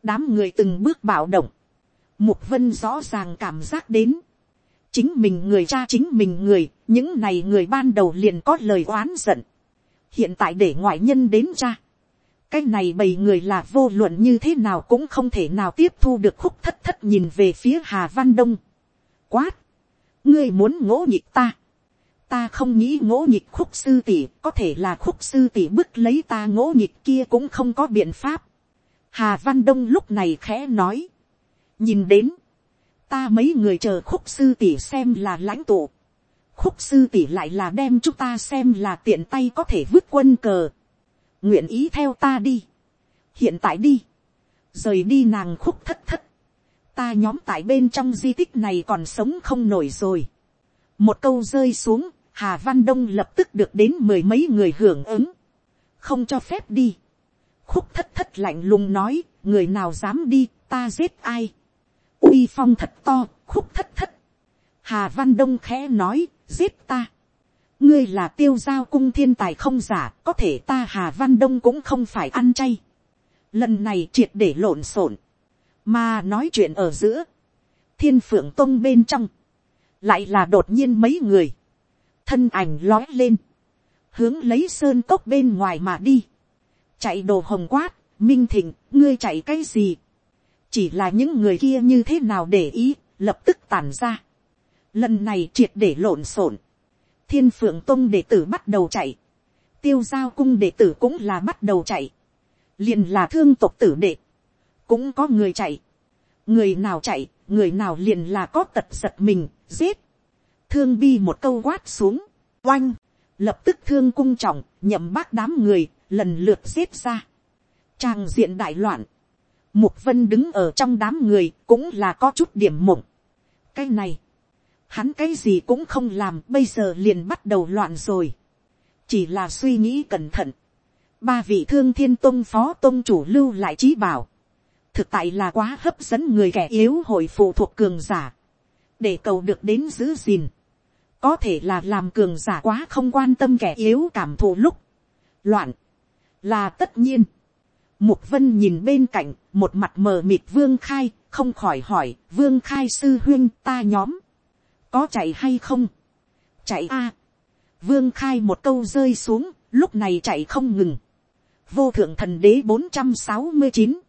đám người từng bước bạo động, mục vân rõ ràng cảm giác đến, chính mình người cha chính mình người, những này người ban đầu liền có lời oán giận, hiện tại để ngoại nhân đến cha, cái này bầy người là vô luận như thế nào cũng không thể nào tiếp thu được khúc thất thất nhìn về phía hà văn đông, quát, ngươi muốn ngỗ nhịp ta, ta không nghĩ ngỗ nhịp khúc sư tỷ có thể là khúc sư tỷ bức lấy ta ngỗ nhịp kia cũng không có biện pháp. Hà Văn Đông lúc này khẽ nói. Nhìn đến. ta mấy người chờ khúc sư tỷ xem là lãnh tụ, khúc sư tỷ lại là đem chúng ta xem là tiện tay có thể vứt quân cờ, nguyện ý theo ta đi, hiện tại đi, rời đi nàng khúc thất thất, ta nhóm tại bên trong di tích này còn sống không nổi rồi, một câu rơi xuống, hà văn đông lập tức được đến mười mấy người hưởng ứng, không cho phép đi, khúc thất thất lạnh lùng nói, người nào dám đi, ta giết ai, uy phong thật to, khúc thất thất, hà văn đông khẽ nói, giết ta, ngươi là tiêu giao cung thiên tài không giả, có thể ta hà văn đông cũng không phải ăn chay, lần này triệt để lộn xộn, mà nói chuyện ở giữa, thiên phượng tông bên trong, lại là đột nhiên mấy người, thân ảnh lói lên, hướng lấy sơn cốc bên ngoài mà đi, chạy đồ hồng quát, minh thịnh, ngươi chạy cái gì, chỉ là những người kia như thế nào để ý, lập tức tàn ra. Lần này triệt để lộn xộn, thiên phượng tông đệ tử bắt đầu chạy, tiêu giao cung đệ tử cũng là bắt đầu chạy, liền là thương tộc tử đệ, cũng có người chạy, người nào chạy, người nào liền là có tật giật mình, giết, thương bi một câu quát xuống, oanh, lập tức thương cung trọng, nhậm bác đám người, lần lượt xếp ra, trang diện đại loạn, mục vân đứng ở trong đám người, cũng là có chút điểm mộng, cái này, hắn cái gì cũng không làm, bây giờ liền bắt đầu loạn rồi, chỉ là suy nghĩ cẩn thận, ba vị thương thiên Tông phó Tông chủ lưu lại trí bảo, thực tại là quá hấp dẫn người kẻ yếu hội phụ thuộc cường giả, để cầu được đến giữ gìn, có thể là làm cường giả quá không quan tâm kẻ yếu cảm thụ lúc, loạn, là tất nhiên. Mục vân nhìn bên cạnh, một mặt mờ mịt vương khai, không khỏi hỏi, vương khai sư huyên ta nhóm, có chạy hay không, chạy a, vương khai một câu rơi xuống, lúc này chạy không ngừng, vô thượng thần đế bốn trăm sáu mươi chín,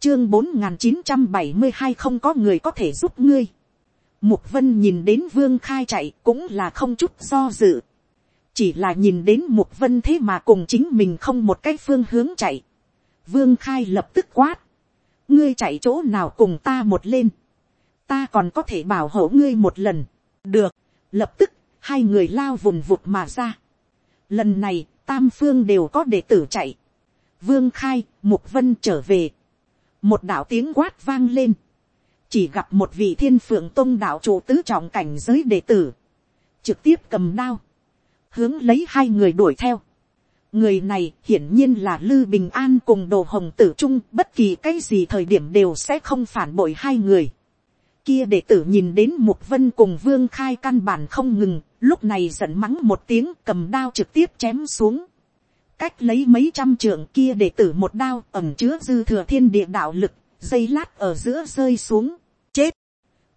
chương bốn n chín trăm bảy mươi hai không có người có thể giúp ngươi, Mục vân nhìn đến vương khai chạy cũng là không chút do dự. Chỉ là nhìn đến mục vân thế mà cùng chính mình không một cái phương hướng chạy. Vương khai lập tức quát. Ngươi chạy chỗ nào cùng ta một lên. Ta còn có thể bảo hộ ngươi một lần. Được. Lập tức hai người lao vùng vụt mà ra. Lần này tam phương đều có đệ tử chạy. Vương khai, mục vân trở về. Một đạo tiếng quát vang lên chỉ gặp một vị thiên phượng tôn đạo chủ tứ trọng cảnh giới đệ tử, trực tiếp cầm đao, hướng lấy hai người đuổi theo. người này hiển nhiên là lư bình an cùng đồ hồng tử trung bất kỳ cái gì thời điểm đều sẽ không phản bội hai người. kia đệ tử nhìn đến mục vân cùng vương khai căn bản không ngừng, lúc này giận mắng một tiếng cầm đao trực tiếp chém xuống. cách lấy mấy trăm trượng kia đệ tử một đao ẩm chứa dư thừa thiên địa đạo lực, dây lát ở giữa rơi xuống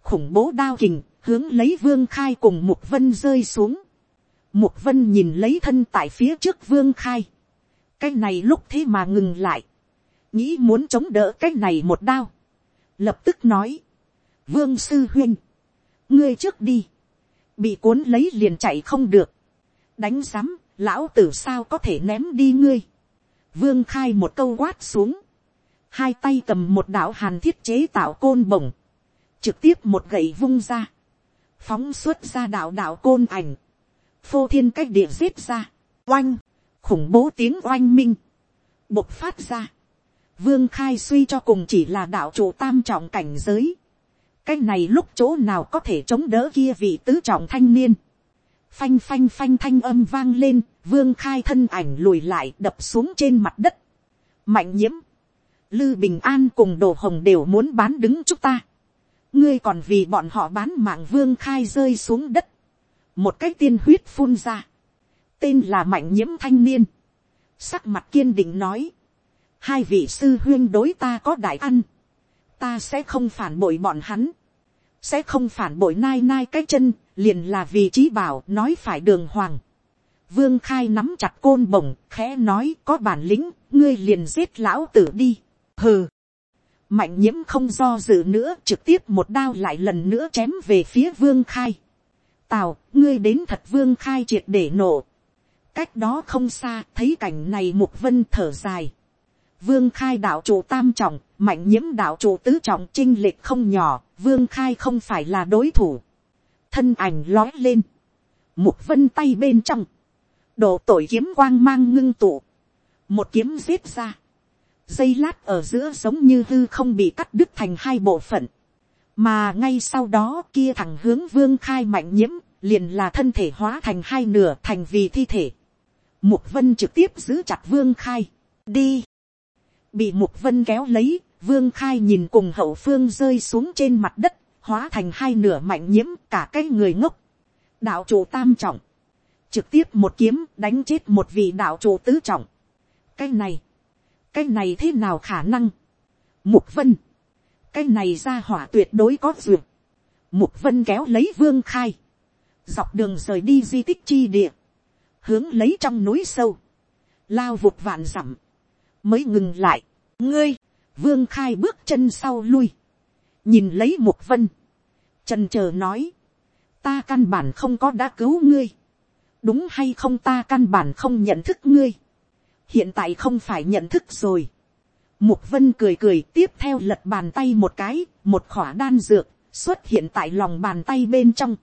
khủng bố đao kình, hướng lấy vương khai cùng mục vân rơi xuống. Mục vân nhìn lấy thân tại phía trước vương khai. cái này lúc thế mà ngừng lại. nghĩ muốn chống đỡ cái này một đao. lập tức nói. vương sư huynh. ngươi trước đi. bị cuốn lấy liền chạy không được. đánh giám, lão tử sao có thể ném đi ngươi. vương khai một câu quát xuống. hai tay cầm một đạo hàn thiết chế tạo côn bổng trực tiếp một gậy vung ra, phóng xuất ra đạo đạo côn ảnh, phô thiên cách địa giết ra, oanh, khủng bố tiếng oanh minh, bộc phát ra, vương khai suy cho cùng chỉ là đạo chủ tam trọng cảnh giới, cái này lúc chỗ nào có thể chống đỡ kia vị tứ trọng thanh niên, phanh phanh phanh thanh âm vang lên, vương khai thân ảnh lùi lại đập xuống trên mặt đất, mạnh nhiễm, lư bình an cùng đồ hồng đều muốn bán đứng chúng ta, ngươi còn vì bọn họ bán mạng vương khai rơi xuống đất, một cái tiên huyết phun ra, tên là mạnh nhiễm thanh niên, sắc mặt kiên định nói, hai vị sư huyên đối ta có đại ăn, ta sẽ không phản bội bọn hắn, sẽ không phản bội nai nai cái chân, liền là vì trí bảo nói phải đường hoàng. Vương khai nắm chặt côn bổng, khẽ nói có bản lĩnh, ngươi liền giết lão tử đi. Hừ, mạnh nhiễm không do dự nữa trực tiếp một đao lại lần nữa chém về phía vương khai. tào, ngươi đến thật vương khai triệt để nổ. cách đó không xa thấy cảnh này mục vân thở dài. vương khai đạo chủ tam trọng, mạnh nhiễm đạo chủ tứ trọng chinh lệch không nhỏ, vương khai không phải là đối thủ, thân ảnh lói lên, mục vân tay bên trong, độ tội kiếm quang mang ngưng tụ, một kiếm giết ra, dây lát ở giữa giống như hư không bị cắt đứt thành hai bộ phận, mà ngay sau đó kia thẳng hướng vương khai mạnh nhiễm, liền là thân thể hóa thành hai nửa thành vì thi thể. Mục vân trực tiếp giữ chặt vương khai, đi, bị mục vân kéo lấy, vương khai nhìn cùng hậu phương rơi xuống trên mặt đất, hóa thành hai nửa mạnh nhiễm cả cái người ngốc. đạo chủ tam trọng, trực tiếp một kiếm đánh chết một vị đạo chủ tứ trọng. cái này, cái này thế nào khả năng. mục vân, cái này ra hỏa tuyệt đối có duyệt. mục vân kéo lấy vương khai, dọc đường rời đi di tích chi địa, hướng lấy trong núi sâu, lao vụt vạn dặm, mới ngừng lại. ngươi, vương khai bước chân sau lui, nhìn lấy mục vân, trần chờ nói, ta căn bản không có đã cứu ngươi, đúng hay không ta căn bản không nhận thức ngươi, hiện tại không phải nhận thức rồi. Mục vân cười cười tiếp theo lật bàn tay một cái, một khỏa đan dược, xuất hiện tại lòng bàn tay bên trong.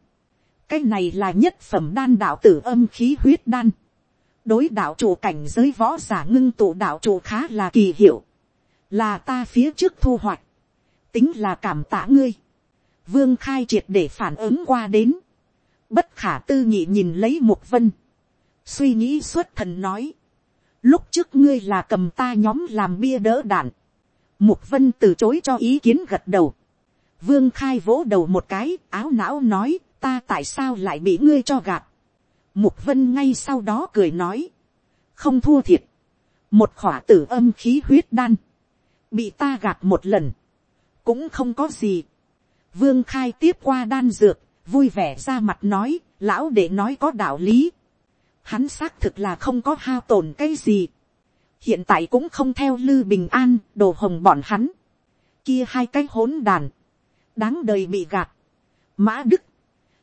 Cái này là nhất phẩm đan đạo tử âm khí huyết đan. Đối đạo chủ cảnh giới võ giả ngưng tụ đạo chủ khá là kỳ hiệu. Là ta phía trước thu hoạch. Tính là cảm tạ ngươi. Vương khai triệt để phản ứng qua đến. Bất khả tư nghị nhìn lấy mục vân. Suy nghĩ suốt thần nói lúc trước ngươi là cầm ta nhóm làm bia đỡ đạn. Mục vân từ chối cho ý kiến gật đầu. Vương khai vỗ đầu một cái, áo não nói, ta tại sao lại bị ngươi cho gạt. Mục vân ngay sau đó cười nói. Không thua thiệt. Một khỏa tử âm khí huyết đan. Bị ta gạt một lần. Cũng không có gì. Vương khai tiếp qua đan dược, vui vẻ ra mặt nói, lão để nói có đạo lý hắn xác thực là không có hao tổn cái gì. hiện tại cũng không theo lư bình an, đồ hồng bọn hắn. kia hai cái hỗn đàn, đáng đời bị gạt. mã đức,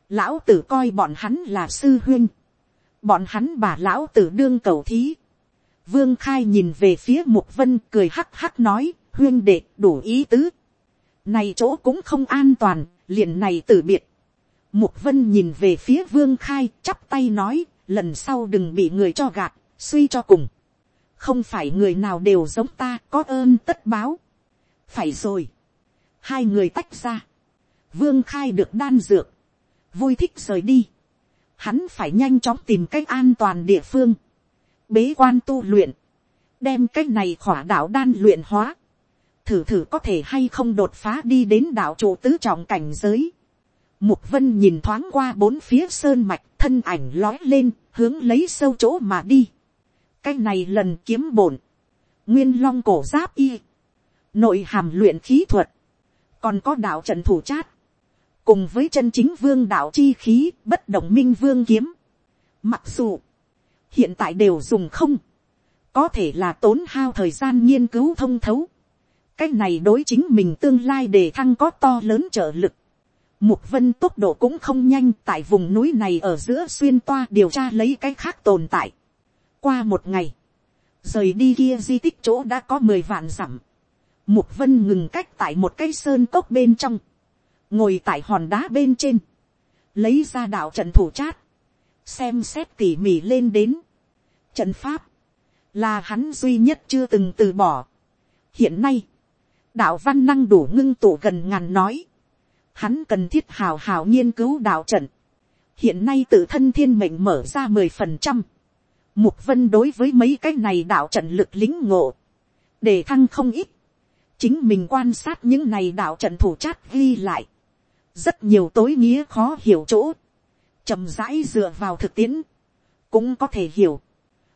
lão tử coi bọn hắn là sư huyên. bọn hắn bà lão tử đương cầu thí. vương khai nhìn về phía mục vân cười hắc hắc nói, huyên đệ đủ ý tứ. này chỗ cũng không an toàn, liền này tử biệt. Mục vân nhìn về phía vương khai chắp tay nói lần sau đừng bị người cho gạt, suy cho cùng. không phải người nào đều giống ta có ơn tất báo. phải rồi. hai người tách ra. vương khai được đan dược. vui thích rời đi. hắn phải nhanh chóng tìm cách an toàn địa phương. bế quan tu luyện. đem cách này khỏa đạo đan luyện hóa. thử thử có thể hay không đột phá đi đến đạo chủ tứ trọng cảnh giới Mục vân nhìn thoáng qua bốn phía sơn mạch, thân ảnh lói lên, hướng lấy sâu chỗ mà đi. Cái này lần kiếm bổn. Nguyên long cổ giáp y. Nội hàm luyện khí thuật. Còn có đạo trận thủ chát. Cùng với chân chính vương đạo chi khí, bất động minh vương kiếm. Mặc dù, hiện tại đều dùng không. Có thể là tốn hao thời gian nghiên cứu thông thấu. Cái này đối chính mình tương lai để thăng có to lớn trợ lực Mục vân tốc độ cũng không nhanh tại vùng núi này ở giữa xuyên toa điều tra lấy cái khác tồn tại. Qua một ngày, rời đi kia di tích chỗ đã có mười vạn dặm. Mục vân ngừng cách tại một cây sơn cốc bên trong. Ngồi tại hòn đá bên trên. Lấy ra đạo trận thủ chát. Xem xét tỉ mỉ lên đến. Trận pháp. Là hắn duy nhất chưa từng từ bỏ. Hiện nay. Đạo văn năng đủ ngưng tụ gần ngàn nói hắn cần thiết hào hào nghiên cứu đạo trận. hiện nay tự thân thiên mệnh mở ra mười phần trăm. mục vân đối với mấy cái này đạo trận lực lính ngộ, để thăng không ít. chính mình quan sát những này đạo trận thủ chát ghi lại. rất nhiều tối nghĩa khó hiểu chỗ. chậm rãi dựa vào thực tiễn, cũng có thể hiểu.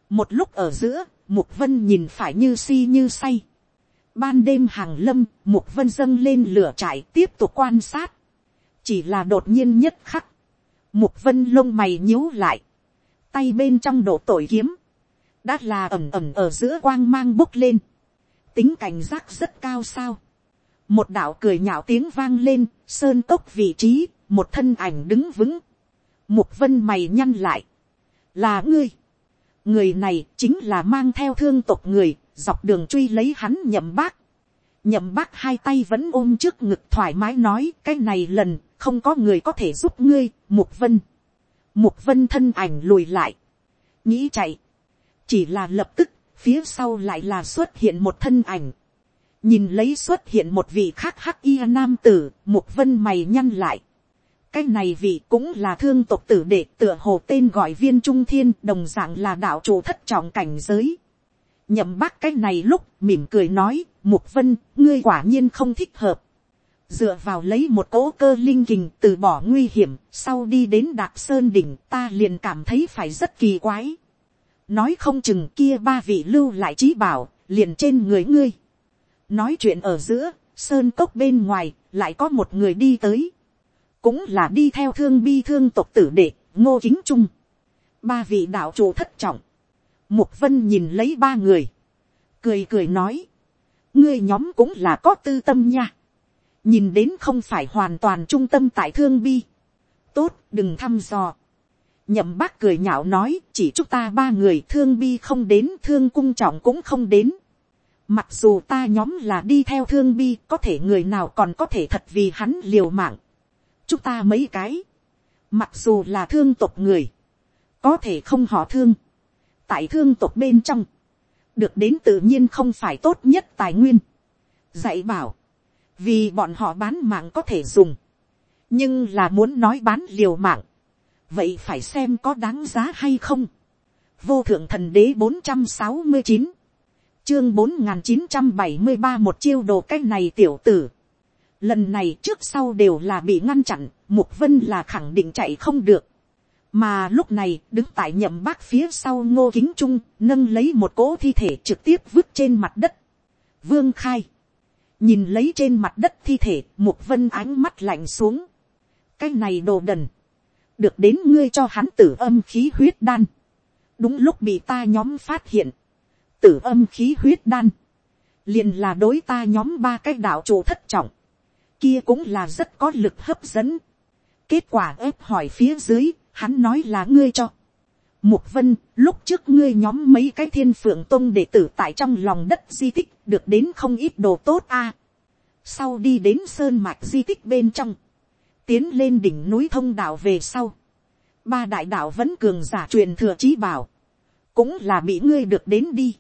một lúc ở giữa, mục vân nhìn phải như si như say Ban đêm hàng lâm, mục vân dâng lên lửa trại tiếp tục quan sát. Chỉ là đột nhiên nhất khắc. Mục vân lông mày nhíu lại. Tay bên trong độ tội kiếm. Đã là ẩm ẩm ở giữa quang mang bốc lên. Tính cảnh giác rất cao sao. Một đạo cười nhạo tiếng vang lên, sơn tốc vị trí, một thân ảnh đứng vững. Mục vân mày nhăn lại. Là ngươi. Người này chính là mang theo thương tộc người, dọc đường truy lấy hắn nhậm bác. nhậm bác hai tay vẫn ôm trước ngực thoải mái nói, cái này lần, không có người có thể giúp ngươi, mục vân. Mục vân thân ảnh lùi lại. Nghĩ chạy. Chỉ là lập tức, phía sau lại là xuất hiện một thân ảnh. Nhìn lấy xuất hiện một vị khác hắc y nam tử, mục vân mày nhăn lại. Cái này vị cũng là thương tộc tử đệ, tựa hồ tên gọi viên trung thiên, đồng dạng là đạo chủ thất trọng cảnh giới nhậm bác cái này lúc, mỉm cười nói, mục vân, ngươi quả nhiên không thích hợp. Dựa vào lấy một cỗ cơ linh kình từ bỏ nguy hiểm, sau đi đến đạp sơn đỉnh, ta liền cảm thấy phải rất kỳ quái. Nói không chừng kia ba vị lưu lại trí bảo, liền trên người ngươi. Nói chuyện ở giữa, sơn cốc bên ngoài, lại có một người đi tới. Cũng là đi theo thương bi thương tộc tử đệ, ngô chính trung. Ba vị đạo chủ thất trọng mục vân nhìn lấy ba người. Cười cười nói. Ngươi nhóm cũng là có tư tâm nha. Nhìn đến không phải hoàn toàn trung tâm tại thương bi. Tốt đừng thăm dò. Nhậm bác cười nhạo nói chỉ chúc ta ba người thương bi không đến thương cung trọng cũng không đến. Mặc dù ta nhóm là đi theo thương bi có thể người nào còn có thể thật vì hắn liều mạng. Chúng ta mấy cái, mặc dù là thương tộc người, có thể không họ thương, tại thương tộc bên trong, được đến tự nhiên không phải tốt nhất tài nguyên. dạy bảo, vì bọn họ bán mạng có thể dùng, nhưng là muốn nói bán liều mạng, vậy phải xem có đáng giá hay không. vô thượng thần đế bốn trăm sáu mươi chín, chương bốn n g h n chín trăm bảy mươi ba một chiêu đồ cái này tiểu tử, Lần này trước sau đều là bị ngăn chặn, Mục Vân là khẳng định chạy không được. Mà lúc này đứng tại nhậm bác phía sau ngô kính trung, nâng lấy một cỗ thi thể trực tiếp vứt trên mặt đất. Vương khai. Nhìn lấy trên mặt đất thi thể, một Vân ánh mắt lạnh xuống. Cái này đồ đần. Được đến ngươi cho hắn tử âm khí huyết đan. Đúng lúc bị ta nhóm phát hiện. Tử âm khí huyết đan. Liền là đối ta nhóm ba cái đạo chủ thất trọng kia cũng là rất có lực hấp dẫn. kết quả ép hỏi phía dưới, hắn nói là ngươi cho. Mục vân, lúc trước ngươi nhóm mấy cái thiên phượng tông đệ tử tại trong lòng đất di tích được đến không ít đồ tốt a. sau đi đến sơn mạch di tích bên trong, tiến lên đỉnh núi thông đạo về sau. ba đại đạo vẫn cường giả truyền thừa trí bảo, cũng là bị ngươi được đến đi.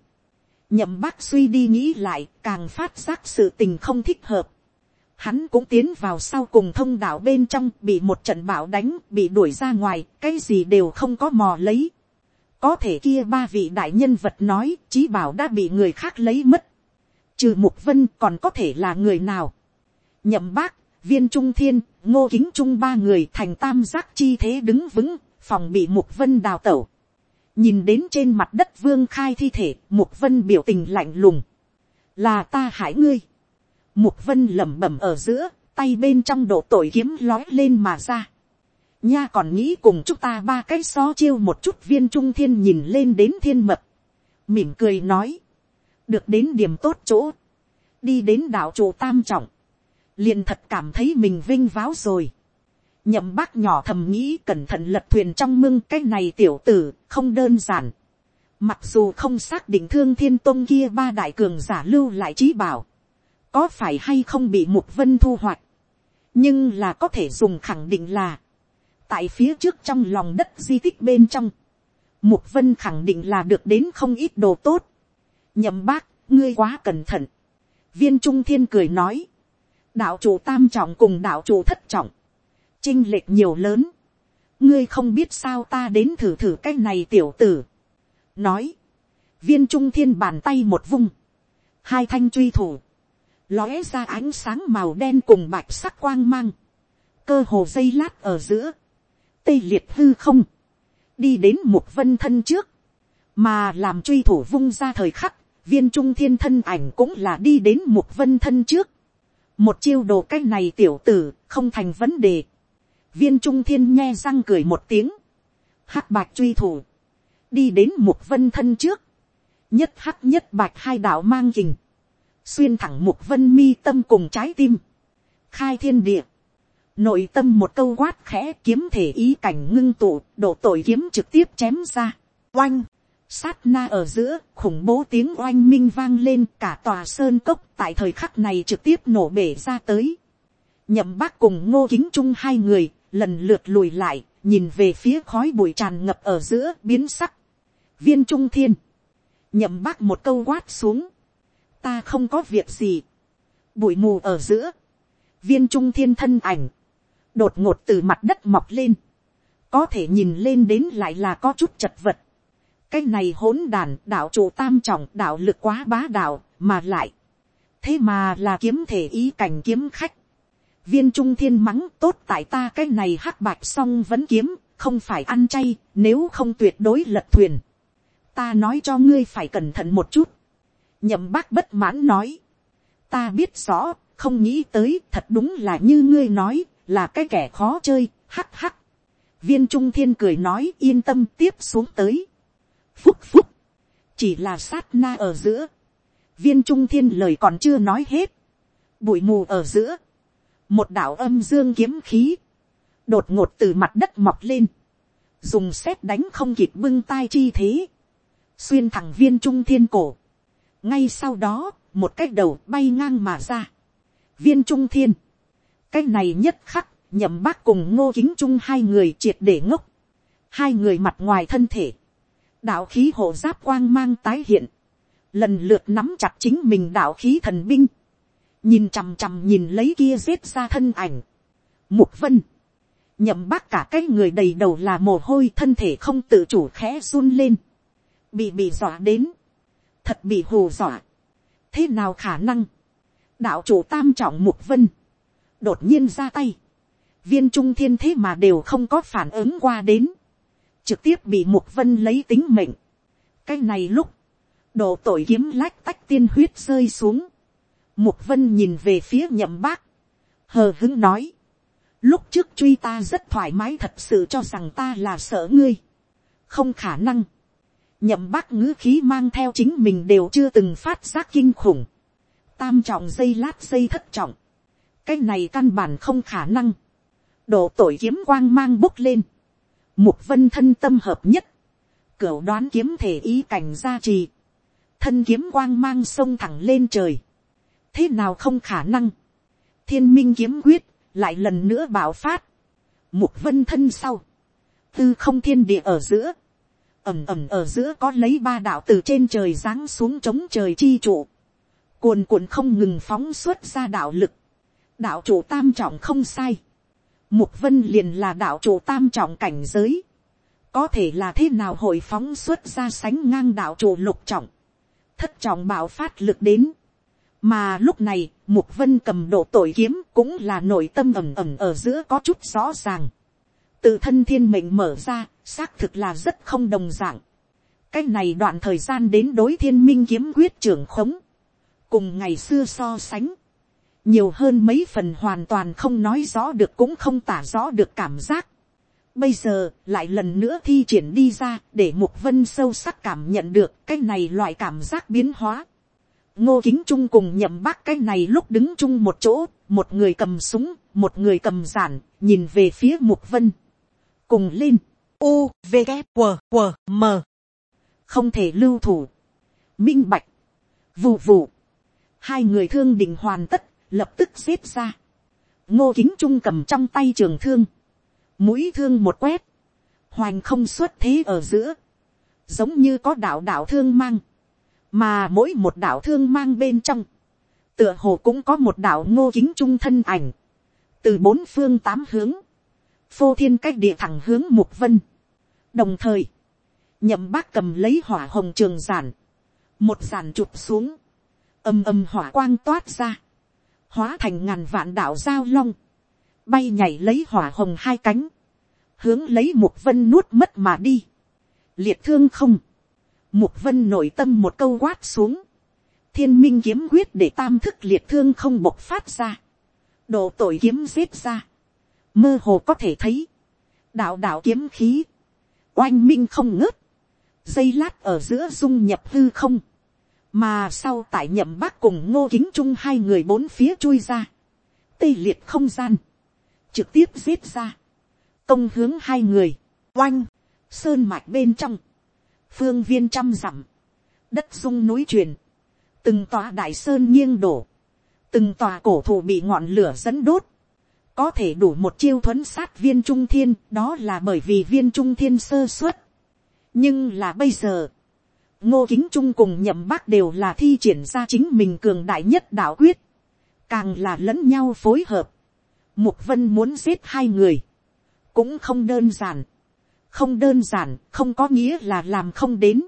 nhậm bác suy đi nghĩ lại càng phát giác sự tình không thích hợp hắn cũng tiến vào sau cùng thông đạo bên trong, bị một trận bão đánh, bị đuổi ra ngoài, cái gì đều không có mò lấy. Có thể kia ba vị đại nhân vật nói, chí bảo đã bị người khác lấy mất. Trừ mục vân còn có thể là người nào? Nhậm bác, viên trung thiên, ngô kính trung ba người thành tam giác chi thế đứng vững, phòng bị mục vân đào tẩu. Nhìn đến trên mặt đất vương khai thi thể, mục vân biểu tình lạnh lùng. Là ta hại ngươi. Mục vân lẩm bẩm ở giữa, tay bên trong độ tội kiếm lói lên mà ra. Nha còn nghĩ cùng chúng ta ba cái so chiêu một chút viên trung thiên nhìn lên đến thiên mập. Mỉm cười nói. Được đến điểm tốt chỗ. Đi đến đảo chủ tam trọng. Liền thật cảm thấy mình vinh váo rồi. Nhậm bác nhỏ thầm nghĩ cẩn thận lật thuyền trong mưng cái này tiểu tử không đơn giản. Mặc dù không xác định thương thiên tôn kia ba đại cường giả lưu lại trí bảo có phải hay không bị mục vân thu hoạch, nhưng là có thể dùng khẳng định là, tại phía trước trong lòng đất di tích bên trong, mục vân khẳng định là được đến không ít đồ tốt, nhầm bác, ngươi quá cẩn thận, viên trung thiên cười nói, đạo chủ tam trọng cùng đạo chủ thất trọng, chinh lệch nhiều lớn, ngươi không biết sao ta đến thử thử cái này tiểu tử, nói, viên trung thiên bàn tay một vung, hai thanh truy thủ, lóe ra ánh sáng màu đen cùng bạch sắc quang mang, cơ hồ dây lát ở giữa, tây liệt hư không, đi đến một vân thân trước, mà làm truy thủ vung ra thời khắc, viên trung thiên thân ảnh cũng là đi đến một vân thân trước, một chiêu đồ cái này tiểu tử không thành vấn đề, viên trung thiên nghe răng cười một tiếng, hắc bạch truy thủ, đi đến một vân thân trước, nhất hắc nhất bạch hai đạo mang kình, xuyên thẳng mục vân mi tâm cùng trái tim, khai thiên địa, nội tâm một câu quát khẽ kiếm thể ý cảnh ngưng tụ, đổ tội kiếm trực tiếp chém ra, oanh, sát na ở giữa khủng bố tiếng oanh minh vang lên cả tòa sơn cốc tại thời khắc này trực tiếp nổ bể ra tới. nhậm bác cùng ngô kính trung hai người lần lượt lùi lại nhìn về phía khói bụi tràn ngập ở giữa biến sắc. viên trung thiên nhậm bác một câu quát xuống ta không có việc gì. bụi mù ở giữa. viên trung thiên thân ảnh. đột ngột từ mặt đất mọc lên. có thể nhìn lên đến lại là có chút chật vật. cái này hỗn đàn, đạo chủ tam trọng, đạo lực quá bá đạo, mà lại. thế mà là kiếm thể ý cảnh kiếm khách. viên trung thiên mắng, tốt tại ta cái này hắc bạch xong vẫn kiếm, không phải ăn chay, nếu không tuyệt đối lật thuyền ta nói cho ngươi phải cẩn thận một chút nhậm bác bất mãn nói. ta biết rõ, không nghĩ tới thật đúng là như ngươi nói, là cái kẻ khó chơi, hắc hắc. viên trung thiên cười nói yên tâm tiếp xuống tới. phúc phúc, chỉ là sát na ở giữa. viên trung thiên lời còn chưa nói hết. bụi mù ở giữa. một đạo âm dương kiếm khí. đột ngột từ mặt đất mọc lên. dùng xét đánh không kịp bưng tai chi thế xuyên thẳng viên trung thiên cổ ngay sau đó, một cái đầu bay ngang mà ra. viên trung thiên, cái này nhất khắc, nhậm bác cùng ngô kính trung hai người triệt để ngốc. hai người mặt ngoài thân thể, đạo khí hộ giáp quang mang tái hiện, lần lượt nắm chặt chính mình đạo khí thần binh, nhìn chằm chằm nhìn lấy kia giết ra thân ảnh. Mục vân, nhậm bác cả cái người đầy đầu là mồ hôi thân thể không tự chủ khẽ run lên. Bị bị dọa đến, thật bị hù dọa, thế nào khả năng, đạo chủ tam trọng mục vân, đột nhiên ra tay, viên trung thiên thế mà đều không có phản ứng qua đến, trực tiếp bị mục vân lấy tính mệnh. cái này lúc, độ tội kiếm lách tách tiên huyết rơi xuống, mục vân nhìn về phía nhậm bác, hờ hứng nói, lúc trước truy ta rất thoải mái thật sự cho rằng ta là sợ ngươi, không khả năng, nhậm bác ngữ khí mang theo chính mình đều chưa từng phát giác kinh khủng. tam trọng dây lát dây thất trọng. cái này căn bản không khả năng. độ tội kiếm quang mang bốc lên. mục vân thân tâm hợp nhất. cửu đoán kiếm thể ý cảnh gia trì. thân kiếm quang mang sông thẳng lên trời. thế nào không khả năng. thiên minh kiếm quyết lại lần nữa bảo phát. mục vân thân sau. tư không thiên địa ở giữa ẩm ẩm ở giữa có lấy ba đạo từ trên trời giáng xuống chống trời chi trụ, cuồn cuộn không ngừng phóng xuất ra đạo lực, đạo chủ tam trọng không sai, mục vân liền là đạo chủ tam trọng cảnh giới, có thể là thế nào hội phóng xuất ra sánh ngang đạo chủ lục trọng, thất trọng bảo phát lực đến, mà lúc này mục vân cầm độ tội kiếm cũng là nội tâm ẩm ẩm ở giữa có chút rõ ràng, tự thân thiên mệnh mở ra, xác thực là rất không đồng dạng. cái này đoạn thời gian đến đối thiên minh kiếm quyết trưởng khống, cùng ngày xưa so sánh, nhiều hơn mấy phần hoàn toàn không nói rõ được cũng không tả rõ được cảm giác. Bây giờ lại lần nữa thi triển đi ra để mục vân sâu sắc cảm nhận được cái này loại cảm giác biến hóa. ngô kính trung cùng nhậm bác cái này lúc đứng chung một chỗ, một người cầm súng, một người cầm giản, nhìn về phía mục vân. cùng lên u, v g q q m. Không thể lưu thủ. Minh bạch. Vụ vụ hai người thương đình hoàn tất, lập tức xếp ra. Ngô kính trung cầm trong tay trường thương. Mũi thương một quét. Hoành không xuất thế ở giữa. Giống như có đạo đạo thương mang. Mà mỗi một đạo thương mang bên trong. Tựa hồ cũng có một đạo ngô kính trung thân ảnh. Từ bốn phương tám hướng phô thiên cách địa thẳng hướng mục vân. đồng thời, nhậm bác cầm lấy hỏa hồng trường giản, một giản chụp xuống, ầm ầm hỏa quang toát ra, hóa thành ngàn vạn đạo giao long, bay nhảy lấy hỏa hồng hai cánh, hướng lấy mục vân nuốt mất mà đi, liệt thương không, mục vân nội tâm một câu quát xuống, thiên minh kiếm quyết để tam thức liệt thương không bộc phát ra, độ tội kiếm giết ra, mơ hồ có thể thấy, đạo đạo kiếm khí, oanh minh không ngớt, dây lát ở giữa dung nhập hư không, mà sau tại nhậm bác cùng ngô kính trung hai người bốn phía chui ra, tê liệt không gian, trực tiếp giết ra, công hướng hai người, oanh, sơn mạch bên trong, phương viên trăm dặm, đất sung núi truyền, từng tòa đại sơn nghiêng đổ, từng tòa cổ thụ bị ngọn lửa dẫn đốt, có thể đủ một chiêu thuấn sát viên trung thiên, đó là bởi vì viên trung thiên sơ suất. nhưng là bây giờ, ngô kính trung cùng nhậm bác đều là thi triển ra chính mình cường đại nhất đạo quyết, càng là lẫn nhau phối hợp. mục vân muốn giết hai người, cũng không đơn giản, không đơn giản, không có nghĩa là làm không đến.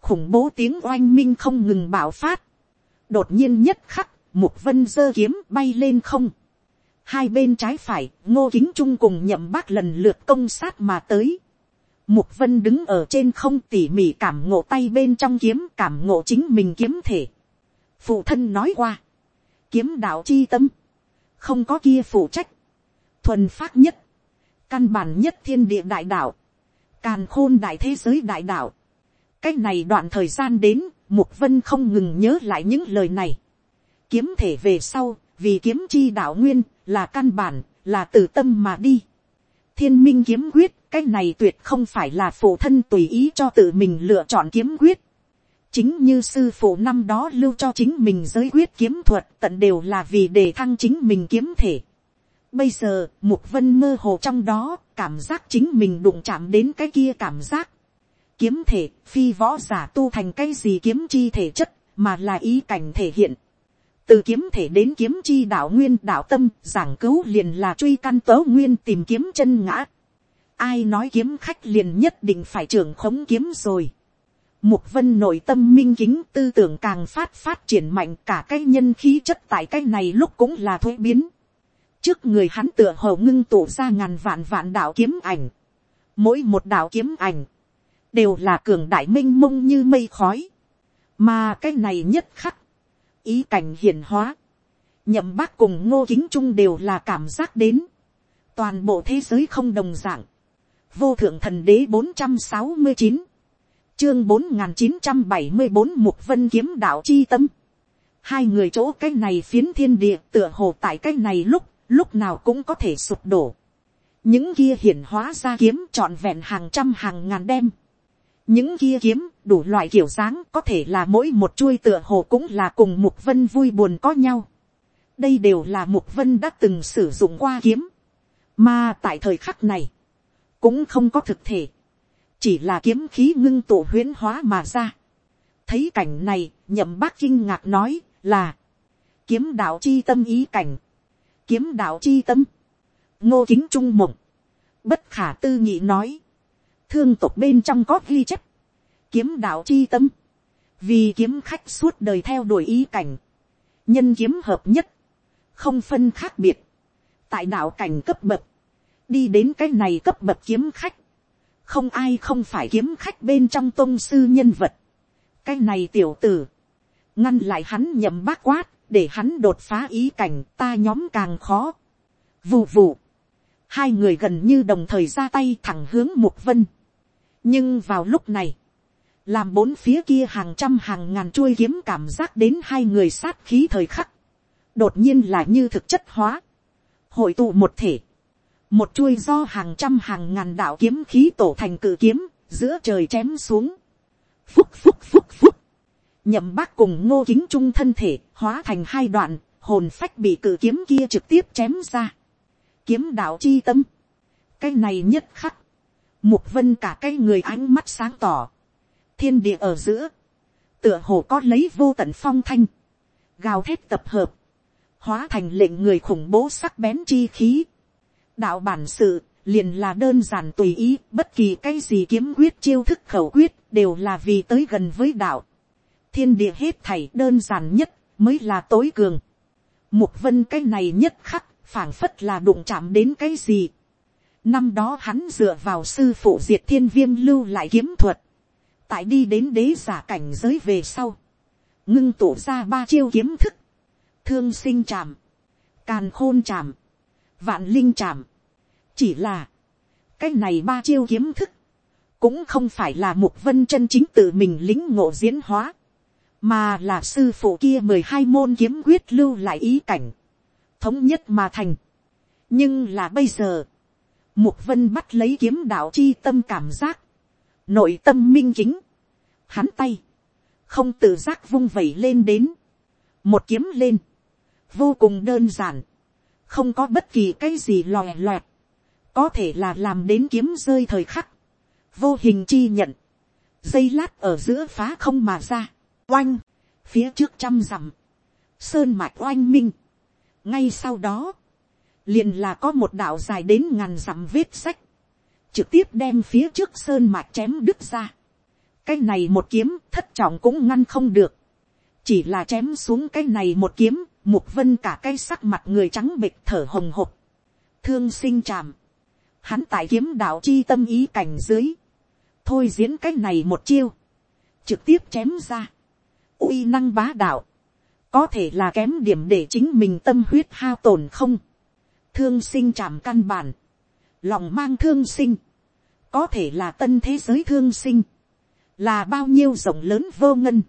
khủng bố tiếng oanh minh không ngừng bạo phát, đột nhiên nhất khắc, mục vân giơ kiếm bay lên không hai bên trái phải, ngô kính trung cùng nhậm bác lần lượt công sát mà tới Mục vân đứng ở trên không tỉ mỉ cảm ngộ tay bên trong kiếm cảm ngộ chính mình kiếm thể. Phụ thân nói qua. Kiếm đạo chi tâm. Không có kia phụ trách. Thuần phát nhất. Căn bản nhất thiên địa đại đạo. Càn khôn đại thế giới đại đạo. Cách này đoạn thời gian đến, Mục Vân không ngừng nhớ lại những lời này. Kiếm thể về sau, vì kiếm chi đạo nguyên, là căn bản, là từ tâm mà đi. Thiên minh kiếm quyết, cái này tuyệt không phải là phụ thân tùy ý cho tự mình lựa chọn kiếm quyết. chính như sư phụ năm đó lưu cho chính mình giới quyết kiếm thuật tận đều là vì để thăng chính mình kiếm thể. bây giờ mục vân mơ hồ trong đó cảm giác chính mình đụng chạm đến cái kia cảm giác. kiếm thể phi võ giả tu thành cái gì kiếm chi thể chất mà là ý cảnh thể hiện từ kiếm thể đến kiếm chi đạo nguyên đạo tâm giảng cứu liền là truy căn tớ nguyên tìm kiếm chân ngã ai nói kiếm khách liền nhất định phải trưởng khống kiếm rồi. Mục vân nội tâm minh kính tư tưởng càng phát phát triển mạnh cả cái nhân khí chất tại cái này lúc cũng là thuế biến. Trước người hắn tựa hồ ngưng tụ ra ngàn vạn vạn đạo kiếm ảnh. Mỗi một đạo kiếm ảnh đều là cường đại minh mông như mây khói. Mà cái này nhất khắc, ý cảnh hiển hóa. Nhậm bác cùng ngô kính trung đều là cảm giác đến. Toàn bộ thế giới không đồng dạng vô thượng thần đế bốn trăm sáu mươi chín, chương bốn n chín trăm bảy mươi bốn mục vân kiếm đạo chi tâm. Hai người chỗ cái này phiến thiên địa tựa hồ tại cái này lúc, lúc nào cũng có thể sụp đổ. Những kia hiển hóa ra kiếm trọn vẹn hàng trăm hàng ngàn đem. Những kia kiếm đủ loại kiểu dáng có thể là mỗi một chuôi tựa hồ cũng là cùng mục vân vui buồn có nhau. Đây đều là mục vân đã từng sử dụng qua kiếm. Mà tại thời khắc này cũng không có thực thể, chỉ là kiếm khí ngưng tụ huyễn hóa mà ra. thấy cảnh này, nhậm bác kinh ngạc nói là, kiếm đạo chi tâm ý cảnh, kiếm đạo chi tâm, ngô kính trung mộng, bất khả tư nghị nói, thương tộc bên trong có ghi chép, kiếm đạo chi tâm, vì kiếm khách suốt đời theo đuổi ý cảnh, nhân kiếm hợp nhất, không phân khác biệt, tại đạo cảnh cấp bậc, đi đến cái này cấp bậc kiếm khách, không ai không phải kiếm khách bên trong tôn sư nhân vật. cái này tiểu tử, ngăn lại hắn nhầm bác quát, để hắn đột phá ý cảnh ta nhóm càng khó. vù vù, hai người gần như đồng thời ra tay thẳng hướng mục vân nhưng vào lúc này, làm bốn phía kia hàng trăm hàng ngàn chuôi kiếm cảm giác đến hai người sát khí thời khắc, đột nhiên là như thực chất hóa, hội tụ một thể, một chuôi do hàng trăm hàng ngàn đạo kiếm khí tổ thành cự kiếm, giữa trời chém xuống. Phúc phúc phúc phúc. Nhậm bác cùng ngô kính trung thân thể, hóa thành hai đoạn, hồn phách bị cự kiếm kia trực tiếp chém ra. Kiếm đạo chi tâm. Cái này nhất khắc. Mục vân cả cái người ánh mắt sáng tỏ. Thiên địa ở giữa. Tựa hồ có lấy vô tận phong thanh. Gào thét tập hợp. Hóa thành lệnh người khủng bố sắc bén chi khí đạo bản sự, liền là đơn giản tùy ý, bất kỳ cái gì kiếm quyết chiêu thức khẩu quyết, đều là vì tới gần với đạo. Thiên địa hết thảy đơn giản nhất, mới là tối cường. Mục vân cái này nhất khắc, phảng phất là đụng chạm đến cái gì. Năm đó hắn dựa vào sư phụ diệt thiên viêm lưu lại kiếm thuật. Tại đi đến đế giả cảnh giới về sau. Ngưng tụ ra ba chiêu kiếm thức. Thương sinh chạm. Càn khôn chạm. Vạn linh chạm chỉ là, cái này ba chiêu kiếm thức, cũng không phải là mục vân chân chính tự mình lính ngộ diễn hóa, mà là sư phụ kia mười hai môn kiếm quyết lưu lại ý cảnh, thống nhất mà thành. nhưng là bây giờ, mục vân bắt lấy kiếm đạo chi tâm cảm giác, nội tâm minh chính, hắn tay, không tự giác vung vẩy lên đến, một kiếm lên, vô cùng đơn giản, không có bất kỳ cái gì lòe loẹt, có thể là làm đến kiếm rơi thời khắc, vô hình chi nhận, dây lát ở giữa phá không mà ra, oanh, phía trước trăm dặm, sơn mạch oanh minh, ngay sau đó, liền là có một đạo dài đến ngàn dặm vết sách, trực tiếp đem phía trước sơn mạc chém đứt ra. cái này một kiếm thất trọng cũng ngăn không được, chỉ là chém xuống cái này một kiếm, mục vân cả cái sắc mặt người trắng bịch thở hồng hộc, thương sinh chàm, hắn tại kiếm đạo chi tâm ý cảnh dưới, thôi diễn cái này một chiêu, trực tiếp chém ra, uy năng bá đạo, có thể là kém điểm để chính mình tâm huyết hao tổn không, thương sinh chạm căn bản, lòng mang thương sinh, có thể là tân thế giới thương sinh, là bao nhiêu rộng lớn vô ngân,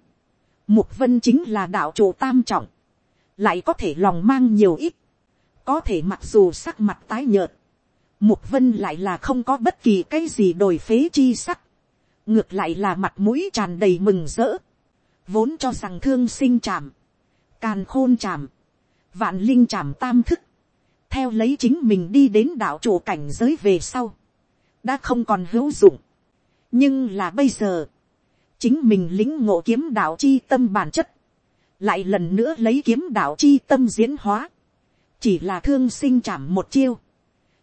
mục vân chính là đạo chủ tam trọng, lại có thể lòng mang nhiều ít, có thể mặc dù sắc mặt tái nhợt, mục vân lại là không có bất kỳ cái gì đổi phế chi sắc, ngược lại là mặt mũi tràn đầy mừng rỡ, vốn cho rằng thương sinh chạm, càn khôn chạm, vạn linh chạm tam thức, theo lấy chính mình đi đến đạo chủ cảnh giới về sau, đã không còn hữu dụng. nhưng là bây giờ, chính mình lính ngộ kiếm đạo chi tâm bản chất, lại lần nữa lấy kiếm đạo chi tâm diễn hóa, chỉ là thương sinh chạm một chiêu,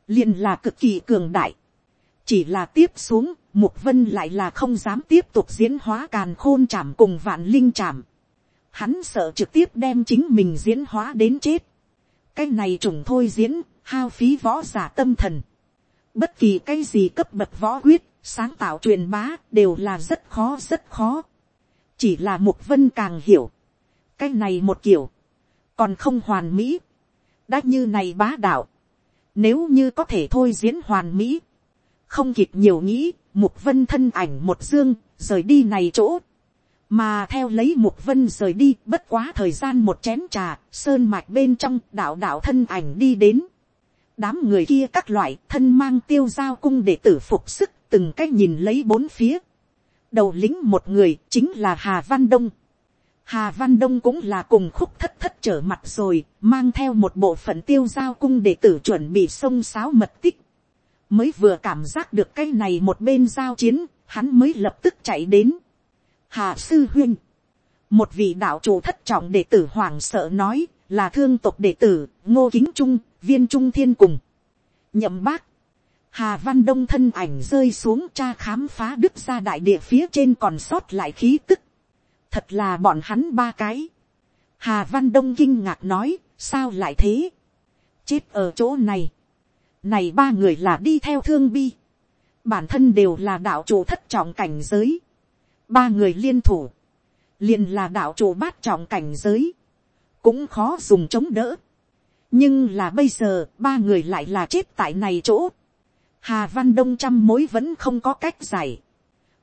liền là cực kỳ cường đại, chỉ là tiếp xuống, mục vân lại là không dám tiếp tục diễn hóa càn khôn chạm cùng vạn linh chạm, hắn sợ trực tiếp đem chính mình diễn hóa đến chết, cái này trùng thôi diễn, hao phí võ giả tâm thần. Bất kỳ cái gì cấp bậc võ quyết, sáng tạo truyền bá đều là rất khó rất khó. Chỉ là một vân càng hiểu. Cái này một kiểu, còn không hoàn mỹ. Đã như này bá đạo. Nếu như có thể thôi diễn hoàn mỹ. Không kịp nhiều nghĩ, mục vân thân ảnh một dương, rời đi này chỗ mà theo lấy mục vân rời đi, bất quá thời gian một chén trà, sơn mạch bên trong, đạo đạo thân ảnh đi đến. Đám người kia các loại, thân mang tiêu giao cung để tử phục sức, từng cách nhìn lấy bốn phía. Đầu lính một người, chính là hà văn đông. Hà văn đông cũng là cùng khúc thất thất trở mặt rồi, mang theo một bộ phận tiêu giao cung để tử chuẩn bị sông sáo mật tích. Mới vừa cảm giác được cái này một bên giao chiến, hắn mới lập tức chạy đến. Hà sư huynh. Một vị đạo chủ thất trọng đệ tử hoàng sợ nói, là thương tộc đệ tử, ngô kính trung, viên trung thiên cùng. Nhậm bác. Hà văn đông thân ảnh rơi xuống cha khám phá đức ra đại địa phía trên còn sót lại khí tức. Thật là bọn hắn ba cái. Hà văn đông kinh ngạc nói, sao lại thế. Chết ở chỗ này. Này ba người là đi theo thương bi. Bản thân đều là đạo chủ thất trọng cảnh giới ba người liên thủ, liền là đạo chủ bát trọng cảnh giới, cũng khó dùng chống đỡ. nhưng là bây giờ ba người lại là chết tại này chỗ. hà văn đông trăm mối vẫn không có cách giải,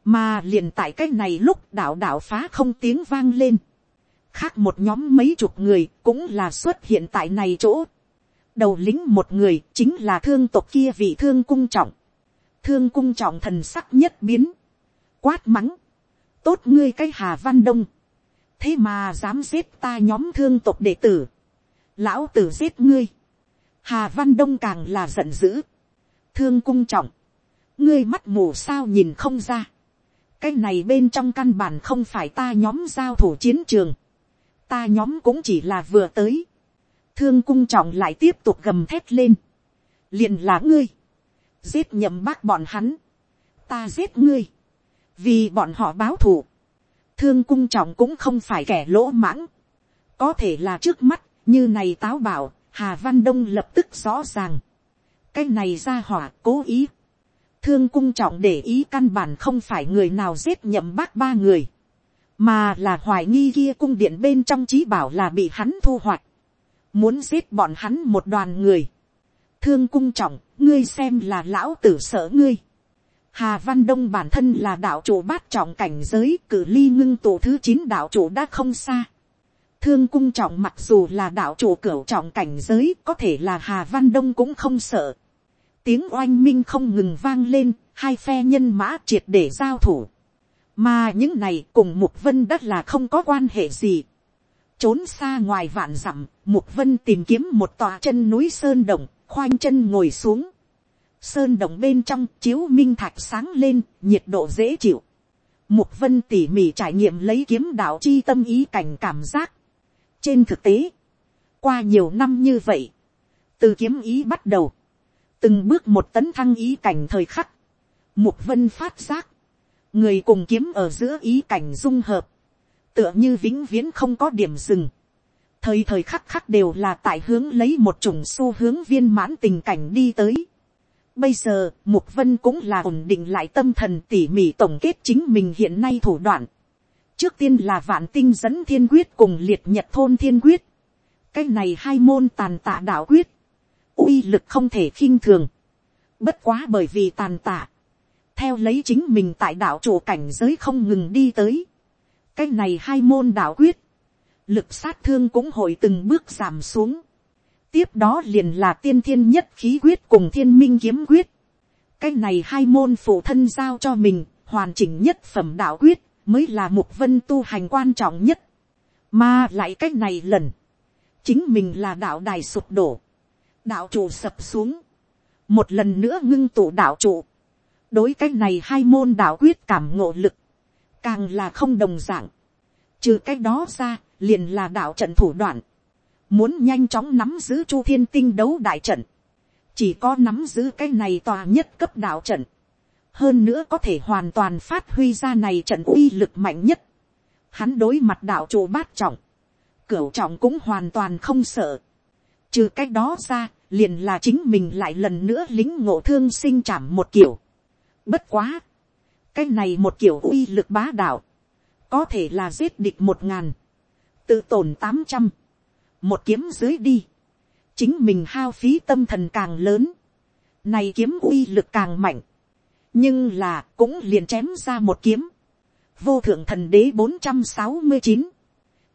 mà liền tại cái này lúc đạo đạo phá không tiếng vang lên. khác một nhóm mấy chục người cũng là xuất hiện tại này chỗ. đầu lính một người chính là thương tộc kia vị thương cung trọng. thương cung trọng thần sắc nhất biến. quát mắng tốt ngươi cái hà văn đông, thế mà dám giết ta nhóm thương tộc đệ tử, lão tử giết ngươi, hà văn đông càng là giận dữ, thương cung trọng, ngươi mắt mù sao nhìn không ra, cái này bên trong căn bản không phải ta nhóm giao thủ chiến trường, ta nhóm cũng chỉ là vừa tới, thương cung trọng lại tiếp tục gầm thét lên, liền là ngươi, giết nhầm bác bọn hắn, ta giết ngươi, vì bọn họ báo thù, thương cung trọng cũng không phải kẻ lỗ mãng, có thể là trước mắt, như này táo bảo, hà văn đông lập tức rõ ràng, cái này ra hỏa cố ý, thương cung trọng để ý căn bản không phải người nào giết nhậm bác ba người, mà là hoài nghi kia cung điện bên trong trí bảo là bị hắn thu hoạch, muốn giết bọn hắn một đoàn người, thương cung trọng, ngươi xem là lão tử sợ ngươi, Hà Văn Đông bản thân là đạo chủ bát trọng cảnh giới cử ly ngưng tổ thứ chín đạo chủ đã không xa. Thương cung trọng mặc dù là đạo chủ cửu trọng cảnh giới có thể là Hà Văn Đông cũng không sợ. Tiếng oanh minh không ngừng vang lên, hai phe nhân mã triệt để giao thủ, mà những này cùng mục vân đất là không có quan hệ gì. trốn xa ngoài vạn dặm, mục vân tìm kiếm một tòa chân núi sơn động, khoanh chân ngồi xuống sơn động bên trong chiếu minh thạch sáng lên, nhiệt độ dễ chịu. mục vân tỉ mỉ trải nghiệm lấy kiếm đạo chi tâm ý cảnh cảm giác. trên thực tế, qua nhiều năm như vậy, từ kiếm ý bắt đầu, từng bước một tấn thăng ý cảnh thời khắc, mục vân phát giác, người cùng kiếm ở giữa ý cảnh dung hợp, tựa như vĩnh viễn không có điểm dừng, thời thời khắc khắc đều là tại hướng lấy một chủng xu hướng viên mãn tình cảnh đi tới. Bây giờ, Mục Vân cũng là ổn định lại tâm thần tỉ mỉ tổng kết chính mình hiện nay thủ đoạn. Trước tiên là vạn tinh dẫn thiên quyết cùng liệt nhật thôn thiên quyết. Cái này hai môn tàn tạ đạo quyết. uy lực không thể khinh thường. Bất quá bởi vì tàn tạ theo lấy chính mình tại đạo chủ cảnh giới không ngừng đi tới. cái này hai môn đạo quyết, lực sát thương cũng hội từng bước giảm xuống tiếp đó liền là tiên thiên nhất khí quyết cùng thiên minh kiếm quyết. cái này hai môn phụ thân giao cho mình, hoàn chỉnh nhất phẩm đạo quyết, mới là mục vân tu hành quan trọng nhất. mà lại cái này lần, chính mình là đạo đài sụp đổ, đạo chủ sập xuống, một lần nữa ngưng tụ đạo trụ, đối cái này hai môn đạo quyết cảm ngộ lực, càng là không đồng dạng. Trừ cái đó ra, liền là đạo trận thủ đoạn. Muốn nhanh chóng nắm giữ chu thiên tinh đấu đại trận. Chỉ có nắm giữ cái này tòa nhất cấp đạo trận. Hơn nữa có thể hoàn toàn phát huy ra này trận uy lực mạnh nhất. Hắn đối mặt đạo chủ bát trọng. Cửu trọng cũng hoàn toàn không sợ. Trừ cái đó ra, liền là chính mình lại lần nữa lính ngộ thương sinh chảm một kiểu Bất quá. Cái này một kiểu uy lực bá đạo. Có thể là giết địch một ngàn. Tự tổn tám trăm. Một kiếm dưới đi. Chính mình hao phí tâm thần càng lớn. Này kiếm uy lực càng mạnh. Nhưng là cũng liền chém ra một kiếm. Vô thượng thần đế bốn trăm sáu mươi chín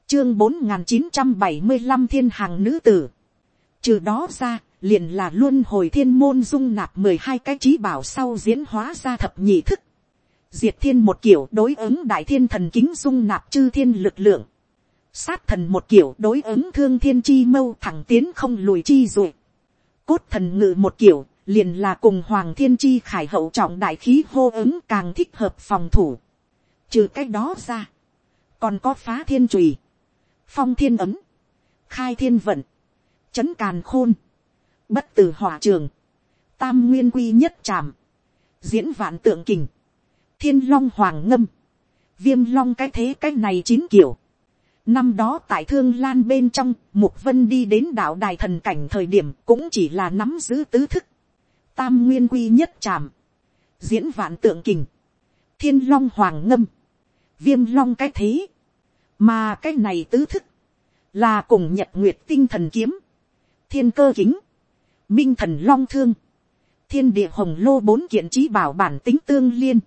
Chương bốn chín trăm bảy mươi năm thiên hàng nữ tử. Trừ đó ra, liền là luôn hồi thiên môn dung nạp mười hai cái trí bảo sau diễn hóa ra thập nhị thức. Diệt thiên một kiểu đối ứng đại thiên thần kính dung nạp chư thiên lực lượng. Sát thần một kiểu đối ứng thương thiên chi mâu thẳng tiến không lùi chi rồi. Cốt thần ngự một kiểu liền là cùng hoàng thiên chi khải hậu trọng đại khí hô ứng càng thích hợp phòng thủ. Trừ cái đó ra. Còn có phá thiên trùy. Phong thiên ấm. Khai thiên vận. Chấn càn khôn bất tử hỏa trường, tam nguyên quy nhất tràm, diễn vạn tượng kình, thiên long hoàng ngâm, viêm long cái thế cái này chín kiểu. Năm đó tại thương lan bên trong, mục vân đi đến đạo đài thần cảnh thời điểm cũng chỉ là nắm giữ tứ thức. Tam nguyên quy nhất tràm, diễn vạn tượng kình, thiên long hoàng ngâm, viêm long cái thế. Mà cái này tứ thức, là cùng nhật nguyệt tinh thần kiếm, thiên cơ kính, minh thần long thương, thiên địa hồng lô bốn kiện trí bảo bản tính tương liên,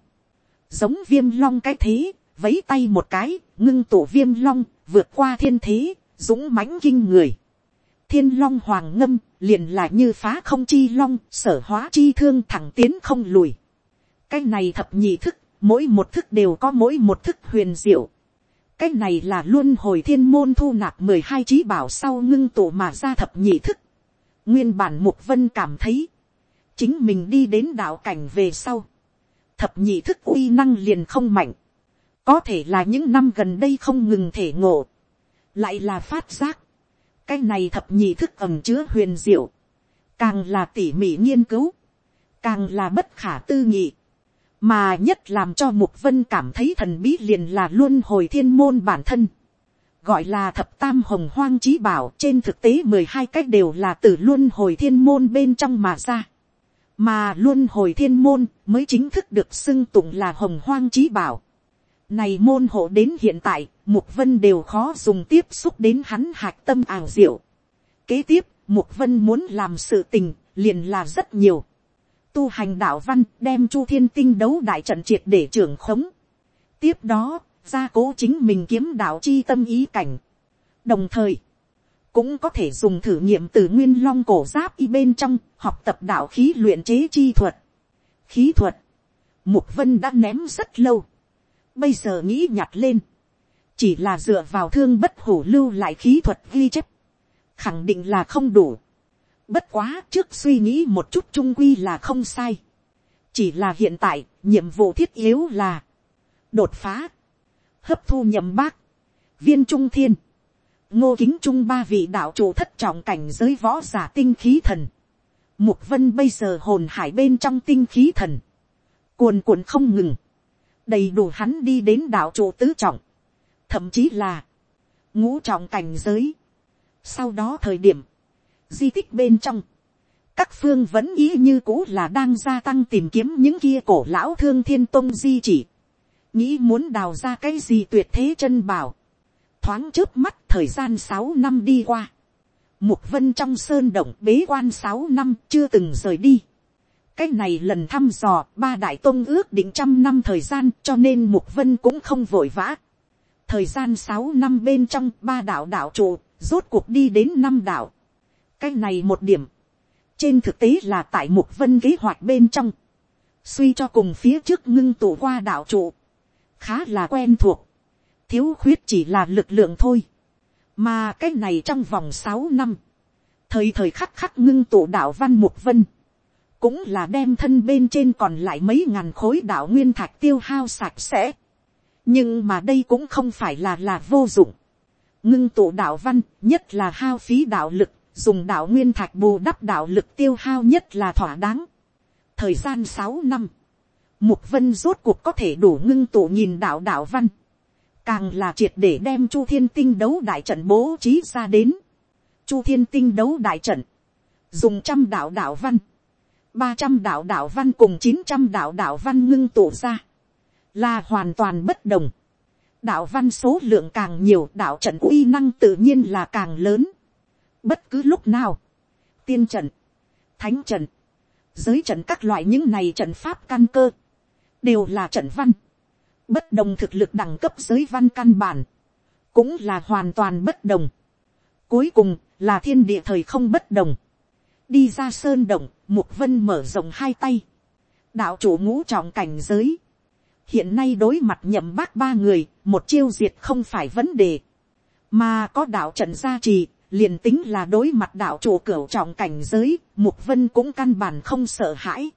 giống viêm long cái thế, vấy tay một cái, ngưng tổ viêm long, vượt qua thiên thế, dũng mãnh kinh người. thiên long hoàng ngâm, liền là như phá không chi long, sở hóa chi thương thẳng tiến không lùi. cái này thập nhị thức, mỗi một thức đều có mỗi một thức huyền diệu. cái này là luôn hồi thiên môn thu nạp mười hai trí bảo sau ngưng tụ mà ra thập nhị thức. Nguyên bản Mục Vân cảm thấy. Chính mình đi đến đạo cảnh về sau. Thập nhị thức uy năng liền không mạnh. Có thể là những năm gần đây không ngừng thể ngộ. Lại là phát giác. Cái này thập nhị thức ẩm chứa huyền diệu. Càng là tỉ mỉ nghiên cứu. Càng là bất khả tư nghị. Mà nhất làm cho Mục Vân cảm thấy thần bí liền là luôn hồi thiên môn bản thân gọi là thập tam hồng hoang trí bảo trên thực tế mười hai cách đều là từ luân hồi thiên môn bên trong mà ra. mà luân hồi thiên môn mới chính thức được xưng tụng là hồng hoang trí bảo này môn hộ đến hiện tại, mục vân đều khó dùng tiếp xúc đến hắn hạc tâm ảo diệu. kế tiếp, mục vân muốn làm sự tình, liền là rất nhiều. tu hành đạo văn đem chu thiên tinh đấu đại trận triệt để trưởng khống. tiếp đó, gia cố chính mình kiếm đạo chi tâm ý cảnh. đồng thời, cũng có thể dùng thử nghiệm từ nguyên long cổ giáp y bên trong học tập đạo khí luyện chế chi thuật. khí thuật, Mục vân đã ném rất lâu. Bây giờ nghĩ nhặt lên. Chỉ là dựa vào thương bất hủ lưu lại khí thuật ghi chép. Khẳng định là không đủ. Bất quá trước suy nghĩ một chút trung quy là không sai. Chỉ là hiện tại, nhiệm vụ thiết yếu là đột phá, hấp thu nhầm bác, viên trung thiên, ngô kính trung ba vị đạo chủ thất trọng cảnh giới võ giả tinh khí thần. Mục vân bây giờ hồn hải bên trong tinh khí thần. Cuồn cuộn không ngừng. Đầy đủ hắn đi đến đạo trụ tứ trọng. Thậm chí là ngũ trọng cảnh giới. Sau đó thời điểm, di tích bên trong, các phương vẫn ý như cũ là đang gia tăng tìm kiếm những kia cổ lão thương thiên tông di chỉ. nghĩ muốn đào ra cái gì tuyệt thế chân bảo. thoáng trước mắt thời gian sáu năm đi qua. Mục vân trong sơn động bế quan sáu năm chưa từng rời đi. Cái này lần thăm dò, ba đại tôn ước định trăm năm thời gian, cho nên mục vân cũng không vội vã. Thời gian sáu năm bên trong, ba đạo đạo trụ rốt cuộc đi đến năm đạo. Cái này một điểm. Trên thực tế là tại mục vân kế hoạch bên trong. Suy cho cùng phía trước ngưng tụ qua đạo trụ. Khá là quen thuộc. Thiếu khuyết chỉ là lực lượng thôi. Mà cái này trong vòng sáu năm. Thời thời khắc khắc ngưng tụ đạo văn mục vân. Cũng là đem thân bên trên còn lại mấy ngàn khối đạo nguyên thạch tiêu hao sạch sẽ. Nhưng mà đây cũng không phải là là vô dụng ngưng tụ đạo văn, nhất là hao phí đạo lực, dùng đạo nguyên thạch bù đắp đạo lực tiêu hao nhất là thỏa đáng. Thời gian sáu năm, mục vân rốt cuộc có thể đủ ngưng tụ nhìn đạo đạo văn. Càng là triệt để đem chu thiên tinh đấu đại trận bố trí ra đến. Chu thiên tinh đấu đại trận, dùng trăm đạo đạo văn, ba trăm đạo đạo văn cùng chín trăm đạo đạo văn ngưng tụ ra, là hoàn toàn bất đồng đạo văn số lượng càng nhiều đạo trận uy năng tự nhiên là càng lớn. Bất cứ lúc nào, tiên trận, thánh trận, giới trận các loại những này trận pháp căn cơ, đều là trận văn. Bất đồng thực lực đẳng cấp giới văn căn bản, cũng là hoàn toàn bất đồng. Cuối cùng là thiên địa thời không bất đồng. Đi ra sơn động, mục vân mở rộng hai tay. Đạo chủ ngũ trọng cảnh giới hiện nay đối mặt nhậm bác ba người, một chiêu diệt không phải vấn đề, mà có đạo trận gia trì, liền tính là đối mặt đạo chủ cửu trọng cảnh giới, mục vân cũng căn bản không sợ hãi.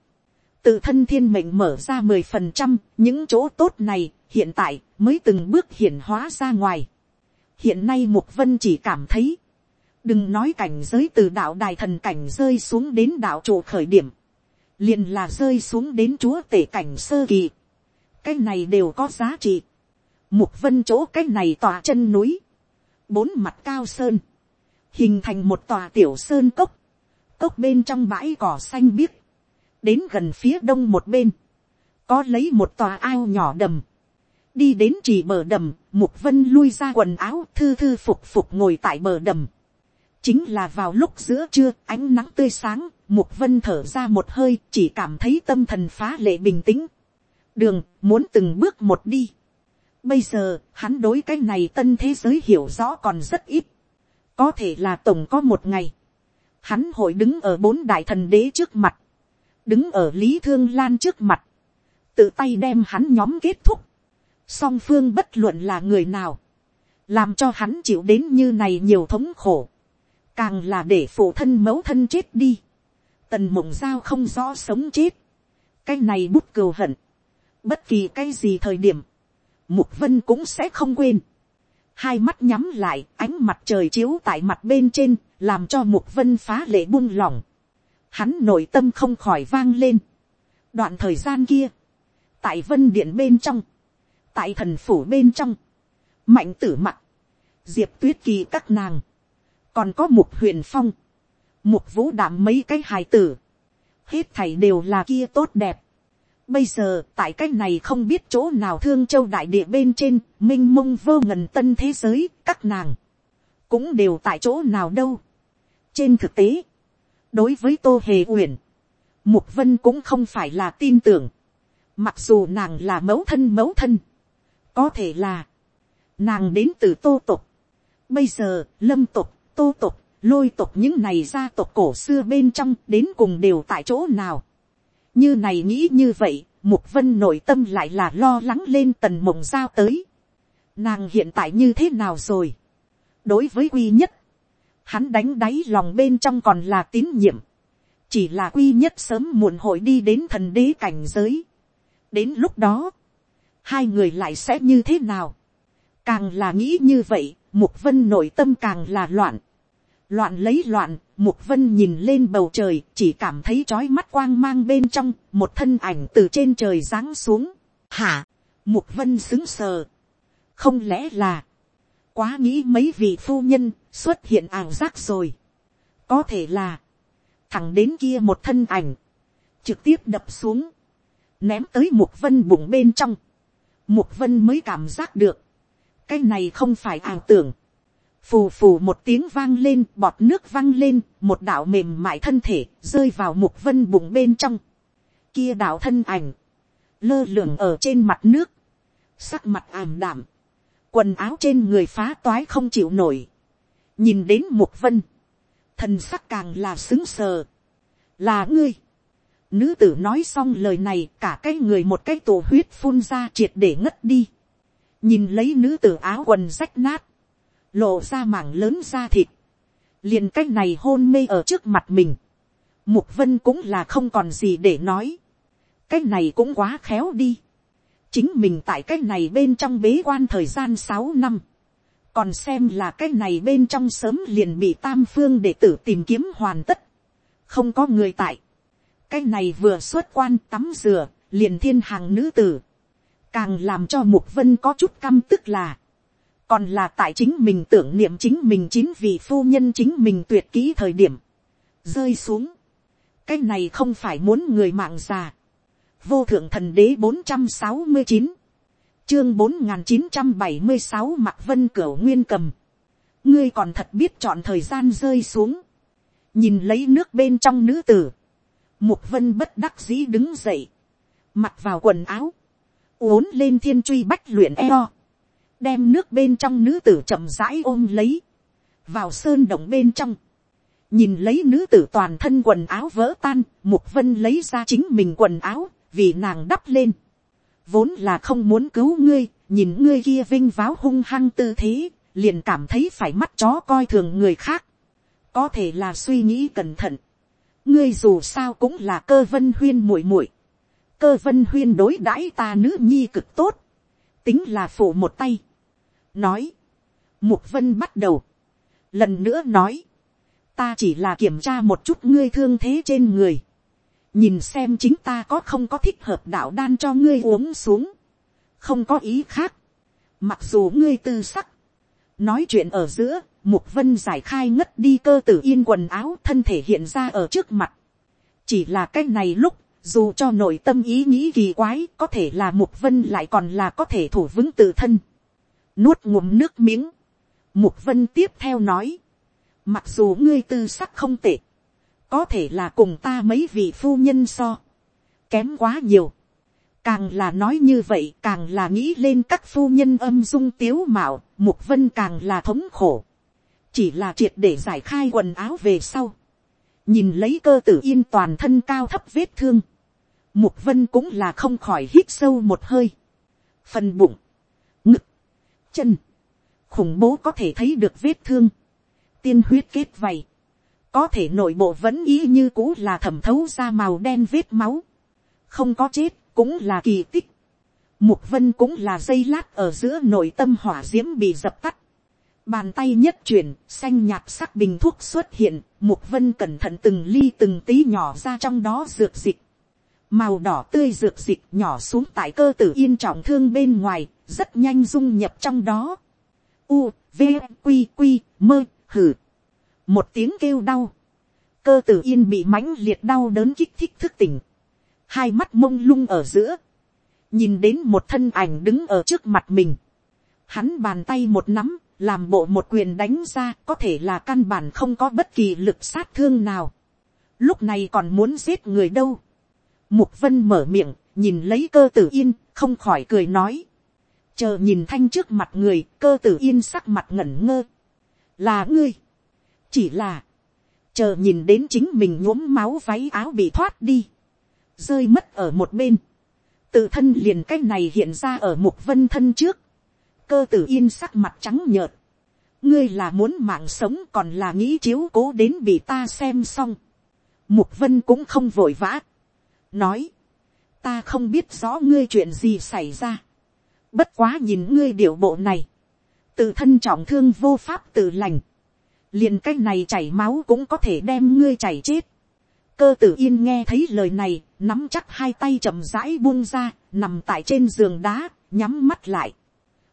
tự thân thiên mệnh mở ra mười phần trăm, những chỗ tốt này, hiện tại, mới từng bước hiển hóa ra ngoài. hiện nay mục vân chỉ cảm thấy, đừng nói cảnh giới từ đạo đài thần cảnh rơi xuống đến đạo chủ khởi điểm, liền là rơi xuống đến chúa tể cảnh sơ kỳ cái này đều có giá trị. Mục vân chỗ cái này tòa chân núi. Bốn mặt cao sơn. Hình thành một tòa tiểu sơn cốc. Cốc bên trong bãi cỏ xanh biếc. Đến gần phía đông một bên. Có lấy một tòa ao nhỏ đầm. Đi đến chỉ bờ đầm. Mục vân lui ra quần áo thư thư phục phục ngồi tại bờ đầm. Chính là vào lúc giữa trưa ánh nắng tươi sáng. Mục vân thở ra một hơi chỉ cảm thấy tâm thần phá lệ bình tĩnh đường muốn từng bước một đi. Bây giờ, hắn đối cái này tân thế giới hiểu rõ còn rất ít. Có thể là tổng có một ngày. Hắn hội đứng ở bốn đại thần đế trước mặt. Đứng ở Lý Thương Lan trước mặt. Tự tay đem hắn nhóm kết thúc. Song phương bất luận là người nào. Làm cho hắn chịu đến như này nhiều thống khổ. Càng là để phụ thân mẫu thân chết đi. Tần mộng giao không rõ sống chết. Cái này bút cừu hận bất kỳ cái gì thời điểm, mục vân cũng sẽ không quên. hai mắt nhắm lại, ánh mặt trời chiếu tại mặt bên trên, làm cho mục vân phá lệ buông lỏng. hắn nội tâm không khỏi vang lên. đoạn thời gian kia, tại vân điện bên trong, tại thần phủ bên trong, mạnh tử mặt, diệp tuyết kỳ các nàng, còn có mục huyền phong, mục vũ đảm mấy cái hài tử, hết thảy đều là kia tốt đẹp. Bây giờ, tại cách này không biết chỗ nào thương châu đại địa bên trên, minh mông vô ngần tân thế giới, các nàng, cũng đều tại chỗ nào đâu. Trên thực tế, đối với tô hề uyển, mục vân cũng không phải là tin tưởng, mặc dù nàng là mẫu thân mẫu thân, có thể là, nàng đến từ tô tục, bây giờ lâm tục, tô tục, lôi tục những này gia tộc cổ xưa bên trong đến cùng đều tại chỗ nào như này nghĩ như vậy, mục vân nội tâm lại là lo lắng lên tần mộng giao tới. nàng hiện tại như thế nào rồi. đối với quy nhất, hắn đánh đáy lòng bên trong còn là tín nhiệm. chỉ là quy nhất sớm muộn hội đi đến thần đế cảnh giới. đến lúc đó, hai người lại sẽ như thế nào. càng là nghĩ như vậy, mục vân nội tâm càng là loạn loạn lấy loạn, mục vân nhìn lên bầu trời, chỉ cảm thấy trói mắt quang mang bên trong, một thân ảnh từ trên trời giáng xuống. hả, mục vân xứng sờ. không lẽ là, quá nghĩ mấy vị phu nhân xuất hiện ảo giác rồi. có thể là, thẳng đến kia một thân ảnh, trực tiếp đập xuống, ném tới mục vân bụng bên trong. mục vân mới cảm giác được, cái này không phải ảo tưởng phù phù một tiếng vang lên, bọt nước văng lên, một đạo mềm mại thân thể rơi vào mục vân bụng bên trong. kia đạo thân ảnh, lơ lửng ở trên mặt nước, sắc mặt ảm đạm quần áo trên người phá toái không chịu nổi, nhìn đến mục vân, thần sắc càng là xứng sờ, là ngươi. Nữ tử nói xong lời này cả cái người một cái tổ huyết phun ra triệt để ngất đi. nhìn lấy nữ tử áo quần rách nát, lộ ra mảng lớn da thịt, liền cái này hôn mê ở trước mặt mình. Mục vân cũng là không còn gì để nói. cái này cũng quá khéo đi. Chính mình tại cái này bên trong bế quan thời gian sáu năm, còn xem là cái này bên trong sớm liền bị tam phương đệ tử tìm kiếm hoàn tất, không có người tại, cái này vừa xuất quan tắm rửa, liền thiên hàng nữ tử, càng làm cho mục vân có chút căm tức là, còn là tại chính mình tưởng niệm chính mình chính vì phu nhân chính mình tuyệt kỹ thời điểm, rơi xuống, cái này không phải muốn người mạng già, vô thượng thần đế bốn trăm sáu mươi chín, chương bốn n g h n chín trăm bảy mươi sáu mạc vân cửa nguyên cầm, ngươi còn thật biết chọn thời gian rơi xuống, nhìn lấy nước bên trong nữ tử, mục vân bất đắc dĩ đứng dậy, mặc vào quần áo, uốn lên thiên truy bách luyện eo, đem nước bên trong nữ tử chậm rãi ôm lấy, vào sơn động bên trong, nhìn lấy nữ tử toàn thân quần áo vỡ tan, mục vân lấy ra chính mình quần áo, vì nàng đắp lên, vốn là không muốn cứu ngươi, nhìn ngươi kia vinh váo hung hăng tư thế, liền cảm thấy phải mắt chó coi thường người khác, có thể là suy nghĩ cẩn thận, ngươi dù sao cũng là cơ vân huyên muội muội, cơ vân huyên đối đãi ta nữ nhi cực tốt, tính là phủ một tay, nói, mục vân bắt đầu, lần nữa nói, ta chỉ là kiểm tra một chút ngươi thương thế trên người, nhìn xem chính ta có không có thích hợp đạo đan cho ngươi uống xuống, không có ý khác, mặc dù ngươi tư sắc, nói chuyện ở giữa, mục vân giải khai ngất đi cơ tử yên quần áo thân thể hiện ra ở trước mặt, chỉ là cái này lúc, dù cho nội tâm ý nghĩ kỳ quái, có thể là mục vân lại còn là có thể thủ vững tự thân, nuốt ngụm nước miếng, mục vân tiếp theo nói, mặc dù ngươi tư sắc không tệ, có thể là cùng ta mấy vị phu nhân so, kém quá nhiều. Càng là nói như vậy càng là nghĩ lên các phu nhân âm dung tiếu mạo, mục vân càng là thống khổ. Chỉ là triệt để giải khai quần áo về sau. Nhìn lấy cơ tử yên toàn thân cao thấp vết thương. Mục vân cũng là không khỏi hít sâu một hơi. Phần bụng, ngực, chân, khủng bố có thể thấy được vết thương. Tiên huyết kết vầy có thể nội bộ vẫn ý như cũ là thẩm thấu ra màu đen vết máu, không có chết cũng là kỳ tích. Mục vân cũng là dây lát ở giữa nội tâm hỏa diễm bị dập tắt. Bàn tay nhất chuyển, xanh nhạt sắc bình thuốc xuất hiện, mục vân cẩn thận từng ly từng tí nhỏ ra trong đó dược dịch. Màu đỏ tươi dược dịch nhỏ xuống tại cơ tử yên trọng thương bên ngoài, rất nhanh dung nhập trong đó. U, V, Quy, Quy, Mơ, Hử một tiếng kêu đau, cơ tử yên bị mãnh liệt đau đớn kích thích thức tỉnh, hai mắt mông lung ở giữa, nhìn đến một thân ảnh đứng ở trước mặt mình, hắn bàn tay một nắm, làm bộ một quyền đánh ra có thể là căn bản không có bất kỳ lực sát thương nào, lúc này còn muốn giết người đâu, mục vân mở miệng, nhìn lấy cơ tử yên, không khỏi cười nói, chờ nhìn thanh trước mặt người, cơ tử yên sắc mặt ngẩn ngơ, là ngươi, chỉ là, chờ nhìn đến chính mình nhuốm máu váy áo bị thoát đi, rơi mất ở một bên, tự thân liền cách này hiện ra ở mục vân thân trước, cơ tử yên sắc mặt trắng nhợt, ngươi là muốn mạng sống còn là nghĩ chiếu cố đến bị ta xem xong, mục vân cũng không vội vã, nói, ta không biết rõ ngươi chuyện gì xảy ra, bất quá nhìn ngươi điệu bộ này, tự thân trọng thương vô pháp tự lành, liền cái này chảy máu cũng có thể đem ngươi chảy chết, cơ tử yên nghe thấy lời này, nắm chắc hai tay chậm rãi buông ra, nằm tại trên giường đá, nhắm mắt lại.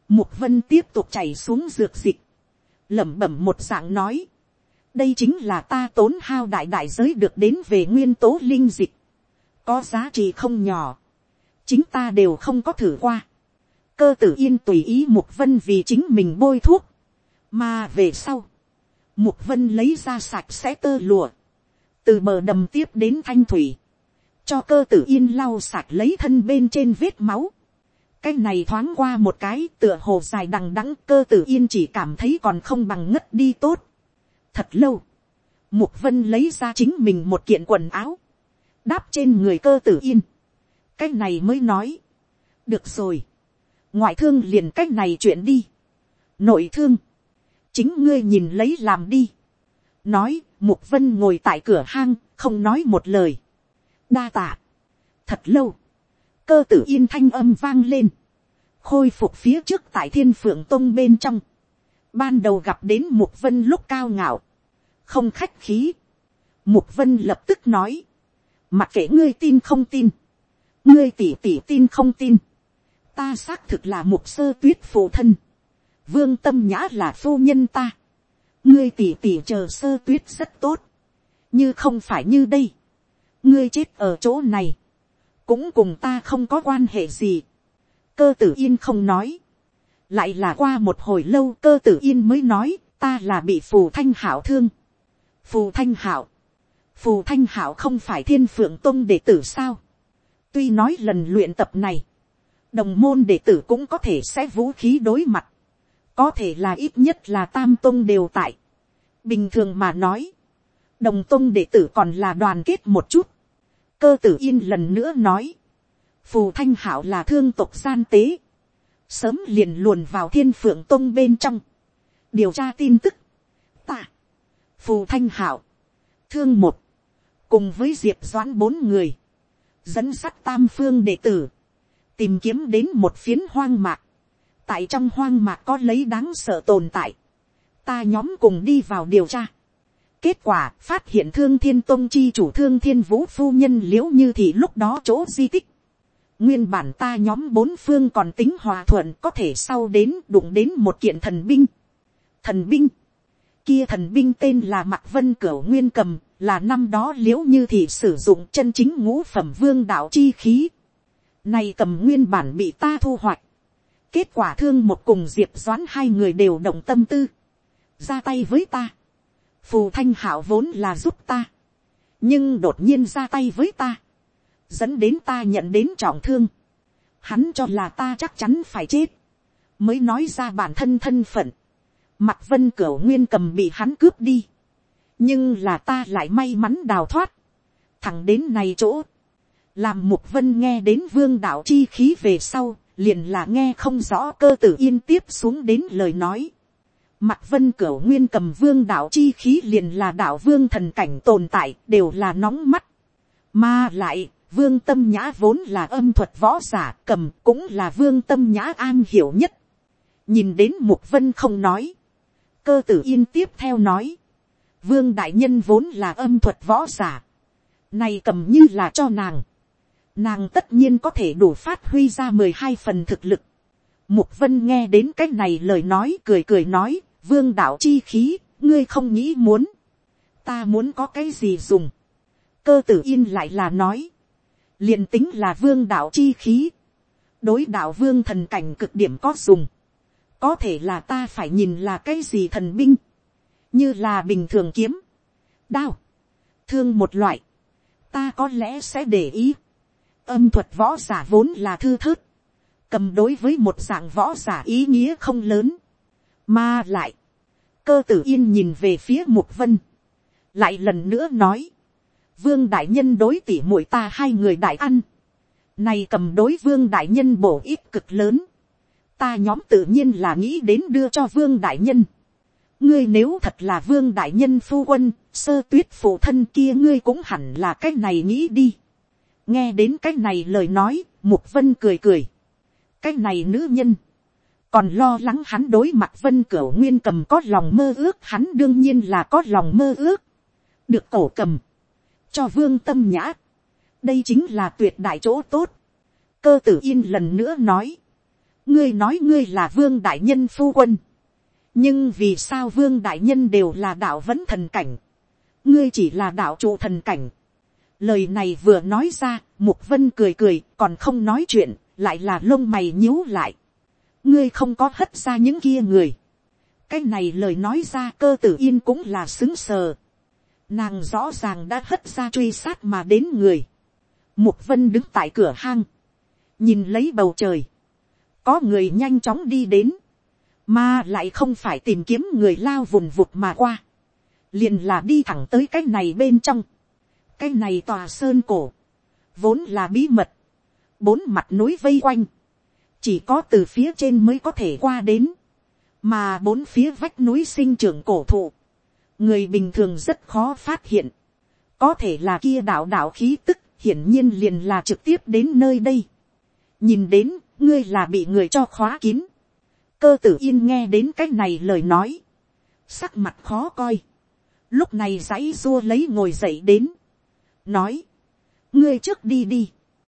Mục vân tiếp tục chảy xuống dược dịch, lẩm bẩm một dạng nói. đây chính là ta tốn hao đại đại giới được đến về nguyên tố linh dịch, có giá trị không nhỏ, chính ta đều không có thử qua. cơ tử yên tùy ý mục vân vì chính mình bôi thuốc, mà về sau, mục vân lấy ra sạch sẽ tơ lụa, từ bờ đầm tiếp đến thanh thủy, cho cơ tử yên lau sạch lấy thân bên trên vết máu. cái này thoáng qua một cái tựa hồ dài đằng đẵng cơ tử yên chỉ cảm thấy còn không bằng ngất đi tốt. thật lâu, mục vân lấy ra chính mình một kiện quần áo, đáp trên người cơ tử yên. cái này mới nói, được rồi, ngoại thương liền cái này chuyện đi, nội thương, chính ngươi nhìn lấy làm đi, nói, mục vân ngồi tại cửa hang, không nói một lời. đa tạ. thật lâu, cơ tử yên thanh âm vang lên, khôi phục phía trước tại thiên phượng tông bên trong, ban đầu gặp đến mục vân lúc cao ngạo, không khách khí, mục vân lập tức nói, mặc kệ ngươi tin không tin, ngươi tỉ tỉ tin không tin, ta xác thực là một sơ tuyết phụ thân, vương tâm nhã là phu nhân ta, ngươi tỉ tỉ chờ sơ tuyết rất tốt, như không phải như đây, ngươi chết ở chỗ này, cũng cùng ta không có quan hệ gì, cơ tử yên không nói, lại là qua một hồi lâu cơ tử yên mới nói, ta là bị phù thanh hảo thương, phù thanh hảo, phù thanh hảo không phải thiên phượng tông đệ tử sao, tuy nói lần luyện tập này, đồng môn đệ tử cũng có thể sẽ vũ khí đối mặt, có thể là ít nhất là tam tôn đều tại. bình thường mà nói, đồng tôn đệ tử còn là đoàn kết một chút. cơ tử yên lần nữa nói, phù thanh hảo là thương tộc gian tế, sớm liền luồn vào thiên phượng tôn bên trong, điều tra tin tức, tạ, phù thanh hảo, thương một, cùng với diệp doãn bốn người, dẫn sắt tam phương đệ tử, tìm kiếm đến một phiến hoang mạc, tại trong hoang mạc có lấy đáng sợ tồn tại, ta nhóm cùng đi vào điều tra. kết quả phát hiện thương thiên tôn chi chủ thương thiên vũ phu nhân l i ễ u như thì lúc đó chỗ di tích. nguyên bản ta nhóm bốn phương còn tính hòa thuận có thể sau đến đụng đến một kiện thần binh. thần binh, kia thần binh tên là mạc vân cửu nguyên cầm, là năm đó liễu như thì sử dụng chân chính ngũ phẩm vương đạo chi khí. Này cầm nguyên bản bị ta thu hoạch Kết quả thương một cùng diệp doãn hai người đều động tâm tư. Ra tay với ta. Phù thanh hảo vốn là giúp ta. Nhưng đột nhiên ra tay với ta. Dẫn đến ta nhận đến trọng thương. Hắn cho là ta chắc chắn phải chết. Mới nói ra bản thân thân phận. Mặt vân cửa nguyên cầm bị hắn cướp đi. Nhưng là ta lại may mắn đào thoát. Thẳng đến này chỗ. Làm mục vân nghe đến vương đạo chi khí về sau liền là nghe không rõ cơ tử yên tiếp xuống đến lời nói. Mặt vân cửu nguyên cầm vương đạo chi khí liền là đạo vương thần cảnh tồn tại đều là nóng mắt. Mà lại, vương tâm nhã vốn là âm thuật võ giả cầm cũng là vương tâm nhã an hiểu nhất. Nhìn đến mục vân không nói. Cơ tử yên tiếp theo nói. Vương đại nhân vốn là âm thuật võ giả. Này cầm như là cho nàng nàng tất nhiên có thể đủ phát huy ra mười hai phần thực lực. Mục vân nghe đến cái này lời nói cười cười nói, vương đạo chi khí, ngươi không nghĩ muốn. Ta muốn có cái gì dùng. Cơ tử yên lại là nói. liền tính là vương đạo chi khí. Đối đạo vương thần cảnh cực điểm có dùng. Có thể là ta phải nhìn là cái gì thần binh. Như là bình thường kiếm. Đao. Thương một loại. Ta có lẽ sẽ để ý âm thuật võ giả vốn là thư thớt, cầm đối với một dạng võ giả ý nghĩa không lớn, mà lại, cơ tử yên nhìn về phía mục vân, lại lần nữa nói, vương đại nhân đối tỉ muội ta hai người đại ăn, Này cầm đối vương đại nhân bổ ít cực lớn. Ta nhóm tự nhiên là nghĩ đến đưa cho vương đại nhân. Ngươi nếu thật là vương đại nhân phu quân, sơ tuyết phụ thân kia ngươi cũng hẳn là cái này nghĩ đi. Nghe đến cái này lời nói, mục vân cười cười. Cái này nữ nhân. Còn lo lắng hắn đối mặt vân cửu nguyên cầm có lòng mơ ước hắn đương nhiên là có lòng mơ ước. Được cổ cầm. Cho vương tâm nhã đây chính là tuyệt đại chỗ tốt. cơ tử yên lần nữa nói, ngươi nói ngươi là vương đại nhân phu quân, nhưng vì sao vương đại nhân đều là đạo vẫn thần cảnh, ngươi chỉ là đạo trụ thần cảnh. lời này vừa nói ra, mục vân cười cười, còn không nói chuyện, lại là lông mày nhíu lại. ngươi không có hất ra những kia người. cái này lời nói ra cơ tử yên cũng là xứng sờ. nàng rõ ràng đã hất ra truy sát mà đến người. Mục vân đứng tại cửa hang. Nhìn lấy bầu trời. Có người nhanh chóng đi đến. Mà lại không phải tìm kiếm người lao vùng vụt mà qua. Liền là đi thẳng tới cái này bên trong. Cái này tòa sơn cổ. Vốn là bí mật. Bốn mặt núi vây quanh. Chỉ có từ phía trên mới có thể qua đến. Mà bốn phía vách núi sinh trưởng cổ thụ. Người bình thường rất khó phát hiện. Có thể là kia đạo đạo khí tức hiển nhiên liền là trực tiếp đến nơi đây. nhìn đến, ngươi là bị người cho khóa kín cơ tử yên nghe đến cái này lời nói. sắc mặt khó coi. lúc này dãy dua lấy ngồi dậy đến. nói, ngươi trước đi đi.